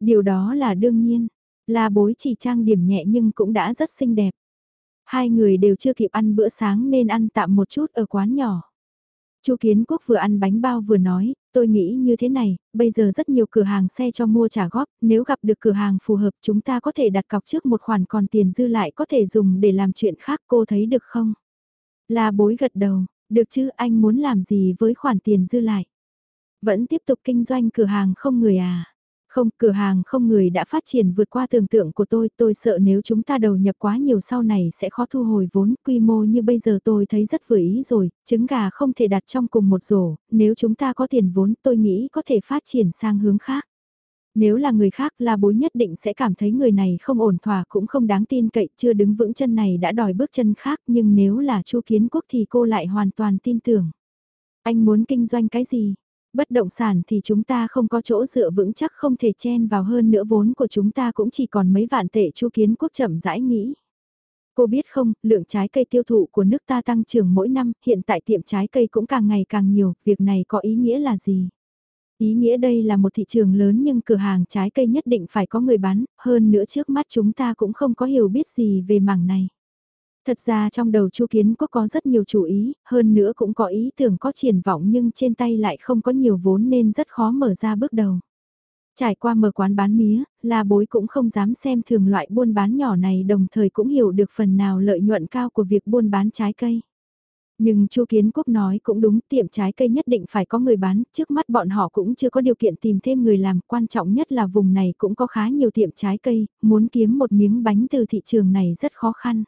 Speaker 1: Điều đó là đương nhiên, la bối chỉ trang điểm nhẹ nhưng cũng đã rất xinh đẹp. Hai người đều chưa kịp ăn bữa sáng nên ăn tạm một chút ở quán nhỏ. Chu Kiến Quốc vừa ăn bánh bao vừa nói, tôi nghĩ như thế này, bây giờ rất nhiều cửa hàng xe cho mua trả góp, nếu gặp được cửa hàng phù hợp chúng ta có thể đặt cọc trước một khoản còn tiền dư lại có thể dùng để làm chuyện khác cô thấy được không? La bối gật đầu, được chứ anh muốn làm gì với khoản tiền dư lại? Vẫn tiếp tục kinh doanh cửa hàng không người à? Không, cửa hàng không người đã phát triển vượt qua tưởng tượng của tôi, tôi sợ nếu chúng ta đầu nhập quá nhiều sau này sẽ khó thu hồi vốn, quy mô như bây giờ tôi thấy rất vừa ý rồi, trứng gà không thể đặt trong cùng một rổ, nếu chúng ta có tiền vốn tôi nghĩ có thể phát triển sang hướng khác. Nếu là người khác là bối nhất định sẽ cảm thấy người này không ổn thỏa cũng không đáng tin cậy chưa đứng vững chân này đã đòi bước chân khác nhưng nếu là chu kiến quốc thì cô lại hoàn toàn tin tưởng. Anh muốn kinh doanh cái gì? Bất động sản thì chúng ta không có chỗ dựa vững chắc không thể chen vào hơn nữa vốn của chúng ta cũng chỉ còn mấy vạn tệ chu kiến quốc chậm rãi nghĩ. Cô biết không, lượng trái cây tiêu thụ của nước ta tăng trưởng mỗi năm, hiện tại tiệm trái cây cũng càng ngày càng nhiều, việc này có ý nghĩa là gì? Ý nghĩa đây là một thị trường lớn nhưng cửa hàng trái cây nhất định phải có người bán, hơn nữa trước mắt chúng ta cũng không có hiểu biết gì về mảng này. Thật ra trong đầu Chu Kiến Quốc có rất nhiều chủ ý, hơn nữa cũng có ý tưởng có triển vọng nhưng trên tay lại không có nhiều vốn nên rất khó mở ra bước đầu. Trải qua mở quán bán mía, là bối cũng không dám xem thường loại buôn bán nhỏ này đồng thời cũng hiểu được phần nào lợi nhuận cao của việc buôn bán trái cây. Nhưng Chu Kiến Quốc nói cũng đúng, tiệm trái cây nhất định phải có người bán, trước mắt bọn họ cũng chưa có điều kiện tìm thêm người làm, quan trọng nhất là vùng này cũng có khá nhiều tiệm trái cây, muốn kiếm một miếng bánh từ thị trường này rất khó khăn.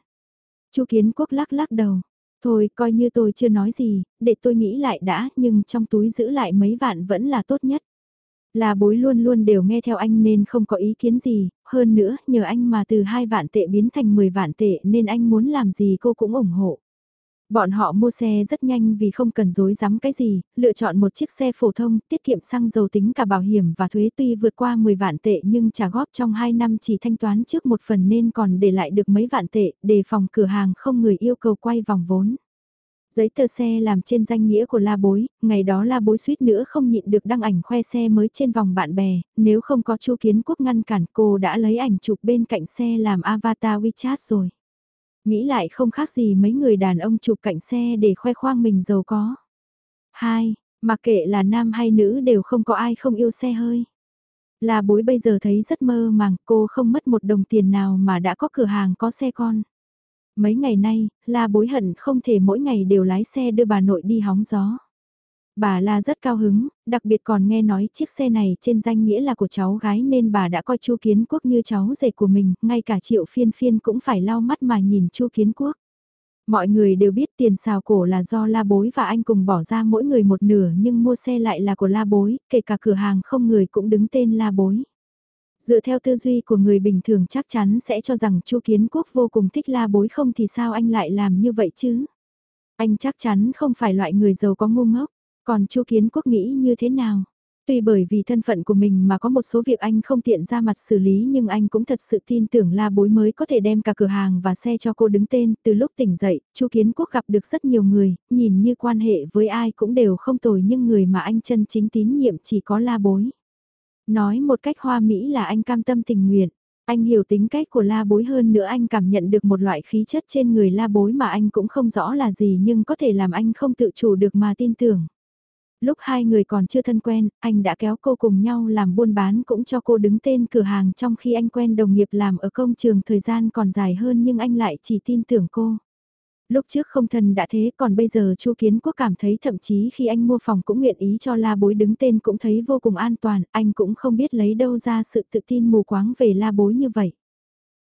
Speaker 1: Chu Kiến Quốc lắc lắc đầu, thôi coi như tôi chưa nói gì, để tôi nghĩ lại đã, nhưng trong túi giữ lại mấy vạn vẫn là tốt nhất. Là bối luôn luôn đều nghe theo anh nên không có ý kiến gì, hơn nữa nhờ anh mà từ 2 vạn tệ biến thành 10 vạn tệ nên anh muốn làm gì cô cũng ủng hộ. Bọn họ mua xe rất nhanh vì không cần dối rắm cái gì, lựa chọn một chiếc xe phổ thông, tiết kiệm xăng dầu tính cả bảo hiểm và thuế tuy vượt qua 10 vạn tệ nhưng trả góp trong 2 năm chỉ thanh toán trước một phần nên còn để lại được mấy vạn tệ, đề phòng cửa hàng không người yêu cầu quay vòng vốn. Giấy tờ xe làm trên danh nghĩa của La Bối, ngày đó La Bối suýt nữa không nhịn được đăng ảnh khoe xe mới trên vòng bạn bè, nếu không có Chu Kiến Quốc ngăn cản cô đã lấy ảnh chụp bên cạnh xe làm avatar WeChat rồi. Nghĩ lại không khác gì mấy người đàn ông chụp cạnh xe để khoe khoang mình giàu có. Hai, mặc kệ là nam hay nữ đều không có ai không yêu xe hơi. Là bối bây giờ thấy rất mơ màng cô không mất một đồng tiền nào mà đã có cửa hàng có xe con. Mấy ngày nay, là bối hận không thể mỗi ngày đều lái xe đưa bà nội đi hóng gió. Bà La rất cao hứng, đặc biệt còn nghe nói chiếc xe này trên danh nghĩa là của cháu gái nên bà đã coi Chu Kiến Quốc như cháu rể của mình, ngay cả Triệu Phiên Phiên cũng phải lau mắt mà nhìn Chu Kiến Quốc. Mọi người đều biết tiền xào cổ là do La Bối và anh cùng bỏ ra mỗi người một nửa nhưng mua xe lại là của La Bối, kể cả cửa hàng không người cũng đứng tên La Bối. Dựa theo tư duy của người bình thường chắc chắn sẽ cho rằng Chu Kiến Quốc vô cùng thích La Bối không thì sao anh lại làm như vậy chứ? Anh chắc chắn không phải loại người giàu có ngu ngốc. Còn Chu Kiến Quốc nghĩ như thế nào? Tuy bởi vì thân phận của mình mà có một số việc anh không tiện ra mặt xử lý nhưng anh cũng thật sự tin tưởng la bối mới có thể đem cả cửa hàng và xe cho cô đứng tên. Từ lúc tỉnh dậy, chu Kiến Quốc gặp được rất nhiều người, nhìn như quan hệ với ai cũng đều không tồi nhưng người mà anh chân chính tín nhiệm chỉ có la bối. Nói một cách hoa mỹ là anh cam tâm tình nguyện. Anh hiểu tính cách của la bối hơn nữa anh cảm nhận được một loại khí chất trên người la bối mà anh cũng không rõ là gì nhưng có thể làm anh không tự chủ được mà tin tưởng. Lúc hai người còn chưa thân quen, anh đã kéo cô cùng nhau làm buôn bán cũng cho cô đứng tên cửa hàng trong khi anh quen đồng nghiệp làm ở công trường thời gian còn dài hơn nhưng anh lại chỉ tin tưởng cô. Lúc trước không thân đã thế còn bây giờ Chu Kiến Quốc cảm thấy thậm chí khi anh mua phòng cũng nguyện ý cho la bối đứng tên cũng thấy vô cùng an toàn, anh cũng không biết lấy đâu ra sự tự tin mù quáng về la bối như vậy.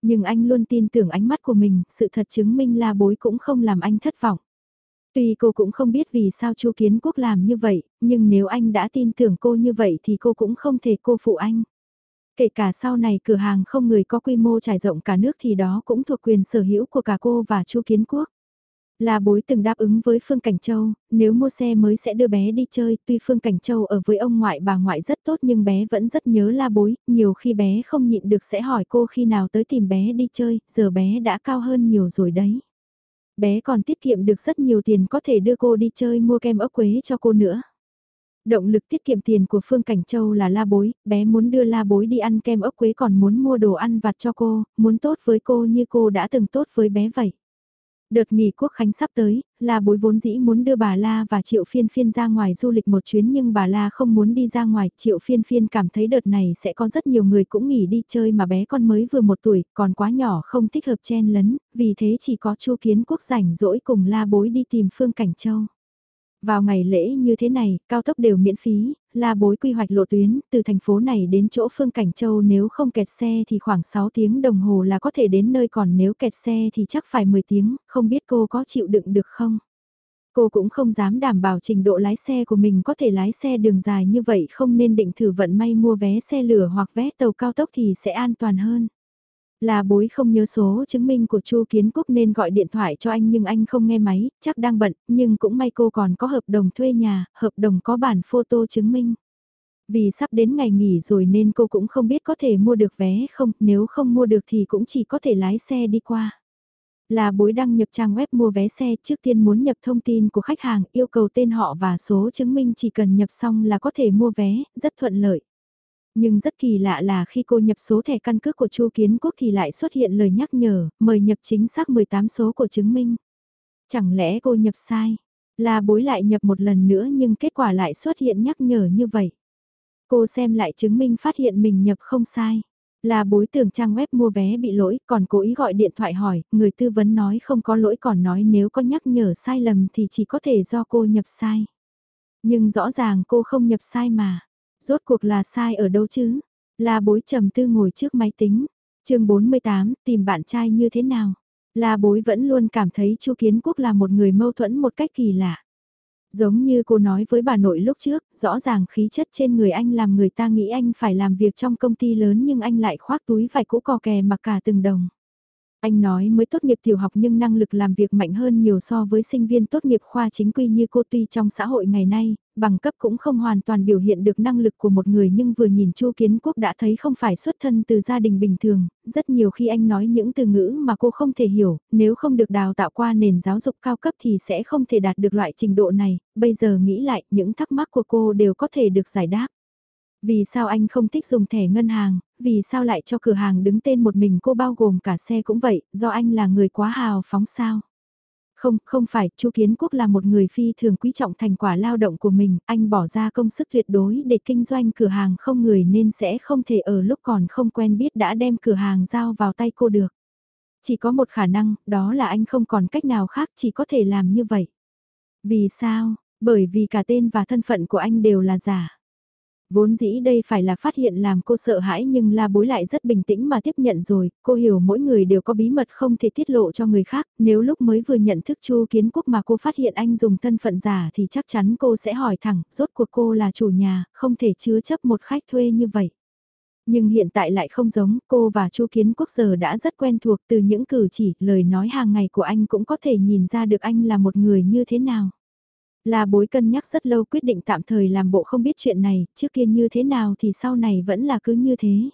Speaker 1: Nhưng anh luôn tin tưởng ánh mắt của mình, sự thật chứng minh la bối cũng không làm anh thất vọng. Tuy cô cũng không biết vì sao Chu Kiến Quốc làm như vậy, nhưng nếu anh đã tin tưởng cô như vậy thì cô cũng không thể cô phụ anh. Kể cả sau này cửa hàng không người có quy mô trải rộng cả nước thì đó cũng thuộc quyền sở hữu của cả cô và Chu Kiến Quốc. La bối từng đáp ứng với Phương Cảnh Châu, nếu mua xe mới sẽ đưa bé đi chơi, tuy Phương Cảnh Châu ở với ông ngoại bà ngoại rất tốt nhưng bé vẫn rất nhớ la bối, nhiều khi bé không nhịn được sẽ hỏi cô khi nào tới tìm bé đi chơi, giờ bé đã cao hơn nhiều rồi đấy. Bé còn tiết kiệm được rất nhiều tiền có thể đưa cô đi chơi mua kem ốc quế cho cô nữa. Động lực tiết kiệm tiền của Phương Cảnh Châu là la bối, bé muốn đưa la bối đi ăn kem ốc quế còn muốn mua đồ ăn vặt cho cô, muốn tốt với cô như cô đã từng tốt với bé vậy. Đợt nghỉ quốc khánh sắp tới, là bối vốn dĩ muốn đưa bà La và Triệu Phiên Phiên ra ngoài du lịch một chuyến nhưng bà La không muốn đi ra ngoài. Triệu Phiên Phiên cảm thấy đợt này sẽ có rất nhiều người cũng nghỉ đi chơi mà bé con mới vừa một tuổi, còn quá nhỏ không thích hợp chen lấn, vì thế chỉ có Chu Kiến Quốc rảnh rỗi cùng La bối đi tìm Phương Cảnh Châu. Vào ngày lễ như thế này, cao tốc đều miễn phí, là bối quy hoạch lộ tuyến, từ thành phố này đến chỗ Phương Cảnh Châu nếu không kẹt xe thì khoảng 6 tiếng đồng hồ là có thể đến nơi còn nếu kẹt xe thì chắc phải 10 tiếng, không biết cô có chịu đựng được không? Cô cũng không dám đảm bảo trình độ lái xe của mình có thể lái xe đường dài như vậy không nên định thử vận may mua vé xe lửa hoặc vé tàu cao tốc thì sẽ an toàn hơn. Là bối không nhớ số chứng minh của Chu Kiến Quốc nên gọi điện thoại cho anh nhưng anh không nghe máy, chắc đang bận, nhưng cũng may cô còn có hợp đồng thuê nhà, hợp đồng có bản photo chứng minh. Vì sắp đến ngày nghỉ rồi nên cô cũng không biết có thể mua được vé không, nếu không mua được thì cũng chỉ có thể lái xe đi qua. Là bối đăng nhập trang web mua vé xe trước tiên muốn nhập thông tin của khách hàng yêu cầu tên họ và số chứng minh chỉ cần nhập xong là có thể mua vé, rất thuận lợi. Nhưng rất kỳ lạ là khi cô nhập số thẻ căn cước của Chu Kiến Quốc thì lại xuất hiện lời nhắc nhở, mời nhập chính xác 18 số của chứng minh. Chẳng lẽ cô nhập sai? Là bối lại nhập một lần nữa nhưng kết quả lại xuất hiện nhắc nhở như vậy. Cô xem lại chứng minh phát hiện mình nhập không sai. Là bối tưởng trang web mua vé bị lỗi còn cố ý gọi điện thoại hỏi, người tư vấn nói không có lỗi còn nói nếu có nhắc nhở sai lầm thì chỉ có thể do cô nhập sai. Nhưng rõ ràng cô không nhập sai mà. Rốt cuộc là sai ở đâu chứ? La bối trầm tư ngồi trước máy tính. chương 48, tìm bạn trai như thế nào? La bối vẫn luôn cảm thấy Chu Kiến Quốc là một người mâu thuẫn một cách kỳ lạ. Giống như cô nói với bà nội lúc trước, rõ ràng khí chất trên người anh làm người ta nghĩ anh phải làm việc trong công ty lớn nhưng anh lại khoác túi vải cũ cò kè mặc cả từng đồng. Anh nói mới tốt nghiệp tiểu học nhưng năng lực làm việc mạnh hơn nhiều so với sinh viên tốt nghiệp khoa chính quy như cô tuy trong xã hội ngày nay, bằng cấp cũng không hoàn toàn biểu hiện được năng lực của một người nhưng vừa nhìn Chu Kiến Quốc đã thấy không phải xuất thân từ gia đình bình thường, rất nhiều khi anh nói những từ ngữ mà cô không thể hiểu, nếu không được đào tạo qua nền giáo dục cao cấp thì sẽ không thể đạt được loại trình độ này, bây giờ nghĩ lại những thắc mắc của cô đều có thể được giải đáp. Vì sao anh không thích dùng thẻ ngân hàng, vì sao lại cho cửa hàng đứng tên một mình cô bao gồm cả xe cũng vậy, do anh là người quá hào phóng sao? Không, không phải, Chu Kiến Quốc là một người phi thường quý trọng thành quả lao động của mình, anh bỏ ra công sức tuyệt đối để kinh doanh cửa hàng không người nên sẽ không thể ở lúc còn không quen biết đã đem cửa hàng giao vào tay cô được. Chỉ có một khả năng, đó là anh không còn cách nào khác chỉ có thể làm như vậy. Vì sao? Bởi vì cả tên và thân phận của anh đều là giả. Vốn dĩ đây phải là phát hiện làm cô sợ hãi nhưng la bối lại rất bình tĩnh mà tiếp nhận rồi, cô hiểu mỗi người đều có bí mật không thể tiết lộ cho người khác, nếu lúc mới vừa nhận thức chu kiến quốc mà cô phát hiện anh dùng thân phận giả thì chắc chắn cô sẽ hỏi thẳng, rốt cuộc cô là chủ nhà, không thể chứa chấp một khách thuê như vậy. Nhưng hiện tại lại không giống, cô và chu kiến quốc giờ đã rất quen thuộc từ những cử chỉ, lời nói hàng ngày của anh cũng có thể nhìn ra được anh là một người như thế nào. Là bối cân nhắc rất lâu quyết định tạm thời làm bộ không biết chuyện này, trước kia như thế nào thì sau này vẫn là cứ như thế.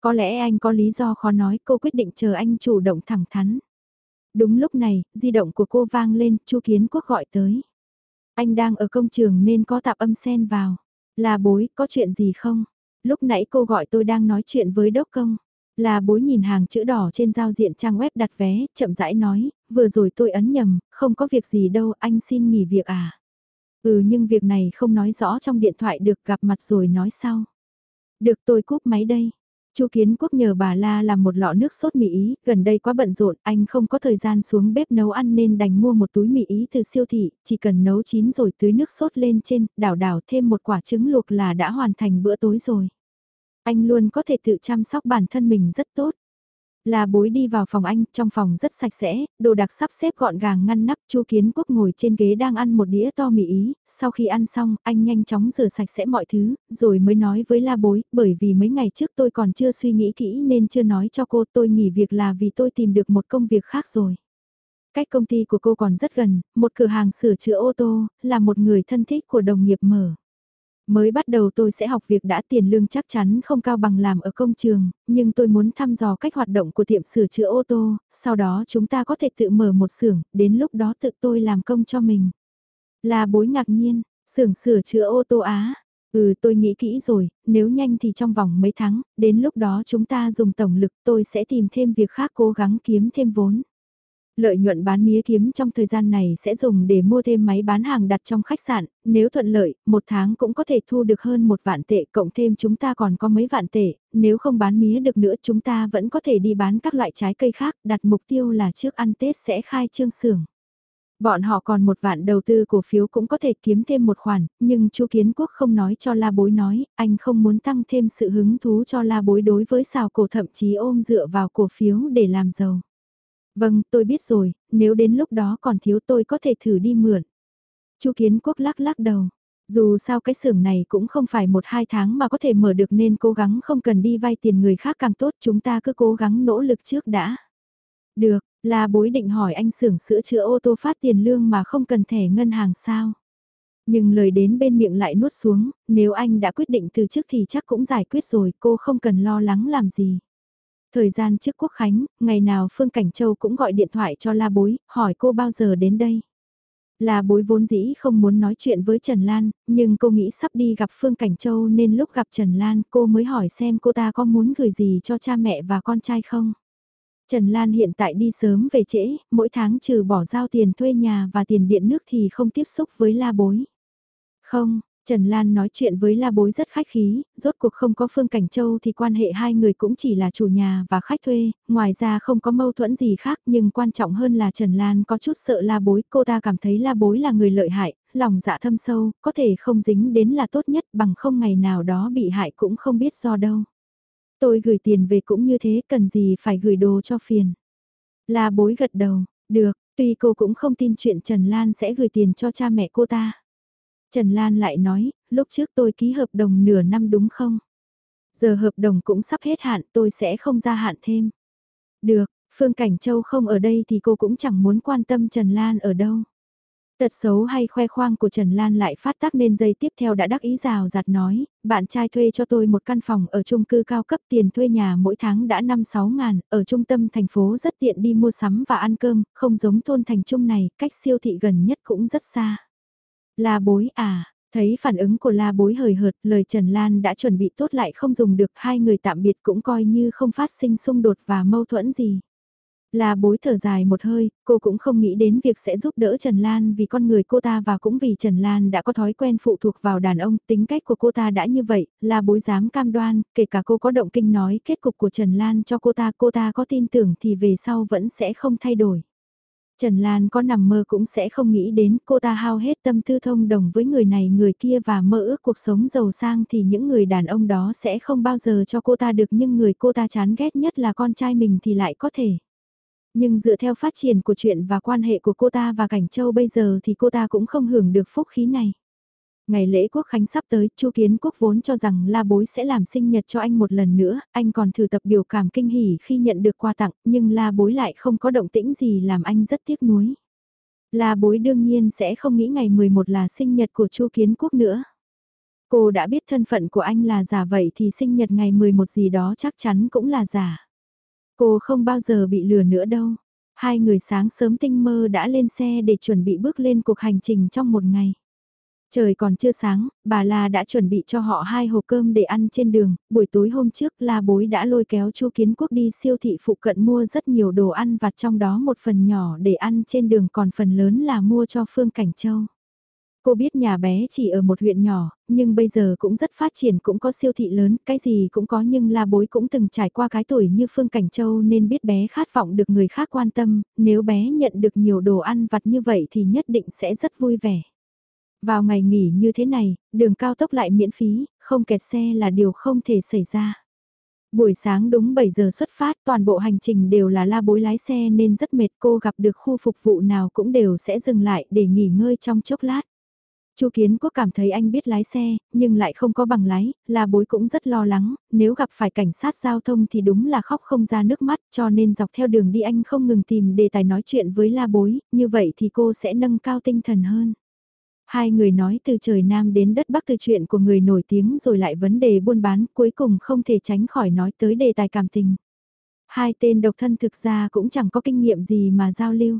Speaker 1: Có lẽ anh có lý do khó nói cô quyết định chờ anh chủ động thẳng thắn. Đúng lúc này, di động của cô vang lên, Chu Kiến Quốc gọi tới. Anh đang ở công trường nên có tạp âm sen vào. Là bối, có chuyện gì không? Lúc nãy cô gọi tôi đang nói chuyện với đốc công. Là bối nhìn hàng chữ đỏ trên giao diện trang web đặt vé, chậm rãi nói, vừa rồi tôi ấn nhầm, không có việc gì đâu, anh xin nghỉ việc à? Ừ nhưng việc này không nói rõ trong điện thoại được gặp mặt rồi nói sau. Được tôi cúp máy đây. Chu Kiến Quốc nhờ bà La làm một lọ nước sốt mì ý, gần đây quá bận rộn, anh không có thời gian xuống bếp nấu ăn nên đành mua một túi mì ý từ siêu thị, chỉ cần nấu chín rồi tưới nước sốt lên trên, đảo đảo thêm một quả trứng luộc là đã hoàn thành bữa tối rồi. Anh luôn có thể tự chăm sóc bản thân mình rất tốt. Là bối đi vào phòng anh, trong phòng rất sạch sẽ, đồ đặc sắp xếp gọn gàng ngăn nắp, Chu Kiến Quốc ngồi trên ghế đang ăn một đĩa to mì ý, sau khi ăn xong, anh nhanh chóng rửa sạch sẽ mọi thứ, rồi mới nói với la bối, bởi vì mấy ngày trước tôi còn chưa suy nghĩ kỹ nên chưa nói cho cô tôi nghỉ việc là vì tôi tìm được một công việc khác rồi. Cách công ty của cô còn rất gần, một cửa hàng sửa chữa ô tô, là một người thân thích của đồng nghiệp mở. Mới bắt đầu tôi sẽ học việc đã tiền lương chắc chắn không cao bằng làm ở công trường, nhưng tôi muốn thăm dò cách hoạt động của tiệm sửa chữa ô tô, sau đó chúng ta có thể tự mở một xưởng, đến lúc đó tự tôi làm công cho mình. Là bối ngạc nhiên, xưởng sửa chữa ô tô Á. Ừ tôi nghĩ kỹ rồi, nếu nhanh thì trong vòng mấy tháng, đến lúc đó chúng ta dùng tổng lực tôi sẽ tìm thêm việc khác cố gắng kiếm thêm vốn. Lợi nhuận bán mía kiếm trong thời gian này sẽ dùng để mua thêm máy bán hàng đặt trong khách sạn, nếu thuận lợi, một tháng cũng có thể thu được hơn một vạn tệ, cộng thêm chúng ta còn có mấy vạn tệ, nếu không bán mía được nữa chúng ta vẫn có thể đi bán các loại trái cây khác, đặt mục tiêu là trước ăn Tết sẽ khai trương xưởng. Bọn họ còn một vạn đầu tư cổ phiếu cũng có thể kiếm thêm một khoản, nhưng chu Kiến Quốc không nói cho La Bối nói, anh không muốn tăng thêm sự hứng thú cho La Bối đối với xào cổ thậm chí ôm dựa vào cổ phiếu để làm giàu. Vâng, tôi biết rồi, nếu đến lúc đó còn thiếu tôi có thể thử đi mượn. Chu Kiến Quốc lắc lắc đầu. Dù sao cái xưởng này cũng không phải một hai tháng mà có thể mở được nên cố gắng không cần đi vay tiền người khác càng tốt chúng ta cứ cố gắng nỗ lực trước đã. Được, là bối định hỏi anh xưởng sữa chữa ô tô phát tiền lương mà không cần thẻ ngân hàng sao. Nhưng lời đến bên miệng lại nuốt xuống, nếu anh đã quyết định từ trước thì chắc cũng giải quyết rồi, cô không cần lo lắng làm gì. Thời gian trước quốc khánh, ngày nào Phương Cảnh Châu cũng gọi điện thoại cho La Bối, hỏi cô bao giờ đến đây. La Bối vốn dĩ không muốn nói chuyện với Trần Lan, nhưng cô nghĩ sắp đi gặp Phương Cảnh Châu nên lúc gặp Trần Lan cô mới hỏi xem cô ta có muốn gửi gì cho cha mẹ và con trai không. Trần Lan hiện tại đi sớm về trễ, mỗi tháng trừ bỏ giao tiền thuê nhà và tiền điện nước thì không tiếp xúc với La Bối. Không, Trần Lan nói chuyện với La Bối rất khách khí, rốt cuộc không có Phương Cảnh Châu thì quan hệ hai người cũng chỉ là chủ nhà và khách thuê, ngoài ra không có mâu thuẫn gì khác nhưng quan trọng hơn là Trần Lan có chút sợ La Bối, cô ta cảm thấy La Bối là người lợi hại, lòng dạ thâm sâu, có thể không dính đến là tốt nhất bằng không ngày nào đó bị hại cũng không biết do đâu. Tôi gửi tiền về cũng như thế, cần gì phải gửi đồ cho phiền. La Bối gật đầu, được, tuy cô cũng không tin chuyện Trần Lan sẽ gửi tiền cho cha mẹ cô ta. Trần Lan lại nói, lúc trước tôi ký hợp đồng nửa năm đúng không? Giờ hợp đồng cũng sắp hết hạn tôi sẽ không gia hạn thêm. Được, Phương Cảnh Châu không ở đây thì cô cũng chẳng muốn quan tâm Trần Lan ở đâu. Tật xấu hay khoe khoang của Trần Lan lại phát tác nên giây tiếp theo đã đắc ý rào giặt nói, bạn trai thuê cho tôi một căn phòng ở chung cư cao cấp tiền thuê nhà mỗi tháng đã 5-6 ngàn, ở trung tâm thành phố rất tiện đi mua sắm và ăn cơm, không giống thôn thành trung này, cách siêu thị gần nhất cũng rất xa. La bối à, thấy phản ứng của la bối hời hợt, lời Trần Lan đã chuẩn bị tốt lại không dùng được, hai người tạm biệt cũng coi như không phát sinh xung đột và mâu thuẫn gì. La bối thở dài một hơi, cô cũng không nghĩ đến việc sẽ giúp đỡ Trần Lan vì con người cô ta và cũng vì Trần Lan đã có thói quen phụ thuộc vào đàn ông, tính cách của cô ta đã như vậy, La bối dám cam đoan, kể cả cô có động kinh nói kết cục của Trần Lan cho cô ta, cô ta có tin tưởng thì về sau vẫn sẽ không thay đổi. Trần Lan có nằm mơ cũng sẽ không nghĩ đến cô ta hao hết tâm tư thông đồng với người này, người kia và mơ ước cuộc sống giàu sang thì những người đàn ông đó sẽ không bao giờ cho cô ta được, nhưng người cô ta chán ghét nhất là con trai mình thì lại có thể. Nhưng dựa theo phát triển của chuyện và quan hệ của cô ta và Cảnh Châu bây giờ thì cô ta cũng không hưởng được phúc khí này. Ngày lễ quốc khánh sắp tới, Chu Kiến Quốc vốn cho rằng La Bối sẽ làm sinh nhật cho anh một lần nữa, anh còn thử tập biểu cảm kinh hỉ khi nhận được quà tặng, nhưng La Bối lại không có động tĩnh gì làm anh rất tiếc nuối. La bối đương nhiên sẽ không nghĩ ngày 11 là sinh nhật của Chu Kiến Quốc nữa. Cô đã biết thân phận của anh là giả vậy thì sinh nhật ngày 11 gì đó chắc chắn cũng là giả. Cô không bao giờ bị lừa nữa đâu. Hai người sáng sớm tinh mơ đã lên xe để chuẩn bị bước lên cuộc hành trình trong một ngày. Trời còn chưa sáng, bà La đã chuẩn bị cho họ hai hộp cơm để ăn trên đường, buổi tối hôm trước La Bối đã lôi kéo Chu Kiến Quốc đi siêu thị phụ cận mua rất nhiều đồ ăn vặt trong đó một phần nhỏ để ăn trên đường còn phần lớn là mua cho Phương Cảnh Châu. Cô biết nhà bé chỉ ở một huyện nhỏ, nhưng bây giờ cũng rất phát triển cũng có siêu thị lớn, cái gì cũng có nhưng La Bối cũng từng trải qua cái tuổi như Phương Cảnh Châu nên biết bé khát vọng được người khác quan tâm, nếu bé nhận được nhiều đồ ăn vặt như vậy thì nhất định sẽ rất vui vẻ. Vào ngày nghỉ như thế này, đường cao tốc lại miễn phí, không kẹt xe là điều không thể xảy ra. Buổi sáng đúng 7 giờ xuất phát, toàn bộ hành trình đều là la bối lái xe nên rất mệt cô gặp được khu phục vụ nào cũng đều sẽ dừng lại để nghỉ ngơi trong chốc lát. Chu Kiến Quốc cảm thấy anh biết lái xe, nhưng lại không có bằng lái, là bối cũng rất lo lắng, nếu gặp phải cảnh sát giao thông thì đúng là khóc không ra nước mắt, cho nên dọc theo đường đi anh không ngừng tìm đề tài nói chuyện với la bối, như vậy thì cô sẽ nâng cao tinh thần hơn. Hai người nói từ trời Nam đến đất Bắc từ chuyện của người nổi tiếng rồi lại vấn đề buôn bán, cuối cùng không thể tránh khỏi nói tới đề tài cảm tình. Hai tên độc thân thực ra cũng chẳng có kinh nghiệm gì mà giao lưu.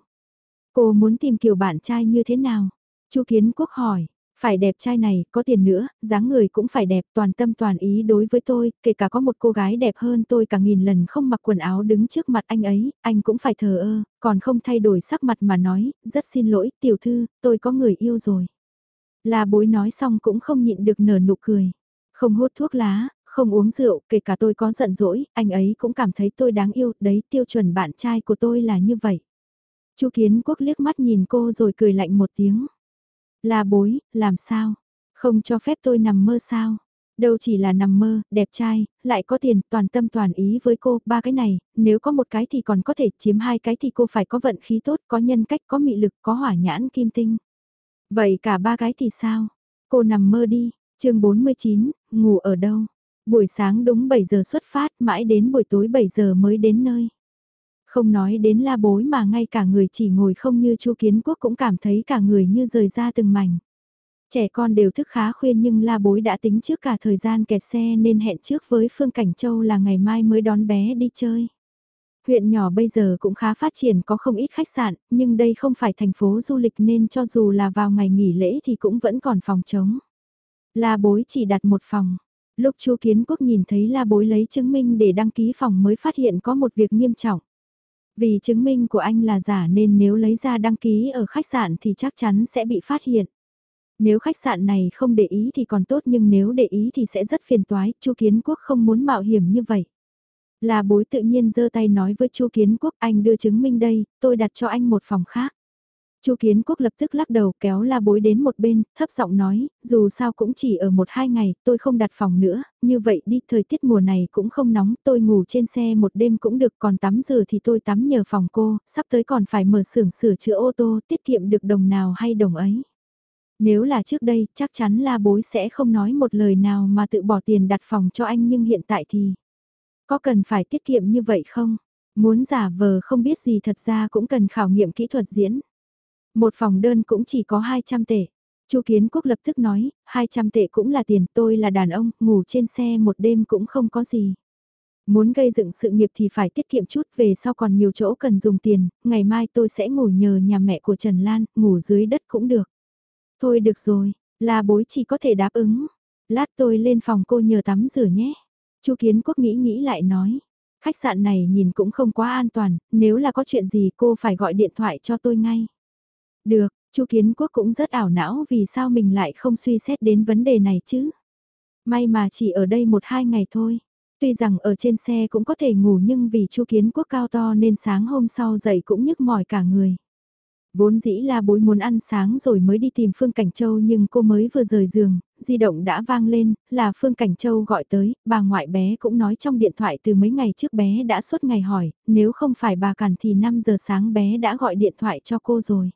Speaker 1: Cô muốn tìm kiểu bạn trai như thế nào? Chu Kiến Quốc hỏi, phải đẹp trai này, có tiền nữa, dáng người cũng phải đẹp, toàn tâm toàn ý đối với tôi, kể cả có một cô gái đẹp hơn tôi cả nghìn lần không mặc quần áo đứng trước mặt anh ấy, anh cũng phải thờ ơ, còn không thay đổi sắc mặt mà nói, rất xin lỗi, tiểu thư, tôi có người yêu rồi. La bối nói xong cũng không nhịn được nở nụ cười. Không hút thuốc lá, không uống rượu, kể cả tôi có giận dỗi, anh ấy cũng cảm thấy tôi đáng yêu, đấy tiêu chuẩn bạn trai của tôi là như vậy. Chu Kiến Quốc liếc mắt nhìn cô rồi cười lạnh một tiếng. La bối, làm sao? Không cho phép tôi nằm mơ sao? Đâu chỉ là nằm mơ, đẹp trai, lại có tiền, toàn tâm toàn ý với cô, ba cái này, nếu có một cái thì còn có thể chiếm hai cái thì cô phải có vận khí tốt, có nhân cách, có mị lực, có hỏa nhãn kim tinh. Vậy cả ba cái thì sao? Cô nằm mơ đi, chương 49, ngủ ở đâu? Buổi sáng đúng 7 giờ xuất phát, mãi đến buổi tối 7 giờ mới đến nơi. Không nói đến la bối mà ngay cả người chỉ ngồi không như chu kiến quốc cũng cảm thấy cả người như rời ra từng mảnh. Trẻ con đều thức khá khuyên nhưng la bối đã tính trước cả thời gian kẹt xe nên hẹn trước với Phương Cảnh Châu là ngày mai mới đón bé đi chơi. Huyện nhỏ bây giờ cũng khá phát triển có không ít khách sạn, nhưng đây không phải thành phố du lịch nên cho dù là vào ngày nghỉ lễ thì cũng vẫn còn phòng trống. La bối chỉ đặt một phòng. Lúc Chu Kiến Quốc nhìn thấy La bối lấy chứng minh để đăng ký phòng mới phát hiện có một việc nghiêm trọng. Vì chứng minh của anh là giả nên nếu lấy ra đăng ký ở khách sạn thì chắc chắn sẽ bị phát hiện. Nếu khách sạn này không để ý thì còn tốt nhưng nếu để ý thì sẽ rất phiền toái, Chu Kiến Quốc không muốn mạo hiểm như vậy. Là bối tự nhiên giơ tay nói với Chu Kiến Quốc anh đưa chứng minh đây, tôi đặt cho anh một phòng khác. Chu Kiến Quốc lập tức lắc đầu kéo la bối đến một bên, thấp giọng nói, dù sao cũng chỉ ở một hai ngày, tôi không đặt phòng nữa, như vậy đi, thời tiết mùa này cũng không nóng, tôi ngủ trên xe một đêm cũng được, còn tắm giờ thì tôi tắm nhờ phòng cô, sắp tới còn phải mở xưởng sửa chữa ô tô, tiết kiệm được đồng nào hay đồng ấy. Nếu là trước đây, chắc chắn la bối sẽ không nói một lời nào mà tự bỏ tiền đặt phòng cho anh nhưng hiện tại thì... Có cần phải tiết kiệm như vậy không? Muốn giả vờ không biết gì thật ra cũng cần khảo nghiệm kỹ thuật diễn. Một phòng đơn cũng chỉ có 200 tệ. Chu Kiến Quốc lập tức nói, 200 tệ cũng là tiền, tôi là đàn ông, ngủ trên xe một đêm cũng không có gì. Muốn gây dựng sự nghiệp thì phải tiết kiệm chút về sau còn nhiều chỗ cần dùng tiền, ngày mai tôi sẽ ngủ nhờ nhà mẹ của Trần Lan, ngủ dưới đất cũng được. Thôi được rồi, là bối chỉ có thể đáp ứng. Lát tôi lên phòng cô nhờ tắm rửa nhé. Chu Kiến Quốc nghĩ nghĩ lại nói, khách sạn này nhìn cũng không quá an toàn, nếu là có chuyện gì cô phải gọi điện thoại cho tôi ngay. Được, Chu Kiến Quốc cũng rất ảo não vì sao mình lại không suy xét đến vấn đề này chứ. May mà chỉ ở đây một hai ngày thôi. Tuy rằng ở trên xe cũng có thể ngủ nhưng vì Chu Kiến Quốc cao to nên sáng hôm sau dậy cũng nhức mỏi cả người. Vốn dĩ là bối muốn ăn sáng rồi mới đi tìm Phương Cảnh Châu nhưng cô mới vừa rời giường, di động đã vang lên, là Phương Cảnh Châu gọi tới, bà ngoại bé cũng nói trong điện thoại từ mấy ngày trước bé đã suốt ngày hỏi, nếu không phải bà cản thì 5 giờ sáng bé đã gọi điện thoại cho cô rồi.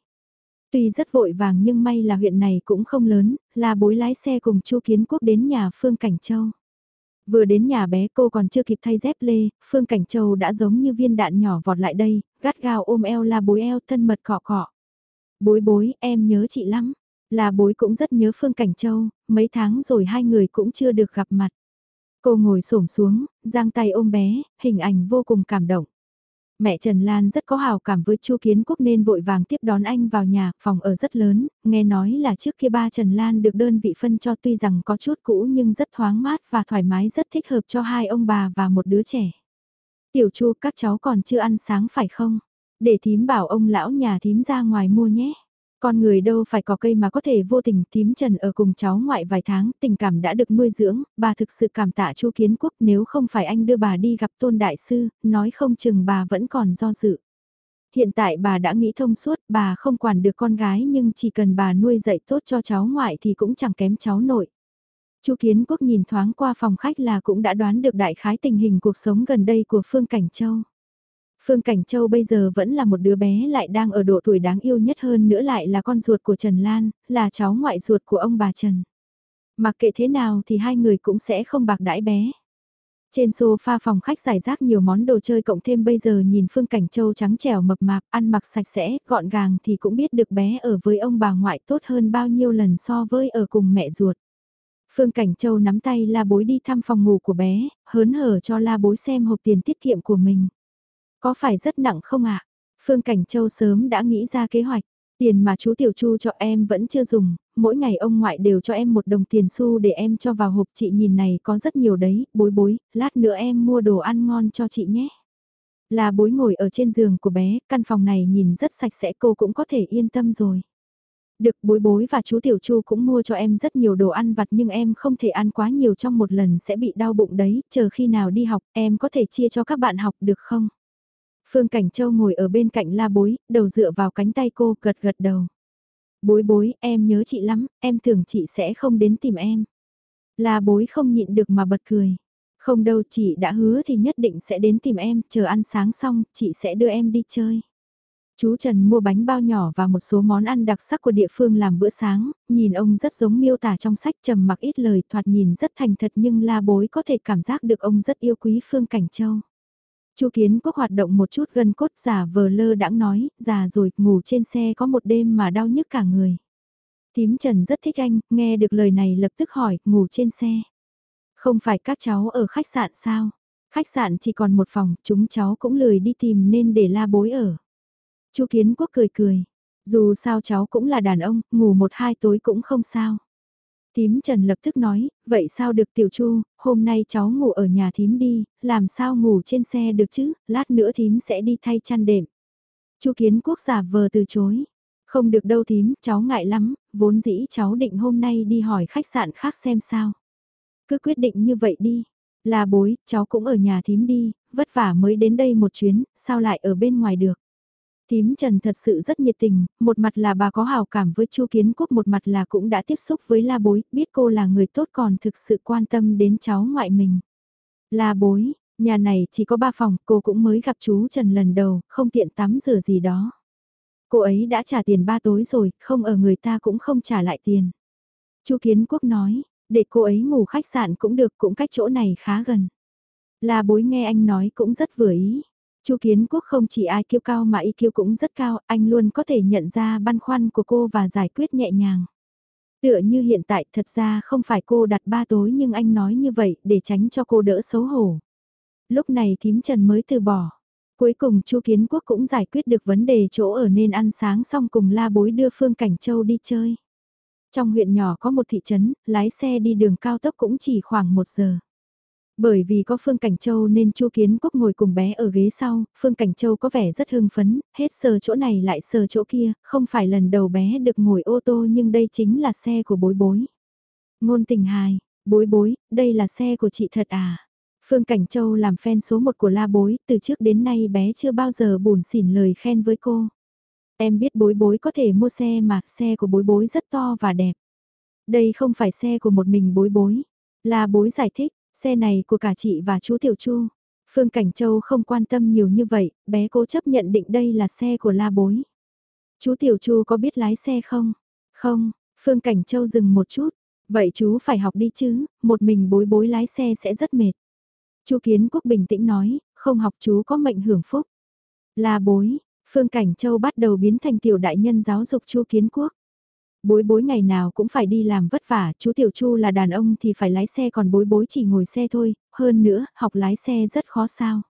Speaker 1: Tuy rất vội vàng nhưng may là huyện này cũng không lớn, là bối lái xe cùng Chu Kiến Quốc đến nhà Phương Cảnh Châu. Vừa đến nhà bé cô còn chưa kịp thay dép lê, Phương Cảnh Châu đã giống như viên đạn nhỏ vọt lại đây, gắt gao ôm eo la bối eo thân mật cọ cọ. Bối bối, em nhớ chị lắm. Là bối cũng rất nhớ Phương Cảnh Châu, mấy tháng rồi hai người cũng chưa được gặp mặt. Cô ngồi xổm xuống, giang tay ôm bé, hình ảnh vô cùng cảm động. Mẹ Trần Lan rất có hào cảm với Chu Kiến Quốc nên vội vàng tiếp đón anh vào nhà, phòng ở rất lớn, nghe nói là trước kia ba Trần Lan được đơn vị phân cho tuy rằng có chút cũ nhưng rất thoáng mát và thoải mái rất thích hợp cho hai ông bà và một đứa trẻ. Tiểu Chu các cháu còn chưa ăn sáng phải không? Để thím bảo ông lão nhà thím ra ngoài mua nhé. Con người đâu phải có cây mà có thể vô tình tím trần ở cùng cháu ngoại vài tháng, tình cảm đã được nuôi dưỡng, bà thực sự cảm tạ chu kiến quốc nếu không phải anh đưa bà đi gặp tôn đại sư, nói không chừng bà vẫn còn do dự. Hiện tại bà đã nghĩ thông suốt, bà không quản được con gái nhưng chỉ cần bà nuôi dạy tốt cho cháu ngoại thì cũng chẳng kém cháu nội. Chu Kiến Quốc nhìn thoáng qua phòng khách là cũng đã đoán được đại khái tình hình cuộc sống gần đây của Phương Cảnh Châu. Phương Cảnh Châu bây giờ vẫn là một đứa bé lại đang ở độ tuổi đáng yêu nhất hơn nữa lại là con ruột của Trần Lan, là cháu ngoại ruột của ông bà Trần. Mặc kệ thế nào thì hai người cũng sẽ không bạc đãi bé. Trên sofa phòng khách giải rác nhiều món đồ chơi cộng thêm bây giờ nhìn Phương Cảnh Châu trắng trẻo mập mạp, ăn mặc sạch sẽ, gọn gàng thì cũng biết được bé ở với ông bà ngoại tốt hơn bao nhiêu lần so với ở cùng mẹ ruột. Phương Cảnh Châu nắm tay la bối đi thăm phòng ngủ của bé, hớn hở cho la bối xem hộp tiền tiết kiệm của mình. Có phải rất nặng không ạ? Phương Cảnh Châu sớm đã nghĩ ra kế hoạch. Tiền mà chú Tiểu Chu cho em vẫn chưa dùng, mỗi ngày ông ngoại đều cho em một đồng tiền xu để em cho vào hộp chị nhìn này có rất nhiều đấy, bối bối, lát nữa em mua đồ ăn ngon cho chị nhé. Là bối ngồi ở trên giường của bé, căn phòng này nhìn rất sạch sẽ cô cũng có thể yên tâm rồi. Được bối bối và chú Tiểu Chu cũng mua cho em rất nhiều đồ ăn vặt nhưng em không thể ăn quá nhiều trong một lần sẽ bị đau bụng đấy, chờ khi nào đi học em có thể chia cho các bạn học được không? Phương Cảnh Châu ngồi ở bên cạnh la bối, đầu dựa vào cánh tay cô gật gật đầu. Bối bối, em nhớ chị lắm, em tưởng chị sẽ không đến tìm em. La bối không nhịn được mà bật cười. Không đâu chị đã hứa thì nhất định sẽ đến tìm em, chờ ăn sáng xong, chị sẽ đưa em đi chơi. Chú Trần mua bánh bao nhỏ và một số món ăn đặc sắc của địa phương làm bữa sáng, nhìn ông rất giống miêu tả trong sách trầm mặc ít lời thoạt nhìn rất thành thật nhưng la bối có thể cảm giác được ông rất yêu quý Phương Cảnh Châu. Chu Kiến Quốc hoạt động một chút gân cốt giả vờ lơ đãng nói, già rồi, ngủ trên xe có một đêm mà đau nhức cả người. Tím Trần rất thích anh, nghe được lời này lập tức hỏi, ngủ trên xe. Không phải các cháu ở khách sạn sao? Khách sạn chỉ còn một phòng, chúng cháu cũng lười đi tìm nên để la bối ở. Chu Kiến Quốc cười cười, dù sao cháu cũng là đàn ông, ngủ một hai tối cũng không sao. Tím Trần lập tức nói, vậy sao được tiểu chu, hôm nay cháu ngủ ở nhà thím đi, làm sao ngủ trên xe được chứ, lát nữa thím sẽ đi thay chăn đệm. Chu Kiến Quốc giả vờ từ chối. Không được đâu thím, cháu ngại lắm, vốn dĩ cháu định hôm nay đi hỏi khách sạn khác xem sao. Cứ quyết định như vậy đi. Là bối, cháu cũng ở nhà thím đi, vất vả mới đến đây một chuyến, sao lại ở bên ngoài được. Tím Trần thật sự rất nhiệt tình, một mặt là bà có hào cảm với Chu Kiến Quốc, một mặt là cũng đã tiếp xúc với La Bối, biết cô là người tốt còn thực sự quan tâm đến cháu ngoại mình. La Bối, nhà này chỉ có ba phòng, cô cũng mới gặp chú Trần lần đầu, không tiện tắm rửa gì đó. Cô ấy đã trả tiền ba tối rồi, không ở người ta cũng không trả lại tiền. Chu Kiến Quốc nói, để cô ấy ngủ khách sạn cũng được, cũng cách chỗ này khá gần. La Bối nghe anh nói cũng rất vừa ý. Chu Kiến Quốc không chỉ ai kiêu cao mà IQ cũng rất cao, anh luôn có thể nhận ra băn khoăn của cô và giải quyết nhẹ nhàng. Tựa như hiện tại thật ra không phải cô đặt ba tối nhưng anh nói như vậy để tránh cho cô đỡ xấu hổ. Lúc này thím Trần mới từ bỏ. Cuối cùng Chu Kiến Quốc cũng giải quyết được vấn đề chỗ ở nên ăn sáng xong cùng la bối đưa Phương Cảnh Châu đi chơi. Trong huyện nhỏ có một thị trấn, lái xe đi đường cao tốc cũng chỉ khoảng một giờ. Bởi vì có Phương Cảnh Châu nên Chu Kiến Quốc ngồi cùng bé ở ghế sau, Phương Cảnh Châu có vẻ rất hưng phấn, hết sờ chỗ này lại sờ chỗ kia, không phải lần đầu bé được ngồi ô tô nhưng đây chính là xe của bối bối. Ngôn tình hài, bối bối, đây là xe của chị thật à? Phương Cảnh Châu làm fan số một của la bối, từ trước đến nay bé chưa bao giờ buồn xỉn lời khen với cô. Em biết bối bối có thể mua xe mà, xe của bối bối rất to và đẹp. Đây không phải xe của một mình bối bối. La bối giải thích, Xe này của cả chị và chú Tiểu Chu. Phương Cảnh Châu không quan tâm nhiều như vậy, bé cố chấp nhận định đây là xe của la bối. Chú Tiểu Chu có biết lái xe không? Không, Phương Cảnh Châu dừng một chút. Vậy chú phải học đi chứ, một mình bối bối lái xe sẽ rất mệt. Chu Kiến Quốc bình tĩnh nói, không học chú có mệnh hưởng phúc. La bối, Phương Cảnh Châu bắt đầu biến thành tiểu đại nhân giáo dục Chu Kiến Quốc. Bối bối ngày nào cũng phải đi làm vất vả, chú Tiểu Chu là đàn ông thì phải lái xe còn bối bối chỉ ngồi xe thôi, hơn nữa, học lái xe rất khó sao.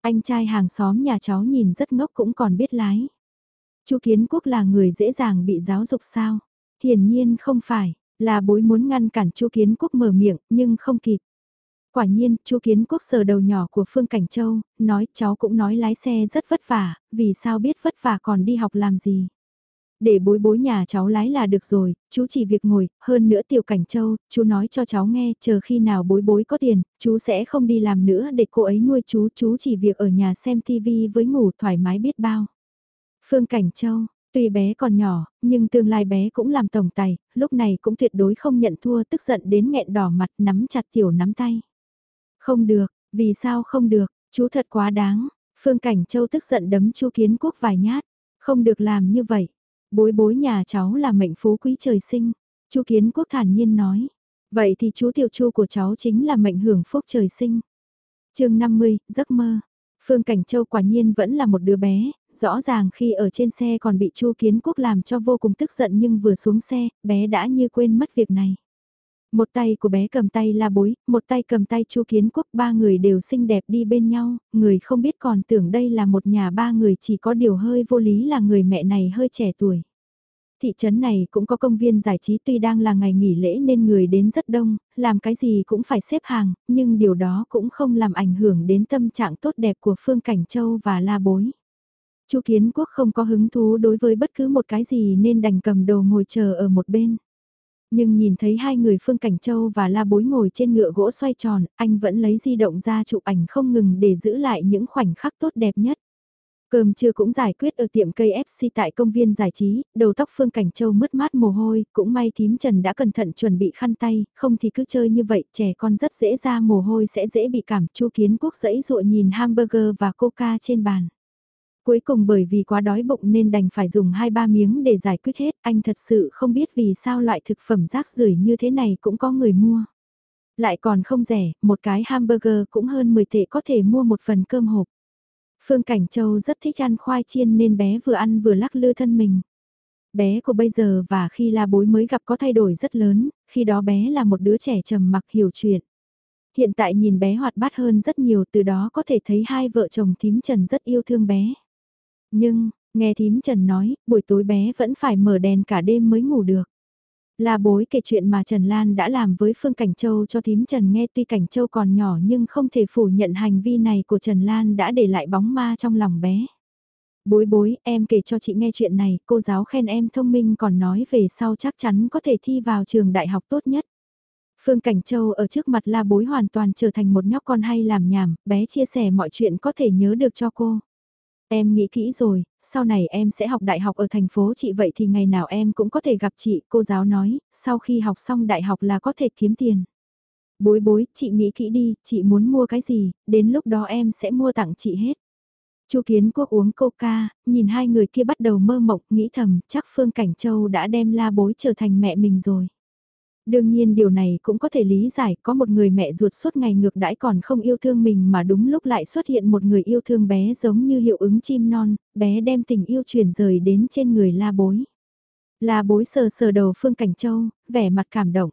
Speaker 1: Anh trai hàng xóm nhà cháu nhìn rất ngốc cũng còn biết lái. Chu Kiến Quốc là người dễ dàng bị giáo dục sao? Hiển nhiên không phải, là bối muốn ngăn cản Chu Kiến Quốc mở miệng, nhưng không kịp. Quả nhiên, Chu Kiến Quốc sờ đầu nhỏ của Phương Cảnh Châu, nói cháu cũng nói lái xe rất vất vả, vì sao biết vất vả còn đi học làm gì. Để bối bối nhà cháu lái là được rồi, chú chỉ việc ngồi, hơn nữa tiểu cảnh châu, chú nói cho cháu nghe, chờ khi nào bối bối có tiền, chú sẽ không đi làm nữa để cô ấy nuôi chú, chú chỉ việc ở nhà xem tivi với ngủ thoải mái biết bao. Phương Cảnh Châu, tuy bé còn nhỏ, nhưng tương lai bé cũng làm tổng tài, lúc này cũng tuyệt đối không nhận thua tức giận đến nghẹn đỏ mặt nắm chặt tiểu nắm tay. Không được, vì sao không được, chú thật quá đáng, Phương Cảnh Châu tức giận đấm chu kiến quốc vài nhát, không được làm như vậy. Bối bối nhà cháu là mệnh phú quý trời sinh, chu kiến quốc thản nhiên nói. Vậy thì chú tiểu chu của cháu chính là mệnh hưởng phúc trời sinh. chương 50, giấc mơ. Phương Cảnh Châu quả nhiên vẫn là một đứa bé, rõ ràng khi ở trên xe còn bị Chu Kiến Quốc làm cho vô cùng tức giận nhưng vừa xuống xe, bé đã như quên mất việc này. Một tay của bé cầm tay la bối, một tay cầm tay Chu Kiến Quốc, ba người đều xinh đẹp đi bên nhau, người không biết còn tưởng đây là một nhà ba người chỉ có điều hơi vô lý là người mẹ này hơi trẻ tuổi. Thị trấn này cũng có công viên giải trí tuy đang là ngày nghỉ lễ nên người đến rất đông, làm cái gì cũng phải xếp hàng, nhưng điều đó cũng không làm ảnh hưởng đến tâm trạng tốt đẹp của Phương Cảnh Châu và La Bối. Chu Kiến Quốc không có hứng thú đối với bất cứ một cái gì nên đành cầm đồ ngồi chờ ở một bên. Nhưng nhìn thấy hai người Phương Cảnh Châu và La Bối ngồi trên ngựa gỗ xoay tròn, anh vẫn lấy di động ra chụp ảnh không ngừng để giữ lại những khoảnh khắc tốt đẹp nhất. Cơm trưa cũng giải quyết ở tiệm cây FC tại công viên giải trí, đầu tóc Phương Cảnh Châu mất mát mồ hôi, cũng may thím Trần đã cẩn thận chuẩn bị khăn tay, không thì cứ chơi như vậy, trẻ con rất dễ ra mồ hôi sẽ dễ bị cảm, chu kiến quốc dẫy dụa nhìn hamburger và coca trên bàn. Cuối cùng bởi vì quá đói bụng nên đành phải dùng 2-3 miếng để giải quyết hết, anh thật sự không biết vì sao loại thực phẩm rác rưởi như thế này cũng có người mua. Lại còn không rẻ, một cái hamburger cũng hơn 10 tệ có thể mua một phần cơm hộp. Phương Cảnh Châu rất thích ăn khoai chiên nên bé vừa ăn vừa lắc lư thân mình. Bé của bây giờ và khi la bối mới gặp có thay đổi rất lớn, khi đó bé là một đứa trẻ trầm mặc hiểu chuyện. Hiện tại nhìn bé hoạt bát hơn rất nhiều từ đó có thể thấy hai vợ chồng thím Trần rất yêu thương bé. Nhưng, nghe thím Trần nói, buổi tối bé vẫn phải mở đèn cả đêm mới ngủ được. Là bối kể chuyện mà Trần Lan đã làm với Phương Cảnh Châu cho thím Trần nghe tuy Cảnh Châu còn nhỏ nhưng không thể phủ nhận hành vi này của Trần Lan đã để lại bóng ma trong lòng bé. Bối bối, em kể cho chị nghe chuyện này, cô giáo khen em thông minh còn nói về sau chắc chắn có thể thi vào trường đại học tốt nhất. Phương Cảnh Châu ở trước mặt la bối hoàn toàn trở thành một nhóc con hay làm nhảm, bé chia sẻ mọi chuyện có thể nhớ được cho cô. Em nghĩ kỹ rồi, sau này em sẽ học đại học ở thành phố chị vậy thì ngày nào em cũng có thể gặp chị, cô giáo nói, sau khi học xong đại học là có thể kiếm tiền. Bối bối, chị nghĩ kỹ đi, chị muốn mua cái gì, đến lúc đó em sẽ mua tặng chị hết. Chu Kiến Quốc uống coca, nhìn hai người kia bắt đầu mơ mộng, nghĩ thầm, chắc Phương Cảnh Châu đã đem la bối trở thành mẹ mình rồi. Đương nhiên điều này cũng có thể lý giải, có một người mẹ ruột suốt ngày ngược đãi còn không yêu thương mình mà đúng lúc lại xuất hiện một người yêu thương bé giống như hiệu ứng chim non, bé đem tình yêu truyền rời đến trên người la bối. La bối sờ sờ đầu Phương Cảnh Châu, vẻ mặt cảm động.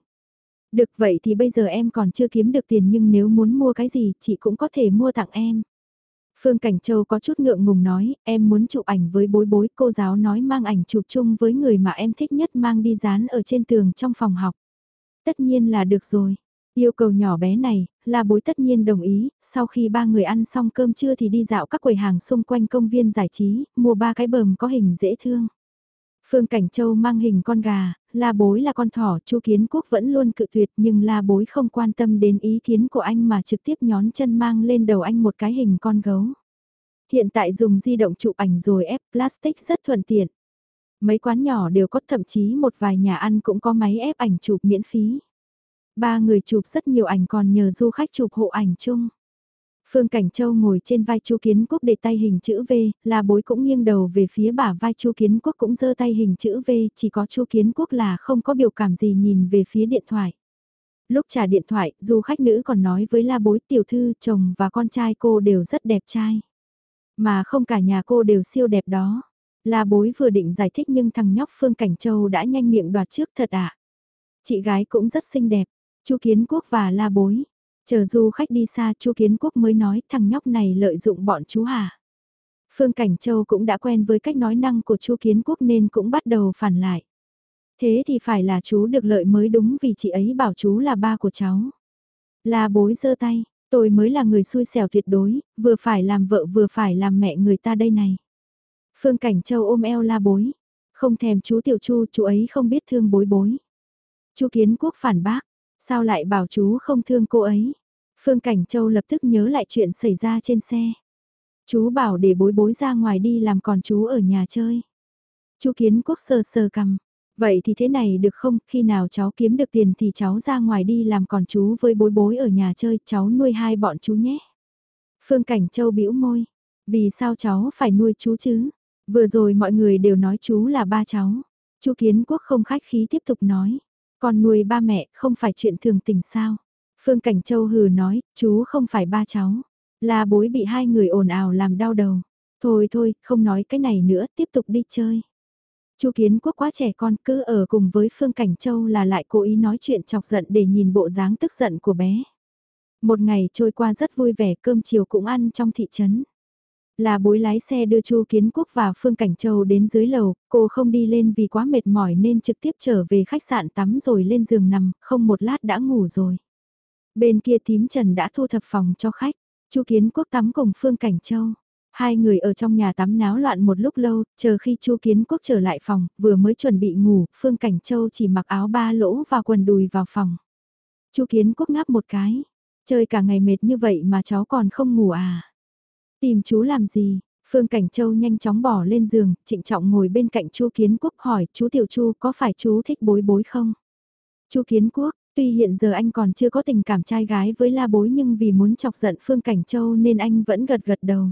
Speaker 1: Được vậy thì bây giờ em còn chưa kiếm được tiền nhưng nếu muốn mua cái gì chị cũng có thể mua tặng em. Phương Cảnh Châu có chút ngượng ngùng nói, em muốn chụp ảnh với bối bối, cô giáo nói mang ảnh chụp chung với người mà em thích nhất mang đi dán ở trên tường trong phòng học. Tất nhiên là được rồi. Yêu cầu nhỏ bé này, là bối tất nhiên đồng ý, sau khi ba người ăn xong cơm trưa thì đi dạo các quầy hàng xung quanh công viên giải trí, mua ba cái bờm có hình dễ thương. Phương Cảnh Châu mang hình con gà, la bối là con thỏ, chu kiến quốc vẫn luôn cự tuyệt nhưng la bối không quan tâm đến ý kiến của anh mà trực tiếp nhón chân mang lên đầu anh một cái hình con gấu. Hiện tại dùng di động chụp ảnh rồi ép plastic rất thuận tiện. Mấy quán nhỏ đều có thậm chí một vài nhà ăn cũng có máy ép ảnh chụp miễn phí. Ba người chụp rất nhiều ảnh còn nhờ du khách chụp hộ ảnh chung. Phương Cảnh Châu ngồi trên vai Chu Kiến Quốc để tay hình chữ V, là bối cũng nghiêng đầu về phía bả vai Chu Kiến Quốc cũng giơ tay hình chữ V, chỉ có Chu Kiến Quốc là không có biểu cảm gì nhìn về phía điện thoại. Lúc trả điện thoại, du khách nữ còn nói với la bối tiểu thư, chồng và con trai cô đều rất đẹp trai. Mà không cả nhà cô đều siêu đẹp đó. La bối vừa định giải thích nhưng thằng nhóc Phương Cảnh Châu đã nhanh miệng đoạt trước thật ạ. Chị gái cũng rất xinh đẹp, Chu Kiến Quốc và La bối. Chờ du khách đi xa Chu Kiến Quốc mới nói thằng nhóc này lợi dụng bọn chú hả. Phương Cảnh Châu cũng đã quen với cách nói năng của Chu Kiến Quốc nên cũng bắt đầu phản lại. Thế thì phải là chú được lợi mới đúng vì chị ấy bảo chú là ba của cháu. La bối giơ tay, tôi mới là người xui xẻo tuyệt đối, vừa phải làm vợ vừa phải làm mẹ người ta đây này. Phương Cảnh Châu ôm eo la bối. Không thèm chú Tiểu Chu, chú ấy không biết thương bối bối. Chu Kiến Quốc phản bác, sao lại bảo chú không thương cô ấy? Phương Cảnh Châu lập tức nhớ lại chuyện xảy ra trên xe. Chú bảo để bối bối ra ngoài đi làm còn chú ở nhà chơi. Chu Kiến Quốc sờ sờ cầm. Vậy thì thế này được không, khi nào cháu kiếm được tiền thì cháu ra ngoài đi làm còn chú với bối bối ở nhà chơi, cháu nuôi hai bọn chú nhé. Phương Cảnh Châu bĩu môi. Vì sao cháu phải nuôi chú chứ? Vừa rồi mọi người đều nói chú là ba cháu. Chu Kiến Quốc không khách khí tiếp tục nói. Con nuôi ba mẹ không phải chuyện thường tình sao. Phương Cảnh Châu hừ nói, chú không phải ba cháu. Là bối bị hai người ồn ào làm đau đầu. Thôi thôi, không nói cái này nữa, tiếp tục đi chơi. Chu Kiến Quốc quá trẻ con cứ ở cùng với Phương Cảnh Châu là lại cố ý nói chuyện chọc giận để nhìn bộ dáng tức giận của bé. Một ngày trôi qua rất vui vẻ cơm chiều cũng ăn trong thị trấn. Là bối lái xe đưa Chu Kiến Quốc và Phương Cảnh Châu đến dưới lầu, cô không đi lên vì quá mệt mỏi nên trực tiếp trở về khách sạn tắm rồi lên giường nằm, không một lát đã ngủ rồi. Bên kia tím Trần đã thu thập phòng cho khách, Chu Kiến Quốc tắm cùng Phương Cảnh Châu. Hai người ở trong nhà tắm náo loạn một lúc lâu, chờ khi Chu Kiến Quốc trở lại phòng, vừa mới chuẩn bị ngủ, Phương Cảnh Châu chỉ mặc áo ba lỗ và quần đùi vào phòng. Chu Kiến Quốc ngáp một cái, chơi cả ngày mệt như vậy mà cháu còn không ngủ à? Tìm chú làm gì? Phương Cảnh Châu nhanh chóng bỏ lên giường, trịnh trọng ngồi bên cạnh chú Kiến Quốc hỏi, chú Tiểu Chu có phải chú thích bối bối không? chú Kiến Quốc, tuy hiện giờ anh còn chưa có tình cảm trai gái với la bối nhưng vì muốn chọc giận Phương Cảnh Châu nên anh vẫn gật gật đầu.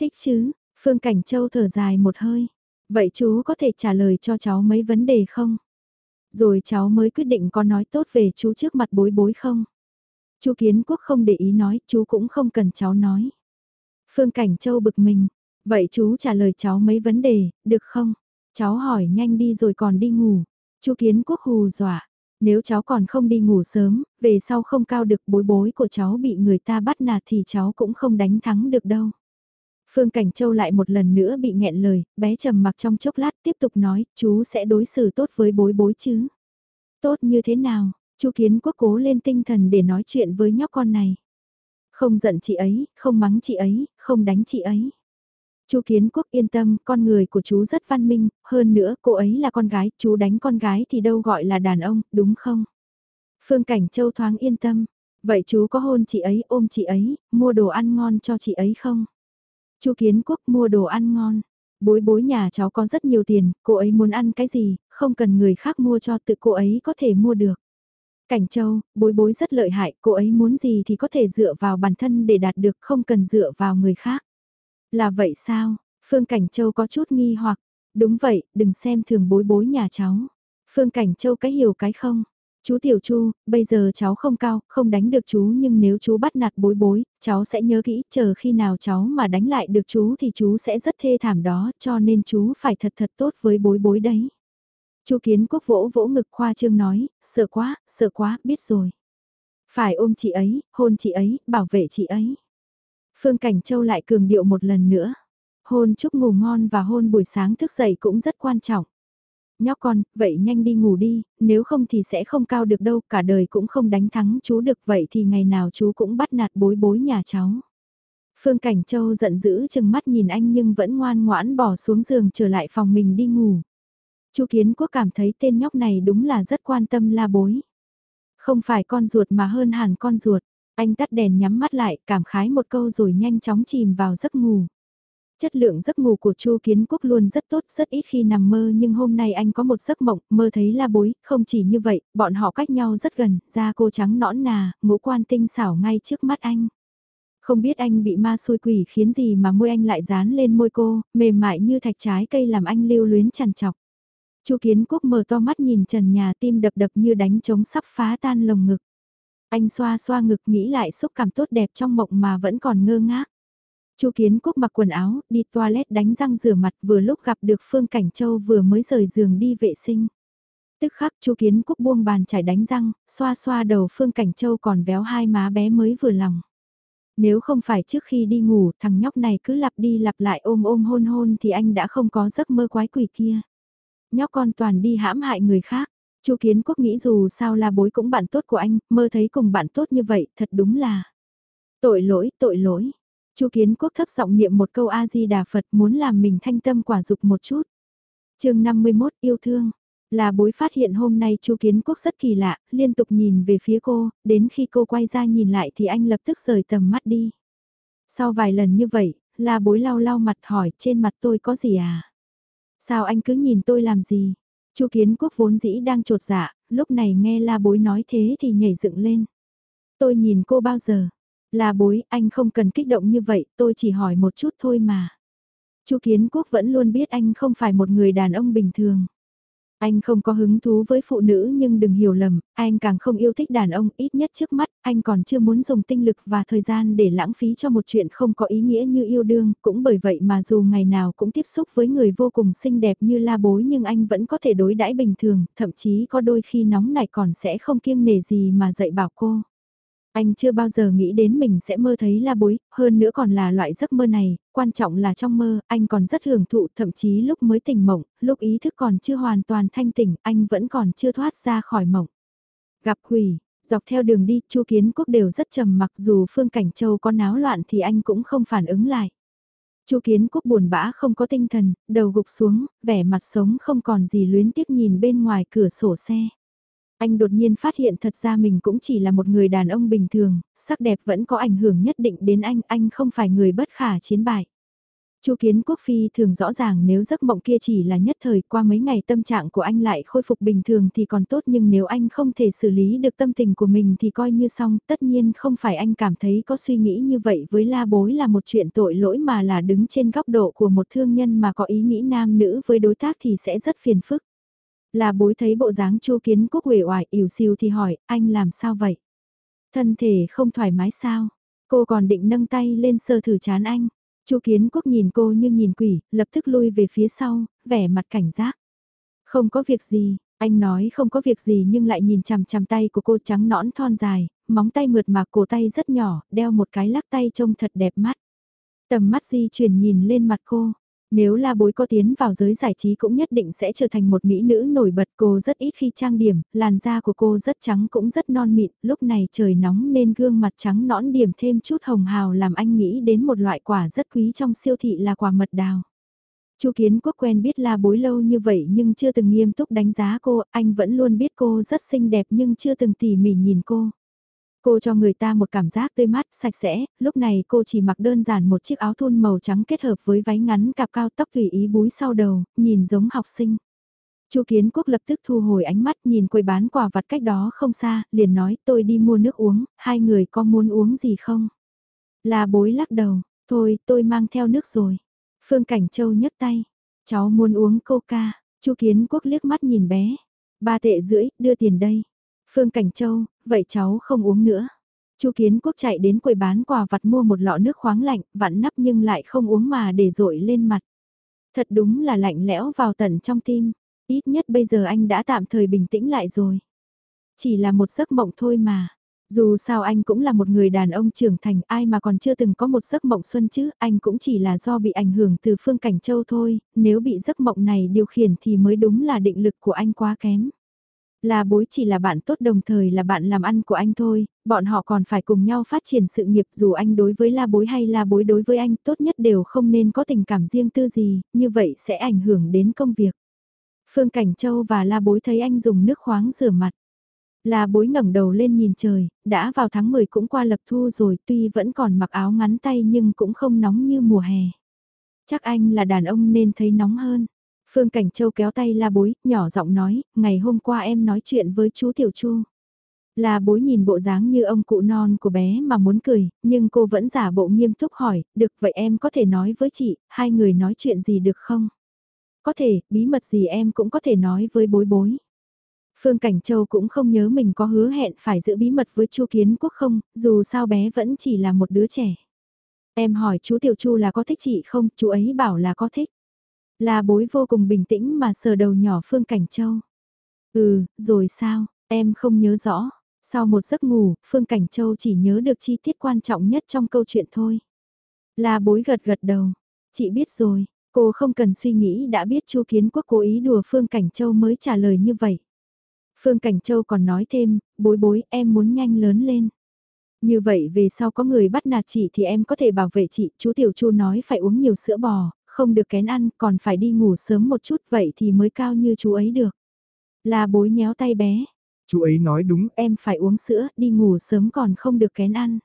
Speaker 1: Thích chứ, Phương Cảnh Châu thở dài một hơi. Vậy chú có thể trả lời cho cháu mấy vấn đề không? Rồi cháu mới quyết định có nói tốt về chú trước mặt bối bối không? chú Kiến Quốc không để ý nói, chú cũng không cần cháu nói. Phương Cảnh Châu bực mình, vậy chú trả lời cháu mấy vấn đề, được không? Cháu hỏi nhanh đi rồi còn đi ngủ. Chu Kiến Quốc hù dọa, nếu cháu còn không đi ngủ sớm, về sau không cao được bối bối của cháu bị người ta bắt nạt thì cháu cũng không đánh thắng được đâu. Phương Cảnh Châu lại một lần nữa bị nghẹn lời, bé trầm mặc trong chốc lát tiếp tục nói, chú sẽ đối xử tốt với bối bối chứ. Tốt như thế nào, Chu Kiến Quốc cố lên tinh thần để nói chuyện với nhóc con này. Không giận chị ấy, không mắng chị ấy, không đánh chị ấy. chú Kiến Quốc yên tâm, con người của chú rất văn minh, hơn nữa cô ấy là con gái, chú đánh con gái thì đâu gọi là đàn ông, đúng không? Phương Cảnh Châu thoáng yên tâm, vậy chú có hôn chị ấy, ôm chị ấy, mua đồ ăn ngon cho chị ấy không? chú Kiến Quốc mua đồ ăn ngon. Bối bối nhà cháu có rất nhiều tiền, cô ấy muốn ăn cái gì, không cần người khác mua cho tự cô ấy có thể mua được. Cảnh Châu, bối bối rất lợi hại, cô ấy muốn gì thì có thể dựa vào bản thân để đạt được không cần dựa vào người khác. Là vậy sao? Phương Cảnh Châu có chút nghi hoặc, đúng vậy, đừng xem thường bối bối nhà cháu. Phương Cảnh Châu cái hiểu cái không? Chú Tiểu Chu, bây giờ cháu không cao, không đánh được chú nhưng nếu chú bắt nạt bối bối, cháu sẽ nhớ kỹ, chờ khi nào cháu mà đánh lại được chú thì chú sẽ rất thê thảm đó, cho nên chú phải thật thật tốt với bối bối đấy. Chu Kiến Quốc vỗ vỗ ngực khoa trương nói, sợ quá, sợ quá, biết rồi. Phải ôm chị ấy, hôn chị ấy, bảo vệ chị ấy. Phương Cảnh Châu lại cường điệu một lần nữa. Hôn chúc ngủ ngon và hôn buổi sáng thức dậy cũng rất quan trọng. Nhóc con, vậy nhanh đi ngủ đi, nếu không thì sẽ không cao được đâu, cả đời cũng không đánh thắng chú được vậy thì ngày nào chú cũng bắt nạt bối bối nhà cháu. Phương Cảnh Châu giận dữ chừng mắt nhìn anh nhưng vẫn ngoan ngoãn bỏ xuống giường trở lại phòng mình đi ngủ. Chu Kiến Quốc cảm thấy tên nhóc này đúng là rất quan tâm la bối. Không phải con ruột mà hơn hẳn con ruột. Anh tắt đèn nhắm mắt lại, cảm khái một câu rồi nhanh chóng chìm vào giấc ngủ. Chất lượng giấc ngủ của Chu Kiến Quốc luôn rất tốt, rất ít khi nằm mơ nhưng hôm nay anh có một giấc mộng, mơ thấy la bối, không chỉ như vậy, bọn họ cách nhau rất gần, da cô trắng nõn nà, ngũ quan tinh xảo ngay trước mắt anh. Không biết anh bị ma xui quỷ khiến gì mà môi anh lại dán lên môi cô, mềm mại như thạch trái cây làm anh lưu luyến chằn chọc. Chu Kiến Quốc mở to mắt nhìn trần nhà tim đập đập như đánh trống sắp phá tan lồng ngực. Anh xoa xoa ngực nghĩ lại xúc cảm tốt đẹp trong mộng mà vẫn còn ngơ ngác. Chu Kiến Quốc mặc quần áo, đi toilet đánh răng rửa mặt vừa lúc gặp được Phương Cảnh Châu vừa mới rời giường đi vệ sinh. Tức khắc Chu Kiến Quốc buông bàn chải đánh răng, xoa xoa đầu Phương Cảnh Châu còn véo hai má bé mới vừa lòng. Nếu không phải trước khi đi ngủ thằng nhóc này cứ lặp đi lặp lại ôm ôm hôn hôn thì anh đã không có giấc mơ quái quỷ kia. Nhóc con toàn đi hãm hại người khác. Chu Kiến Quốc nghĩ dù sao là bối cũng bạn tốt của anh, mơ thấy cùng bạn tốt như vậy, thật đúng là tội lỗi, tội lỗi. Chu Kiến Quốc thấp giọng niệm một câu A Di Đà Phật muốn làm mình thanh tâm quả dục một chút. Chương 51 yêu thương. Là bối phát hiện hôm nay Chu Kiến Quốc rất kỳ lạ, liên tục nhìn về phía cô, đến khi cô quay ra nhìn lại thì anh lập tức rời tầm mắt đi. Sau vài lần như vậy, là bối lau lau mặt hỏi trên mặt tôi có gì à? Sao anh cứ nhìn tôi làm gì? Chu Kiến Quốc vốn dĩ đang trột dạ, lúc này nghe la bối nói thế thì nhảy dựng lên. Tôi nhìn cô bao giờ? La bối, anh không cần kích động như vậy, tôi chỉ hỏi một chút thôi mà. Chu Kiến Quốc vẫn luôn biết anh không phải một người đàn ông bình thường. Anh không có hứng thú với phụ nữ nhưng đừng hiểu lầm, anh càng không yêu thích đàn ông ít nhất trước mắt, anh còn chưa muốn dùng tinh lực và thời gian để lãng phí cho một chuyện không có ý nghĩa như yêu đương, cũng bởi vậy mà dù ngày nào cũng tiếp xúc với người vô cùng xinh đẹp như la bối nhưng anh vẫn có thể đối đãi bình thường, thậm chí có đôi khi nóng này còn sẽ không kiêng nề gì mà dạy bảo cô. Anh chưa bao giờ nghĩ đến mình sẽ mơ thấy la bối, hơn nữa còn là loại giấc mơ này, quan trọng là trong mơ, anh còn rất hưởng thụ, thậm chí lúc mới tỉnh mộng, lúc ý thức còn chưa hoàn toàn thanh tỉnh, anh vẫn còn chưa thoát ra khỏi mộng. Gặp quỷ, dọc theo đường đi, Chu Kiến Quốc đều rất trầm mặc dù Phương Cảnh Châu có náo loạn thì anh cũng không phản ứng lại. Chu Kiến Quốc buồn bã không có tinh thần, đầu gục xuống, vẻ mặt sống không còn gì luyến tiếc nhìn bên ngoài cửa sổ xe. Anh đột nhiên phát hiện thật ra mình cũng chỉ là một người đàn ông bình thường, sắc đẹp vẫn có ảnh hưởng nhất định đến anh, anh không phải người bất khả chiến bại. Chu Kiến Quốc Phi thường rõ ràng nếu giấc mộng kia chỉ là nhất thời qua mấy ngày tâm trạng của anh lại khôi phục bình thường thì còn tốt nhưng nếu anh không thể xử lý được tâm tình của mình thì coi như xong tất nhiên không phải anh cảm thấy có suy nghĩ như vậy với la bối là một chuyện tội lỗi mà là đứng trên góc độ của một thương nhân mà có ý nghĩ nam nữ với đối tác thì sẽ rất phiền phức. Là bối thấy bộ dáng chu kiến quốc huệ oải ỉu xìu thì hỏi, anh làm sao vậy? Thân thể không thoải mái sao? Cô còn định nâng tay lên sơ thử chán anh. chu kiến quốc nhìn cô như nhìn quỷ, lập tức lui về phía sau, vẻ mặt cảnh giác. Không có việc gì, anh nói không có việc gì nhưng lại nhìn chằm chằm tay của cô trắng nõn thon dài, móng tay mượt mà cổ tay rất nhỏ, đeo một cái lắc tay trông thật đẹp mắt. Tầm mắt di chuyển nhìn lên mặt cô, nếu la bối có tiến vào giới giải trí cũng nhất định sẽ trở thành một mỹ nữ nổi bật cô rất ít khi trang điểm, làn da của cô rất trắng cũng rất non mịn, lúc này trời nóng nên gương mặt trắng nõn điểm thêm chút hồng hào làm anh nghĩ đến một loại quả rất quý trong siêu thị là quả mật đào. Chu Kiến Quốc quen biết la bối lâu như vậy nhưng chưa từng nghiêm túc đánh giá cô, anh vẫn luôn biết cô rất xinh đẹp nhưng chưa từng tỉ mỉ nhìn cô. Cô cho người ta một cảm giác tươi mát, sạch sẽ, lúc này cô chỉ mặc đơn giản một chiếc áo thun màu trắng kết hợp với váy ngắn cạp cao tóc tùy ý búi sau đầu, nhìn giống học sinh. Chu Kiến Quốc lập tức thu hồi ánh mắt nhìn quầy bán quà vặt cách đó không xa, liền nói tôi đi mua nước uống, hai người có muốn uống gì không? Là bối lắc đầu, thôi tôi mang theo nước rồi. Phương Cảnh Châu nhấc tay, cháu muốn uống coca, Chu Kiến Quốc liếc mắt nhìn bé, ba tệ rưỡi, đưa tiền đây. Phương Cảnh Châu, vậy cháu không uống nữa. Chu Kiến Quốc chạy đến quầy bán quà vặt mua một lọ nước khoáng lạnh, vặn nắp nhưng lại không uống mà để rội lên mặt. Thật đúng là lạnh lẽo vào tận trong tim, ít nhất bây giờ anh đã tạm thời bình tĩnh lại rồi. Chỉ là một giấc mộng thôi mà. Dù sao anh cũng là một người đàn ông trưởng thành ai mà còn chưa từng có một giấc mộng xuân chứ, anh cũng chỉ là do bị ảnh hưởng từ phương cảnh châu thôi, nếu bị giấc mộng này điều khiển thì mới đúng là định lực của anh quá kém. Là bối chỉ là bạn tốt đồng thời là bạn làm ăn của anh thôi, bọn họ còn phải cùng nhau phát triển sự nghiệp dù anh đối với la bối hay la bối đối với anh tốt nhất đều không nên có tình cảm riêng tư gì, như vậy sẽ ảnh hưởng đến công việc. Phương Cảnh Châu và la bối thấy anh dùng nước khoáng rửa mặt. La bối ngẩng đầu lên nhìn trời, đã vào tháng 10 cũng qua lập thu rồi tuy vẫn còn mặc áo ngắn tay nhưng cũng không nóng như mùa hè. Chắc anh là đàn ông nên thấy nóng hơn. Phương Cảnh Châu kéo tay la bối, nhỏ giọng nói, ngày hôm qua em nói chuyện với chú Tiểu Chu. La bối nhìn bộ dáng như ông cụ non của bé mà muốn cười, nhưng cô vẫn giả bộ nghiêm túc hỏi, được vậy em có thể nói với chị, hai người nói chuyện gì được không? Có thể, bí mật gì em cũng có thể nói với bối bối. Phương Cảnh Châu cũng không nhớ mình có hứa hẹn phải giữ bí mật với Chu Kiến Quốc không, dù sao bé vẫn chỉ là một đứa trẻ. Em hỏi chú Tiểu Chu là có thích chị không, chú ấy bảo là có thích. Là bối vô cùng bình tĩnh mà sờ đầu nhỏ Phương Cảnh Châu. Ừ, rồi sao, em không nhớ rõ. Sau một giấc ngủ, Phương Cảnh Châu chỉ nhớ được chi tiết quan trọng nhất trong câu chuyện thôi. Là bối gật gật đầu. Chị biết rồi, cô không cần suy nghĩ đã biết Chu Kiến Quốc cố ý đùa Phương Cảnh Châu mới trả lời như vậy. Phương Cảnh Châu còn nói thêm, bối bối em muốn nhanh lớn lên. Như vậy về sau có người bắt nạt chị thì em có thể bảo vệ chị, chú Tiểu Chu nói phải uống nhiều sữa bò, không được kén ăn, còn phải đi ngủ sớm một chút vậy thì mới cao như chú ấy được. Là bối nhéo tay bé.
Speaker 2: Chú ấy nói đúng.
Speaker 1: Em phải uống sữa, đi ngủ sớm còn không được kén ăn.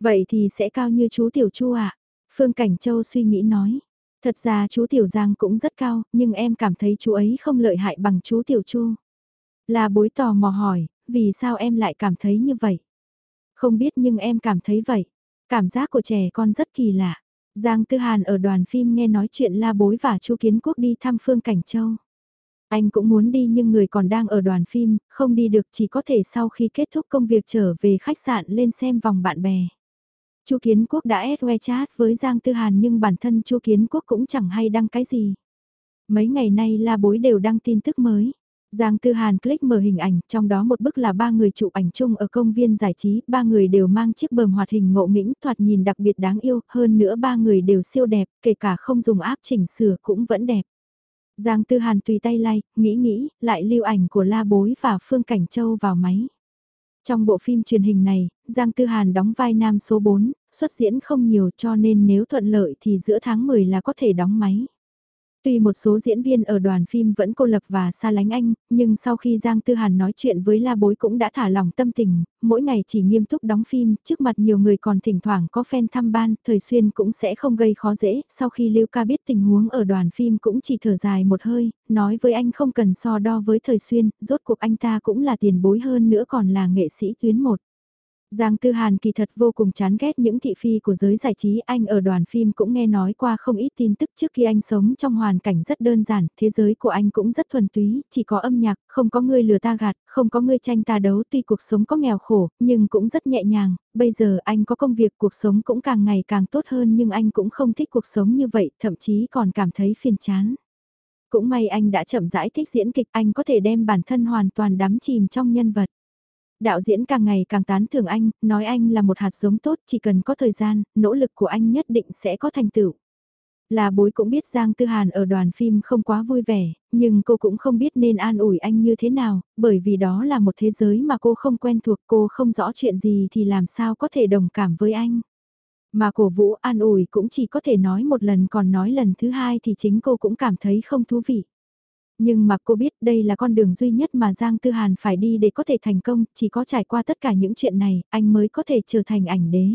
Speaker 1: Vậy thì sẽ cao như chú Tiểu Chu ạ. Phương Cảnh Châu suy nghĩ nói. Thật ra chú Tiểu Giang cũng rất cao, nhưng em cảm thấy chú ấy không lợi hại bằng chú Tiểu Chu. Là bối tò mò hỏi, vì sao em lại cảm thấy như vậy? Không biết nhưng em cảm thấy vậy. Cảm giác của trẻ con rất kỳ lạ. Giang Tư Hàn ở đoàn phim nghe nói chuyện La Bối và Chu Kiến Quốc đi thăm Phương Cảnh Châu. Anh cũng muốn đi nhưng người còn đang ở đoàn phim, không đi được chỉ có thể sau khi kết thúc công việc trở về khách sạn lên xem vòng bạn bè. Chu Kiến Quốc đã add WeChat với Giang Tư Hàn nhưng bản thân Chu Kiến Quốc cũng chẳng hay đăng cái gì. Mấy ngày nay La Bối đều đăng tin tức mới. Giang Tư Hàn click mở hình ảnh, trong đó một bức là ba người chụp ảnh chung ở công viên giải trí, ba người đều mang chiếc bờm hoạt hình ngộ nghĩnh thoạt nhìn đặc biệt đáng yêu, hơn nữa ba người đều siêu đẹp, kể cả không dùng áp chỉnh sửa cũng vẫn đẹp. Giang Tư Hàn tùy tay like, nghĩ nghĩ, lại lưu ảnh của La Bối và Phương Cảnh Châu vào máy. Trong bộ phim truyền hình này, Giang Tư Hàn đóng vai nam số 4, xuất diễn không nhiều cho nên nếu thuận lợi thì giữa tháng 10 là có thể đóng máy. Tuy một số diễn viên ở đoàn phim vẫn cô lập và xa lánh anh, nhưng sau khi Giang Tư Hàn nói chuyện với La Bối cũng đã thả lòng tâm tình, mỗi ngày chỉ nghiêm túc đóng phim, trước mặt nhiều người còn thỉnh thoảng có fan thăm ban, thời xuyên cũng sẽ không gây khó dễ, sau khi Lưu Ca biết tình huống ở đoàn phim cũng chỉ thở dài một hơi, nói với anh không cần so đo với thời xuyên, rốt cuộc anh ta cũng là tiền bối hơn nữa còn là nghệ sĩ tuyến một. Giang Tư Hàn kỳ thật vô cùng chán ghét những thị phi của giới giải trí anh ở đoàn phim cũng nghe nói qua không ít tin tức trước khi anh sống trong hoàn cảnh rất đơn giản, thế giới của anh cũng rất thuần túy, chỉ có âm nhạc, không có người lừa ta gạt, không có người tranh ta đấu tuy cuộc sống có nghèo khổ, nhưng cũng rất nhẹ nhàng, bây giờ anh có công việc cuộc sống cũng càng ngày càng tốt hơn nhưng anh cũng không thích cuộc sống như vậy, thậm chí còn cảm thấy phiền chán. Cũng may anh đã chậm rãi thích diễn kịch anh có thể đem bản thân hoàn toàn đắm chìm trong nhân vật. Đạo diễn càng ngày càng tán thưởng anh, nói anh là một hạt giống tốt, chỉ cần có thời gian, nỗ lực của anh nhất định sẽ có thành tựu. Là bối cũng biết Giang Tư Hàn ở đoàn phim không quá vui vẻ, nhưng cô cũng không biết nên an ủi anh như thế nào, bởi vì đó là một thế giới mà cô không quen thuộc, cô không rõ chuyện gì thì làm sao có thể đồng cảm với anh. Mà cổ vũ an ủi cũng chỉ có thể nói một lần còn nói lần thứ hai thì chính cô cũng cảm thấy không thú vị. Nhưng mà cô biết đây là con đường duy nhất mà Giang Tư Hàn phải đi để có thể thành công, chỉ có trải qua tất cả những chuyện này, anh mới có thể trở thành ảnh đế.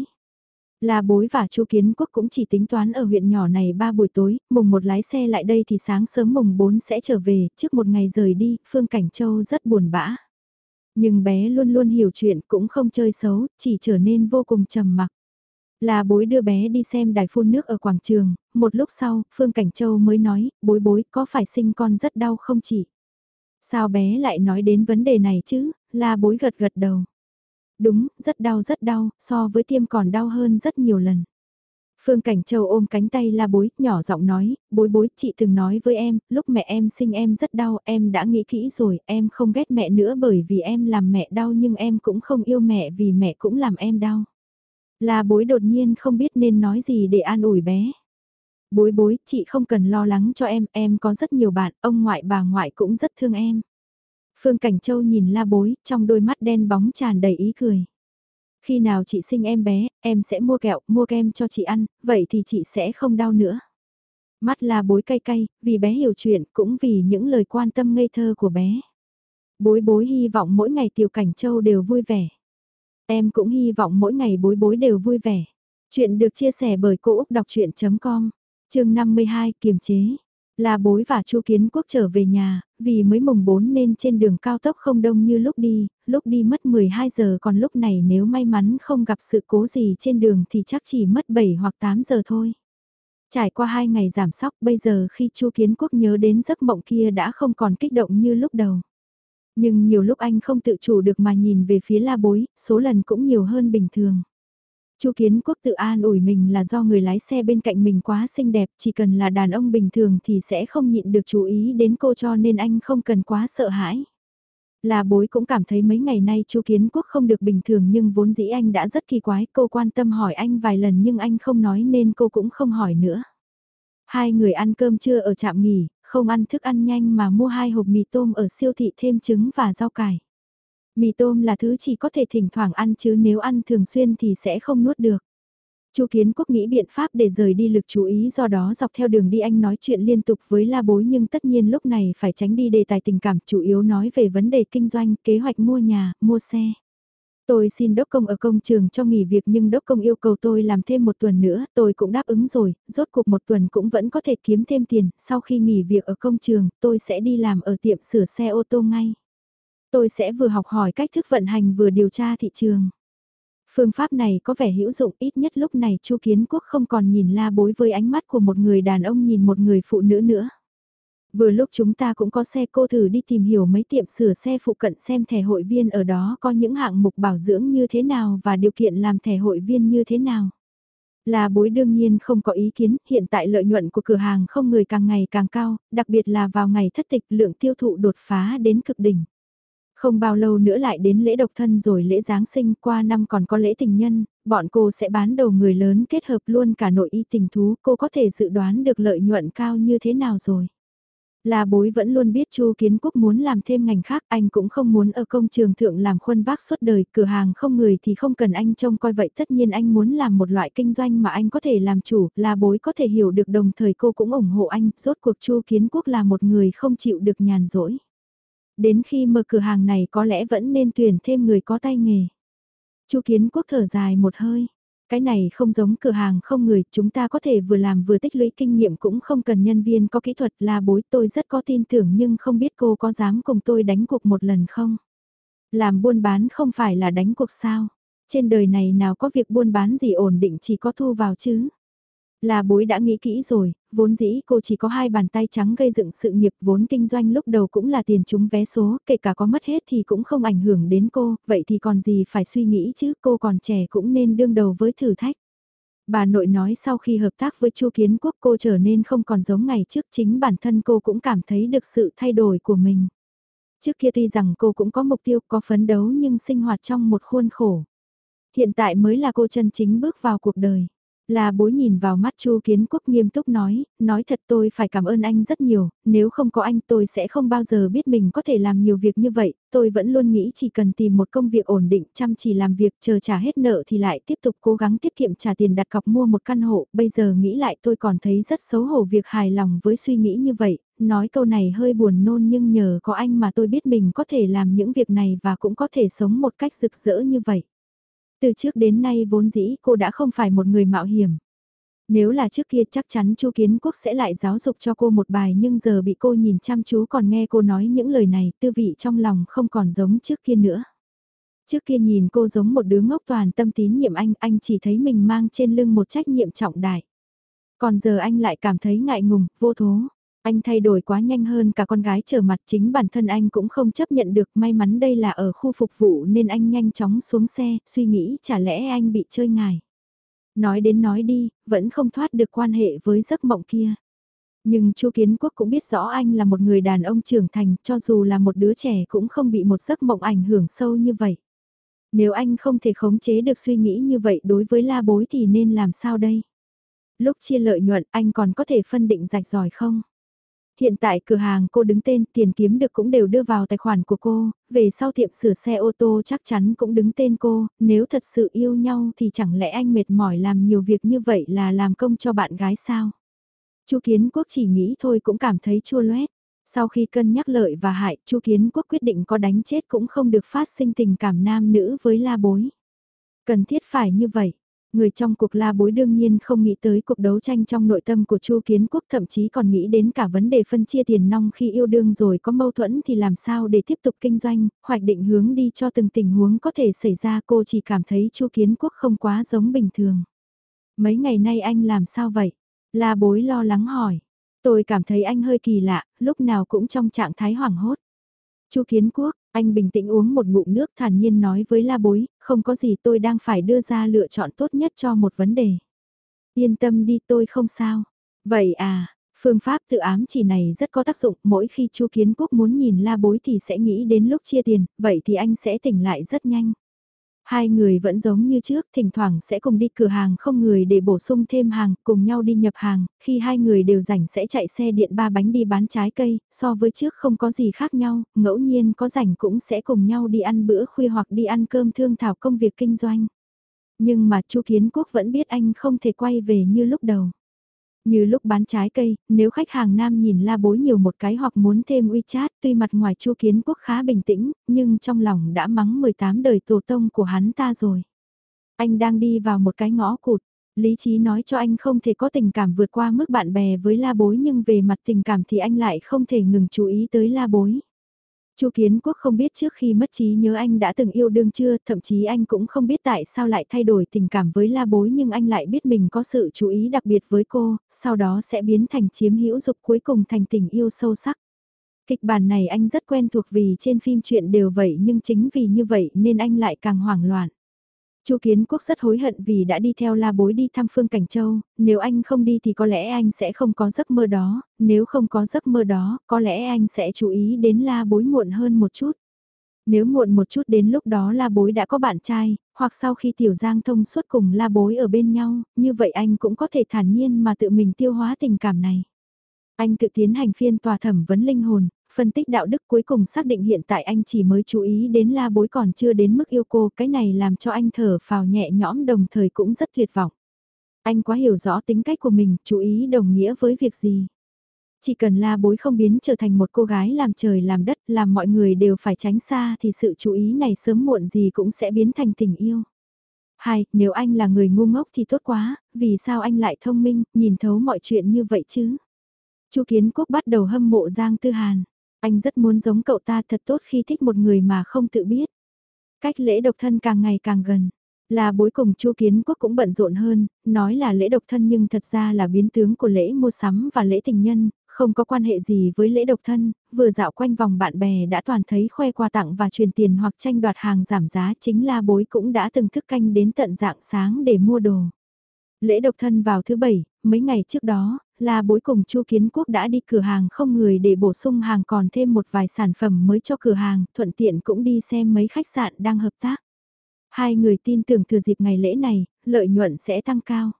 Speaker 1: Là bối và chu Kiến Quốc cũng chỉ tính toán ở huyện nhỏ này ba buổi tối, mùng một lái xe lại đây thì sáng sớm mùng 4 sẽ trở về, trước một ngày rời đi, Phương Cảnh Châu rất buồn bã. Nhưng bé luôn luôn hiểu chuyện cũng không chơi xấu, chỉ trở nên vô cùng trầm mặc. Là bối đưa bé đi xem đài phun nước ở quảng trường, một lúc sau, Phương Cảnh Châu mới nói, bối bối, có phải sinh con rất đau không chị? Sao bé lại nói đến vấn đề này chứ, La bối gật gật đầu. Đúng, rất đau rất đau, so với tiêm còn đau hơn rất nhiều lần. Phương Cảnh Châu ôm cánh tay la bối, nhỏ giọng nói, bối bối, chị từng nói với em, lúc mẹ em sinh em rất đau, em đã nghĩ kỹ rồi, em không ghét mẹ nữa bởi vì em làm mẹ đau nhưng em cũng không yêu mẹ vì mẹ cũng làm em đau. La bối đột nhiên không biết nên nói gì để an ủi bé. Bối bối, chị không cần lo lắng cho em, em có rất nhiều bạn, ông ngoại bà ngoại cũng rất thương em. Phương Cảnh Châu nhìn la bối, trong đôi mắt đen bóng tràn đầy ý cười. Khi nào chị sinh em bé, em sẽ mua kẹo, mua kem cho chị ăn, vậy thì chị sẽ không đau nữa. Mắt la bối cay cay, vì bé hiểu chuyện, cũng vì những lời quan tâm ngây thơ của bé. Bối bối hy vọng mỗi ngày Tiểu Cảnh Châu đều vui vẻ. Em cũng hy vọng mỗi ngày bối bối đều vui vẻ. Chuyện được chia sẻ bởi Cô Úc Đọc Chuyện.com, chương 52 kiềm chế. Là bối và chu Kiến Quốc trở về nhà, vì mới mùng 4 nên trên đường cao tốc không đông như lúc đi, lúc đi mất 12 giờ còn lúc này nếu may mắn không gặp sự cố gì trên đường thì chắc chỉ mất 7 hoặc 8 giờ thôi. Trải qua hai ngày giảm sóc bây giờ khi chu Kiến Quốc nhớ đến giấc mộng kia đã không còn kích động như lúc đầu. Nhưng nhiều lúc anh không tự chủ được mà nhìn về phía la bối, số lần cũng nhiều hơn bình thường. Chu Kiến Quốc tự an ủi mình là do người lái xe bên cạnh mình quá xinh đẹp, chỉ cần là đàn ông bình thường thì sẽ không nhịn được chú ý đến cô cho nên anh không cần quá sợ hãi. Là bối cũng cảm thấy mấy ngày nay Chu Kiến Quốc không được bình thường nhưng vốn dĩ anh đã rất kỳ quái, cô quan tâm hỏi anh vài lần nhưng anh không nói nên cô cũng không hỏi nữa. Hai người ăn cơm trưa ở trạm nghỉ, không ăn thức ăn nhanh mà mua hai hộp mì tôm ở siêu thị thêm trứng và rau cải. Mì tôm là thứ chỉ có thể thỉnh thoảng ăn chứ nếu ăn thường xuyên thì sẽ không nuốt được. Chu Kiến Quốc nghĩ biện pháp để rời đi lực chú ý do đó dọc theo đường đi anh nói chuyện liên tục với la bối nhưng tất nhiên lúc này phải tránh đi đề tài tình cảm chủ yếu nói về vấn đề kinh doanh, kế hoạch mua nhà, mua xe. Tôi xin đốc công ở công trường cho nghỉ việc nhưng đốc công yêu cầu tôi làm thêm một tuần nữa, tôi cũng đáp ứng rồi, rốt cuộc một tuần cũng vẫn có thể kiếm thêm tiền, sau khi nghỉ việc ở công trường, tôi sẽ đi làm ở tiệm sửa xe ô tô ngay. Tôi sẽ vừa học hỏi cách thức vận hành vừa điều tra thị trường. Phương pháp này có vẻ hữu dụng ít nhất lúc này Chu Kiến Quốc không còn nhìn la bối với ánh mắt của một người đàn ông nhìn một người phụ nữ nữa. Vừa lúc chúng ta cũng có xe cô thử đi tìm hiểu mấy tiệm sửa xe phụ cận xem thẻ hội viên ở đó có những hạng mục bảo dưỡng như thế nào và điều kiện làm thẻ hội viên như thế nào. Là bối đương nhiên không có ý kiến, hiện tại lợi nhuận của cửa hàng không người càng ngày càng cao, đặc biệt là vào ngày thất tịch lượng tiêu thụ đột phá đến cực đỉnh. Không bao lâu nữa lại đến lễ độc thân rồi lễ Giáng sinh qua năm còn có lễ tình nhân, bọn cô sẽ bán đầu người lớn kết hợp luôn cả nội y tình thú, cô có thể dự đoán được lợi nhuận cao như thế nào rồi. Là bối vẫn luôn biết Chu Kiến Quốc muốn làm thêm ngành khác, anh cũng không muốn ở công trường thượng làm khuôn vác suốt đời, cửa hàng không người thì không cần anh trông coi vậy tất nhiên anh muốn làm một loại kinh doanh mà anh có thể làm chủ, là bối có thể hiểu được đồng thời cô cũng ủng hộ anh, rốt cuộc Chu Kiến Quốc là một người không chịu được nhàn rỗi. Đến khi mở cửa hàng này có lẽ vẫn nên tuyển thêm người có tay nghề. Chu Kiến Quốc thở dài một hơi. Cái này không giống cửa hàng không người, chúng ta có thể vừa làm vừa tích lũy kinh nghiệm cũng không cần nhân viên có kỹ thuật là bối tôi rất có tin tưởng nhưng không biết cô có dám cùng tôi đánh cuộc một lần không? Làm buôn bán không phải là đánh cuộc sao? Trên đời này nào có việc buôn bán gì ổn định chỉ có thu vào chứ? Là bối đã nghĩ kỹ rồi, vốn dĩ cô chỉ có hai bàn tay trắng gây dựng sự nghiệp vốn kinh doanh lúc đầu cũng là tiền trúng vé số, kể cả có mất hết thì cũng không ảnh hưởng đến cô, vậy thì còn gì phải suy nghĩ chứ, cô còn trẻ cũng nên đương đầu với thử thách. Bà nội nói sau khi hợp tác với Chu Kiến Quốc cô trở nên không còn giống ngày trước chính bản thân cô cũng cảm thấy được sự thay đổi của mình. Trước kia tuy rằng cô cũng có mục tiêu có phấn đấu nhưng sinh hoạt trong một khuôn khổ. Hiện tại mới là cô chân chính bước vào cuộc đời. Là bối nhìn vào mắt Chu Kiến Quốc nghiêm túc nói, nói thật tôi phải cảm ơn anh rất nhiều, nếu không có anh tôi sẽ không bao giờ biết mình có thể làm nhiều việc như vậy, tôi vẫn luôn nghĩ chỉ cần tìm một công việc ổn định chăm chỉ làm việc chờ trả hết nợ thì lại tiếp tục cố gắng tiết kiệm trả tiền đặt cọc mua một căn hộ, bây giờ nghĩ lại tôi còn thấy rất xấu hổ việc hài lòng với suy nghĩ như vậy, nói câu này hơi buồn nôn nhưng nhờ có anh mà tôi biết mình có thể làm những việc này và cũng có thể sống một cách rực rỡ như vậy. Từ trước đến nay vốn dĩ cô đã không phải một người mạo hiểm. Nếu là trước kia chắc chắn Chu Kiến Quốc sẽ lại giáo dục cho cô một bài nhưng giờ bị cô nhìn chăm chú còn nghe cô nói những lời này tư vị trong lòng không còn giống trước kia nữa. Trước kia nhìn cô giống một đứa ngốc toàn tâm tín nhiệm anh, anh chỉ thấy mình mang trên lưng một trách nhiệm trọng đại. Còn giờ anh lại cảm thấy ngại ngùng, vô thố. Anh thay đổi quá nhanh hơn cả con gái trở mặt chính bản thân anh cũng không chấp nhận được may mắn đây là ở khu phục vụ nên anh nhanh chóng xuống xe, suy nghĩ chả lẽ anh bị chơi ngài. Nói đến nói đi, vẫn không thoát được quan hệ với giấc mộng kia. Nhưng Chu Kiến Quốc cũng biết rõ anh là một người đàn ông trưởng thành, cho dù là một đứa trẻ cũng không bị một giấc mộng ảnh hưởng sâu như vậy. Nếu anh không thể khống chế được suy nghĩ như vậy đối với la bối thì nên làm sao đây? Lúc chia lợi nhuận anh còn có thể phân định rạch ròi không? Hiện tại cửa hàng cô đứng tên tiền kiếm được cũng đều đưa vào tài khoản của cô, về sau tiệm sửa xe ô tô chắc chắn cũng đứng tên cô, nếu thật sự yêu nhau thì chẳng lẽ anh mệt mỏi làm nhiều việc như vậy là làm công cho bạn gái sao? Chu Kiến Quốc chỉ nghĩ thôi cũng cảm thấy chua loét. Sau khi cân nhắc lợi và hại, Chu Kiến Quốc quyết định có đánh chết cũng không được phát sinh tình cảm nam nữ với la bối. Cần thiết phải như vậy. Người trong cuộc la bối đương nhiên không nghĩ tới cuộc đấu tranh trong nội tâm của Chu Kiến Quốc thậm chí còn nghĩ đến cả vấn đề phân chia tiền nong khi yêu đương rồi có mâu thuẫn thì làm sao để tiếp tục kinh doanh, hoạch định hướng đi cho từng tình huống có thể xảy ra cô chỉ cảm thấy Chu Kiến Quốc không quá giống bình thường. Mấy ngày nay anh làm sao vậy? La bối lo lắng hỏi. Tôi cảm thấy anh hơi kỳ lạ, lúc nào cũng trong trạng thái hoảng hốt. Chu Kiến Quốc, anh bình tĩnh uống một ngụm nước thản nhiên nói với la bối, không có gì tôi đang phải đưa ra lựa chọn tốt nhất cho một vấn đề. Yên tâm đi tôi không sao. Vậy à, phương pháp tự ám chỉ này rất có tác dụng, mỗi khi Chu Kiến Quốc muốn nhìn la bối thì sẽ nghĩ đến lúc chia tiền, vậy thì anh sẽ tỉnh lại rất nhanh. Hai người vẫn giống như trước, thỉnh thoảng sẽ cùng đi cửa hàng không người để bổ sung thêm hàng, cùng nhau đi nhập hàng, khi hai người đều rảnh sẽ chạy xe điện ba bánh đi bán trái cây, so với trước không có gì khác nhau, ngẫu nhiên có rảnh cũng sẽ cùng nhau đi ăn bữa khuya hoặc đi ăn cơm thương thảo công việc kinh doanh. Nhưng mà Chu Kiến Quốc vẫn biết anh không thể quay về như lúc đầu. Như lúc bán trái cây, nếu khách hàng nam nhìn la bối nhiều một cái hoặc muốn thêm WeChat tuy mặt ngoài chu kiến quốc khá bình tĩnh, nhưng trong lòng đã mắng 18 đời tổ tông của hắn ta rồi. Anh đang đi vào một cái ngõ cụt, lý trí nói cho anh không thể có tình cảm vượt qua mức bạn bè với la bối nhưng về mặt tình cảm thì anh lại không thể ngừng chú ý tới la bối. Chu Kiến Quốc không biết trước khi mất trí nhớ anh đã từng yêu đương chưa, thậm chí anh cũng không biết tại sao lại thay đổi tình cảm với La Bối nhưng anh lại biết mình có sự chú ý đặc biệt với cô, sau đó sẽ biến thành chiếm hữu dục cuối cùng thành tình yêu sâu sắc. Kịch bản này anh rất quen thuộc vì trên phim truyện đều vậy nhưng chính vì như vậy nên anh lại càng hoảng loạn. Chu Kiến Quốc rất hối hận vì đã đi theo La Bối đi thăm Phương Cảnh Châu, nếu anh không đi thì có lẽ anh sẽ không có giấc mơ đó, nếu không có giấc mơ đó, có lẽ anh sẽ chú ý đến La Bối muộn hơn một chút. Nếu muộn một chút đến lúc đó La Bối đã có bạn trai, hoặc sau khi Tiểu Giang thông suốt cùng La Bối ở bên nhau, như vậy anh cũng có thể thản nhiên mà tự mình tiêu hóa tình cảm này. Anh tự tiến hành phiên tòa thẩm vấn linh hồn, phân tích đạo đức cuối cùng xác định hiện tại anh chỉ mới chú ý đến la bối còn chưa đến mức yêu cô, cái này làm cho anh thở phào nhẹ nhõm đồng thời cũng rất tuyệt vọng. Anh quá hiểu rõ tính cách của mình, chú ý đồng nghĩa với việc gì. Chỉ cần la bối không biến trở thành một cô gái làm trời làm đất, làm mọi người đều phải tránh xa thì sự chú ý này sớm muộn gì cũng sẽ biến thành tình yêu. Hai, nếu anh là người ngu ngốc thì tốt quá, vì sao anh lại thông minh, nhìn thấu mọi chuyện như vậy chứ? Chu Kiến Quốc bắt đầu hâm mộ Giang Tư Hàn. Anh rất muốn giống cậu ta thật tốt khi thích một người mà không tự biết. Cách lễ độc thân càng ngày càng gần. Là bối cùng Chu Kiến Quốc cũng bận rộn hơn, nói là lễ độc thân nhưng thật ra là biến tướng của lễ mua sắm và lễ tình nhân, không có quan hệ gì với lễ độc thân, vừa dạo quanh vòng bạn bè đã toàn thấy khoe quà tặng và truyền tiền hoặc tranh đoạt hàng giảm giá chính là bối cũng đã từng thức canh đến tận dạng sáng để mua đồ. Lễ độc thân vào thứ bảy, mấy ngày trước đó, là bối cùng Chu Kiến Quốc đã đi cửa hàng không người để bổ sung hàng còn thêm một vài sản phẩm mới cho cửa hàng, thuận tiện cũng đi xem mấy khách sạn đang hợp tác. Hai người tin tưởng thừa dịp ngày lễ này, lợi nhuận sẽ tăng cao.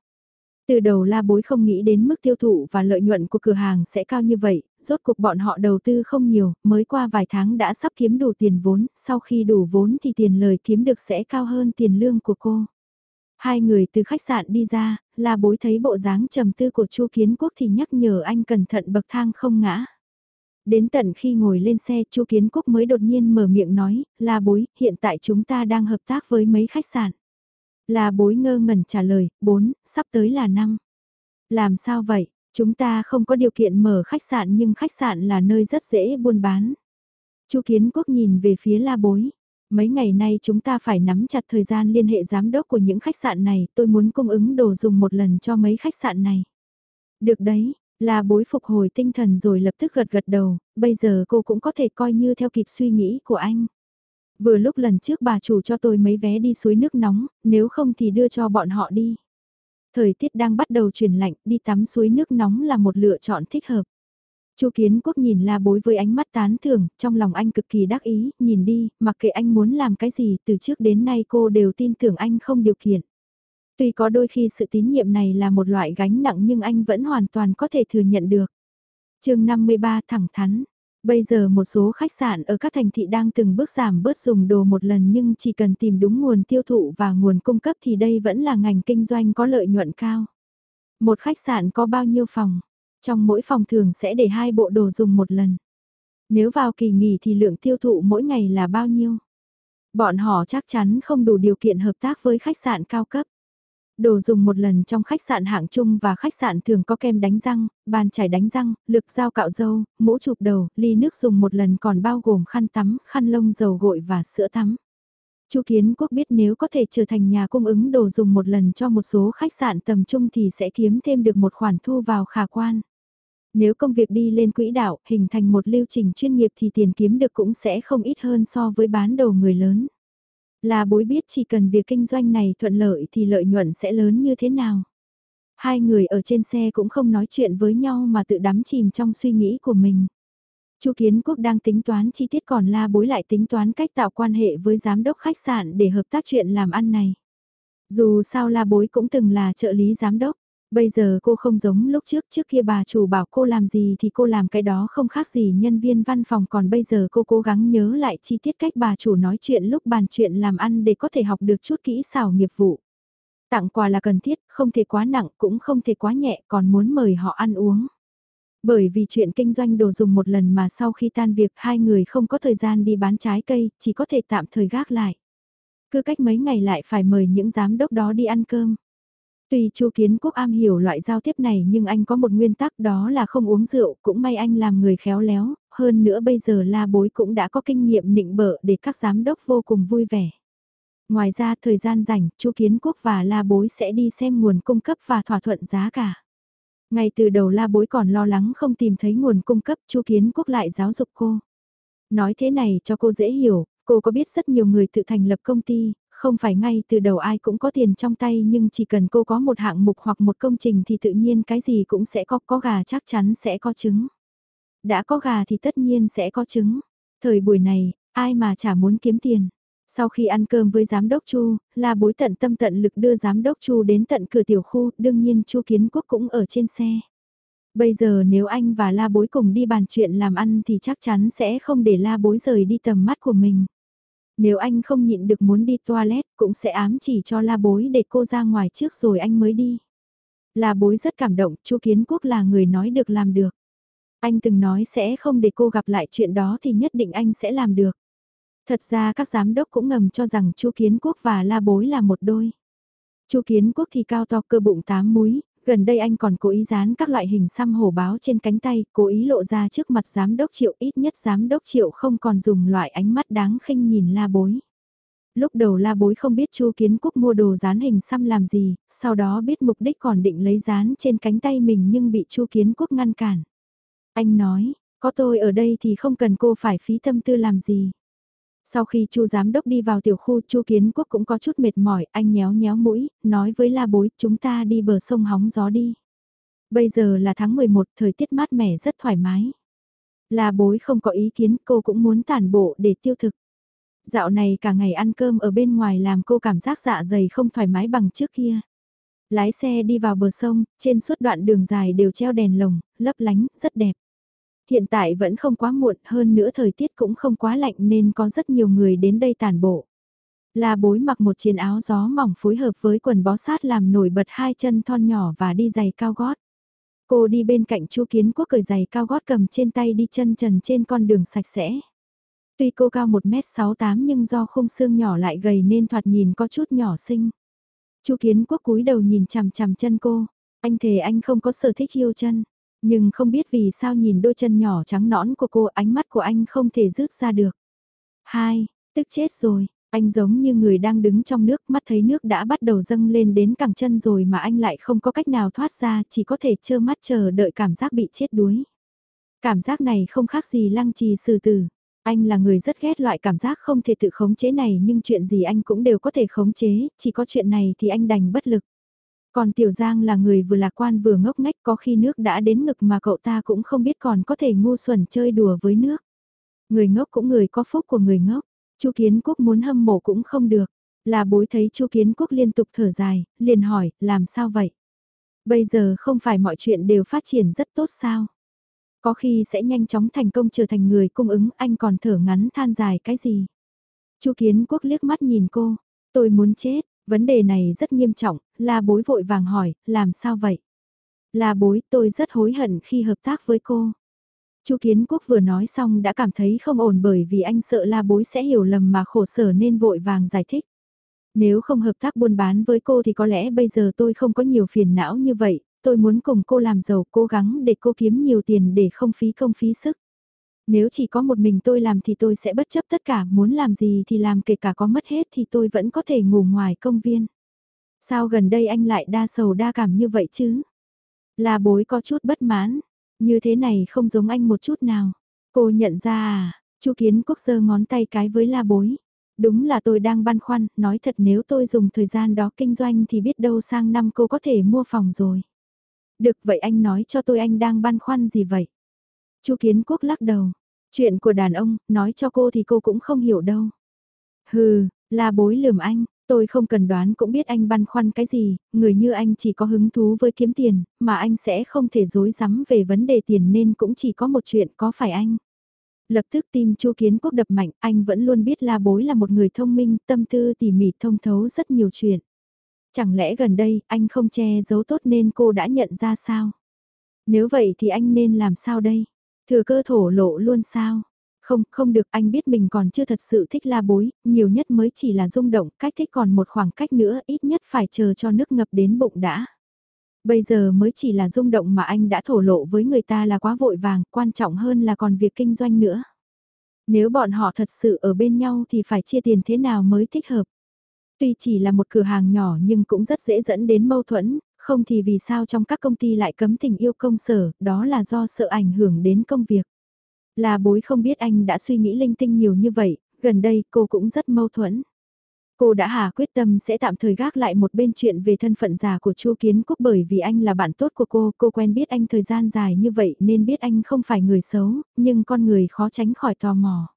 Speaker 1: Từ đầu la bối không nghĩ đến mức tiêu thụ và lợi nhuận của cửa hàng sẽ cao như vậy, rốt cuộc bọn họ đầu tư không nhiều, mới qua vài tháng đã sắp kiếm đủ tiền vốn, sau khi đủ vốn thì tiền lời kiếm được sẽ cao hơn tiền lương của cô. Hai người từ khách sạn đi ra, là bối thấy bộ dáng trầm tư của Chu Kiến Quốc thì nhắc nhở anh cẩn thận bậc thang không ngã. Đến tận khi ngồi lên xe Chu Kiến Quốc mới đột nhiên mở miệng nói, là bối, hiện tại chúng ta đang hợp tác với mấy khách sạn. Là bối ngơ ngẩn trả lời, bốn, sắp tới là năm. Làm sao vậy, chúng ta không có điều kiện mở khách sạn nhưng khách sạn là nơi rất dễ buôn bán. Chu Kiến Quốc nhìn về phía la bối, Mấy ngày nay chúng ta phải nắm chặt thời gian liên hệ giám đốc của những khách sạn này, tôi muốn cung ứng đồ dùng một lần cho mấy khách sạn này. Được đấy, là bối phục hồi tinh thần rồi lập tức gật gật đầu, bây giờ cô cũng có thể coi như theo kịp suy nghĩ của anh. Vừa lúc lần trước bà chủ cho tôi mấy vé đi suối nước nóng, nếu không thì đưa cho bọn họ đi. Thời tiết đang bắt đầu chuyển lạnh, đi tắm suối nước nóng là một lựa chọn thích hợp. Chu Kiến Quốc nhìn La Bối với ánh mắt tán thưởng, trong lòng anh cực kỳ đắc ý, nhìn đi, mặc kệ anh muốn làm cái gì, từ trước đến nay cô đều tin tưởng anh không điều kiện. Tuy có đôi khi sự tín nhiệm này là một loại gánh nặng nhưng anh vẫn hoàn toàn có thể thừa nhận được. chương 53 thẳng thắn. Bây giờ một số khách sạn ở các thành thị đang từng bước giảm bớt dùng đồ một lần nhưng chỉ cần tìm đúng nguồn tiêu thụ và nguồn cung cấp thì đây vẫn là ngành kinh doanh có lợi nhuận cao. Một khách sạn có bao nhiêu phòng? Trong mỗi phòng thường sẽ để hai bộ đồ dùng một lần. Nếu vào kỳ nghỉ thì lượng tiêu thụ mỗi ngày là bao nhiêu? Bọn họ chắc chắn không đủ điều kiện hợp tác với khách sạn cao cấp. Đồ dùng một lần trong khách sạn hạng chung và khách sạn thường có kem đánh răng, bàn chải đánh răng, lực dao cạo râu, mũ chụp đầu, ly nước dùng một lần còn bao gồm khăn tắm, khăn lông dầu gội và sữa tắm. Chu Kiến Quốc biết nếu có thể trở thành nhà cung ứng đồ dùng một lần cho một số khách sạn tầm trung thì sẽ kiếm thêm được một khoản thu vào khả quan. Nếu công việc đi lên quỹ đạo, hình thành một lưu trình chuyên nghiệp thì tiền kiếm được cũng sẽ không ít hơn so với bán đầu người lớn. Là bối biết chỉ cần việc kinh doanh này thuận lợi thì lợi nhuận sẽ lớn như thế nào. Hai người ở trên xe cũng không nói chuyện với nhau mà tự đắm chìm trong suy nghĩ của mình. Chu Kiến Quốc đang tính toán chi tiết còn la bối lại tính toán cách tạo quan hệ với giám đốc khách sạn để hợp tác chuyện làm ăn này. Dù sao la bối cũng từng là trợ lý giám đốc, bây giờ cô không giống lúc trước, trước kia bà chủ bảo cô làm gì thì cô làm cái đó không khác gì nhân viên văn phòng còn bây giờ cô cố gắng nhớ lại chi tiết cách bà chủ nói chuyện lúc bàn chuyện làm ăn để có thể học được chút kỹ xảo nghiệp vụ. Tặng quà là cần thiết, không thể quá nặng cũng không thể quá nhẹ còn muốn mời họ ăn uống. Bởi vì chuyện kinh doanh đồ dùng một lần mà sau khi tan việc hai người không có thời gian đi bán trái cây, chỉ có thể tạm thời gác lại. Cứ cách mấy ngày lại phải mời những giám đốc đó đi ăn cơm. Tuy Chu Kiến Quốc am hiểu loại giao tiếp này nhưng anh có một nguyên tắc đó là không uống rượu, cũng may anh làm người khéo léo, hơn nữa bây giờ La Bối cũng đã có kinh nghiệm nịnh bợ để các giám đốc vô cùng vui vẻ. Ngoài ra thời gian rảnh, Chu Kiến Quốc và La Bối sẽ đi xem nguồn cung cấp và thỏa thuận giá cả. Ngay từ đầu La Bối còn lo lắng không tìm thấy nguồn cung cấp, Chu Kiến Quốc lại giáo dục cô. Nói thế này cho cô dễ hiểu, cô có biết rất nhiều người tự thành lập công ty, không phải ngay từ đầu ai cũng có tiền trong tay nhưng chỉ cần cô có một hạng mục hoặc một công trình thì tự nhiên cái gì cũng sẽ có, có gà chắc chắn sẽ có trứng. Đã có gà thì tất nhiên sẽ có trứng. Thời buổi này, ai mà chả muốn kiếm tiền. Sau khi ăn cơm với giám đốc Chu, là bối tận tâm tận lực đưa giám đốc Chu đến tận cửa tiểu khu, đương nhiên Chu Kiến Quốc cũng ở trên xe. Bây giờ nếu anh và La Bối cùng đi bàn chuyện làm ăn thì chắc chắn sẽ không để La Bối rời đi tầm mắt của mình. Nếu anh không nhịn được muốn đi toilet cũng sẽ ám chỉ cho La Bối để cô ra ngoài trước rồi anh mới đi. La Bối rất cảm động, Chu Kiến Quốc là người nói được làm được. Anh từng nói sẽ không để cô gặp lại chuyện đó thì nhất định anh sẽ làm được. Thật ra các giám đốc cũng ngầm cho rằng Chu Kiến Quốc và La Bối là một đôi. Chu Kiến Quốc thì cao to cơ bụng tám múi, gần đây anh còn cố ý dán các loại hình xăm hổ báo trên cánh tay, cố ý lộ ra trước mặt giám đốc triệu ít nhất giám đốc triệu không còn dùng loại ánh mắt đáng khinh nhìn La Bối. Lúc đầu La Bối không biết Chu Kiến Quốc mua đồ dán hình xăm làm gì, sau đó biết mục đích còn định lấy dán trên cánh tay mình nhưng bị Chu Kiến Quốc ngăn cản. Anh nói, có tôi ở đây thì không cần cô phải phí tâm tư làm gì. Sau khi Chu giám đốc đi vào tiểu khu, Chu Kiến Quốc cũng có chút mệt mỏi, anh nhéo nhéo mũi, nói với La Bối, chúng ta đi bờ sông hóng gió đi. Bây giờ là tháng 11, thời tiết mát mẻ rất thoải mái. La Bối không có ý kiến, cô cũng muốn tản bộ để tiêu thực. Dạo này cả ngày ăn cơm ở bên ngoài làm cô cảm giác dạ dày không thoải mái bằng trước kia. Lái xe đi vào bờ sông, trên suốt đoạn đường dài đều treo đèn lồng, lấp lánh, rất đẹp. Hiện tại vẫn không quá muộn, hơn nữa thời tiết cũng không quá lạnh nên có rất nhiều người đến đây tàn bộ. La bối mặc một chiếc áo gió mỏng phối hợp với quần bó sát làm nổi bật hai chân thon nhỏ và đi giày cao gót. Cô đi bên cạnh chu kiến quốc cởi giày cao gót cầm trên tay đi chân trần trên con đường sạch sẽ. Tuy cô cao 1m68 nhưng do khung xương nhỏ lại gầy nên thoạt nhìn có chút nhỏ xinh. chu kiến quốc cúi đầu nhìn chằm chằm chân cô. Anh thề anh không có sở thích yêu chân. Nhưng không biết vì sao nhìn đôi chân nhỏ trắng nõn của cô ánh mắt của anh không thể rước ra được. Hai, tức chết rồi, anh giống như người đang đứng trong nước mắt thấy nước đã bắt đầu dâng lên đến cẳng chân rồi mà anh lại không có cách nào thoát ra chỉ có thể trơ mắt chờ đợi cảm giác bị chết đuối. Cảm giác này không khác gì lăng trì sư tử. Anh là người rất ghét loại cảm giác không thể tự khống chế này nhưng chuyện gì anh cũng đều có thể khống chế, chỉ có chuyện này thì anh đành bất lực. Còn Tiểu Giang là người vừa lạc quan vừa ngốc ngách có khi nước đã đến ngực mà cậu ta cũng không biết còn có thể ngu xuẩn chơi đùa với nước. Người ngốc cũng người có phúc của người ngốc, Chu Kiến Quốc muốn hâm mộ cũng không được. Là bối thấy Chu Kiến Quốc liên tục thở dài, liền hỏi, làm sao vậy? Bây giờ không phải mọi chuyện đều phát triển rất tốt sao? Có khi sẽ nhanh chóng thành công trở thành người cung ứng, anh còn thở ngắn than dài cái gì? Chu Kiến Quốc liếc mắt nhìn cô, tôi muốn chết, Vấn đề này rất nghiêm trọng, la bối vội vàng hỏi, làm sao vậy? La bối tôi rất hối hận khi hợp tác với cô. Chu Kiến Quốc vừa nói xong đã cảm thấy không ổn bởi vì anh sợ la bối sẽ hiểu lầm mà khổ sở nên vội vàng giải thích. Nếu không hợp tác buôn bán với cô thì có lẽ bây giờ tôi không có nhiều phiền não như vậy, tôi muốn cùng cô làm giàu cố gắng để cô kiếm nhiều tiền để không phí công phí sức. Nếu chỉ có một mình tôi làm thì tôi sẽ bất chấp tất cả, muốn làm gì thì làm kể cả có mất hết thì tôi vẫn có thể ngủ ngoài công viên. Sao gần đây anh lại đa sầu đa cảm như vậy chứ? Là bối có chút bất mãn, như thế này không giống anh một chút nào. Cô nhận ra à, Chu Kiến Quốc giơ ngón tay cái với la bối. đúng là tôi đang băn khoăn, nói thật nếu tôi dùng thời gian đó kinh doanh thì biết đâu sang năm cô có thể mua phòng rồi. Được vậy anh nói cho tôi anh đang băn khoăn gì vậy? Chu Kiến Quốc lắc đầu, chuyện của đàn ông, nói cho cô thì cô cũng không hiểu đâu. Hừ, là bối lườm anh, tôi không cần đoán cũng biết anh băn khoăn cái gì, người như anh chỉ có hứng thú với kiếm tiền, mà anh sẽ không thể dối rắm về vấn đề tiền nên cũng chỉ có một chuyện có phải anh. Lập tức tim Chu Kiến Quốc đập mạnh, anh vẫn luôn biết La Bối là một người thông minh, tâm tư tỉ mỉ thông thấu rất nhiều chuyện. Chẳng lẽ gần đây anh không che giấu tốt nên cô đã nhận ra sao? Nếu vậy thì anh nên làm sao đây? Thừa cơ thổ lộ luôn sao? Không, không được, anh biết mình còn chưa thật sự thích la bối, nhiều nhất mới chỉ là rung động, cách thích còn một khoảng cách nữa, ít nhất phải chờ cho nước ngập đến bụng đã. Bây giờ mới chỉ là rung động mà anh đã thổ lộ với người ta là quá vội vàng, quan trọng hơn là còn việc kinh doanh nữa. Nếu bọn họ thật sự ở bên nhau thì phải chia tiền thế nào mới thích hợp. Tuy chỉ là một cửa hàng nhỏ nhưng cũng rất dễ dẫn đến mâu thuẫn, không thì vì sao trong các công ty lại cấm tình yêu công sở, đó là do sợ ảnh hưởng đến công việc. Là bối không biết anh đã suy nghĩ linh tinh nhiều như vậy, gần đây cô cũng rất mâu thuẫn. Cô đã hà quyết tâm sẽ tạm thời gác lại một bên chuyện về thân phận già của Chu Kiến Quốc bởi vì anh là bạn tốt của cô, cô quen biết anh thời gian dài như vậy nên biết anh không phải người xấu, nhưng con người khó tránh khỏi tò mò.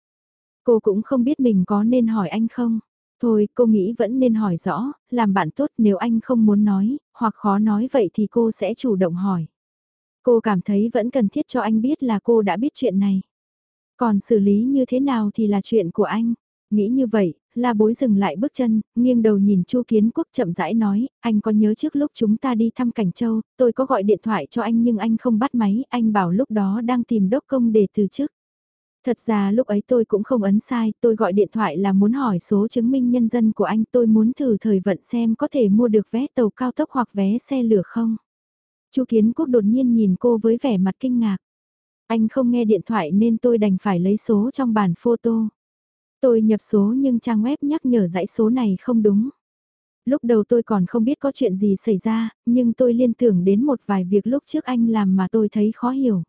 Speaker 1: Cô cũng không biết mình có nên hỏi anh không. Thôi, cô nghĩ vẫn nên hỏi rõ, làm bạn tốt nếu anh không muốn nói, hoặc khó nói vậy thì cô sẽ chủ động hỏi. Cô cảm thấy vẫn cần thiết cho anh biết là cô đã biết chuyện này. Còn xử lý như thế nào thì là chuyện của anh. Nghĩ như vậy, la bối dừng lại bước chân, nghiêng đầu nhìn Chu Kiến Quốc chậm rãi nói, anh có nhớ trước lúc chúng ta đi thăm Cảnh Châu, tôi có gọi điện thoại cho anh nhưng anh không bắt máy, anh bảo lúc đó đang tìm đốc công để từ chức. Thật ra lúc ấy tôi cũng không ấn sai, tôi gọi điện thoại là muốn hỏi số chứng minh nhân dân của anh, tôi muốn thử thời vận xem có thể mua được vé tàu cao tốc hoặc vé xe lửa không. Chu Kiến Quốc đột nhiên nhìn cô với vẻ mặt kinh ngạc. Anh không nghe điện thoại nên tôi đành phải lấy số trong bản photo. Tôi nhập số nhưng trang web nhắc nhở dãy số này không đúng. Lúc đầu tôi còn không biết có chuyện gì xảy ra, nhưng tôi liên tưởng đến một vài việc lúc trước anh làm mà tôi thấy khó hiểu.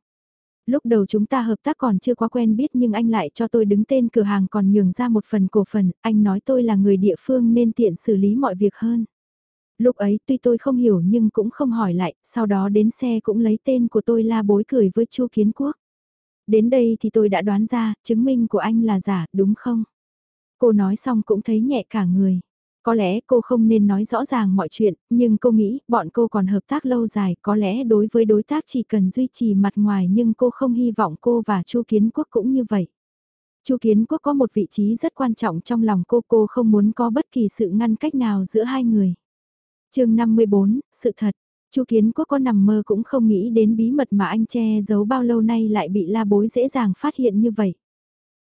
Speaker 1: Lúc đầu chúng ta hợp tác còn chưa quá quen biết nhưng anh lại cho tôi đứng tên cửa hàng còn nhường ra một phần cổ phần, anh nói tôi là người địa phương nên tiện xử lý mọi việc hơn. Lúc ấy tuy tôi không hiểu nhưng cũng không hỏi lại, sau đó đến xe cũng lấy tên của tôi la bối cười với Chu Kiến Quốc. Đến đây thì tôi đã đoán ra, chứng minh của anh là giả, đúng không? Cô nói xong cũng thấy nhẹ cả người. Có lẽ cô không nên nói rõ ràng mọi chuyện, nhưng cô nghĩ bọn cô còn hợp tác lâu dài, có lẽ đối với đối tác chỉ cần duy trì mặt ngoài nhưng cô không hy vọng cô và Chu Kiến Quốc cũng như vậy. Chu Kiến Quốc có một vị trí rất quan trọng trong lòng cô, cô không muốn có bất kỳ sự ngăn cách nào giữa hai người. chương 54, sự thật, Chu Kiến Quốc có nằm mơ cũng không nghĩ đến bí mật mà anh che giấu bao lâu nay lại bị la bối dễ dàng phát hiện như vậy.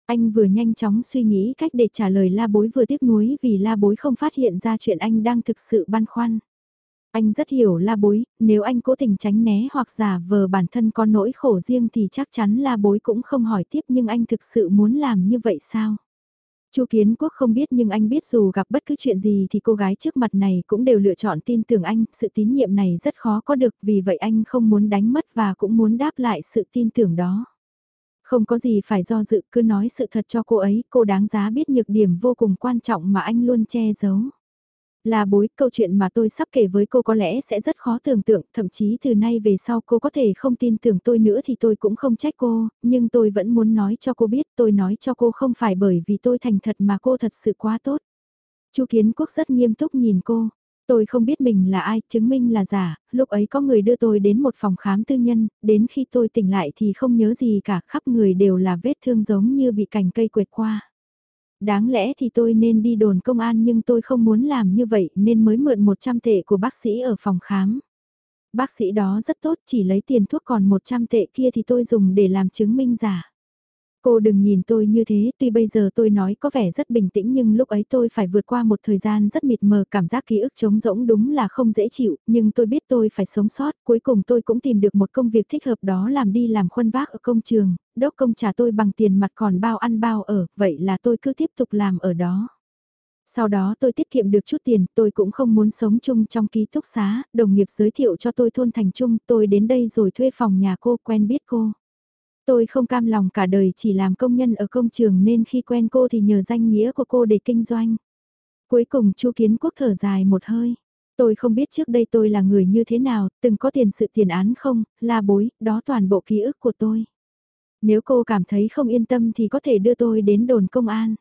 Speaker 1: Anh vừa nhanh chóng suy nghĩ cách để trả lời la bối vừa tiếc nuối vì la bối không phát hiện ra chuyện anh đang thực sự băn khoăn. Anh rất hiểu la bối, nếu anh cố tình tránh né hoặc giả vờ bản thân có nỗi khổ riêng thì chắc chắn la bối cũng không hỏi tiếp nhưng anh thực sự muốn làm như vậy sao? Chu Kiến Quốc không biết nhưng anh biết dù gặp bất cứ chuyện gì thì cô gái trước mặt này cũng đều lựa chọn tin tưởng anh, sự tín nhiệm này rất khó có được vì vậy anh không muốn đánh mất và cũng muốn đáp lại sự tin tưởng đó. Không có gì phải do dự cứ nói sự thật cho cô ấy, cô đáng giá biết nhược điểm vô cùng quan trọng mà anh luôn che giấu. Là bối, câu chuyện mà tôi sắp kể với cô có lẽ sẽ rất khó tưởng tượng, thậm chí từ nay về sau cô có thể không tin tưởng tôi nữa thì tôi cũng không trách cô, nhưng tôi vẫn muốn nói cho cô biết tôi nói cho cô không phải bởi vì tôi thành thật mà cô thật sự quá tốt. Chu Kiến Quốc rất nghiêm túc nhìn cô, Tôi không biết mình là ai, chứng minh là giả, lúc ấy có người đưa tôi đến một phòng khám tư nhân, đến khi tôi tỉnh lại thì không nhớ gì cả, khắp người đều là vết thương giống như bị cành cây quệt qua. Đáng lẽ thì tôi nên đi đồn công an nhưng tôi không muốn làm như vậy nên mới mượn 100 tệ của bác sĩ ở phòng khám. Bác sĩ đó rất tốt chỉ lấy tiền thuốc còn 100 tệ kia thì tôi dùng để làm chứng minh giả. Cô đừng nhìn tôi như thế, tuy bây giờ tôi nói có vẻ rất bình tĩnh nhưng lúc ấy tôi phải vượt qua một thời gian rất mịt mờ cảm giác ký ức trống rỗng đúng là không dễ chịu, nhưng tôi biết tôi phải sống sót, cuối cùng tôi cũng tìm được một công việc thích hợp đó làm đi làm khuân vác ở công trường, đốc công trả tôi bằng tiền mặt còn bao ăn bao ở, vậy là tôi cứ tiếp tục làm ở đó. Sau đó tôi tiết kiệm được chút tiền, tôi cũng không muốn sống chung trong ký túc xá, đồng nghiệp giới thiệu cho tôi thôn thành chung, tôi đến đây rồi thuê phòng nhà cô quen biết cô. Tôi không cam lòng cả đời chỉ làm công nhân ở công trường nên khi quen cô thì nhờ danh nghĩa của cô để kinh doanh. Cuối cùng Chu Kiến Quốc thở dài một hơi. Tôi không biết trước đây tôi là người như thế nào, từng có tiền sự tiền án không, là bối, đó toàn bộ ký ức của tôi. Nếu cô cảm thấy không yên tâm thì có thể đưa tôi đến đồn công an.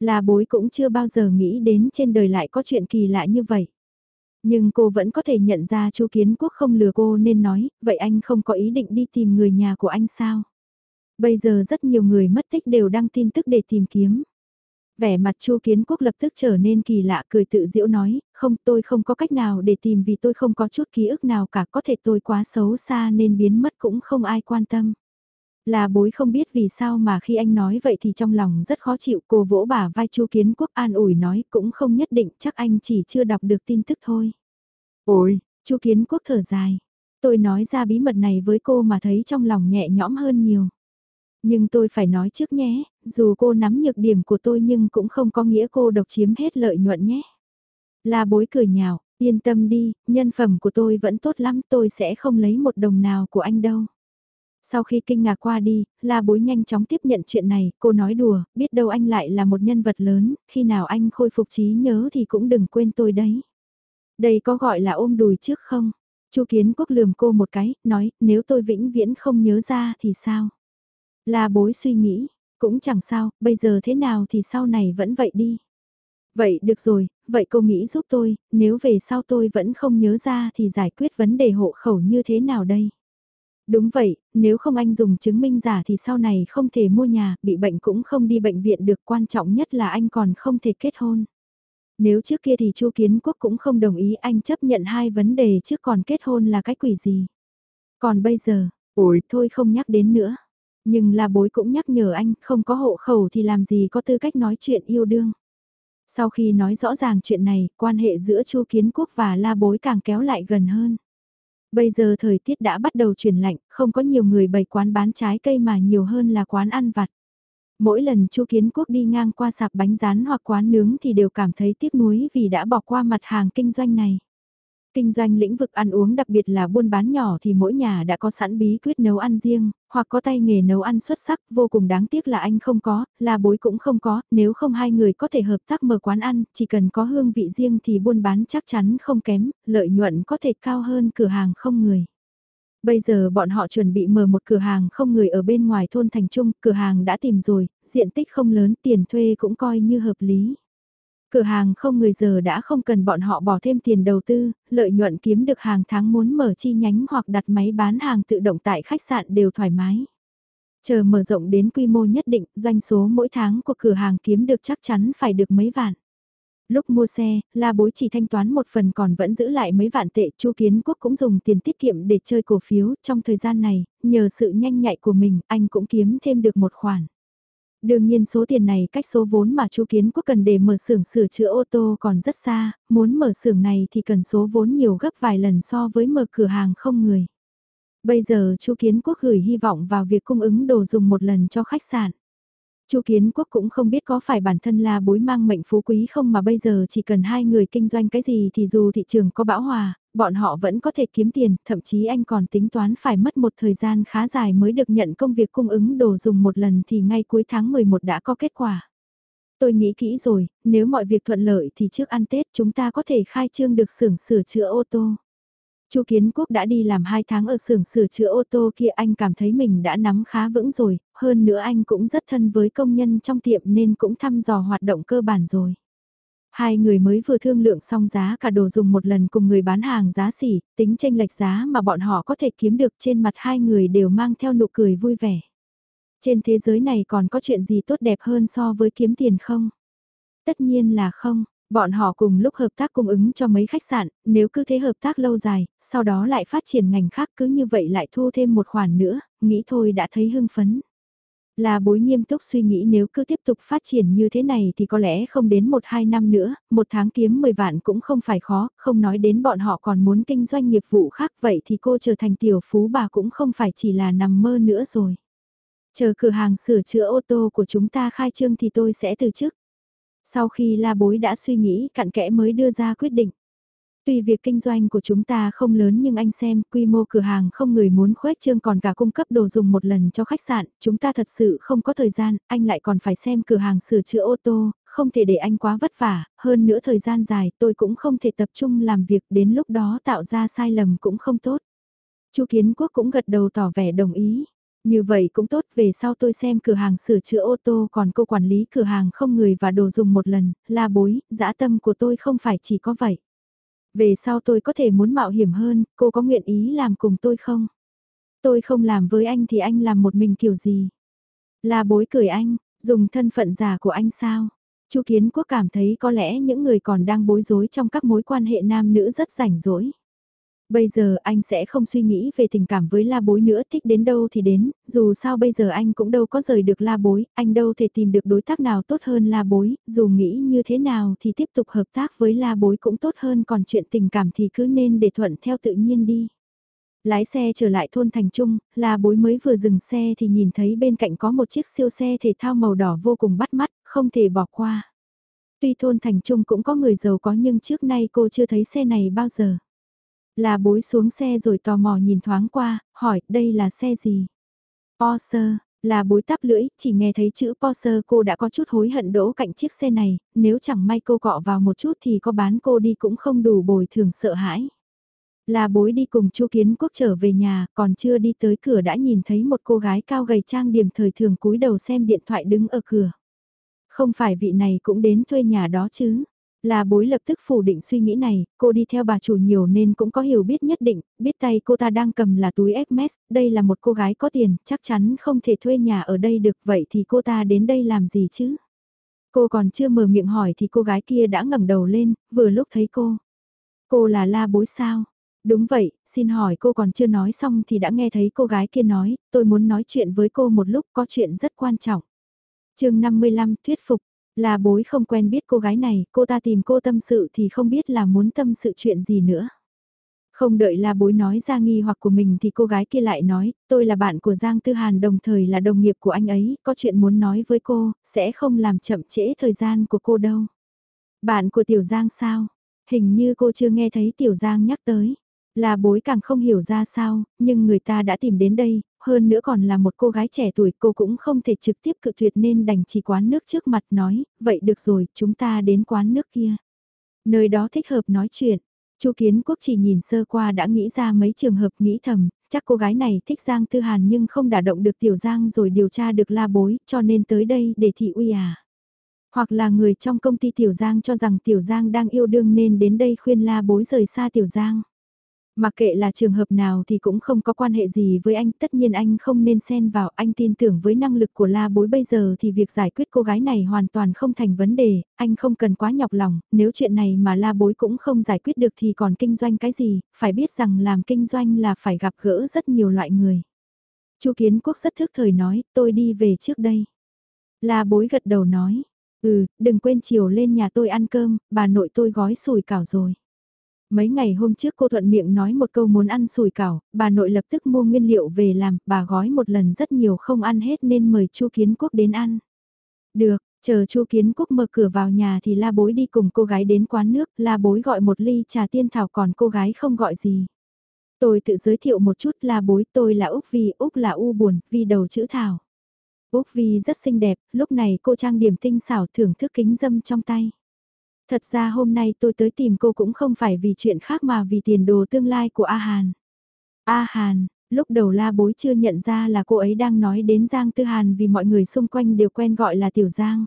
Speaker 1: Là bối cũng chưa bao giờ nghĩ đến trên đời lại có chuyện kỳ lạ như vậy. Nhưng cô vẫn có thể nhận ra Chu Kiến Quốc không lừa cô nên nói, vậy anh không có ý định đi tìm người nhà của anh sao? Bây giờ rất nhiều người mất tích đều đăng tin tức để tìm kiếm. Vẻ mặt Chu Kiến Quốc lập tức trở nên kỳ lạ cười tự giễu nói, không tôi không có cách nào để tìm vì tôi không có chút ký ức nào cả có thể tôi quá xấu xa nên biến mất cũng không ai quan tâm. Là bối không biết vì sao mà khi anh nói vậy thì trong lòng rất khó chịu cô vỗ bả vai Chu Kiến Quốc an ủi nói cũng không nhất định chắc anh chỉ chưa đọc được tin tức thôi. Ôi, Chu Kiến Quốc thở dài. Tôi nói ra bí mật này với cô mà thấy trong lòng nhẹ nhõm hơn nhiều. Nhưng tôi phải nói trước nhé, dù cô nắm nhược điểm của tôi nhưng cũng không có nghĩa cô độc chiếm hết lợi nhuận nhé. La bối cười nhạo, yên tâm đi, nhân phẩm của tôi vẫn tốt lắm tôi sẽ không lấy một đồng nào của anh đâu. Sau khi kinh ngạc qua đi, la bối nhanh chóng tiếp nhận chuyện này, cô nói đùa, biết đâu anh lại là một nhân vật lớn, khi nào anh khôi phục trí nhớ thì cũng đừng quên tôi đấy. Đây có gọi là ôm đùi trước không? Chu Kiến Quốc lườm cô một cái, nói, nếu tôi vĩnh viễn không nhớ ra thì sao? La bối suy nghĩ, cũng chẳng sao, bây giờ thế nào thì sau này vẫn vậy đi. Vậy được rồi, vậy cô nghĩ giúp tôi, nếu về sau tôi vẫn không nhớ ra thì giải quyết vấn đề hộ khẩu như thế nào đây? Đúng vậy, nếu không anh dùng chứng minh giả thì sau này không thể mua nhà, bị bệnh cũng không đi bệnh viện được quan trọng nhất là anh còn không thể kết hôn. Nếu trước kia thì Chu Kiến Quốc cũng không đồng ý anh chấp nhận hai vấn đề trước còn kết hôn là cái quỷ gì. Còn bây giờ, ôi thôi không nhắc đến nữa. Nhưng là bối cũng nhắc nhở anh, không có hộ khẩu thì làm gì có tư cách nói chuyện yêu đương. Sau khi nói rõ ràng chuyện này, quan hệ giữa Chu Kiến Quốc và La Bối càng kéo lại gần hơn. Bây giờ thời tiết đã bắt đầu chuyển lạnh, không có nhiều người bày quán bán trái cây mà nhiều hơn là quán ăn vặt. Mỗi lần Chu Kiến Quốc đi ngang qua sạp bánh rán hoặc quán nướng thì đều cảm thấy tiếc nuối vì đã bỏ qua mặt hàng kinh doanh này. Kinh doanh lĩnh vực ăn uống đặc biệt là buôn bán nhỏ thì mỗi nhà đã có sẵn bí quyết nấu ăn riêng, hoặc có tay nghề nấu ăn xuất sắc, vô cùng đáng tiếc là anh không có, là bối cũng không có, nếu không hai người có thể hợp tác mở quán ăn, chỉ cần có hương vị riêng thì buôn bán chắc chắn không kém, lợi nhuận có thể cao hơn cửa hàng không người. Bây giờ bọn họ chuẩn bị mở một cửa hàng không người ở bên ngoài thôn Thành Trung, cửa hàng đã tìm rồi, diện tích không lớn, tiền thuê cũng coi như hợp lý. Cửa hàng không người giờ đã không cần bọn họ bỏ thêm tiền đầu tư, lợi nhuận kiếm được hàng tháng muốn mở chi nhánh hoặc đặt máy bán hàng tự động tại khách sạn đều thoải mái. Chờ mở rộng đến quy mô nhất định, doanh số mỗi tháng của cửa hàng kiếm được chắc chắn phải được mấy vạn. Lúc mua xe, La Bối chỉ thanh toán một phần còn vẫn giữ lại mấy vạn tệ, Chu Kiến Quốc cũng dùng tiền tiết kiệm để chơi cổ phiếu, trong thời gian này, nhờ sự nhanh nhạy của mình, anh cũng kiếm thêm được một khoản. Đương nhiên số tiền này cách số vốn mà Chu Kiến Quốc cần để mở xưởng sửa chữa ô tô còn rất xa, muốn mở xưởng này thì cần số vốn nhiều gấp vài lần so với mở cửa hàng không người. Bây giờ Chu Kiến Quốc gửi hy vọng vào việc cung ứng đồ dùng một lần cho khách sạn. Chu Kiến Quốc cũng không biết có phải bản thân là bối mang mệnh phú quý không mà bây giờ chỉ cần hai người kinh doanh cái gì thì dù thị trường có bão hòa, bọn họ vẫn có thể kiếm tiền, thậm chí anh còn tính toán phải mất một thời gian khá dài mới được nhận công việc cung ứng đồ dùng một lần thì ngay cuối tháng 11 đã có kết quả. Tôi nghĩ kỹ rồi, nếu mọi việc thuận lợi thì trước ăn Tết chúng ta có thể khai trương được xưởng sửa chữa ô tô. Chu Kiến Quốc đã đi làm 2 tháng ở xưởng sửa chữa ô tô kia anh cảm thấy mình đã nắm khá vững rồi, hơn nữa anh cũng rất thân với công nhân trong tiệm nên cũng thăm dò hoạt động cơ bản rồi. Hai người mới vừa thương lượng xong giá cả đồ dùng một lần cùng người bán hàng giá xỉ, tính tranh lệch giá mà bọn họ có thể kiếm được trên mặt hai người đều mang theo nụ cười vui vẻ. Trên thế giới này còn có chuyện gì tốt đẹp hơn so với kiếm tiền không? Tất nhiên là không, bọn họ cùng lúc hợp tác cung ứng cho mấy khách sạn, nếu cứ thế hợp tác lâu dài, sau đó lại phát triển ngành khác cứ như vậy lại thu thêm một khoản nữa, nghĩ thôi đã thấy hưng phấn. Là bối nghiêm túc suy nghĩ nếu cứ tiếp tục phát triển như thế này thì có lẽ không đến 1-2 năm nữa, một tháng kiếm 10 vạn cũng không phải khó, không nói đến bọn họ còn muốn kinh doanh nghiệp vụ khác vậy thì cô trở thành tiểu phú bà cũng không phải chỉ là nằm mơ nữa rồi. Chờ cửa hàng sửa chữa ô tô của chúng ta khai trương thì tôi sẽ từ chức. Sau khi la bối đã suy nghĩ cặn kẽ mới đưa ra quyết định. Tuy việc kinh doanh của chúng ta không lớn nhưng anh xem, quy mô cửa hàng không người muốn khuếch trương còn cả cung cấp đồ dùng một lần cho khách sạn, chúng ta thật sự không có thời gian, anh lại còn phải xem cửa hàng sửa chữa ô tô, không thể để anh quá vất vả, hơn nữa thời gian dài tôi cũng không thể tập trung làm việc đến lúc đó tạo ra sai lầm cũng không tốt. Chu Kiến Quốc cũng gật đầu tỏ vẻ đồng ý. Như vậy cũng tốt, về sau tôi xem cửa hàng sửa chữa ô tô còn cô quản lý cửa hàng không người và đồ dùng một lần, là bối, dã tâm của tôi không phải chỉ có vậy. Về sau tôi có thể muốn mạo hiểm hơn, cô có nguyện ý làm cùng tôi không? Tôi không làm với anh thì anh làm một mình kiểu gì? Là bối cười anh, dùng thân phận giả của anh sao? Chu Kiến Quốc cảm thấy có lẽ những người còn đang bối rối trong các mối quan hệ nam nữ rất rảnh rỗi. Bây giờ anh sẽ không suy nghĩ về tình cảm với la bối nữa thích đến đâu thì đến, dù sao bây giờ anh cũng đâu có rời được la bối, anh đâu thể tìm được đối tác nào tốt hơn la bối, dù nghĩ như thế nào thì tiếp tục hợp tác với la bối cũng tốt hơn còn chuyện tình cảm thì cứ nên để thuận theo tự nhiên đi. Lái xe trở lại thôn Thành Trung, la bối mới vừa dừng xe thì nhìn thấy bên cạnh có một chiếc siêu xe thể thao màu đỏ vô cùng bắt mắt, không thể bỏ qua. Tuy thôn Thành Trung cũng có người giàu có nhưng trước nay cô chưa thấy xe này bao giờ. Là bối xuống xe rồi tò mò nhìn thoáng qua, hỏi đây là xe gì? Porsche, là bối tắp lưỡi, chỉ nghe thấy chữ Porsche cô đã có chút hối hận đỗ cạnh chiếc xe này, nếu chẳng may cô cọ vào một chút thì có bán cô đi cũng không đủ bồi thường sợ hãi. Là bối đi cùng chu Kiến Quốc trở về nhà, còn chưa đi tới cửa đã nhìn thấy một cô gái cao gầy trang điểm thời thường cúi đầu xem điện thoại đứng ở cửa. Không phải vị này cũng đến thuê nhà đó chứ? Là bối lập tức phủ định suy nghĩ này, cô đi theo bà chủ nhiều nên cũng có hiểu biết nhất định, biết tay cô ta đang cầm là túi Hermes, đây là một cô gái có tiền, chắc chắn không thể thuê nhà ở đây được vậy thì cô ta đến đây làm gì chứ? Cô còn chưa mở miệng hỏi thì cô gái kia đã ngẩng đầu lên, vừa lúc thấy cô. Cô là la bối sao? Đúng vậy, xin hỏi cô còn chưa nói xong thì đã nghe thấy cô gái kia nói, tôi muốn nói chuyện với cô một lúc có chuyện rất quan trọng. chương 55 thuyết phục, là bối không quen biết cô gái này, cô ta tìm cô tâm sự thì không biết là muốn tâm sự chuyện gì nữa. Không đợi là bối nói ra nghi hoặc của mình thì cô gái kia lại nói, tôi là bạn của Giang Tư Hàn đồng thời là đồng nghiệp của anh ấy, có chuyện muốn nói với cô, sẽ không làm chậm trễ thời gian của cô đâu. Bạn của Tiểu Giang sao? Hình như cô chưa nghe thấy Tiểu Giang nhắc tới. Là bối càng không hiểu ra sao, nhưng người ta đã tìm đến đây, hơn nữa còn là một cô gái trẻ tuổi cô cũng không thể trực tiếp cự tuyệt nên đành chỉ quán nước trước mặt nói, vậy được rồi, chúng ta đến quán nước kia. Nơi đó thích hợp nói chuyện, Chu Kiến Quốc chỉ nhìn sơ qua đã nghĩ ra mấy trường hợp nghĩ thầm, chắc cô gái này thích Giang Tư Hàn nhưng không đả động được Tiểu Giang rồi điều tra được la bối cho nên tới đây để thị uy à. Hoặc là người trong công ty Tiểu Giang cho rằng Tiểu Giang đang yêu đương nên đến đây khuyên la bối rời xa Tiểu Giang. Mặc kệ là trường hợp nào thì cũng không có quan hệ gì với anh, tất nhiên anh không nên xen vào, anh tin tưởng với năng lực của la bối bây giờ thì việc giải quyết cô gái này hoàn toàn không thành vấn đề, anh không cần quá nhọc lòng, nếu chuyện này mà la bối cũng không giải quyết được thì còn kinh doanh cái gì, phải biết rằng làm kinh doanh là phải gặp gỡ rất nhiều loại người. Chu Kiến Quốc rất thức thời nói, tôi đi về trước đây. La bối gật đầu nói, ừ, đừng quên chiều lên nhà tôi ăn cơm, bà nội tôi gói sủi cảo rồi. Mấy ngày hôm trước cô thuận miệng nói một câu muốn ăn sủi cảo, bà nội lập tức mua nguyên liệu về làm, bà gói một lần rất nhiều không ăn hết nên mời Chu Kiến Quốc đến ăn. Được, chờ Chu Kiến Quốc mở cửa vào nhà thì La Bối đi cùng cô gái đến quán nước, La Bối gọi một ly trà tiên thảo còn cô gái không gọi gì. Tôi tự giới thiệu một chút La Bối, tôi là Úc Vi, Úc là U buồn, Vi đầu chữ thảo. Úc Vi rất xinh đẹp, lúc này cô trang điểm tinh xảo thưởng thức kính dâm trong tay. Thật ra hôm nay tôi tới tìm cô cũng không phải vì chuyện khác mà vì tiền đồ tương lai của A Hàn. A Hàn, lúc đầu la bối chưa nhận ra là cô ấy đang nói đến Giang Tư Hàn vì mọi người xung quanh đều quen gọi là Tiểu Giang.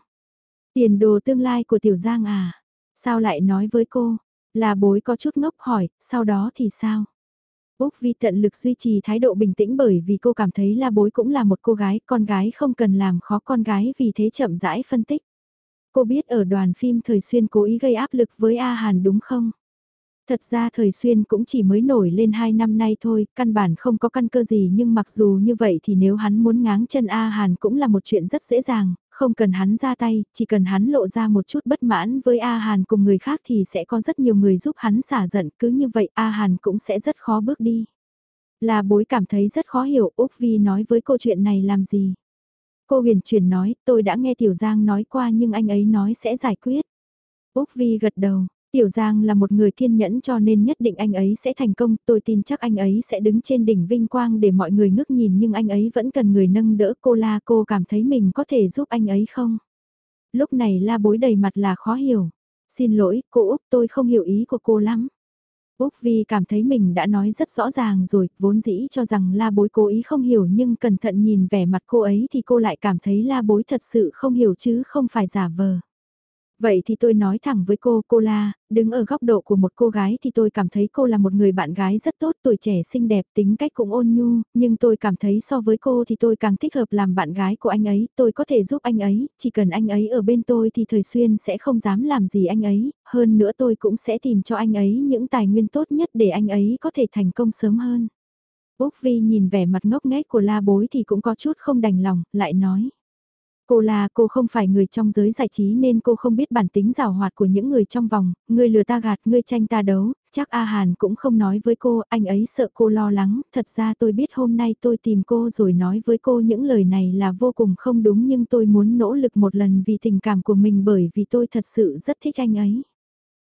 Speaker 1: Tiền đồ tương lai của Tiểu Giang à? Sao lại nói với cô? Là bối có chút ngốc hỏi, sau đó thì sao? Úc Vi tận lực duy trì thái độ bình tĩnh bởi vì cô cảm thấy la bối cũng là một cô gái, con gái không cần làm khó con gái vì thế chậm rãi phân tích. Cô biết ở đoàn phim Thời Xuyên cố ý gây áp lực với A Hàn đúng không? Thật ra Thời Xuyên cũng chỉ mới nổi lên 2 năm nay thôi, căn bản không có căn cơ gì nhưng mặc dù như vậy thì nếu hắn muốn ngáng chân A Hàn cũng là một chuyện rất dễ dàng, không cần hắn ra tay, chỉ cần hắn lộ ra một chút bất mãn với A Hàn cùng người khác thì sẽ có rất nhiều người giúp hắn xả giận, cứ như vậy A Hàn cũng sẽ rất khó bước đi. Là bối cảm thấy rất khó hiểu Úc Vi nói với câu chuyện này làm gì. Cô huyền truyền nói, tôi đã nghe Tiểu Giang nói qua nhưng anh ấy nói sẽ giải quyết. Úc Vi gật đầu, Tiểu Giang là một người kiên nhẫn cho nên nhất định anh ấy sẽ thành công, tôi tin chắc anh ấy sẽ đứng trên đỉnh vinh quang để mọi người ngước nhìn nhưng anh ấy vẫn cần người nâng đỡ cô la cô cảm thấy mình có thể giúp anh ấy không? Lúc này la bối đầy mặt là khó hiểu. Xin lỗi, cô Úc tôi không hiểu ý của cô lắm. Úc Vi cảm thấy mình đã nói rất rõ ràng rồi, vốn dĩ cho rằng la bối cố ý không hiểu nhưng cẩn thận nhìn vẻ mặt cô ấy thì cô lại cảm thấy la bối thật sự không hiểu chứ không phải giả vờ. Vậy thì tôi nói thẳng với cô, cô La, đứng ở góc độ của một cô gái thì tôi cảm thấy cô là một người bạn gái rất tốt, tuổi trẻ xinh đẹp, tính cách cũng ôn nhu, nhưng tôi cảm thấy so với cô thì tôi càng thích hợp làm bạn gái của anh ấy, tôi có thể giúp anh ấy, chỉ cần anh ấy ở bên tôi thì thời xuyên sẽ không dám làm gì anh ấy, hơn nữa tôi cũng sẽ tìm cho anh ấy những tài nguyên tốt nhất để anh ấy có thể thành công sớm hơn. Úc Vi nhìn vẻ mặt ngốc nghếch của la bối thì cũng có chút không đành lòng, lại nói. Cô là cô không phải người trong giới giải trí nên cô không biết bản tính rào hoạt của những người trong vòng, người lừa ta gạt, người tranh ta đấu, chắc A Hàn cũng không nói với cô, anh ấy sợ cô lo lắng, thật ra tôi biết hôm nay tôi tìm cô rồi nói với cô những lời này là vô cùng không đúng nhưng tôi muốn nỗ lực một lần vì tình cảm của mình bởi vì tôi thật sự rất thích anh ấy.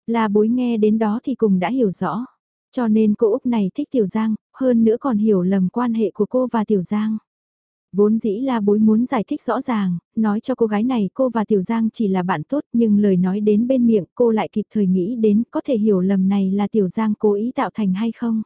Speaker 1: Là bối nghe đến đó thì cùng đã hiểu rõ, cho nên cô Úc này thích Tiểu Giang, hơn nữa còn hiểu lầm quan hệ của cô và Tiểu Giang. Vốn dĩ là bối muốn giải thích rõ ràng, nói cho cô gái này cô và Tiểu Giang chỉ là bạn tốt nhưng lời nói đến bên miệng cô lại kịp thời nghĩ đến có thể hiểu lầm này là Tiểu Giang cố ý tạo thành hay không.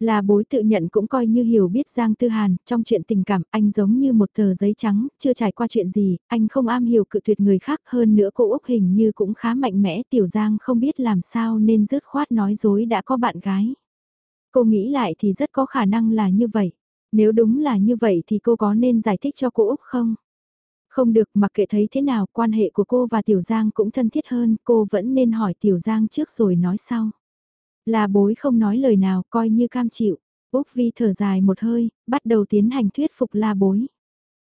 Speaker 1: Là bối tự nhận cũng coi như hiểu biết Giang Tư Hàn, trong chuyện tình cảm anh giống như một tờ giấy trắng, chưa trải qua chuyện gì, anh không am hiểu cự tuyệt người khác hơn nữa cô Úc hình như cũng khá mạnh mẽ Tiểu Giang không biết làm sao nên dứt khoát nói dối đã có bạn gái. Cô nghĩ lại thì rất có khả năng là như vậy. Nếu đúng là như vậy thì cô có nên giải thích cho cô Úc không? Không được mặc kệ thấy thế nào quan hệ của cô và Tiểu Giang cũng thân thiết hơn, cô vẫn nên hỏi Tiểu Giang trước rồi nói sau. Là bối không nói lời nào coi như cam chịu. Úc Vi thở dài một hơi, bắt đầu tiến hành thuyết phục la bối.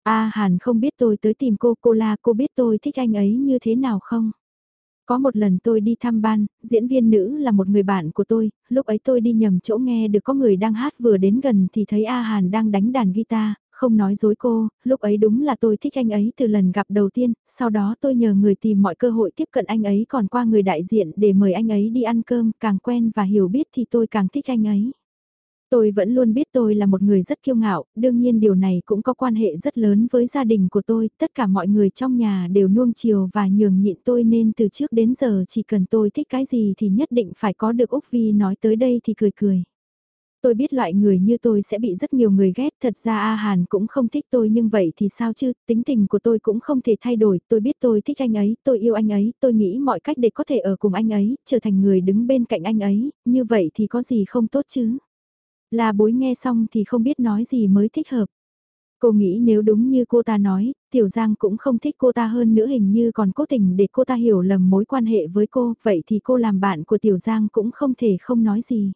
Speaker 1: A Hàn không biết tôi tới tìm cô, cô la cô biết tôi thích anh ấy như thế nào không? Có một lần tôi đi thăm ban, diễn viên nữ là một người bạn của tôi, lúc ấy tôi đi nhầm chỗ nghe được có người đang hát vừa đến gần thì thấy A Hàn đang đánh đàn guitar, không nói dối cô, lúc ấy đúng là tôi thích anh ấy từ lần gặp đầu tiên, sau đó tôi nhờ người tìm mọi cơ hội tiếp cận anh ấy còn qua người đại diện để mời anh ấy đi ăn cơm, càng quen và hiểu biết thì tôi càng thích anh ấy. Tôi vẫn luôn biết tôi là một người rất kiêu ngạo, đương nhiên điều này cũng có quan hệ rất lớn với gia đình của tôi, tất cả mọi người trong nhà đều nuông chiều và nhường nhịn tôi nên từ trước đến giờ chỉ cần tôi thích cái gì thì nhất định phải có được Úc Vi nói tới đây thì cười cười. Tôi biết loại người như tôi sẽ bị rất nhiều người ghét, thật ra A Hàn cũng không thích tôi nhưng vậy thì sao chứ, tính tình của tôi cũng không thể thay đổi, tôi biết tôi thích anh ấy, tôi yêu anh ấy, tôi nghĩ mọi cách để có thể ở cùng anh ấy, trở thành người đứng bên cạnh anh ấy, như vậy thì có gì không tốt chứ. Là bối nghe xong thì không biết nói gì mới thích hợp. Cô nghĩ nếu đúng như cô ta nói, Tiểu Giang cũng không thích cô ta hơn nữa hình như còn cố tình để cô ta hiểu lầm mối quan hệ với cô, vậy thì cô làm bạn của Tiểu Giang cũng không thể không nói gì.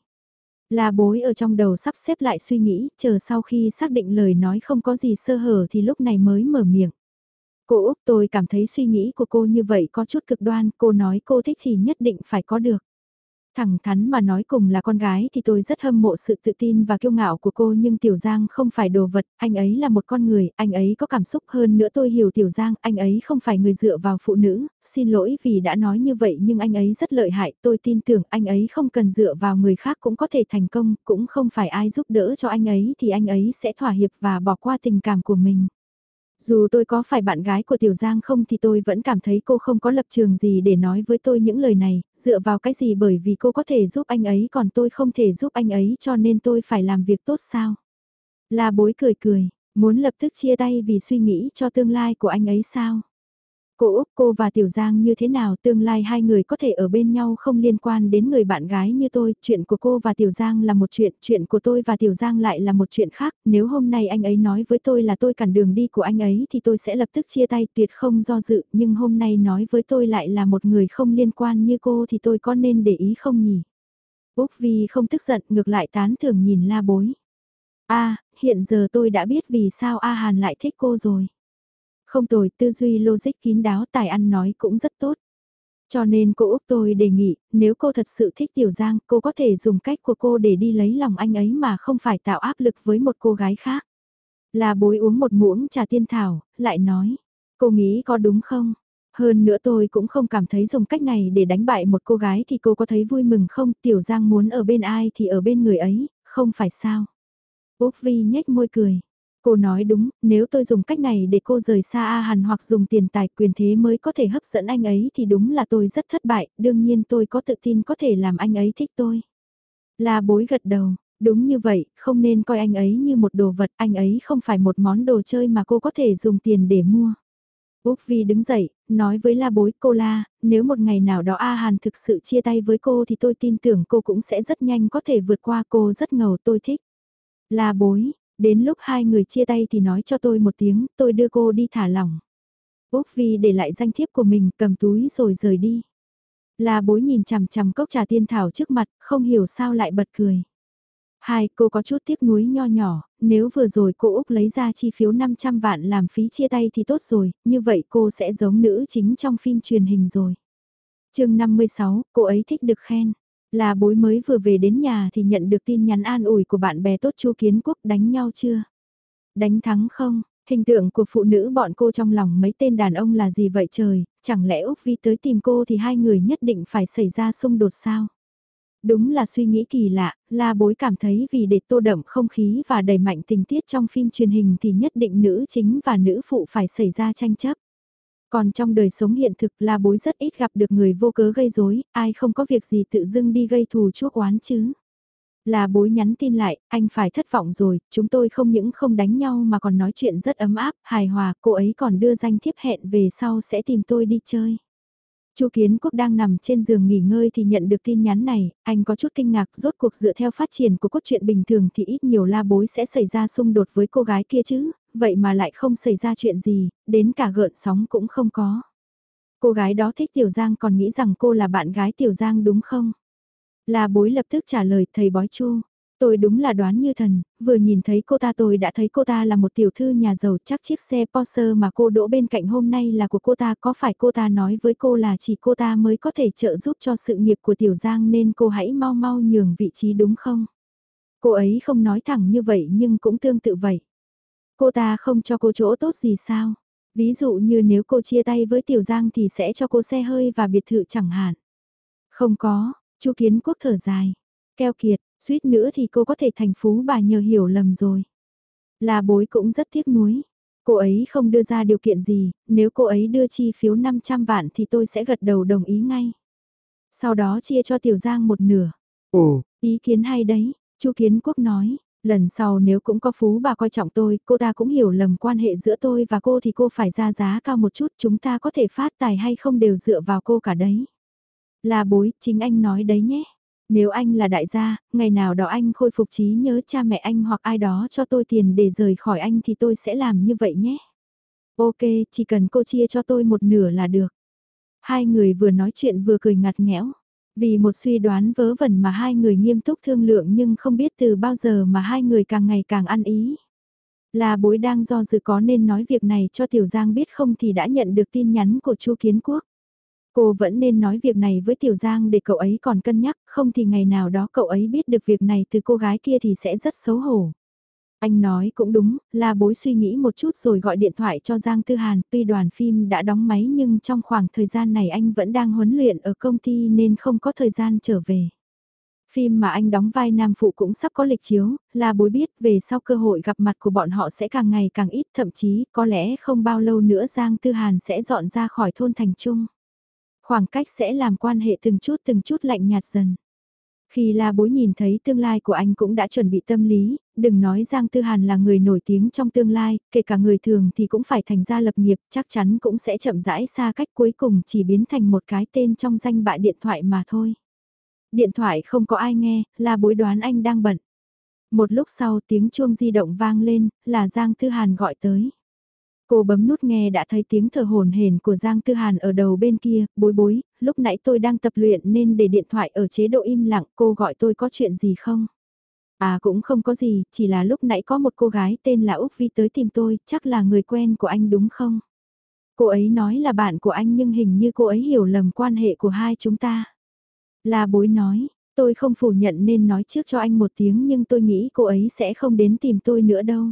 Speaker 1: Là bối ở trong đầu sắp xếp lại suy nghĩ, chờ sau khi xác định lời nói không có gì sơ hở thì lúc này mới mở miệng. Cô Úc tôi cảm thấy suy nghĩ của cô như vậy có chút cực đoan, cô nói cô thích thì nhất định phải có được. Thẳng thắn mà nói cùng là con gái thì tôi rất hâm mộ sự tự tin và kiêu ngạo của cô nhưng Tiểu Giang không phải đồ vật, anh ấy là một con người, anh ấy có cảm xúc hơn nữa tôi hiểu Tiểu Giang, anh ấy không phải người dựa vào phụ nữ, xin lỗi vì đã nói như vậy nhưng anh ấy rất lợi hại, tôi tin tưởng anh ấy không cần dựa vào người khác cũng có thể thành công, cũng không phải ai giúp đỡ cho anh ấy thì anh ấy sẽ thỏa hiệp và bỏ qua tình cảm của mình. Dù tôi có phải bạn gái của Tiểu Giang không thì tôi vẫn cảm thấy cô không có lập trường gì để nói với tôi những lời này, dựa vào cái gì bởi vì cô có thể giúp anh ấy còn tôi không thể giúp anh ấy cho nên tôi phải làm việc tốt sao. La bối cười cười, muốn lập tức chia tay vì suy nghĩ cho tương lai của anh ấy sao. Cô Úc cô và Tiểu Giang như thế nào tương lai hai người có thể ở bên nhau không liên quan đến người bạn gái như tôi, chuyện của cô và Tiểu Giang là một chuyện, chuyện của tôi và Tiểu Giang lại là một chuyện khác, nếu hôm nay anh ấy nói với tôi là tôi cản đường đi của anh ấy thì tôi sẽ lập tức chia tay tuyệt không do dự, nhưng hôm nay nói với tôi lại là một người không liên quan như cô thì tôi có nên để ý không nhỉ? Úc Vi không tức giận ngược lại tán thưởng nhìn la bối. a hiện giờ tôi đã biết vì sao A Hàn lại thích cô rồi. Không tồi, tư duy logic kín đáo tài ăn nói cũng rất tốt. Cho nên cô Úc tôi đề nghị, nếu cô thật sự thích Tiểu Giang, cô có thể dùng cách của cô để đi lấy lòng anh ấy mà không phải tạo áp lực với một cô gái khác. Là bối uống một muỗng trà tiên thảo, lại nói, cô nghĩ có đúng không? Hơn nữa tôi cũng không cảm thấy dùng cách này để đánh bại một cô gái thì cô có thấy vui mừng không? Tiểu Giang muốn ở bên ai thì ở bên người ấy, không phải sao? Úc Vi nhếch môi cười. Cô nói đúng, nếu tôi dùng cách này để cô rời xa A Hàn hoặc dùng tiền tài quyền thế mới có thể hấp dẫn anh ấy thì đúng là tôi rất thất bại, đương nhiên tôi có tự tin có thể làm anh ấy thích tôi. La bối gật đầu, đúng như vậy, không nên coi anh ấy như một đồ vật, anh ấy không phải một món đồ chơi mà cô có thể dùng tiền để mua. Úc Vi đứng dậy, nói với la bối cô la, nếu một ngày nào đó A Hàn thực sự chia tay với cô thì tôi tin tưởng cô cũng sẽ rất nhanh có thể vượt qua cô rất ngầu tôi thích. La bối, đến lúc hai người chia tay thì nói cho tôi một tiếng, tôi đưa cô đi thả lỏng. Úc Vi để lại danh thiếp của mình, cầm túi rồi rời đi. La bối nhìn chằm chằm cốc trà tiên thảo trước mặt, không hiểu sao lại bật cười. Hai, cô có chút tiếc nuối nho nhỏ, nếu vừa rồi cô Úc lấy ra chi phiếu 500 vạn làm phí chia tay thì tốt rồi, như vậy cô sẽ giống nữ chính trong phim truyền hình rồi. chương 56, cô ấy thích được khen. Là bối mới vừa về đến nhà thì nhận được tin nhắn an ủi của bạn bè tốt chu kiến quốc đánh nhau chưa? Đánh thắng không? Hình tượng của phụ nữ bọn cô trong lòng mấy tên đàn ông là gì vậy trời, chẳng lẽ Úc Vi tới tìm cô thì hai người nhất định phải xảy ra xung đột sao? Đúng là suy nghĩ kỳ lạ, la bối cảm thấy vì để tô đậm không khí và đẩy mạnh tình tiết trong phim truyền hình thì nhất định nữ chính và nữ phụ phải xảy ra tranh chấp. Còn trong đời sống hiện thực là bối rất ít gặp được người vô cớ gây rối, ai không có việc gì tự dưng đi gây thù chuốc oán chứ. Là bối nhắn tin lại, anh phải thất vọng rồi, chúng tôi không những không đánh nhau mà còn nói chuyện rất ấm áp, hài hòa, cô ấy còn đưa danh thiếp hẹn về sau sẽ tìm tôi đi chơi. Chu Kiến Quốc đang nằm trên giường nghỉ ngơi thì nhận được tin nhắn này, anh có chút kinh ngạc rốt cuộc dựa theo phát triển của cốt truyện bình thường thì ít nhiều la bối sẽ xảy ra xung đột với cô gái kia chứ, vậy mà lại không xảy ra chuyện gì, đến cả gợn sóng cũng không có. Cô gái đó thích Tiểu Giang còn nghĩ rằng cô là bạn gái Tiểu Giang đúng không? là bối lập tức trả lời thầy bói chu. Tôi đúng là đoán như thần, vừa nhìn thấy cô ta tôi đã thấy cô ta là một tiểu thư nhà giàu chắc chiếc xe Porsche mà cô đỗ bên cạnh hôm nay là của cô ta có phải cô ta nói với cô là chỉ cô ta mới có thể trợ giúp cho sự nghiệp của Tiểu Giang nên cô hãy mau mau nhường vị trí đúng không? Cô ấy không nói thẳng như vậy nhưng cũng tương tự vậy. Cô ta không cho cô chỗ tốt gì sao? Ví dụ như nếu cô chia tay với Tiểu Giang thì sẽ cho cô xe hơi và biệt thự chẳng hạn. Không có, Chu Kiến Quốc thở dài. Keo kiệt, suýt nữa thì cô có thể thành phú bà nhờ hiểu lầm rồi. Là bối cũng rất tiếc nuối. Cô ấy không đưa ra điều kiện gì, nếu cô ấy đưa chi phiếu 500 vạn thì tôi sẽ gật đầu đồng ý ngay. Sau đó chia cho Tiểu Giang một nửa.
Speaker 2: Ồ,
Speaker 1: ý kiến hay đấy, Chu Kiến Quốc nói, lần sau nếu cũng có phú bà coi trọng tôi, cô ta cũng hiểu lầm quan hệ giữa tôi và cô thì cô phải ra giá cao một chút, chúng ta có thể phát tài hay không đều dựa vào cô cả đấy. Là bối, chính anh nói đấy nhé. Nếu anh là đại gia, ngày nào đó anh khôi phục trí nhớ cha mẹ anh hoặc ai đó cho tôi tiền để rời khỏi anh thì tôi sẽ làm như vậy nhé. Ok, chỉ cần cô chia cho tôi một nửa là được. Hai người vừa nói chuyện vừa cười ngặt nghẽo. Vì một suy đoán vớ vẩn mà hai người nghiêm túc thương lượng nhưng không biết từ bao giờ mà hai người càng ngày càng ăn ý. Là bối đang do dự có nên nói việc này cho Tiểu Giang biết không thì đã nhận được tin nhắn của Chu Kiến Quốc. Cô vẫn nên nói việc này với Tiểu Giang để cậu ấy còn cân nhắc, không thì ngày nào đó cậu ấy biết được việc này từ cô gái kia thì sẽ rất xấu hổ. Anh nói cũng đúng, là bối suy nghĩ một chút rồi gọi điện thoại cho Giang Tư Hàn, tuy đoàn phim đã đóng máy nhưng trong khoảng thời gian này anh vẫn đang huấn luyện ở công ty nên không có thời gian trở về. Phim mà anh đóng vai nam phụ cũng sắp có lịch chiếu, là bối biết về sau cơ hội gặp mặt của bọn họ sẽ càng ngày càng ít, thậm chí có lẽ không bao lâu nữa Giang Tư Hàn sẽ dọn ra khỏi thôn thành trung. Khoảng cách sẽ làm quan hệ từng chút từng chút lạnh nhạt dần. Khi La Bối nhìn thấy tương lai của anh cũng đã chuẩn bị tâm lý, đừng nói Giang Tư Hàn là người nổi tiếng trong tương lai, kể cả người thường thì cũng phải thành ra lập nghiệp, chắc chắn cũng sẽ chậm rãi xa cách cuối cùng chỉ biến thành một cái tên trong danh bạ điện thoại mà thôi. Điện thoại không có ai nghe, La Bối đoán anh đang bận. Một lúc sau tiếng chuông di động vang lên, là Giang Tư Hàn gọi tới. Cô bấm nút nghe đã thấy tiếng thở hồn hển của Giang Tư Hàn ở đầu bên kia, bối bối, lúc nãy tôi đang tập luyện nên để điện thoại ở chế độ im lặng, cô gọi tôi có chuyện gì không? À cũng không có gì, chỉ là lúc nãy có một cô gái tên là Úc Vi tới tìm tôi, chắc là người quen của anh đúng không? Cô ấy nói là bạn của anh nhưng hình như cô ấy hiểu lầm quan hệ của hai chúng ta. Là bối nói, tôi không phủ nhận nên nói trước cho anh một tiếng nhưng tôi nghĩ cô ấy sẽ không đến tìm tôi nữa đâu.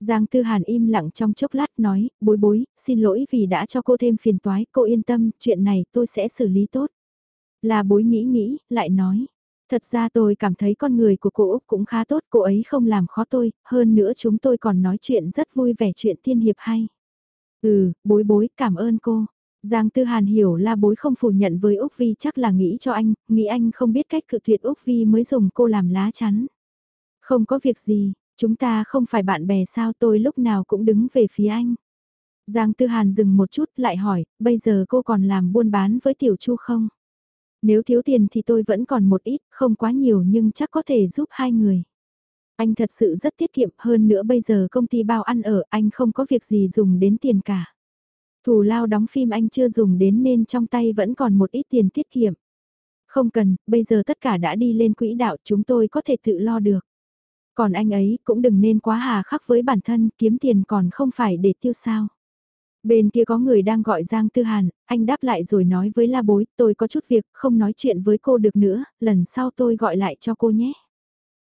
Speaker 1: Giang Tư Hàn im lặng trong chốc lát nói, bối bối, xin lỗi vì đã cho cô thêm phiền toái, cô yên tâm, chuyện này tôi sẽ xử lý tốt. Là bối nghĩ nghĩ, lại nói, thật ra tôi cảm thấy con người của cô Úc cũng khá tốt, cô ấy không làm khó tôi, hơn nữa chúng tôi còn nói chuyện rất vui vẻ chuyện tiên hiệp hay. Ừ, bối bối, cảm ơn cô. Giang Tư Hàn hiểu là bối không phủ nhận với Úc Vi chắc là nghĩ cho anh, nghĩ anh không biết cách cự tuyệt Úc Vi mới dùng cô làm lá chắn. Không có việc gì, chúng ta không phải bạn bè sao tôi lúc nào cũng đứng về phía anh. Giang Tư Hàn dừng một chút lại hỏi, bây giờ cô còn làm buôn bán với Tiểu Chu không? Nếu thiếu tiền thì tôi vẫn còn một ít, không quá nhiều nhưng chắc có thể giúp hai người. Anh thật sự rất tiết kiệm hơn nữa bây giờ công ty bao ăn ở anh không có việc gì dùng đến tiền cả. Thù lao đóng phim anh chưa dùng đến nên trong tay vẫn còn một ít tiền tiết kiệm. Không cần, bây giờ tất cả đã đi lên quỹ đạo chúng tôi có thể tự lo được. Còn anh ấy cũng đừng nên quá hà khắc với bản thân, kiếm tiền còn không phải để tiêu sao. Bên kia có người đang gọi Giang Tư Hàn, anh đáp lại rồi nói với la bối, tôi có chút việc, không nói chuyện với cô được nữa, lần sau tôi gọi lại cho cô nhé.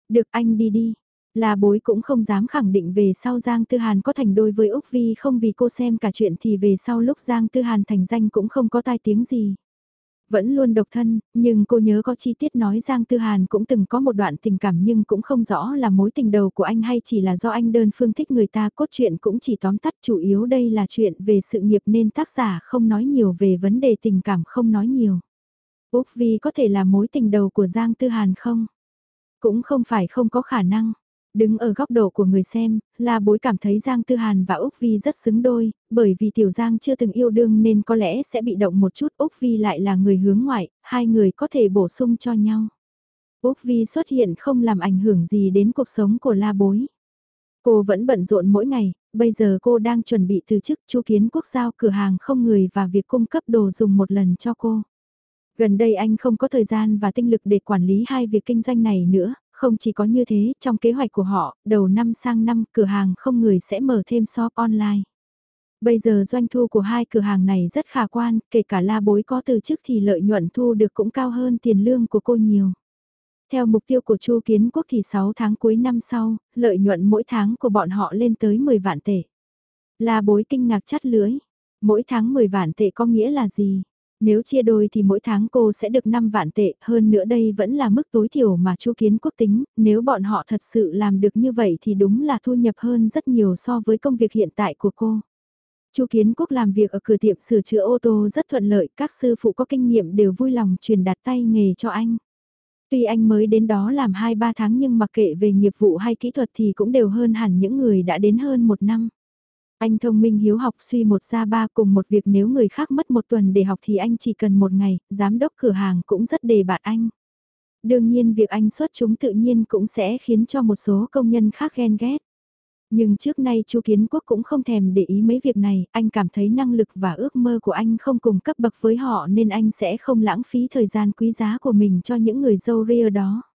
Speaker 1: Được anh đi đi. La bối cũng không dám khẳng định về sau Giang Tư Hàn có thành đôi với Úc Vi không vì cô xem cả chuyện thì về sau lúc Giang Tư Hàn thành danh cũng không có tai tiếng gì. Vẫn luôn độc thân, nhưng cô nhớ có chi tiết nói Giang Tư Hàn cũng từng có một đoạn tình cảm nhưng cũng không rõ là mối tình đầu của anh hay chỉ là do anh đơn phương thích người ta cốt truyện cũng chỉ tóm tắt chủ yếu đây là chuyện về sự nghiệp nên tác giả không nói nhiều về vấn đề tình cảm không nói nhiều. Úc Vi có thể là mối tình đầu của Giang Tư Hàn không? Cũng không phải không có khả năng. Đứng ở góc độ của người xem, La bối cảm thấy Giang Tư Hàn và Úc Vi rất xứng đôi, bởi vì Tiểu Giang chưa từng yêu đương nên có lẽ sẽ bị động một chút Úc Vi lại là người hướng ngoại, hai người có thể bổ sung cho nhau. Úc Vi xuất hiện không làm ảnh hưởng gì đến cuộc sống của la bối. Cô vẫn bận rộn mỗi ngày, bây giờ cô đang chuẩn bị từ chức chu kiến quốc giao cửa hàng không người và việc cung cấp đồ dùng một lần cho cô. Gần đây anh không có thời gian và tinh lực để quản lý hai việc kinh doanh này nữa, không chỉ có như thế, trong kế hoạch của họ, đầu năm sang năm cửa hàng không người sẽ mở thêm shop online. Bây giờ doanh thu của hai cửa hàng này rất khả quan, kể cả la bối có từ chức thì lợi nhuận thu được cũng cao hơn tiền lương của cô nhiều. Theo mục tiêu của Chu Kiến Quốc thì 6 tháng cuối năm sau, lợi nhuận mỗi tháng của bọn họ lên tới 10 vạn tệ. La bối kinh ngạc chắt lưới. Mỗi tháng 10 vạn tệ có nghĩa là gì? Nếu chia đôi thì mỗi tháng cô sẽ được 5 vạn tệ, hơn nữa đây vẫn là mức tối thiểu mà chu kiến quốc tính, nếu bọn họ thật sự làm được như vậy thì đúng là thu nhập hơn rất nhiều so với công việc hiện tại của cô. Chu Kiến Quốc làm việc ở cửa tiệm sửa chữa ô tô rất thuận lợi, các sư phụ có kinh nghiệm đều vui lòng truyền đặt tay nghề cho anh. Tuy anh mới đến đó làm 2-3 tháng nhưng mặc kệ về nghiệp vụ hay kỹ thuật thì cũng đều hơn hẳn những người đã đến hơn một năm. Anh thông minh hiếu học suy một ra ba cùng một việc nếu người khác mất một tuần để học thì anh chỉ cần một ngày, giám đốc cửa hàng cũng rất đề bạt anh. Đương nhiên việc anh xuất chúng tự nhiên cũng sẽ khiến cho một số công nhân khác ghen ghét. Nhưng trước nay chu Kiến Quốc cũng không thèm để ý mấy việc này, anh cảm thấy năng lực và ước mơ của anh không cùng cấp bậc với họ nên anh sẽ không lãng phí thời gian quý giá của mình cho những người dâu ria đó.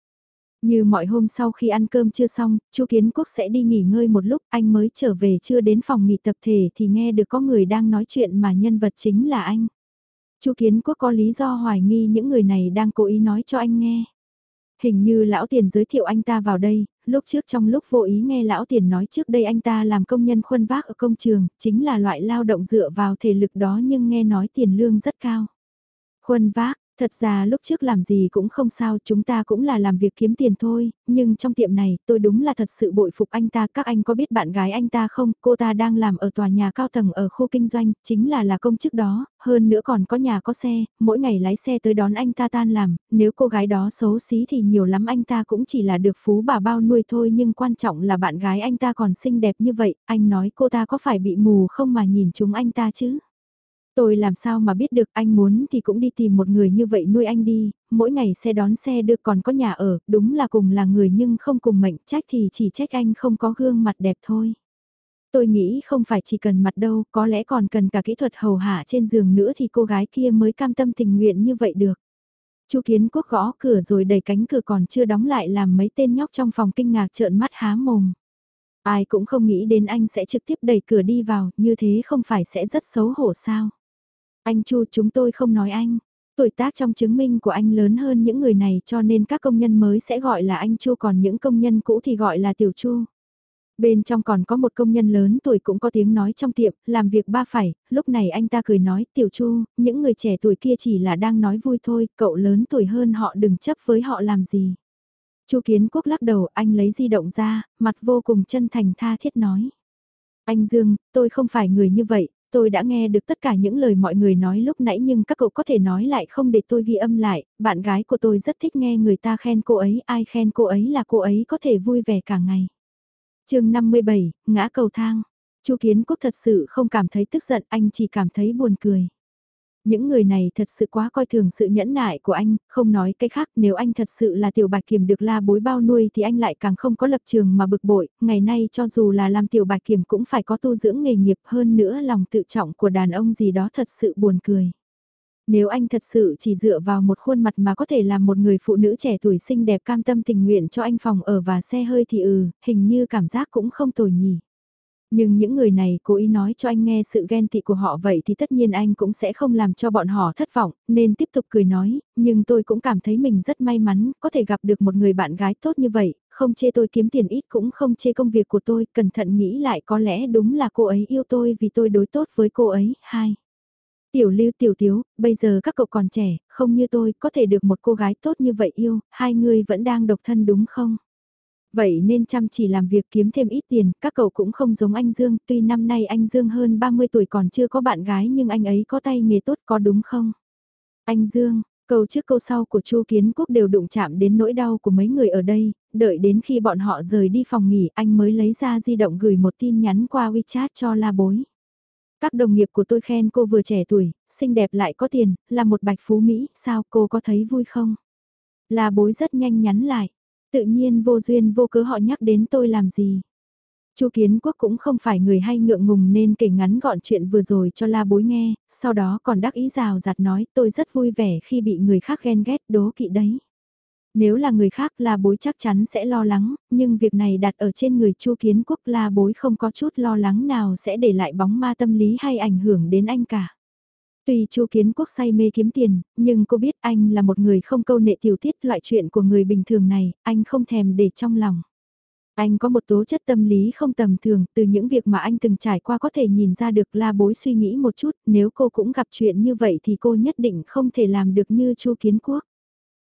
Speaker 1: Như mọi hôm sau khi ăn cơm chưa xong, Chu Kiến Quốc sẽ đi nghỉ ngơi một lúc, anh mới trở về chưa đến phòng nghỉ tập thể thì nghe được có người đang nói chuyện mà nhân vật chính là anh. Chu Kiến Quốc có lý do hoài nghi những người này đang cố ý nói cho anh nghe. Hình như lão tiền giới thiệu anh ta vào đây, lúc trước trong lúc vô ý nghe lão tiền nói trước đây anh ta làm công nhân khuân vác ở công trường, chính là loại lao động dựa vào thể lực đó nhưng nghe nói tiền lương rất cao. Khuân vác, Thật ra lúc trước làm gì cũng không sao, chúng ta cũng là làm việc kiếm tiền thôi, nhưng trong tiệm này, tôi đúng là thật sự bội phục anh ta. Các anh có biết bạn gái anh ta không? Cô ta đang làm ở tòa nhà cao tầng ở khu kinh doanh, chính là là công chức đó, hơn nữa còn có nhà có xe, mỗi ngày lái xe tới đón anh ta tan làm, nếu cô gái đó xấu xí thì nhiều lắm anh ta cũng chỉ là được phú bà bao nuôi thôi nhưng quan trọng là bạn gái anh ta còn xinh đẹp như vậy, anh nói cô ta có phải bị mù không mà nhìn chúng anh ta chứ? Tôi làm sao mà biết được anh muốn thì cũng đi tìm một người như vậy nuôi anh đi, mỗi ngày xe đón xe đưa còn có nhà ở, đúng là cùng là người nhưng không cùng mệnh trách thì chỉ trách anh không có gương mặt đẹp thôi. Tôi nghĩ không phải chỉ cần mặt đâu, có lẽ còn cần cả kỹ thuật hầu hạ trên giường nữa thì cô gái kia mới cam tâm tình nguyện như vậy được. Chu Kiến Quốc gõ cửa rồi đẩy cánh cửa còn chưa đóng lại làm mấy tên nhóc trong phòng kinh ngạc trợn mắt há mồm. Ai cũng không nghĩ đến anh sẽ trực tiếp đẩy cửa đi vào, như thế không phải sẽ rất xấu hổ sao. Anh Chu chúng tôi không nói anh. Tuổi tác trong chứng minh của anh lớn hơn những người này cho nên các công nhân mới sẽ gọi là anh Chu còn những công nhân cũ thì gọi là Tiểu Chu. Bên trong còn có một công nhân lớn tuổi cũng có tiếng nói trong tiệm, làm việc ba phải, lúc này anh ta cười nói, tiểu chu, những người trẻ tuổi kia chỉ là đang nói vui thôi, cậu lớn tuổi hơn họ đừng chấp với họ làm gì. chu Kiến Quốc lắc đầu, anh lấy di động ra, mặt vô cùng chân thành tha thiết nói. Anh Dương, tôi không phải người như vậy, tôi đã nghe được tất cả những lời mọi người nói lúc nãy nhưng các cậu có thể nói lại không để tôi ghi âm lại, bạn gái của tôi rất thích nghe người ta khen cô ấy, ai khen cô ấy là cô ấy có thể vui vẻ cả ngày chương 57, ngã cầu thang. Chu Kiến Quốc thật sự không cảm thấy tức giận, anh chỉ cảm thấy buồn cười. Những người này thật sự quá coi thường sự nhẫn nại của anh, không nói cái khác nếu anh thật sự là tiểu bạch kiểm được la bối bao nuôi thì anh lại càng không có lập trường mà bực bội, ngày nay cho dù là làm tiểu bạch kiểm cũng phải có tu dưỡng nghề nghiệp hơn nữa lòng tự trọng của đàn ông gì đó thật sự buồn cười. Nếu anh thật sự chỉ dựa vào một khuôn mặt mà có thể làm một người phụ nữ trẻ tuổi xinh đẹp cam tâm tình nguyện cho anh phòng ở và xe hơi thì ừ, hình như cảm giác cũng không tồi nhỉ. Nhưng những người này cố ý nói cho anh nghe sự ghen tị của họ vậy thì tất nhiên anh cũng sẽ không làm cho bọn họ thất vọng, nên tiếp tục cười nói, nhưng tôi cũng cảm thấy mình rất may mắn, có thể gặp được một người bạn gái tốt như vậy, không chê tôi kiếm tiền ít cũng không chê công việc của tôi, cẩn thận nghĩ lại có lẽ đúng là cô ấy yêu tôi vì tôi đối tốt với cô ấy. Hai. Tiểu lưu tiểu thiếu bây giờ các cậu còn trẻ, không như tôi, có thể được một cô gái tốt như vậy yêu, hai người vẫn đang độc thân đúng không? Vậy nên chăm chỉ làm việc kiếm thêm ít tiền, các cậu cũng không giống anh Dương, tuy năm nay anh Dương hơn 30 tuổi còn chưa có bạn gái nhưng anh ấy có tay nghề tốt có đúng không? Anh Dương, câu trước câu sau của Chu Kiến Quốc đều đụng chạm đến nỗi đau của mấy người ở đây, đợi đến khi bọn họ rời đi phòng nghỉ anh mới lấy ra di động gửi một tin nhắn qua WeChat cho la bối. Các đồng nghiệp của tôi khen cô vừa trẻ tuổi, xinh đẹp lại có tiền, là một bạch phú Mỹ, sao cô có thấy vui không? La bối rất nhanh nhắn lại, tự nhiên vô duyên vô cớ họ nhắc đến tôi làm gì? Chu Kiến Quốc cũng không phải người hay ngượng ngùng nên kể ngắn gọn chuyện vừa rồi cho la bối nghe, sau đó còn đắc ý rào rạt nói tôi rất vui vẻ khi bị người khác ghen ghét đố kỵ đấy. Nếu là người khác la bối chắc chắn sẽ lo lắng, nhưng việc này đặt ở trên người chu kiến quốc la bối không có chút lo lắng nào sẽ để lại bóng ma tâm lý hay ảnh hưởng đến anh cả. Tuy chu kiến quốc say mê kiếm tiền, nhưng cô biết anh là một người không câu nệ tiểu tiết loại chuyện của người bình thường này, anh không thèm để trong lòng. Anh có một tố chất tâm lý không tầm thường, từ những việc mà anh từng trải qua có thể nhìn ra được la bối suy nghĩ một chút, nếu cô cũng gặp chuyện như vậy thì cô nhất định không thể làm được như chu kiến quốc.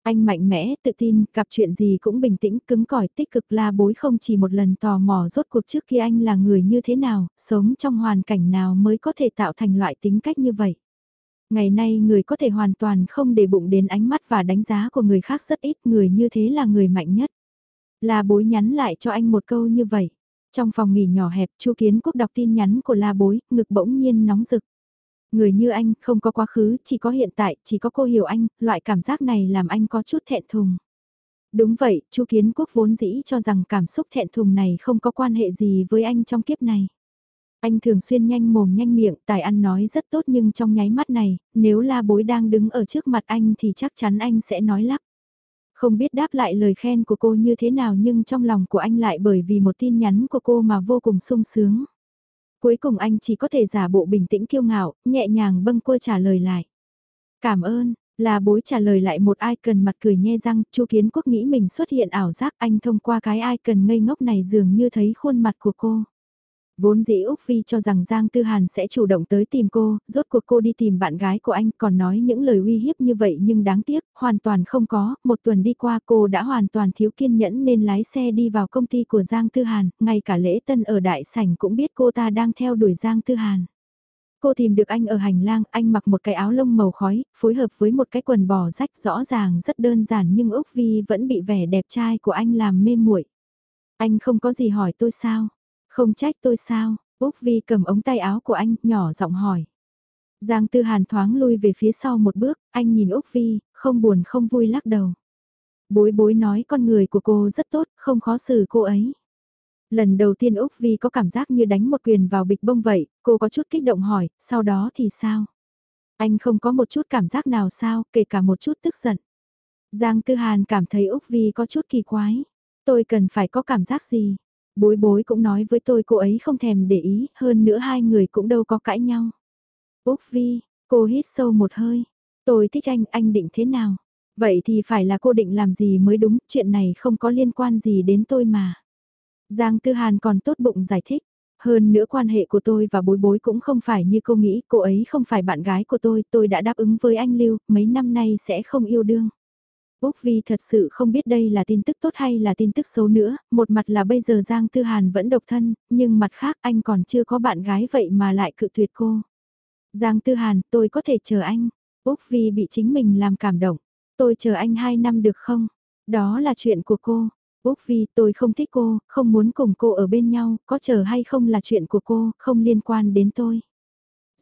Speaker 1: Anh mạnh mẽ, tự tin, gặp chuyện gì cũng bình tĩnh, cứng cỏi, tích cực la bối không chỉ một lần tò mò rốt cuộc trước kia anh là người như thế nào, sống trong hoàn cảnh nào mới có thể tạo thành loại tính cách như vậy. Ngày nay người có thể hoàn toàn không để bụng đến ánh mắt và đánh giá của người khác rất ít, người như thế là người mạnh nhất. La bối nhắn lại cho anh một câu như vậy. Trong phòng nghỉ nhỏ hẹp, Chu Kiến Quốc đọc tin nhắn của La bối, ngực bỗng nhiên nóng rực. Người như anh, không có quá khứ, chỉ có hiện tại, chỉ có cô hiểu anh, loại cảm giác này làm anh có chút thẹn thùng. Đúng vậy, Chu Kiến Quốc vốn dĩ cho rằng cảm xúc thẹn thùng này không có quan hệ gì với anh trong kiếp này. Anh thường xuyên nhanh mồm nhanh miệng, tài ăn nói rất tốt nhưng trong nháy mắt này, nếu la bối đang đứng ở trước mặt anh thì chắc chắn anh sẽ nói lắp. Không biết đáp lại lời khen của cô như thế nào nhưng trong lòng của anh lại bởi vì một tin nhắn của cô mà vô cùng sung sướng. Cuối cùng anh chỉ có thể giả bộ bình tĩnh kiêu ngạo, nhẹ nhàng bâng quơ trả lời lại. Cảm ơn, là bối trả lời lại một ai cần mặt cười nhe răng, chu kiến quốc nghĩ mình xuất hiện ảo giác anh thông qua cái ai cần ngây ngốc này dường như thấy khuôn mặt của cô. Vốn dĩ Úc Phi cho rằng Giang Tư Hàn sẽ chủ động tới tìm cô, rốt cuộc cô đi tìm bạn gái của anh còn nói những lời uy hiếp như vậy nhưng đáng tiếc, hoàn toàn không có, một tuần đi qua cô đã hoàn toàn thiếu kiên nhẫn nên lái xe đi vào công ty của Giang Tư Hàn, ngay cả lễ tân ở đại sảnh cũng biết cô ta đang theo đuổi Giang Tư Hàn. Cô tìm được anh ở hành lang, anh mặc một cái áo lông màu khói, phối hợp với một cái quần bò rách rõ ràng rất đơn giản nhưng Úc Vi vẫn bị vẻ đẹp trai của anh làm mê muội. Anh không có gì hỏi tôi sao? Không trách tôi sao, Úc Vi cầm ống tay áo của anh, nhỏ giọng hỏi. Giang Tư Hàn thoáng lui về phía sau một bước, anh nhìn Úc Vi, không buồn không vui lắc đầu. Bối bối nói con người của cô rất tốt, không khó xử cô ấy. Lần đầu tiên Úc Vi có cảm giác như đánh một quyền vào bịch bông vậy, cô có chút kích động hỏi, sau đó thì sao? Anh không có một chút cảm giác nào sao, kể cả một chút tức giận. Giang Tư Hàn cảm thấy Úc Vi có chút kỳ quái. Tôi cần phải có cảm giác gì? Bối bối cũng nói với tôi cô ấy không thèm để ý, hơn nữa hai người cũng đâu có cãi nhau. Úc Vi, cô hít sâu một hơi. Tôi thích anh, anh định thế nào? Vậy thì phải là cô định làm gì mới đúng, chuyện này không có liên quan gì đến tôi mà. Giang Tư Hàn còn tốt bụng giải thích. Hơn nữa quan hệ của tôi và bối bối cũng không phải như cô nghĩ, cô ấy không phải bạn gái của tôi, tôi đã đáp ứng với anh Lưu, mấy năm nay sẽ không yêu đương. Úc Vi thật sự không biết đây là tin tức tốt hay là tin tức xấu nữa, một mặt là bây giờ Giang Tư Hàn vẫn độc thân, nhưng mặt khác anh còn chưa có bạn gái vậy mà lại cự tuyệt cô. Giang Tư Hàn, tôi có thể chờ anh. Úc Vi bị chính mình làm cảm động. Tôi chờ anh 2 năm được không? Đó là chuyện của cô. Úc Vi, tôi không thích cô, không muốn cùng cô ở bên nhau, có chờ hay không là chuyện của cô, không liên quan đến tôi.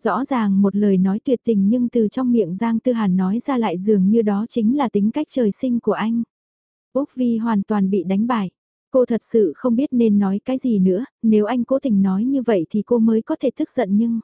Speaker 1: Rõ ràng một lời nói tuyệt tình nhưng từ trong miệng Giang Tư Hàn nói ra lại dường như đó chính là tính cách trời sinh của anh. Úc Vi hoàn toàn bị đánh bại. Cô thật sự không biết nên nói cái gì nữa, nếu anh cố tình nói như vậy thì cô mới có thể tức giận nhưng...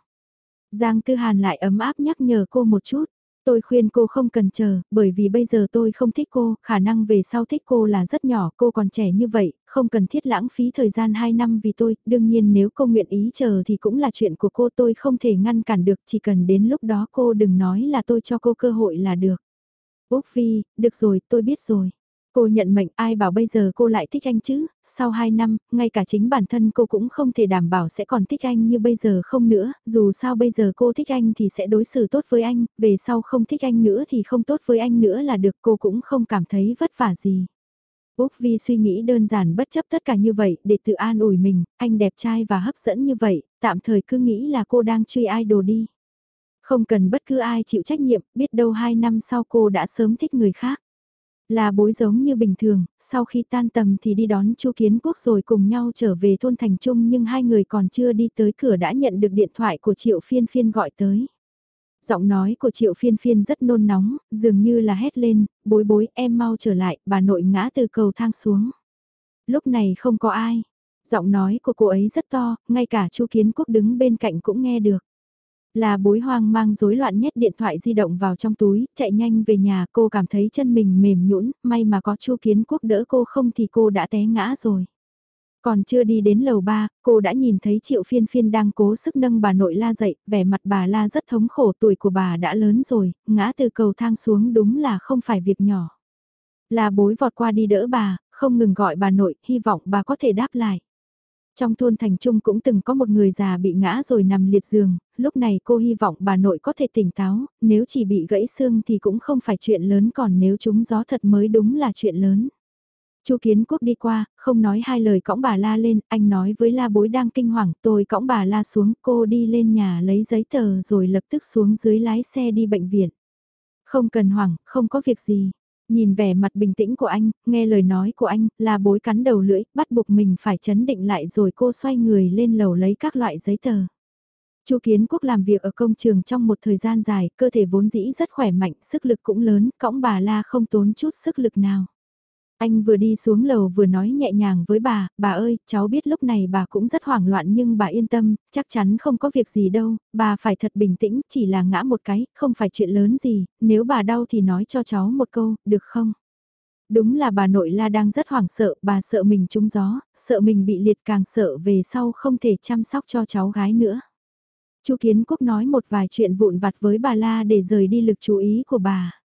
Speaker 1: Giang Tư Hàn lại ấm áp nhắc nhở cô một chút. Tôi khuyên cô không cần chờ, bởi vì bây giờ tôi không thích cô, khả năng về sau thích cô là rất nhỏ, cô còn trẻ như vậy, không cần thiết lãng phí thời gian 2 năm vì tôi, đương nhiên nếu cô nguyện ý chờ thì cũng là chuyện của cô tôi không thể ngăn cản được, chỉ cần đến lúc đó cô đừng nói là tôi cho cô cơ hội là được. Úc Phi, được rồi, tôi biết rồi. Cô nhận mệnh ai bảo bây giờ cô lại thích anh chứ, sau 2 năm, ngay cả chính bản thân cô cũng không thể đảm bảo sẽ còn thích anh như bây giờ không nữa, dù sao bây giờ cô thích anh thì sẽ đối xử tốt với anh, về sau không thích anh nữa thì không tốt với anh nữa là được cô cũng không cảm thấy vất vả gì. Úc Vi suy nghĩ đơn giản bất chấp tất cả như vậy để tự an ủi mình, anh đẹp trai và hấp dẫn như vậy, tạm thời cứ nghĩ là cô đang truy idol đi. Không cần bất cứ ai chịu trách nhiệm, biết đâu 2 năm sau cô đã sớm thích người khác. Là bối giống như bình thường, sau khi tan tầm thì đi đón Chu Kiến Quốc rồi cùng nhau trở về thôn Thành Trung nhưng hai người còn chưa đi tới cửa đã nhận được điện thoại của Triệu Phiên Phiên gọi tới. Giọng nói của Triệu Phiên Phiên rất nôn nóng, dường như là hét lên, bối bối em mau trở lại, bà nội ngã từ cầu thang xuống. Lúc này không có ai. Giọng nói của cô ấy rất to, ngay cả Chu Kiến Quốc đứng bên cạnh cũng nghe được. Là bối hoang mang rối loạn nhét điện thoại di động vào trong túi, chạy nhanh về nhà cô cảm thấy chân mình mềm nhũn may mà có chu kiến quốc đỡ cô không thì cô đã té ngã rồi. Còn chưa đi đến lầu ba, cô đã nhìn thấy triệu phiên phiên đang cố sức nâng bà nội la dậy, vẻ mặt bà la rất thống khổ tuổi của bà đã lớn rồi, ngã từ cầu thang xuống đúng là không phải việc nhỏ. Là bối vọt qua đi đỡ bà, không ngừng gọi bà nội, hy vọng bà có thể đáp lại. Trong thôn thành trung cũng từng có một người già bị ngã rồi nằm liệt giường, lúc này cô hy vọng bà nội có thể tỉnh táo, nếu chỉ bị gãy xương thì cũng không phải chuyện lớn còn nếu chúng gió thật mới đúng là chuyện lớn. Chu Kiến Quốc đi qua, không nói hai lời cõng bà La lên, anh nói với La Bối đang kinh hoàng, tôi cõng bà La xuống, cô đi lên nhà lấy giấy tờ rồi lập tức xuống dưới lái xe đi bệnh viện. Không cần hoảng, không có việc gì. Nhìn vẻ mặt bình tĩnh của anh, nghe lời nói của anh, là bối cắn đầu lưỡi, bắt buộc mình phải chấn định lại rồi cô xoay người lên lầu lấy các loại giấy tờ. Chu Kiến Quốc làm việc ở công trường trong một thời gian dài, cơ thể vốn dĩ rất khỏe mạnh, sức lực cũng lớn, cõng bà la không tốn chút sức lực nào. Anh vừa đi xuống lầu vừa nói nhẹ nhàng với bà, bà ơi, cháu biết lúc này bà cũng rất hoảng loạn nhưng bà yên tâm, chắc chắn không có việc gì đâu, bà phải thật bình tĩnh, chỉ là ngã một cái, không phải chuyện lớn gì, nếu bà đau thì nói cho cháu một câu, được không? Đúng là bà nội la đang rất hoảng sợ, bà sợ mình trúng gió, sợ mình bị liệt càng sợ về sau không thể chăm sóc cho cháu gái nữa. Chu Kiến Quốc nói một vài chuyện vụn vặt với bà La để rời đi lực chú ý của bà.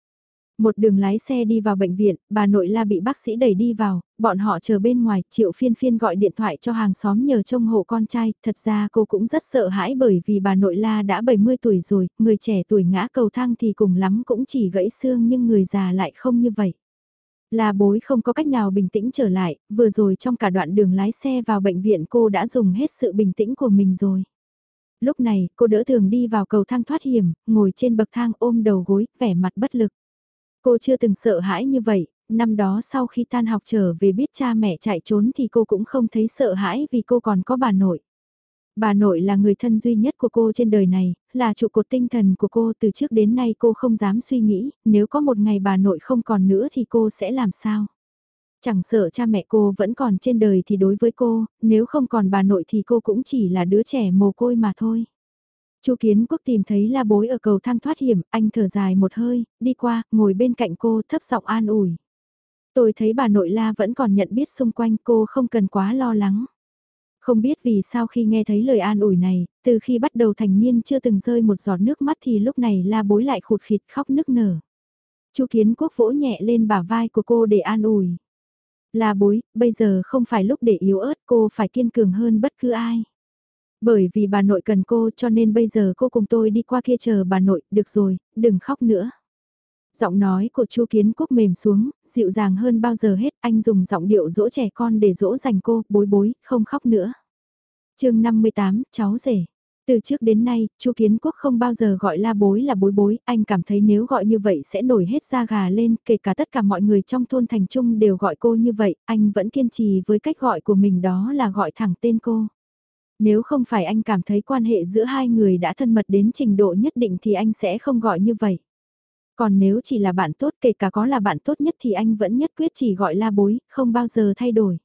Speaker 1: Một đường lái xe đi vào bệnh viện, bà nội la bị bác sĩ đẩy đi vào, bọn họ chờ bên ngoài, triệu phiên phiên gọi điện thoại cho hàng xóm nhờ trông hộ con trai, thật ra cô cũng rất sợ hãi bởi vì bà nội la đã 70 tuổi rồi, người trẻ tuổi ngã cầu thang thì cùng lắm cũng chỉ gãy xương nhưng người già lại không như vậy. La bối không có cách nào bình tĩnh trở lại, vừa rồi trong cả đoạn đường lái xe vào bệnh viện cô đã dùng hết sự bình tĩnh của mình rồi. Lúc này, cô đỡ thường đi vào cầu thang thoát hiểm, ngồi trên bậc thang ôm đầu gối, vẻ mặt bất lực. Cô chưa từng sợ hãi như vậy, năm đó sau khi tan học trở về biết cha mẹ chạy trốn thì cô cũng không thấy sợ hãi vì cô còn có bà nội. Bà nội là người thân duy nhất của cô trên đời này, là trụ cột tinh thần của cô từ trước đến nay cô không dám suy nghĩ, nếu có một ngày bà nội không còn nữa thì cô sẽ làm sao? Chẳng sợ cha mẹ cô vẫn còn trên đời thì đối với cô, nếu không còn bà nội thì cô cũng chỉ là đứa trẻ mồ côi mà thôi. Chu Kiến Quốc tìm thấy la bối ở cầu thang thoát hiểm, anh thở dài một hơi, đi qua, ngồi bên cạnh cô thấp giọng an ủi. Tôi thấy bà nội la vẫn còn nhận biết xung quanh cô không cần quá lo lắng. Không biết vì sao khi nghe thấy lời an ủi này, từ khi bắt đầu thành niên chưa từng rơi một giọt nước mắt thì lúc này la bối lại khụt khịt khóc nức nở. Chu Kiến Quốc vỗ nhẹ lên bả vai của cô để an ủi. La bối, bây giờ không phải lúc để yếu ớt cô phải kiên cường hơn bất cứ ai. Bởi vì bà nội cần cô cho nên bây giờ cô cùng tôi đi qua kia chờ bà nội, được rồi, đừng khóc nữa. Giọng nói của Chu Kiến Quốc mềm xuống, dịu dàng hơn bao giờ hết, anh dùng giọng điệu dỗ trẻ con để dỗ dành cô, bối bối, không khóc nữa. chương 58, cháu rể. Từ trước đến nay, Chu Kiến Quốc không bao giờ gọi la bối là bối bối, anh cảm thấy nếu gọi như vậy sẽ nổi hết da gà lên, kể cả tất cả mọi người trong thôn thành trung đều gọi cô như vậy, anh vẫn kiên trì với cách gọi của mình đó là gọi thẳng tên cô. Nếu không phải anh cảm thấy quan hệ giữa hai người đã thân mật đến trình độ nhất định thì anh sẽ không gọi như vậy. Còn nếu chỉ là bạn tốt kể cả có là bạn tốt nhất thì anh vẫn nhất quyết chỉ gọi la bối, không bao giờ thay đổi.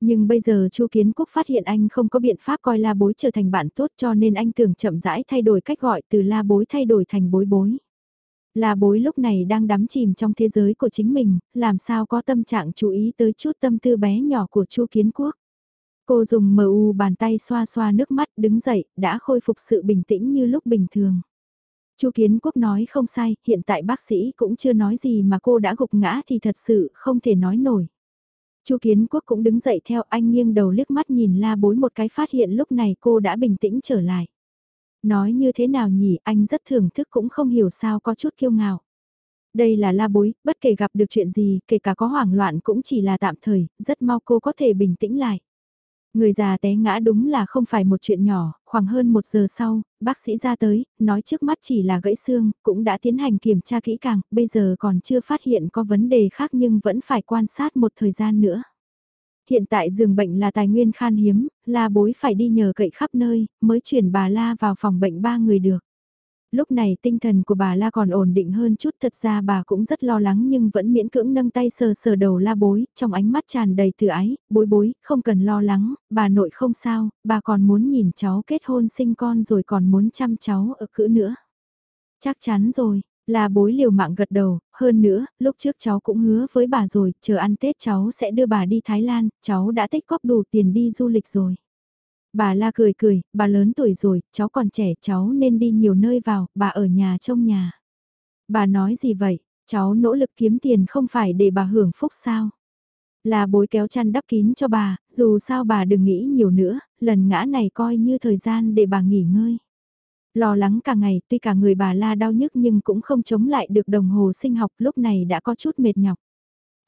Speaker 1: Nhưng bây giờ Chu Kiến Quốc phát hiện anh không có biện pháp coi la bối trở thành bạn tốt cho nên anh tưởng chậm rãi thay đổi cách gọi từ la bối thay đổi thành bối bối. La bối lúc này đang đắm chìm trong thế giới của chính mình, làm sao có tâm trạng chú ý tới chút tâm tư bé nhỏ của Chu Kiến Quốc. Cô dùng mờ u bàn tay xoa xoa nước mắt đứng dậy, đã khôi phục sự bình tĩnh như lúc bình thường. Chu Kiến Quốc nói không sai, hiện tại bác sĩ cũng chưa nói gì mà cô đã gục ngã thì thật sự không thể nói nổi. Chu Kiến Quốc cũng đứng dậy theo anh nghiêng đầu liếc mắt nhìn la bối một cái phát hiện lúc này cô đã bình tĩnh trở lại. Nói như thế nào nhỉ, anh rất thưởng thức cũng không hiểu sao có chút kiêu ngạo. Đây là la bối, bất kể gặp được chuyện gì, kể cả có hoảng loạn cũng chỉ là tạm thời, rất mau cô có thể bình tĩnh lại. Người già té ngã đúng là không phải một chuyện nhỏ, khoảng hơn một giờ sau, bác sĩ ra tới, nói trước mắt chỉ là gãy xương, cũng đã tiến hành kiểm tra kỹ càng, bây giờ còn chưa phát hiện có vấn đề khác nhưng vẫn phải quan sát một thời gian nữa. Hiện tại giường bệnh là tài nguyên khan hiếm, la bối phải đi nhờ cậy khắp nơi, mới chuyển bà la vào phòng bệnh ba người được lúc này tinh thần của bà La còn ổn định hơn chút thật ra bà cũng rất lo lắng nhưng vẫn miễn cưỡng nâng tay sờ sờ đầu La bối, trong ánh mắt tràn đầy từ ái, bối bối, không cần lo lắng, bà nội không sao, bà còn muốn nhìn cháu kết hôn sinh con rồi còn muốn chăm cháu ở cữ nữa. Chắc chắn rồi, La bối liều mạng gật đầu, hơn nữa, lúc trước cháu cũng hứa với bà rồi, chờ ăn Tết cháu sẽ đưa bà đi Thái Lan, cháu đã tích góp đủ tiền đi du lịch rồi. Bà la cười cười, bà lớn tuổi rồi, cháu còn trẻ, cháu nên đi nhiều nơi vào, bà ở nhà trông nhà. Bà nói gì vậy, cháu nỗ lực kiếm tiền không phải để bà hưởng phúc sao? Là bối kéo chăn đắp kín cho bà, dù sao bà đừng nghĩ nhiều nữa, lần ngã này coi như thời gian để bà nghỉ ngơi. Lo lắng cả ngày, tuy cả người bà la đau nhức nhưng cũng không chống lại được đồng hồ sinh học lúc này đã có chút mệt nhọc.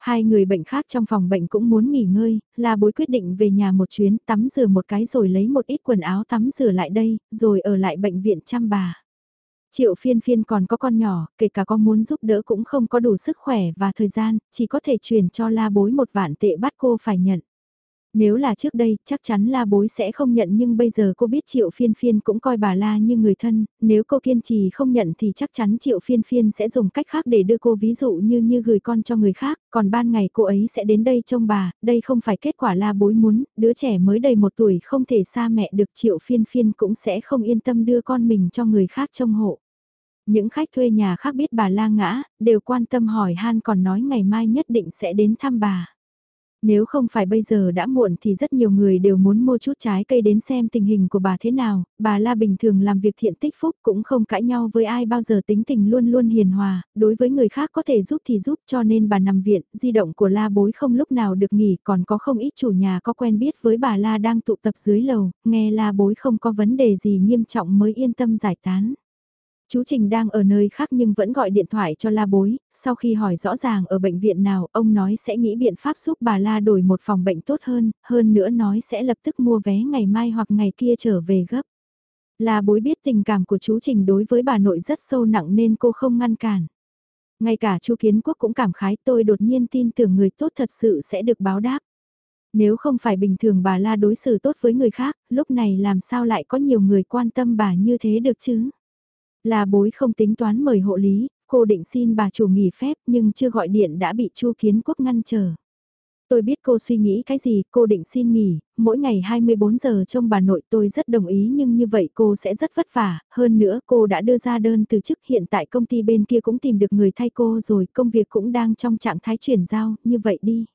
Speaker 1: Hai người bệnh khác trong phòng bệnh cũng muốn nghỉ ngơi, là bối quyết định về nhà một chuyến tắm rửa một cái rồi lấy một ít quần áo tắm rửa lại đây, rồi ở lại bệnh viện chăm bà. Triệu phiên phiên còn có con nhỏ, kể cả có muốn giúp đỡ cũng không có đủ sức khỏe và thời gian, chỉ có thể truyền cho la bối một vạn tệ bắt cô phải nhận. Nếu là trước đây, chắc chắn la bối sẽ không nhận nhưng bây giờ cô biết triệu phiên phiên cũng coi bà la như người thân, nếu cô kiên trì không nhận thì chắc chắn triệu phiên phiên sẽ dùng cách khác để đưa cô ví dụ như như gửi con cho người khác, còn ban ngày cô ấy sẽ đến đây trông bà, đây không phải kết quả la bối muốn, đứa trẻ mới đầy một tuổi không thể xa mẹ được. Triệu phiên phiên cũng sẽ không yên tâm đưa con mình cho người khác trông hộ. Những khách thuê nhà khác biết bà la ngã, đều quan tâm hỏi han còn nói ngày mai nhất định sẽ đến thăm bà. Nếu không phải bây giờ đã muộn thì rất nhiều người đều muốn mua chút trái cây đến xem tình hình của bà thế nào, bà La bình thường làm việc thiện tích phúc cũng không cãi nhau với ai bao giờ tính tình luôn luôn hiền hòa, đối với người khác có thể giúp thì giúp cho nên bà nằm viện, di động của La bối không lúc nào được nghỉ còn có không ít chủ nhà có quen biết với bà La đang tụ tập dưới lầu, nghe La bối không có vấn đề gì nghiêm trọng mới yên tâm giải tán. Chú Trình đang ở nơi khác nhưng vẫn gọi điện thoại cho La Bối, sau khi hỏi rõ ràng ở bệnh viện nào, ông nói sẽ nghĩ biện pháp giúp bà La đổi một phòng bệnh tốt hơn, hơn nữa nói sẽ lập tức mua vé ngày mai hoặc ngày kia trở về gấp. La Bối biết tình cảm của chú Trình đối với bà nội rất sâu nặng nên cô không ngăn cản. Ngay cả chú Kiến Quốc cũng cảm khái tôi đột nhiên tin tưởng người tốt thật sự sẽ được báo đáp. Nếu không phải bình thường bà La đối xử tốt với người khác, lúc này làm sao lại có nhiều người quan tâm bà như thế được chứ? Là bối không tính toán mời hộ lý, cô định xin bà chủ nghỉ phép nhưng chưa gọi điện đã bị Chu Kiến Quốc ngăn trở. Tôi biết cô suy nghĩ cái gì, cô định xin nghỉ, mỗi ngày 24 giờ trông bà nội tôi rất đồng ý nhưng như vậy cô sẽ rất vất vả, hơn nữa cô đã đưa ra đơn từ chức hiện tại công ty bên kia cũng tìm được người thay cô rồi, công việc cũng đang trong trạng thái chuyển giao, như vậy đi.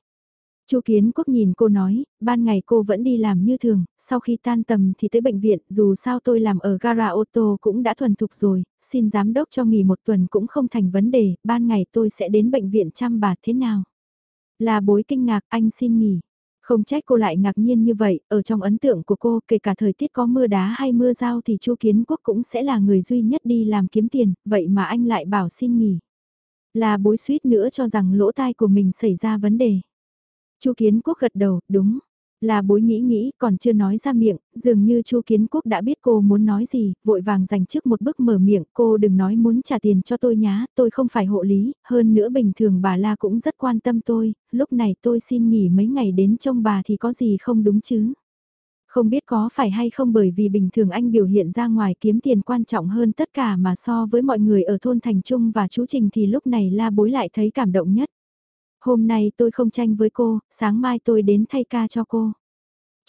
Speaker 1: Chu Kiến Quốc nhìn cô nói, ban ngày cô vẫn đi làm như thường, sau khi tan tầm thì tới bệnh viện, dù sao tôi làm ở gara ô tô cũng đã thuần thục rồi, xin giám đốc cho nghỉ một tuần cũng không thành vấn đề, ban ngày tôi sẽ đến bệnh viện chăm bà thế nào. Là bối kinh ngạc, anh xin nghỉ. Không trách cô lại ngạc nhiên như vậy, ở trong ấn tượng của cô, kể cả thời tiết có mưa đá hay mưa rao thì Chu Kiến Quốc cũng sẽ là người duy nhất đi làm kiếm tiền, vậy mà anh lại bảo xin nghỉ. Là bối suýt nữa cho rằng lỗ tai của mình xảy ra vấn đề. Chu Kiến Quốc gật đầu, đúng. Là bối nghĩ nghĩ, còn chưa nói ra miệng, dường như Chu Kiến Quốc đã biết cô muốn nói gì, vội vàng dành trước một bước mở miệng, cô đừng nói muốn trả tiền cho tôi nhá, tôi không phải hộ lý, hơn nữa bình thường bà La cũng rất quan tâm tôi, lúc này tôi xin nghỉ mấy ngày đến trông bà thì có gì không đúng chứ. Không biết có phải hay không bởi vì bình thường anh biểu hiện ra ngoài kiếm tiền quan trọng hơn tất cả mà so với mọi người ở thôn Thành Trung và chú Trình thì lúc này la bối lại thấy cảm động nhất. Hôm nay tôi không tranh với cô, sáng mai tôi đến thay ca cho cô.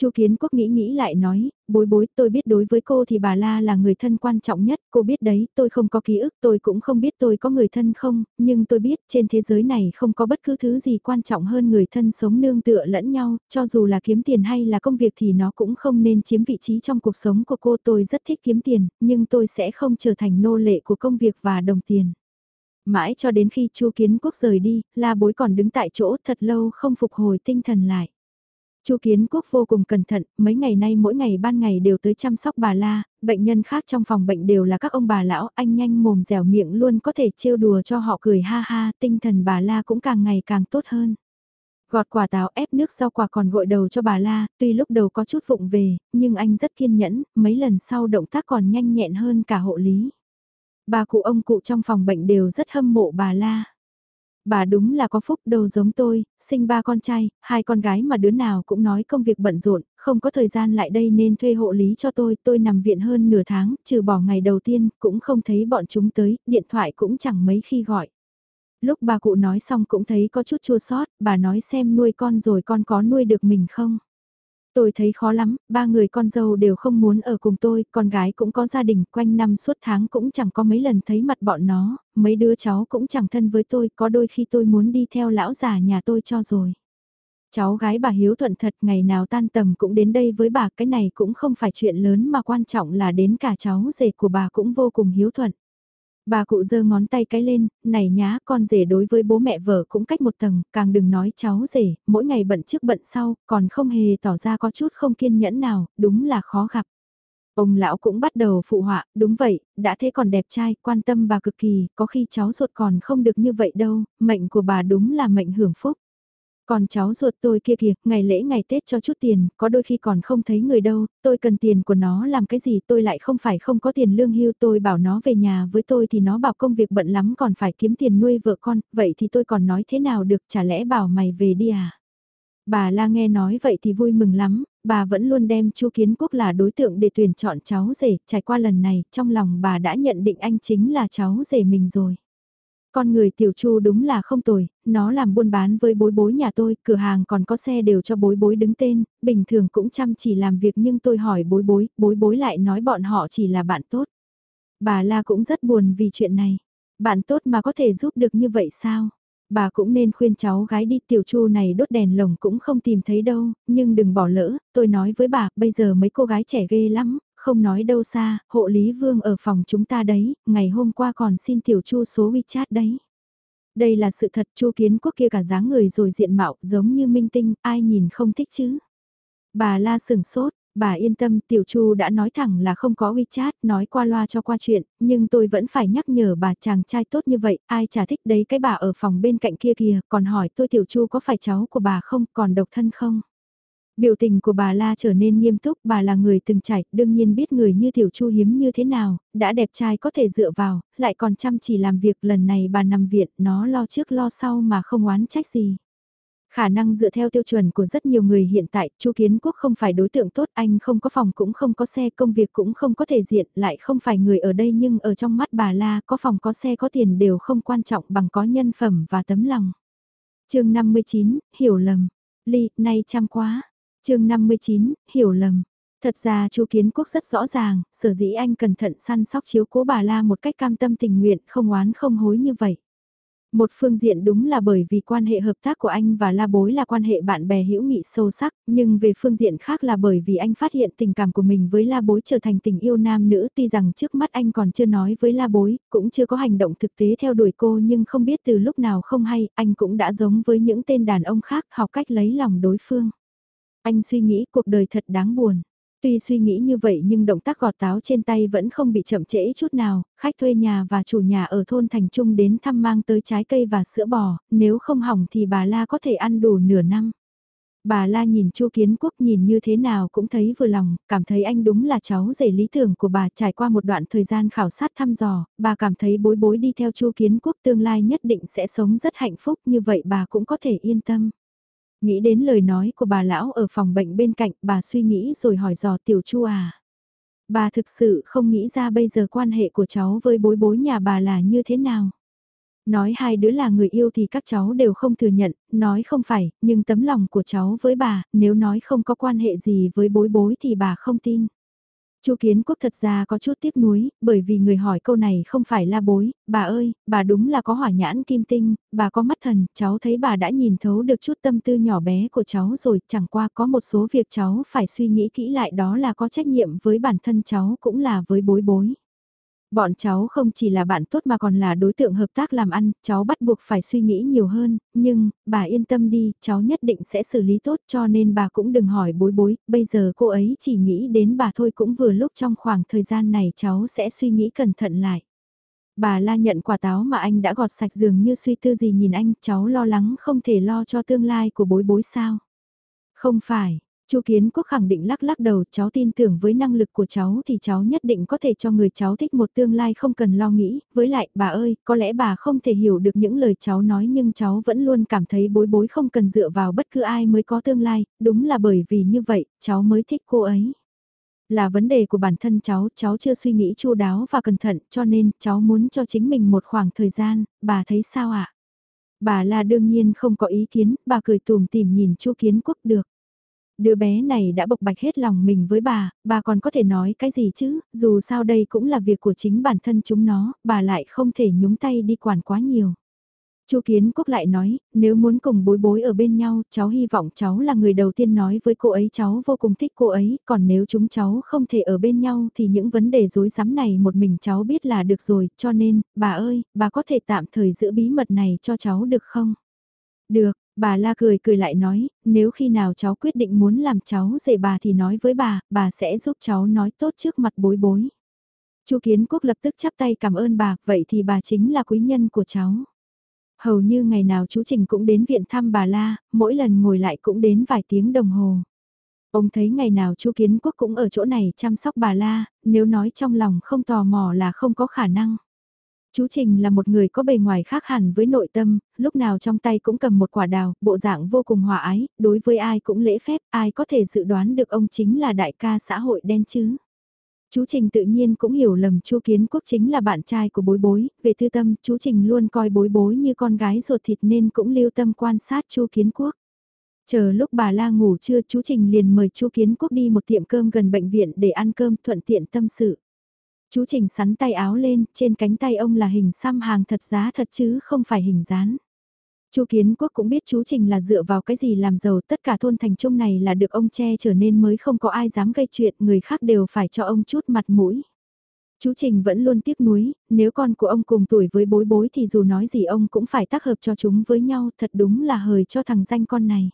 Speaker 1: Chu Kiến Quốc nghĩ nghĩ lại nói, bối bối tôi biết đối với cô thì bà La là người thân quan trọng nhất, cô biết đấy, tôi không có ký ức, tôi cũng không biết tôi có người thân không, nhưng tôi biết trên thế giới này không có bất cứ thứ gì quan trọng hơn người thân sống nương tựa lẫn nhau, cho dù là kiếm tiền hay là công việc thì nó cũng không nên chiếm vị trí trong cuộc sống của cô. Tôi rất thích kiếm tiền, nhưng tôi sẽ không trở thành nô lệ của công việc và đồng tiền. Mãi cho đến khi Chu Kiến Quốc rời đi, La Bối còn đứng tại chỗ thật lâu không phục hồi tinh thần lại. Chu Kiến Quốc vô cùng cẩn thận, mấy ngày nay mỗi ngày ban ngày đều tới chăm sóc bà La, bệnh nhân khác trong phòng bệnh đều là các ông bà lão, anh nhanh mồm dẻo miệng luôn có thể trêu đùa cho họ cười ha ha, tinh thần bà La cũng càng ngày càng tốt hơn. Gọt quả táo ép nước rau quả còn gội đầu cho bà La, tuy lúc đầu có chút vụng về, nhưng anh rất kiên nhẫn, mấy lần sau động tác còn nhanh nhẹn hơn cả hộ lý. Bà cụ ông cụ trong phòng bệnh đều rất hâm mộ bà La. Bà đúng là có phúc đầu giống tôi, sinh ba con trai, hai con gái mà đứa nào cũng nói công việc bận rộn, không có thời gian lại đây nên thuê hộ lý cho tôi, tôi nằm viện hơn nửa tháng, trừ bỏ ngày đầu tiên, cũng không thấy bọn chúng tới, điện thoại cũng chẳng mấy khi gọi. Lúc bà cụ nói xong cũng thấy có chút chua sót, bà nói xem nuôi con rồi con có nuôi được mình không? Tôi thấy khó lắm, ba người con dâu đều không muốn ở cùng tôi, con gái cũng có gia đình, quanh năm suốt tháng cũng chẳng có mấy lần thấy mặt bọn nó, mấy đứa cháu cũng chẳng thân với tôi, có đôi khi tôi muốn đi theo lão già nhà tôi cho rồi. Cháu gái bà hiếu thuận thật, ngày nào tan tầm cũng đến đây với bà, cái này cũng không phải chuyện lớn mà quan trọng là đến cả cháu rể của bà cũng vô cùng hiếu thuận. Bà cụ giơ ngón tay cái lên, này nhá, con rể đối với bố mẹ vợ cũng cách một tầng, càng đừng nói cháu rể, mỗi ngày bận trước bận sau, còn không hề tỏ ra có chút không kiên nhẫn nào, đúng là khó gặp. Ông lão cũng bắt đầu phụ họa, đúng vậy, đã thế còn đẹp trai, quan tâm bà cực kỳ, có khi cháu ruột còn không được như vậy đâu, mệnh của bà đúng là mệnh hưởng phúc. Còn cháu ruột tôi kia kìa, ngày lễ ngày Tết cho chút tiền, có đôi khi còn không thấy người đâu, tôi cần tiền của nó làm cái gì tôi lại không phải không có tiền lương hưu tôi bảo nó về nhà với tôi thì nó bảo công việc bận lắm còn phải kiếm tiền nuôi vợ con, vậy thì tôi còn nói thế nào được chả lẽ bảo mày về đi à? Bà la nghe nói vậy thì vui mừng lắm, bà vẫn luôn đem chu kiến quốc là đối tượng để tuyển chọn cháu rể, trải qua lần này, trong lòng bà đã nhận định anh chính là cháu rể mình rồi. Con người tiểu chu đúng là không tồi, nó làm buôn bán với bối bối nhà tôi, cửa hàng còn có xe đều cho bối bối đứng tên, bình thường cũng chăm chỉ làm việc nhưng tôi hỏi bối bối, bối bối lại nói bọn họ chỉ là bạn tốt. Bà La cũng rất buồn vì chuyện này. Bạn tốt mà có thể giúp được như vậy sao? Bà cũng nên khuyên cháu gái đi tiểu chu này đốt đèn lồng cũng không tìm thấy đâu, nhưng đừng bỏ lỡ, tôi nói với bà, bây giờ mấy cô gái trẻ ghê lắm, không nói đâu xa, hộ lý vương ở phòng chúng ta đấy, ngày hôm qua còn xin tiểu chu số WeChat đấy. Đây là sự thật chu kiến quốc kia cả dáng người rồi diện mạo giống như minh tinh, ai nhìn không thích chứ. Bà la sừng sốt, bà yên tâm tiểu chu đã nói thẳng là không có WeChat, nói qua loa cho qua chuyện, nhưng tôi vẫn phải nhắc nhở bà chàng trai tốt như vậy, ai chả thích đấy cái bà ở phòng bên cạnh kia kìa, còn hỏi tôi tiểu chu có phải cháu của bà không, còn độc thân không? Biểu tình của bà La trở nên nghiêm túc, bà là người từng trải, đương nhiên biết người như Tiểu Chu hiếm như thế nào, đã đẹp trai có thể dựa vào, lại còn chăm chỉ làm việc lần này bà nằm viện, nó lo trước lo sau mà không oán trách gì. Khả năng dựa theo tiêu chuẩn của rất nhiều người hiện tại, Chu Kiến Quốc không phải đối tượng tốt, anh không có phòng cũng không có xe, công việc cũng không có thể diện, lại không phải người ở đây nhưng ở trong mắt bà La có phòng có xe có tiền đều không quan trọng bằng có nhân phẩm và tấm lòng. chương 59, hiểu lầm. Ly, nay chăm quá chương 59, hiểu lầm. Thật ra chú Kiến Quốc rất rõ ràng, sở dĩ anh cẩn thận săn sóc chiếu cố bà La một cách cam tâm tình nguyện không oán không hối như vậy. Một phương diện đúng là bởi vì quan hệ hợp tác của anh và La Bối là quan hệ bạn bè hữu nghị sâu sắc, nhưng về phương diện khác là bởi vì anh phát hiện tình cảm của mình với La Bối trở thành tình yêu nam nữ tuy rằng trước mắt anh còn chưa nói với La Bối, cũng chưa có hành động thực tế theo đuổi cô nhưng không biết từ lúc nào không hay, anh cũng đã giống với những tên đàn ông khác học cách lấy lòng đối phương. Anh suy nghĩ cuộc đời thật đáng buồn. Tuy suy nghĩ như vậy nhưng động tác gọt táo trên tay vẫn không bị chậm trễ chút nào, khách thuê nhà và chủ nhà ở thôn Thành Trung đến thăm mang tới trái cây và sữa bò, nếu không hỏng thì bà La có thể ăn đủ nửa năm. Bà La nhìn Chu Kiến Quốc nhìn như thế nào cũng thấy vừa lòng, cảm thấy anh đúng là cháu rể lý tưởng của bà trải qua một đoạn thời gian khảo sát thăm dò, bà cảm thấy bối bối đi theo Chu Kiến Quốc tương lai nhất định sẽ sống rất hạnh phúc như vậy bà cũng có thể yên tâm. Nghĩ đến lời nói của bà lão ở phòng bệnh bên cạnh, bà suy nghĩ rồi hỏi dò tiểu chu à. Bà thực sự không nghĩ ra bây giờ quan hệ của cháu với bối bối nhà bà là như thế nào. Nói hai đứa là người yêu thì các cháu đều không thừa nhận, nói không phải, nhưng tấm lòng của cháu với bà, nếu nói không có quan hệ gì với bối bối thì bà không tin. Chu Kiến Quốc thật ra có chút tiếc nuối, bởi vì người hỏi câu này không phải là bối, bà ơi, bà đúng là có hỏa nhãn kim tinh, bà có mắt thần, cháu thấy bà đã nhìn thấu được chút tâm tư nhỏ bé của cháu rồi, chẳng qua có một số việc cháu phải suy nghĩ kỹ lại đó là có trách nhiệm với bản thân cháu cũng là với bối bối. Bọn cháu không chỉ là bạn tốt mà còn là đối tượng hợp tác làm ăn, cháu bắt buộc phải suy nghĩ nhiều hơn, nhưng, bà yên tâm đi, cháu nhất định sẽ xử lý tốt cho nên bà cũng đừng hỏi bối bối, bây giờ cô ấy chỉ nghĩ đến bà thôi cũng vừa lúc trong khoảng thời gian này cháu sẽ suy nghĩ cẩn thận lại. Bà la nhận quả táo mà anh đã gọt sạch dường như suy tư gì nhìn anh, cháu lo lắng không thể lo cho tương lai của bối bối sao. Không phải, Chu Kiến Quốc khẳng định lắc lắc đầu, cháu tin tưởng với năng lực của cháu thì cháu nhất định có thể cho người cháu thích một tương lai không cần lo nghĩ, với lại, bà ơi, có lẽ bà không thể hiểu được những lời cháu nói nhưng cháu vẫn luôn cảm thấy bối bối không cần dựa vào bất cứ ai mới có tương lai, đúng là bởi vì như vậy, cháu mới thích cô ấy. Là vấn đề của bản thân cháu, cháu chưa suy nghĩ chu đáo và cẩn thận, cho nên cháu muốn cho chính mình một khoảng thời gian, bà thấy sao ạ? Bà là đương nhiên không có ý kiến, bà cười tùm tìm nhìn chu Kiến Quốc được. Đứa bé này đã bộc bạch hết lòng mình với bà, bà còn có thể nói cái gì chứ, dù sao đây cũng là việc của chính bản thân chúng nó, bà lại không thể nhúng tay đi quản quá nhiều. Chu Kiến Quốc lại nói, nếu muốn cùng bối bối ở bên nhau, cháu hy vọng cháu là người đầu tiên nói với cô ấy cháu vô cùng thích cô ấy, còn nếu chúng cháu không thể ở bên nhau thì những vấn đề rối rắm này một mình cháu biết là được rồi, cho nên, bà ơi, bà có thể tạm thời giữ bí mật này cho cháu được không? Được, Bà la cười cười lại nói, nếu khi nào cháu quyết định muốn làm cháu dạy bà thì nói với bà, bà sẽ giúp cháu nói tốt trước mặt bối bối. Chu Kiến Quốc lập tức chắp tay cảm ơn bà, vậy thì bà chính là quý nhân của cháu. Hầu như ngày nào chú Trình cũng đến viện thăm bà La, mỗi lần ngồi lại cũng đến vài tiếng đồng hồ. Ông thấy ngày nào chú Kiến Quốc cũng ở chỗ này chăm sóc bà La, nếu nói trong lòng không tò mò là không có khả năng. Chú Trình là một người có bề ngoài khác hẳn với nội tâm, lúc nào trong tay cũng cầm một quả đào, bộ dạng vô cùng hòa ái, đối với ai cũng lễ phép, ai có thể dự đoán được ông chính là đại ca xã hội đen chứ. Chú Trình tự nhiên cũng hiểu lầm Chu Kiến Quốc chính là bạn trai của bối bối, về tư tâm, chú Trình luôn coi bối bối như con gái ruột thịt nên cũng lưu tâm quan sát Chu Kiến Quốc. Chờ lúc bà la ngủ trưa chú Trình liền mời Chu Kiến Quốc đi một tiệm cơm gần bệnh viện để ăn cơm thuận tiện tâm sự. Chú Trình sắn tay áo lên, trên cánh tay ông là hình xăm hàng thật giá thật chứ không phải hình dán. Chu Kiến Quốc cũng biết chú Trình là dựa vào cái gì làm giàu tất cả thôn thành trung này là được ông che trở nên mới không có ai dám gây chuyện, người khác đều phải cho ông chút mặt mũi. Chú Trình vẫn luôn tiếc nuối, nếu con của ông cùng tuổi với bối bối thì dù nói gì ông cũng phải tác hợp cho chúng với nhau, thật đúng là hời cho thằng danh con này.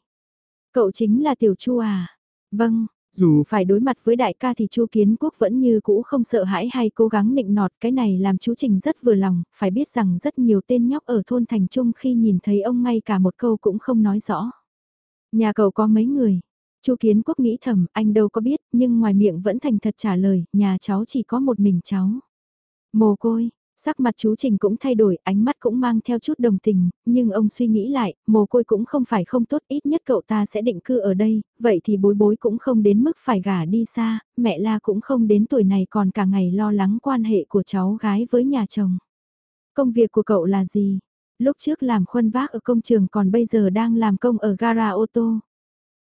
Speaker 1: Cậu chính là Tiểu Chu à? Vâng, dù phải đối mặt với đại ca thì Chu Kiến Quốc vẫn như cũ không sợ hãi hay cố gắng nịnh nọt, cái này làm chú Trình rất vừa lòng, phải biết rằng rất nhiều tên nhóc ở thôn thành trung khi nhìn thấy ông ngay cả một câu cũng không nói rõ. Nhà cậu có mấy người? Chu Kiến Quốc nghĩ thầm, anh đâu có biết, nhưng ngoài miệng vẫn thành thật trả lời, nhà cháu chỉ có một mình cháu. Mồ côi, Sắc mặt chú Trình cũng thay đổi, ánh mắt cũng mang theo chút đồng tình, nhưng ông suy nghĩ lại, mồ côi cũng không phải không tốt, ít nhất cậu ta sẽ định cư ở đây, vậy thì bối bối cũng không đến mức phải gả đi xa, mẹ la cũng không đến tuổi này còn cả ngày lo lắng quan hệ của cháu gái với nhà chồng. Công việc của cậu là gì? Lúc trước làm khuân vác ở công trường còn bây giờ đang làm công ở gara ô tô.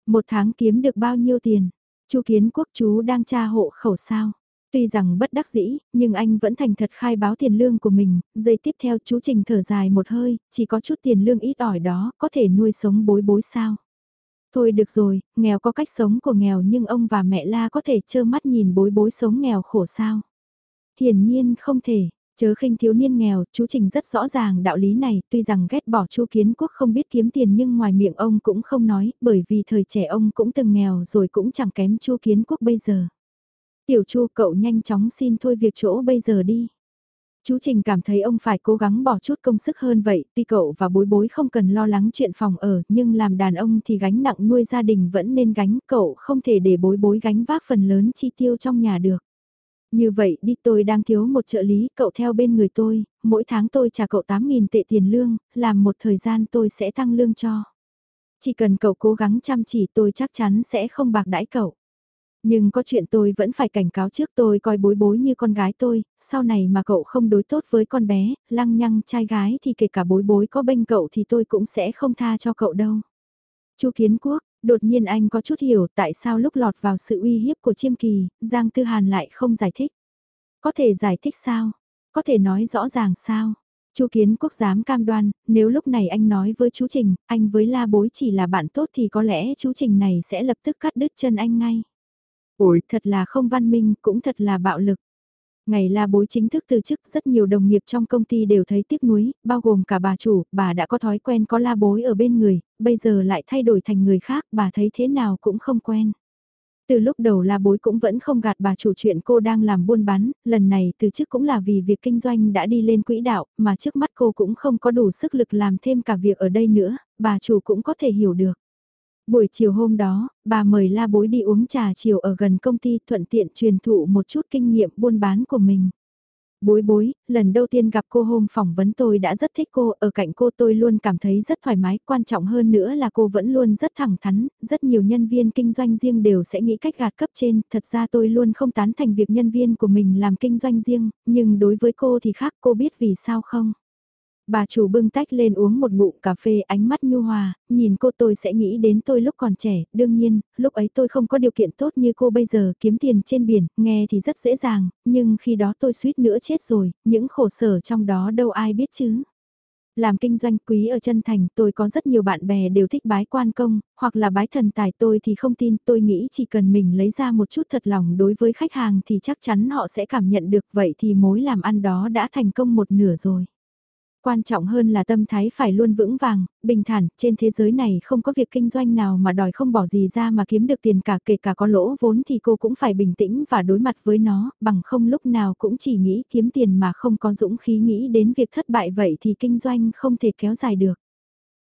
Speaker 1: Một tháng kiếm được bao nhiêu tiền? Chu Kiến Quốc chú đang tra hộ khẩu sao? Tuy rằng bất đắc dĩ, nhưng anh vẫn thành thật khai báo tiền lương của mình, giây tiếp theo chú Trình thở dài một hơi, chỉ có chút tiền lương ít ỏi đó, có thể nuôi sống bối bối sao. Thôi được rồi, nghèo có cách sống của nghèo nhưng ông và mẹ La có thể trơ mắt nhìn bối bối sống nghèo khổ sao. Hiển nhiên không thể, chớ khinh thiếu niên nghèo, chú Trình rất rõ ràng đạo lý này, tuy rằng ghét bỏ chu kiến quốc không biết kiếm tiền nhưng ngoài miệng ông cũng không nói, bởi vì thời trẻ ông cũng từng nghèo rồi cũng chẳng kém chu kiến quốc bây giờ. Tiểu Chu cậu nhanh chóng xin thôi việc chỗ bây giờ đi. Chú Trình cảm thấy ông phải cố gắng bỏ chút công sức hơn vậy, tuy cậu và bối bối không cần lo lắng chuyện phòng ở, nhưng làm đàn ông thì gánh nặng nuôi gia đình vẫn nên gánh, cậu không thể để bối bối gánh vác phần lớn chi tiêu trong nhà được. Như vậy đi tôi đang thiếu một trợ lý, cậu theo bên người tôi, mỗi tháng tôi trả cậu 8.000 tệ tiền lương, làm một thời gian tôi sẽ tăng lương cho. Chỉ cần cậu cố gắng chăm chỉ tôi chắc chắn sẽ không bạc đãi cậu. Nhưng có chuyện tôi vẫn phải cảnh cáo trước tôi coi bối bối như con gái tôi, sau này mà cậu không đối tốt với con bé, lăng nhăng trai gái thì kể cả bối bối có bênh cậu thì tôi cũng sẽ không tha cho cậu đâu. Chu Kiến Quốc, đột nhiên anh có chút hiểu tại sao lúc lọt vào sự uy hiếp của chiêm kỳ, Giang Tư Hàn lại không giải thích. Có thể giải thích sao? Có thể nói rõ ràng sao? Chu Kiến Quốc dám cam đoan, nếu lúc này anh nói với chú Trình, anh với La Bối chỉ là bạn tốt thì có lẽ chú Trình này sẽ lập tức cắt đứt chân anh ngay. Ủi thật là không văn minh, cũng thật là bạo lực. Ngày la bối chính thức từ chức rất nhiều đồng nghiệp trong công ty đều thấy tiếc nuối, bao gồm cả bà chủ, bà đã có thói quen có la bối ở bên người, bây giờ lại thay đổi thành người khác, bà thấy thế nào cũng không quen. Từ lúc đầu la bối cũng vẫn không gạt bà chủ chuyện cô đang làm buôn bán, lần này từ chức cũng là vì việc kinh doanh đã đi lên quỹ đạo, mà trước mắt cô cũng không có đủ sức lực làm thêm cả việc ở đây nữa, bà chủ cũng có thể hiểu được. Buổi chiều hôm đó, bà mời la bối đi uống trà chiều ở gần công ty thuận tiện truyền thụ một chút kinh nghiệm buôn bán của mình. Bối bối, lần đầu tiên gặp cô hôm phỏng vấn tôi đã rất thích cô, ở cạnh cô tôi luôn cảm thấy rất thoải mái, quan trọng hơn nữa là cô vẫn luôn rất thẳng thắn, rất nhiều nhân viên kinh doanh riêng đều sẽ nghĩ cách gạt cấp trên, thật ra tôi luôn không tán thành việc nhân viên của mình làm kinh doanh riêng, nhưng đối với cô thì khác cô biết vì sao không. Bà chủ bưng tách lên uống một ngụm cà phê ánh mắt nhu hòa, nhìn cô tôi sẽ nghĩ đến tôi lúc còn trẻ, đương nhiên, lúc ấy tôi không có điều kiện tốt như cô bây giờ kiếm tiền trên biển, nghe thì rất dễ dàng, nhưng khi đó tôi suýt nữa chết rồi, những khổ sở trong đó đâu ai biết chứ. Làm kinh doanh quý ở chân thành tôi có rất nhiều bạn bè đều thích bái quan công, hoặc là bái thần tài tôi thì không tin tôi nghĩ chỉ cần mình lấy ra một chút thật lòng đối với khách hàng thì chắc chắn họ sẽ cảm nhận được vậy thì mối làm ăn đó đã thành công một nửa rồi. Quan trọng hơn là tâm thái phải luôn vững vàng, bình thản, trên thế giới này không có việc kinh doanh nào mà đòi không bỏ gì ra mà kiếm được tiền cả kể cả có lỗ vốn thì cô cũng phải bình tĩnh và đối mặt với nó, bằng không lúc nào cũng chỉ nghĩ kiếm tiền mà không có dũng khí nghĩ đến việc thất bại vậy thì kinh doanh không thể kéo dài được.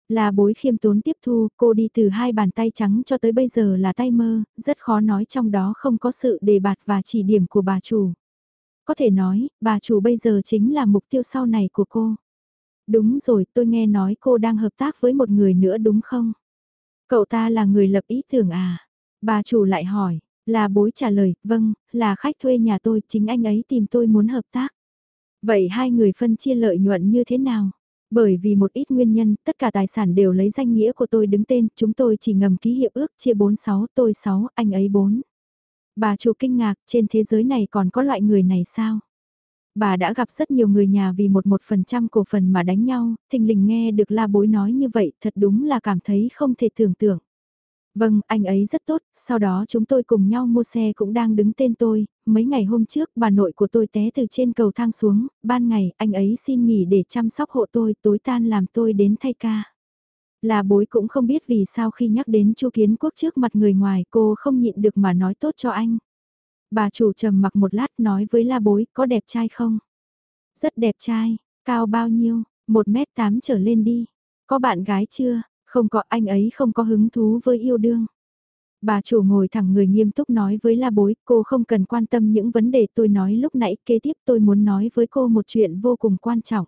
Speaker 1: Là bối khiêm tốn tiếp thu, cô đi từ hai bàn tay trắng cho tới bây giờ là tay mơ, rất khó nói trong đó không có sự đề bạt và chỉ điểm của bà chủ. Có thể nói, bà chủ bây giờ chính là mục tiêu sau này của cô. Đúng rồi, tôi nghe nói cô đang hợp tác với một người nữa đúng không? Cậu ta là người lập ý tưởng à? Bà chủ lại hỏi, là bối trả lời, vâng, là khách thuê nhà tôi, chính anh ấy tìm tôi muốn hợp tác. Vậy hai người phân chia lợi nhuận như thế nào? Bởi vì một ít nguyên nhân, tất cả tài sản đều lấy danh nghĩa của tôi đứng tên, chúng tôi chỉ ngầm ký hiệp ước chia 46, tôi 6, anh ấy 4. Bà chủ kinh ngạc, trên thế giới này còn có loại người này sao? Bà đã gặp rất nhiều người nhà vì một một phần trăm cổ phần mà đánh nhau, thình lình nghe được la bối nói như vậy thật đúng là cảm thấy không thể tưởng tượng. Vâng, anh ấy rất tốt, sau đó chúng tôi cùng nhau mua xe cũng đang đứng tên tôi, mấy ngày hôm trước bà nội của tôi té từ trên cầu thang xuống, ban ngày anh ấy xin nghỉ để chăm sóc hộ tôi, tối tan làm tôi đến thay ca. Là bối cũng không biết vì sao khi nhắc đến chu kiến quốc trước mặt người ngoài cô không nhịn được mà nói tốt cho anh. Bà chủ trầm mặc một lát nói với la bối có đẹp trai không? Rất đẹp trai, cao bao nhiêu, 1 mét 8 trở lên đi. Có bạn gái chưa? Không có anh ấy không có hứng thú với yêu đương. Bà chủ ngồi thẳng người nghiêm túc nói với la bối, cô không cần quan tâm những vấn đề tôi nói lúc nãy, kế tiếp tôi muốn nói với cô một chuyện vô cùng quan trọng.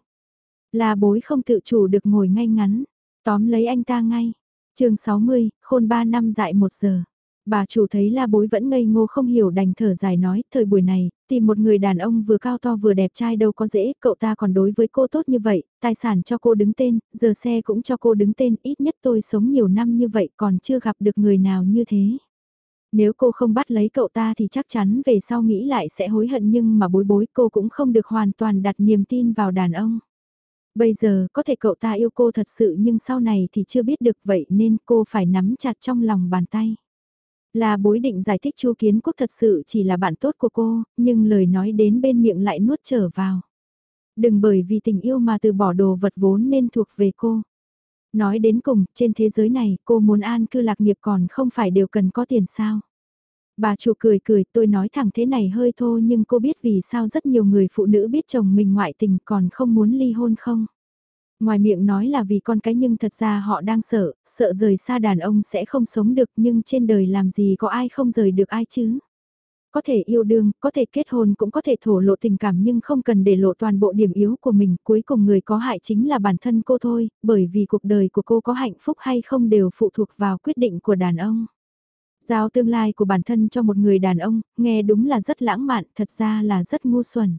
Speaker 1: La bối không tự chủ được ngồi ngay ngắn, tóm lấy anh ta ngay. chương 60, khôn 3 năm dại 1 giờ. Bà chủ thấy la bối vẫn ngây ngô không hiểu đành thở dài nói, thời buổi này, tìm một người đàn ông vừa cao to vừa đẹp trai đâu có dễ, cậu ta còn đối với cô tốt như vậy, tài sản cho cô đứng tên, giờ xe cũng cho cô đứng tên, ít nhất tôi sống nhiều năm như vậy còn chưa gặp được người nào như thế. Nếu cô không bắt lấy cậu ta thì chắc chắn về sau nghĩ lại sẽ hối hận nhưng mà bối bối cô cũng không được hoàn toàn đặt niềm tin vào đàn ông. Bây giờ có thể cậu ta yêu cô thật sự nhưng sau này thì chưa biết được vậy nên cô phải nắm chặt trong lòng bàn tay. Là bối định giải thích Chu Kiến Quốc thật sự chỉ là bạn tốt của cô, nhưng lời nói đến bên miệng lại nuốt trở vào. Đừng bởi vì tình yêu mà từ bỏ đồ vật vốn nên thuộc về cô. Nói đến cùng, trên thế giới này, cô muốn an cư lạc nghiệp còn không phải đều cần có tiền sao. Bà chủ cười cười, tôi nói thẳng thế này hơi thô nhưng cô biết vì sao rất nhiều người phụ nữ biết chồng mình ngoại tình còn không muốn ly hôn không? Ngoài miệng nói là vì con cái nhưng thật ra họ đang sợ, sợ rời xa đàn ông sẽ không sống được nhưng trên đời làm gì có ai không rời được ai chứ? Có thể yêu đương, có thể kết hôn cũng có thể thổ lộ tình cảm nhưng không cần để lộ toàn bộ điểm yếu của mình. Cuối cùng người có hại chính là bản thân cô thôi, bởi vì cuộc đời của cô có hạnh phúc hay không đều phụ thuộc vào quyết định của đàn ông. Giao tương lai của bản thân cho một người đàn ông, nghe đúng là rất lãng mạn, thật ra là rất ngu xuẩn.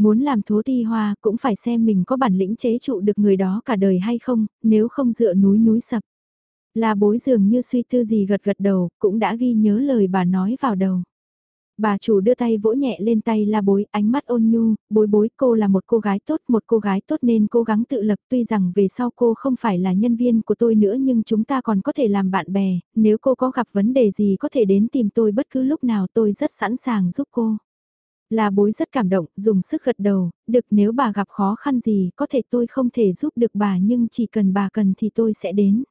Speaker 1: Muốn làm thố ti hoa cũng phải xem mình có bản lĩnh chế trụ được người đó cả đời hay không, nếu không dựa núi núi sập. Là bối dường như suy tư gì gật gật đầu, cũng đã ghi nhớ lời bà nói vào đầu. Bà chủ đưa tay vỗ nhẹ lên tay la bối, ánh mắt ôn nhu, bối bối cô là một cô gái tốt, một cô gái tốt nên cố gắng tự lập tuy rằng về sau cô không phải là nhân viên của tôi nữa nhưng chúng ta còn có thể làm bạn bè, nếu cô có gặp vấn đề gì có thể đến tìm tôi bất cứ lúc nào tôi rất sẵn sàng giúp cô. La bối rất cảm động, dùng sức gật đầu, được nếu bà gặp khó khăn gì có thể tôi không thể giúp được bà nhưng chỉ cần bà cần thì tôi sẽ đến.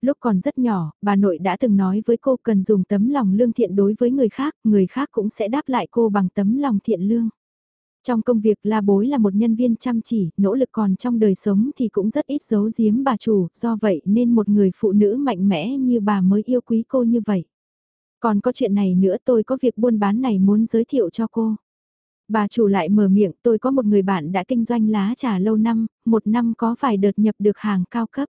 Speaker 1: Lúc còn rất nhỏ, bà nội đã từng nói với cô cần dùng tấm lòng lương thiện đối với người khác, người khác cũng sẽ đáp lại cô bằng tấm lòng thiện lương. Trong công việc La Bối là một nhân viên chăm chỉ, nỗ lực còn trong đời sống thì cũng rất ít giấu giếm bà chủ, do vậy nên một người phụ nữ mạnh mẽ như bà mới yêu quý cô như vậy. Còn có chuyện này nữa tôi có việc buôn bán này muốn giới thiệu cho cô. Bà chủ lại mở miệng tôi có một người bạn đã kinh doanh lá trà lâu năm, một năm có vài đợt nhập được hàng cao cấp.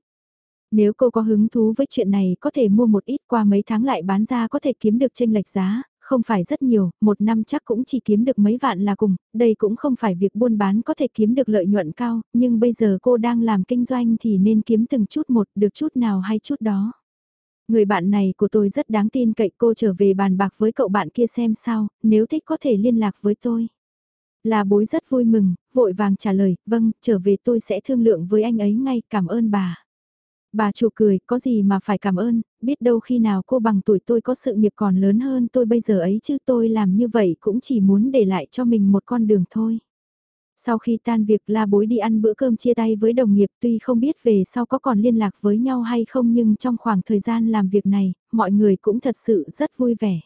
Speaker 1: Nếu cô có hứng thú với chuyện này có thể mua một ít qua mấy tháng lại bán ra có thể kiếm được tranh lệch giá, không phải rất nhiều, một năm chắc cũng chỉ kiếm được mấy vạn là cùng, đây cũng không phải việc buôn bán có thể kiếm được lợi nhuận cao, nhưng bây giờ cô đang làm kinh doanh thì nên kiếm từng chút một, được chút nào hay chút đó. Người bạn này của tôi rất đáng tin cậy cô trở về bàn bạc với cậu bạn kia xem sao, nếu thích có thể liên lạc với tôi. Là bối rất vui mừng, vội vàng trả lời, vâng, trở về tôi sẽ thương lượng với anh ấy ngay, cảm ơn bà. Bà chủ cười, có gì mà phải cảm ơn, biết đâu khi nào cô bằng tuổi tôi có sự nghiệp còn lớn hơn tôi bây giờ ấy chứ tôi làm như vậy cũng chỉ muốn để lại cho mình một con đường thôi. Sau khi tan việc la bối đi ăn bữa cơm chia tay với đồng nghiệp tuy không biết về sau có còn liên lạc với nhau hay không nhưng trong khoảng thời gian làm việc này, mọi người cũng thật sự rất vui vẻ.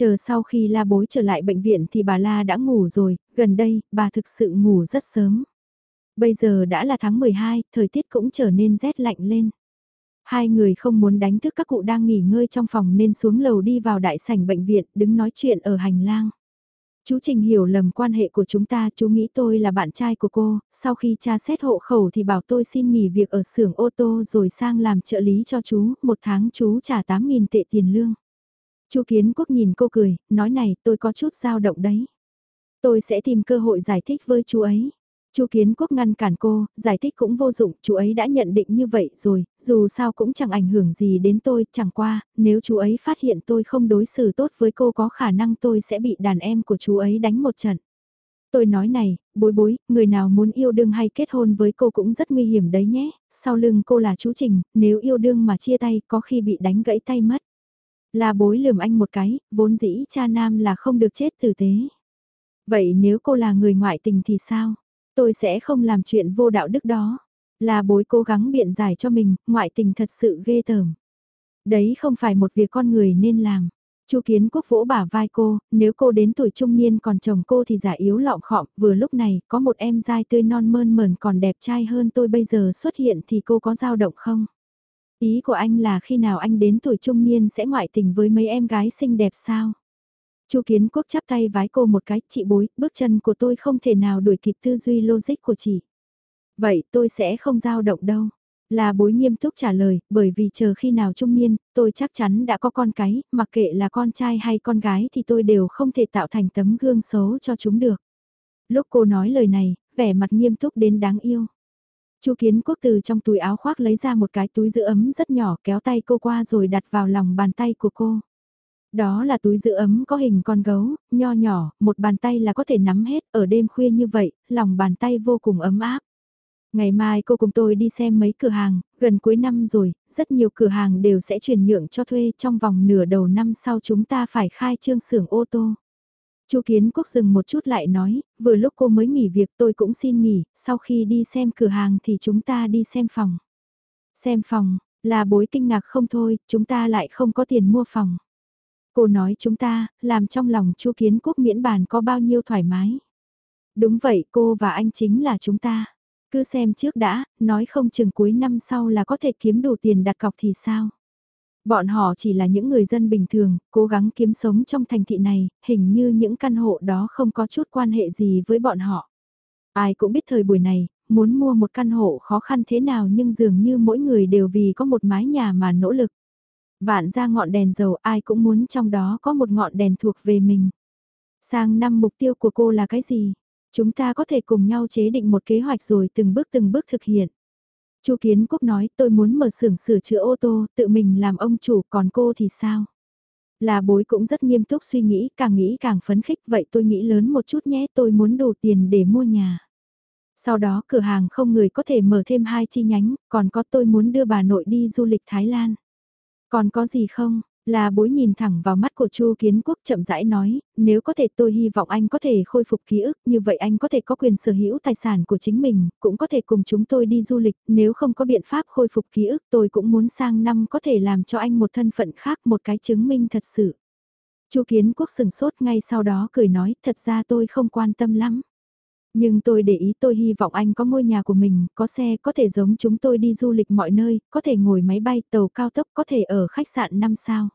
Speaker 1: Chờ sau khi la bối trở lại bệnh viện thì bà la đã ngủ rồi, gần đây bà thực sự ngủ rất sớm. Bây giờ đã là tháng 12, thời tiết cũng trở nên rét lạnh lên. Hai người không muốn đánh thức các cụ đang nghỉ ngơi trong phòng nên xuống lầu đi vào đại sảnh bệnh viện đứng nói chuyện ở hành lang. Chú Trình hiểu lầm quan hệ của chúng ta, chú nghĩ tôi là bạn trai của cô, sau khi cha xét hộ khẩu thì bảo tôi xin nghỉ việc ở xưởng ô tô rồi sang làm trợ lý cho chú, một tháng chú trả 8.000 tệ tiền lương. Chu Kiến Quốc nhìn cô cười, nói này tôi có chút dao động đấy. Tôi sẽ tìm cơ hội giải thích với chú ấy. Chu Kiến Quốc ngăn cản cô, giải thích cũng vô dụng, chú ấy đã nhận định như vậy rồi, dù sao cũng chẳng ảnh hưởng gì đến tôi, chẳng qua, nếu chú ấy phát hiện tôi không đối xử tốt với cô có khả năng tôi sẽ bị đàn em của chú ấy đánh một trận. Tôi nói này, bối bối, người nào muốn yêu đương hay kết hôn với cô cũng rất nguy hiểm đấy nhé, sau lưng cô là chú Trình, nếu yêu đương mà chia tay có khi bị đánh gãy tay mất. Là bối lườm anh một cái, vốn dĩ cha nam là không được chết tử tế. Vậy nếu cô là người ngoại tình thì sao? Tôi sẽ không làm chuyện vô đạo đức đó. Là bối cố gắng biện giải cho mình, ngoại tình thật sự ghê tởm. Đấy không phải một việc con người nên làm. Chu Kiến Quốc vỗ bả vai cô, nếu cô đến tuổi trung niên còn chồng cô thì giả yếu lọng khọm, vừa lúc này có một em dai tươi non mơn mờn còn đẹp trai hơn tôi bây giờ xuất hiện thì cô có dao động không? Ý của anh là khi nào anh đến tuổi trung niên sẽ ngoại tình với mấy em gái xinh đẹp sao? Chu Kiến Quốc chắp tay vái cô một cái, chị bối, bước chân của tôi không thể nào đuổi kịp tư duy logic của chị. Vậy tôi sẽ không dao động đâu. Là bối nghiêm túc trả lời, bởi vì chờ khi nào trung niên, tôi chắc chắn đã có con cái, mặc kệ là con trai hay con gái thì tôi đều không thể tạo thành tấm gương xấu cho chúng được. Lúc cô nói lời này, vẻ mặt nghiêm túc đến đáng yêu. Chu Kiến Quốc từ trong túi áo khoác lấy ra một cái túi giữ ấm rất nhỏ kéo tay cô qua rồi đặt vào lòng bàn tay của cô. Đó là túi giữ ấm có hình con gấu, nho nhỏ, một bàn tay là có thể nắm hết, ở đêm khuya như vậy, lòng bàn tay vô cùng ấm áp. Ngày mai cô cùng tôi đi xem mấy cửa hàng, gần cuối năm rồi, rất nhiều cửa hàng đều sẽ chuyển nhượng cho thuê trong vòng nửa đầu năm sau chúng ta phải khai trương xưởng ô tô. Chu Kiến Quốc dừng một chút lại nói, vừa lúc cô mới nghỉ việc tôi cũng xin nghỉ, sau khi đi xem cửa hàng thì chúng ta đi xem phòng. Xem phòng, là bối kinh ngạc không thôi, chúng ta lại không có tiền mua phòng. Cô nói chúng ta, làm trong lòng Chu Kiến Quốc miễn bàn có bao nhiêu thoải mái. Đúng vậy cô và anh chính là chúng ta. Cứ xem trước đã, nói không chừng cuối năm sau là có thể kiếm đủ tiền đặt cọc thì sao. Bọn họ chỉ là những người dân bình thường, cố gắng kiếm sống trong thành thị này, hình như những căn hộ đó không có chút quan hệ gì với bọn họ. Ai cũng biết thời buổi này, muốn mua một căn hộ khó khăn thế nào nhưng dường như mỗi người đều vì có một mái nhà mà nỗ lực. Vạn ra ngọn đèn dầu ai cũng muốn trong đó có một ngọn đèn thuộc về mình. Sang năm mục tiêu của cô là cái gì? Chúng ta có thể cùng nhau chế định một kế hoạch rồi từng bước từng bước thực hiện. Chu Kiến Quốc nói tôi muốn mở xưởng sửa chữa ô tô, tự mình làm ông chủ còn cô thì sao? Là bối cũng rất nghiêm túc suy nghĩ, càng nghĩ càng phấn khích, vậy tôi nghĩ lớn một chút nhé, tôi muốn đủ tiền để mua nhà. Sau đó cửa hàng không người có thể mở thêm hai chi nhánh, còn có tôi muốn đưa bà nội đi du lịch Thái Lan. Còn có gì không? Là bối nhìn thẳng vào mắt của Chu Kiến Quốc chậm rãi nói, nếu có thể tôi hy vọng anh có thể khôi phục ký ức, như vậy anh có thể có quyền sở hữu tài sản của chính mình, cũng có thể cùng chúng tôi đi du lịch, nếu không có biện pháp khôi phục ký ức tôi cũng muốn sang năm có thể làm cho anh một thân phận khác một cái chứng minh thật sự. Chu Kiến Quốc sừng sốt ngay sau đó cười nói, thật ra tôi không quan tâm lắm. Nhưng tôi để ý tôi hy vọng anh có ngôi nhà của mình, có xe, có thể giống chúng tôi đi du lịch mọi nơi, có thể ngồi máy bay, tàu cao tốc, có thể ở khách sạn 5 sao.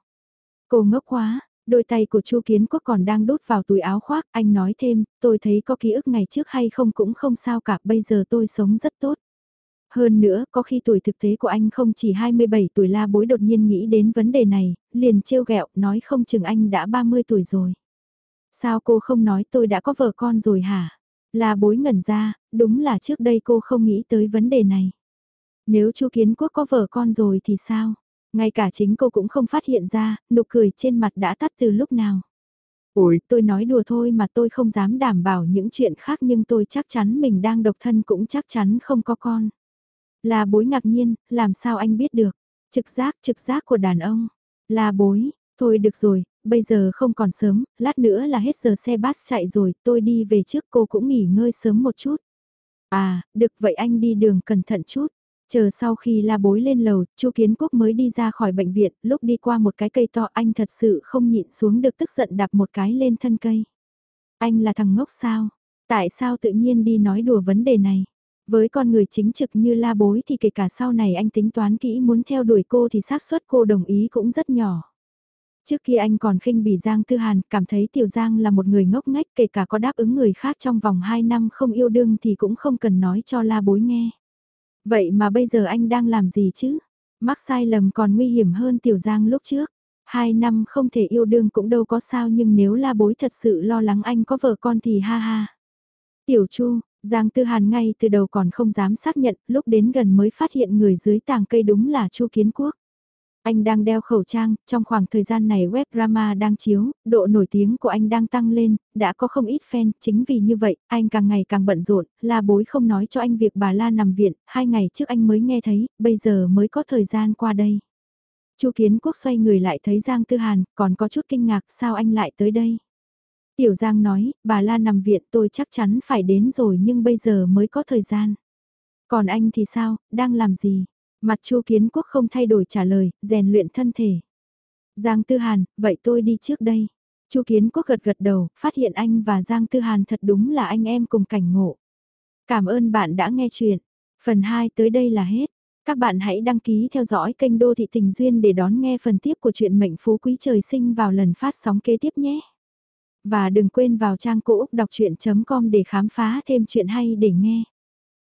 Speaker 1: Cô ngốc quá, đôi tay của Chu Kiến Quốc còn đang đút vào túi áo khoác, anh nói thêm, tôi thấy có ký ức ngày trước hay không cũng không sao cả, bây giờ tôi sống rất tốt. Hơn nữa, có khi tuổi thực tế của anh không chỉ 27 tuổi la bối đột nhiên nghĩ đến vấn đề này, liền trêu ghẹo nói không chừng anh đã 30 tuổi rồi. Sao cô không nói tôi đã có vợ con rồi hả? La bối ngẩn ra, đúng là trước đây cô không nghĩ tới vấn đề này. Nếu Chu Kiến Quốc có vợ con rồi thì sao? Ngay cả chính cô cũng không phát hiện ra, nụ cười trên mặt đã tắt từ lúc nào. Ôi, tôi nói đùa thôi mà tôi không dám đảm bảo những chuyện khác nhưng tôi chắc chắn mình đang độc thân cũng chắc chắn không có con. Là bối ngạc nhiên, làm sao anh biết được? Trực giác, trực giác của đàn ông. Là bối, thôi được rồi, bây giờ không còn sớm, lát nữa là hết giờ xe bus chạy rồi, tôi đi về trước cô cũng nghỉ ngơi sớm một chút. À, được vậy anh đi đường cẩn thận chút. Chờ sau khi la bối lên lầu, Chu Kiến Quốc mới đi ra khỏi bệnh viện, lúc đi qua một cái cây to anh thật sự không nhịn xuống được tức giận đạp một cái lên thân cây. Anh là thằng ngốc sao? Tại sao tự nhiên đi nói đùa vấn đề này? Với con người chính trực như la bối thì kể cả sau này anh tính toán kỹ muốn theo đuổi cô thì xác suất cô đồng ý cũng rất nhỏ. Trước kia anh còn khinh bỉ Giang Tư Hàn, cảm thấy Tiểu Giang là một người ngốc nghếch kể cả có đáp ứng người khác trong vòng 2 năm không yêu đương thì cũng không cần nói cho la bối nghe. Vậy mà bây giờ anh đang làm gì chứ? Mắc sai lầm còn nguy hiểm hơn Tiểu Giang lúc trước. Hai năm không thể yêu đương cũng đâu có sao nhưng nếu la bối thật sự lo lắng anh có vợ con thì ha ha. Tiểu Chu, Giang Tư Hàn ngay từ đầu còn không dám xác nhận, lúc đến gần mới phát hiện người dưới tàng cây đúng là Chu Kiến Quốc. Anh đang đeo khẩu trang, trong khoảng thời gian này web drama đang chiếu, độ nổi tiếng của anh đang tăng lên, đã có không ít fan, chính vì như vậy, anh càng ngày càng bận rộn, la bối không nói cho anh việc bà La nằm viện, hai ngày trước anh mới nghe thấy, bây giờ mới có thời gian qua đây. Chu Kiến Quốc xoay người lại thấy Giang Tư Hàn, còn có chút kinh ngạc, sao anh lại tới đây? Tiểu Giang nói, bà La nằm viện tôi chắc chắn phải đến rồi nhưng bây giờ mới có thời gian. Còn anh thì sao, đang làm gì? Mặt Chu Kiến Quốc không thay đổi trả lời, rèn luyện thân thể. Giang Tư Hàn, vậy tôi đi trước đây. Chu Kiến Quốc gật gật đầu, phát hiện anh và Giang Tư Hàn thật đúng là anh em cùng cảnh ngộ. Cảm ơn bạn đã nghe chuyện. Phần 2 tới đây là hết. Các bạn hãy đăng ký theo dõi kênh Đô Thị Tình Duyên để đón nghe phần tiếp của chuyện Mệnh Phú Quý Trời Sinh vào lần phát sóng kế tiếp nhé. Và đừng quên vào trang cũ đọc chuyện.com để khám phá thêm chuyện hay để nghe.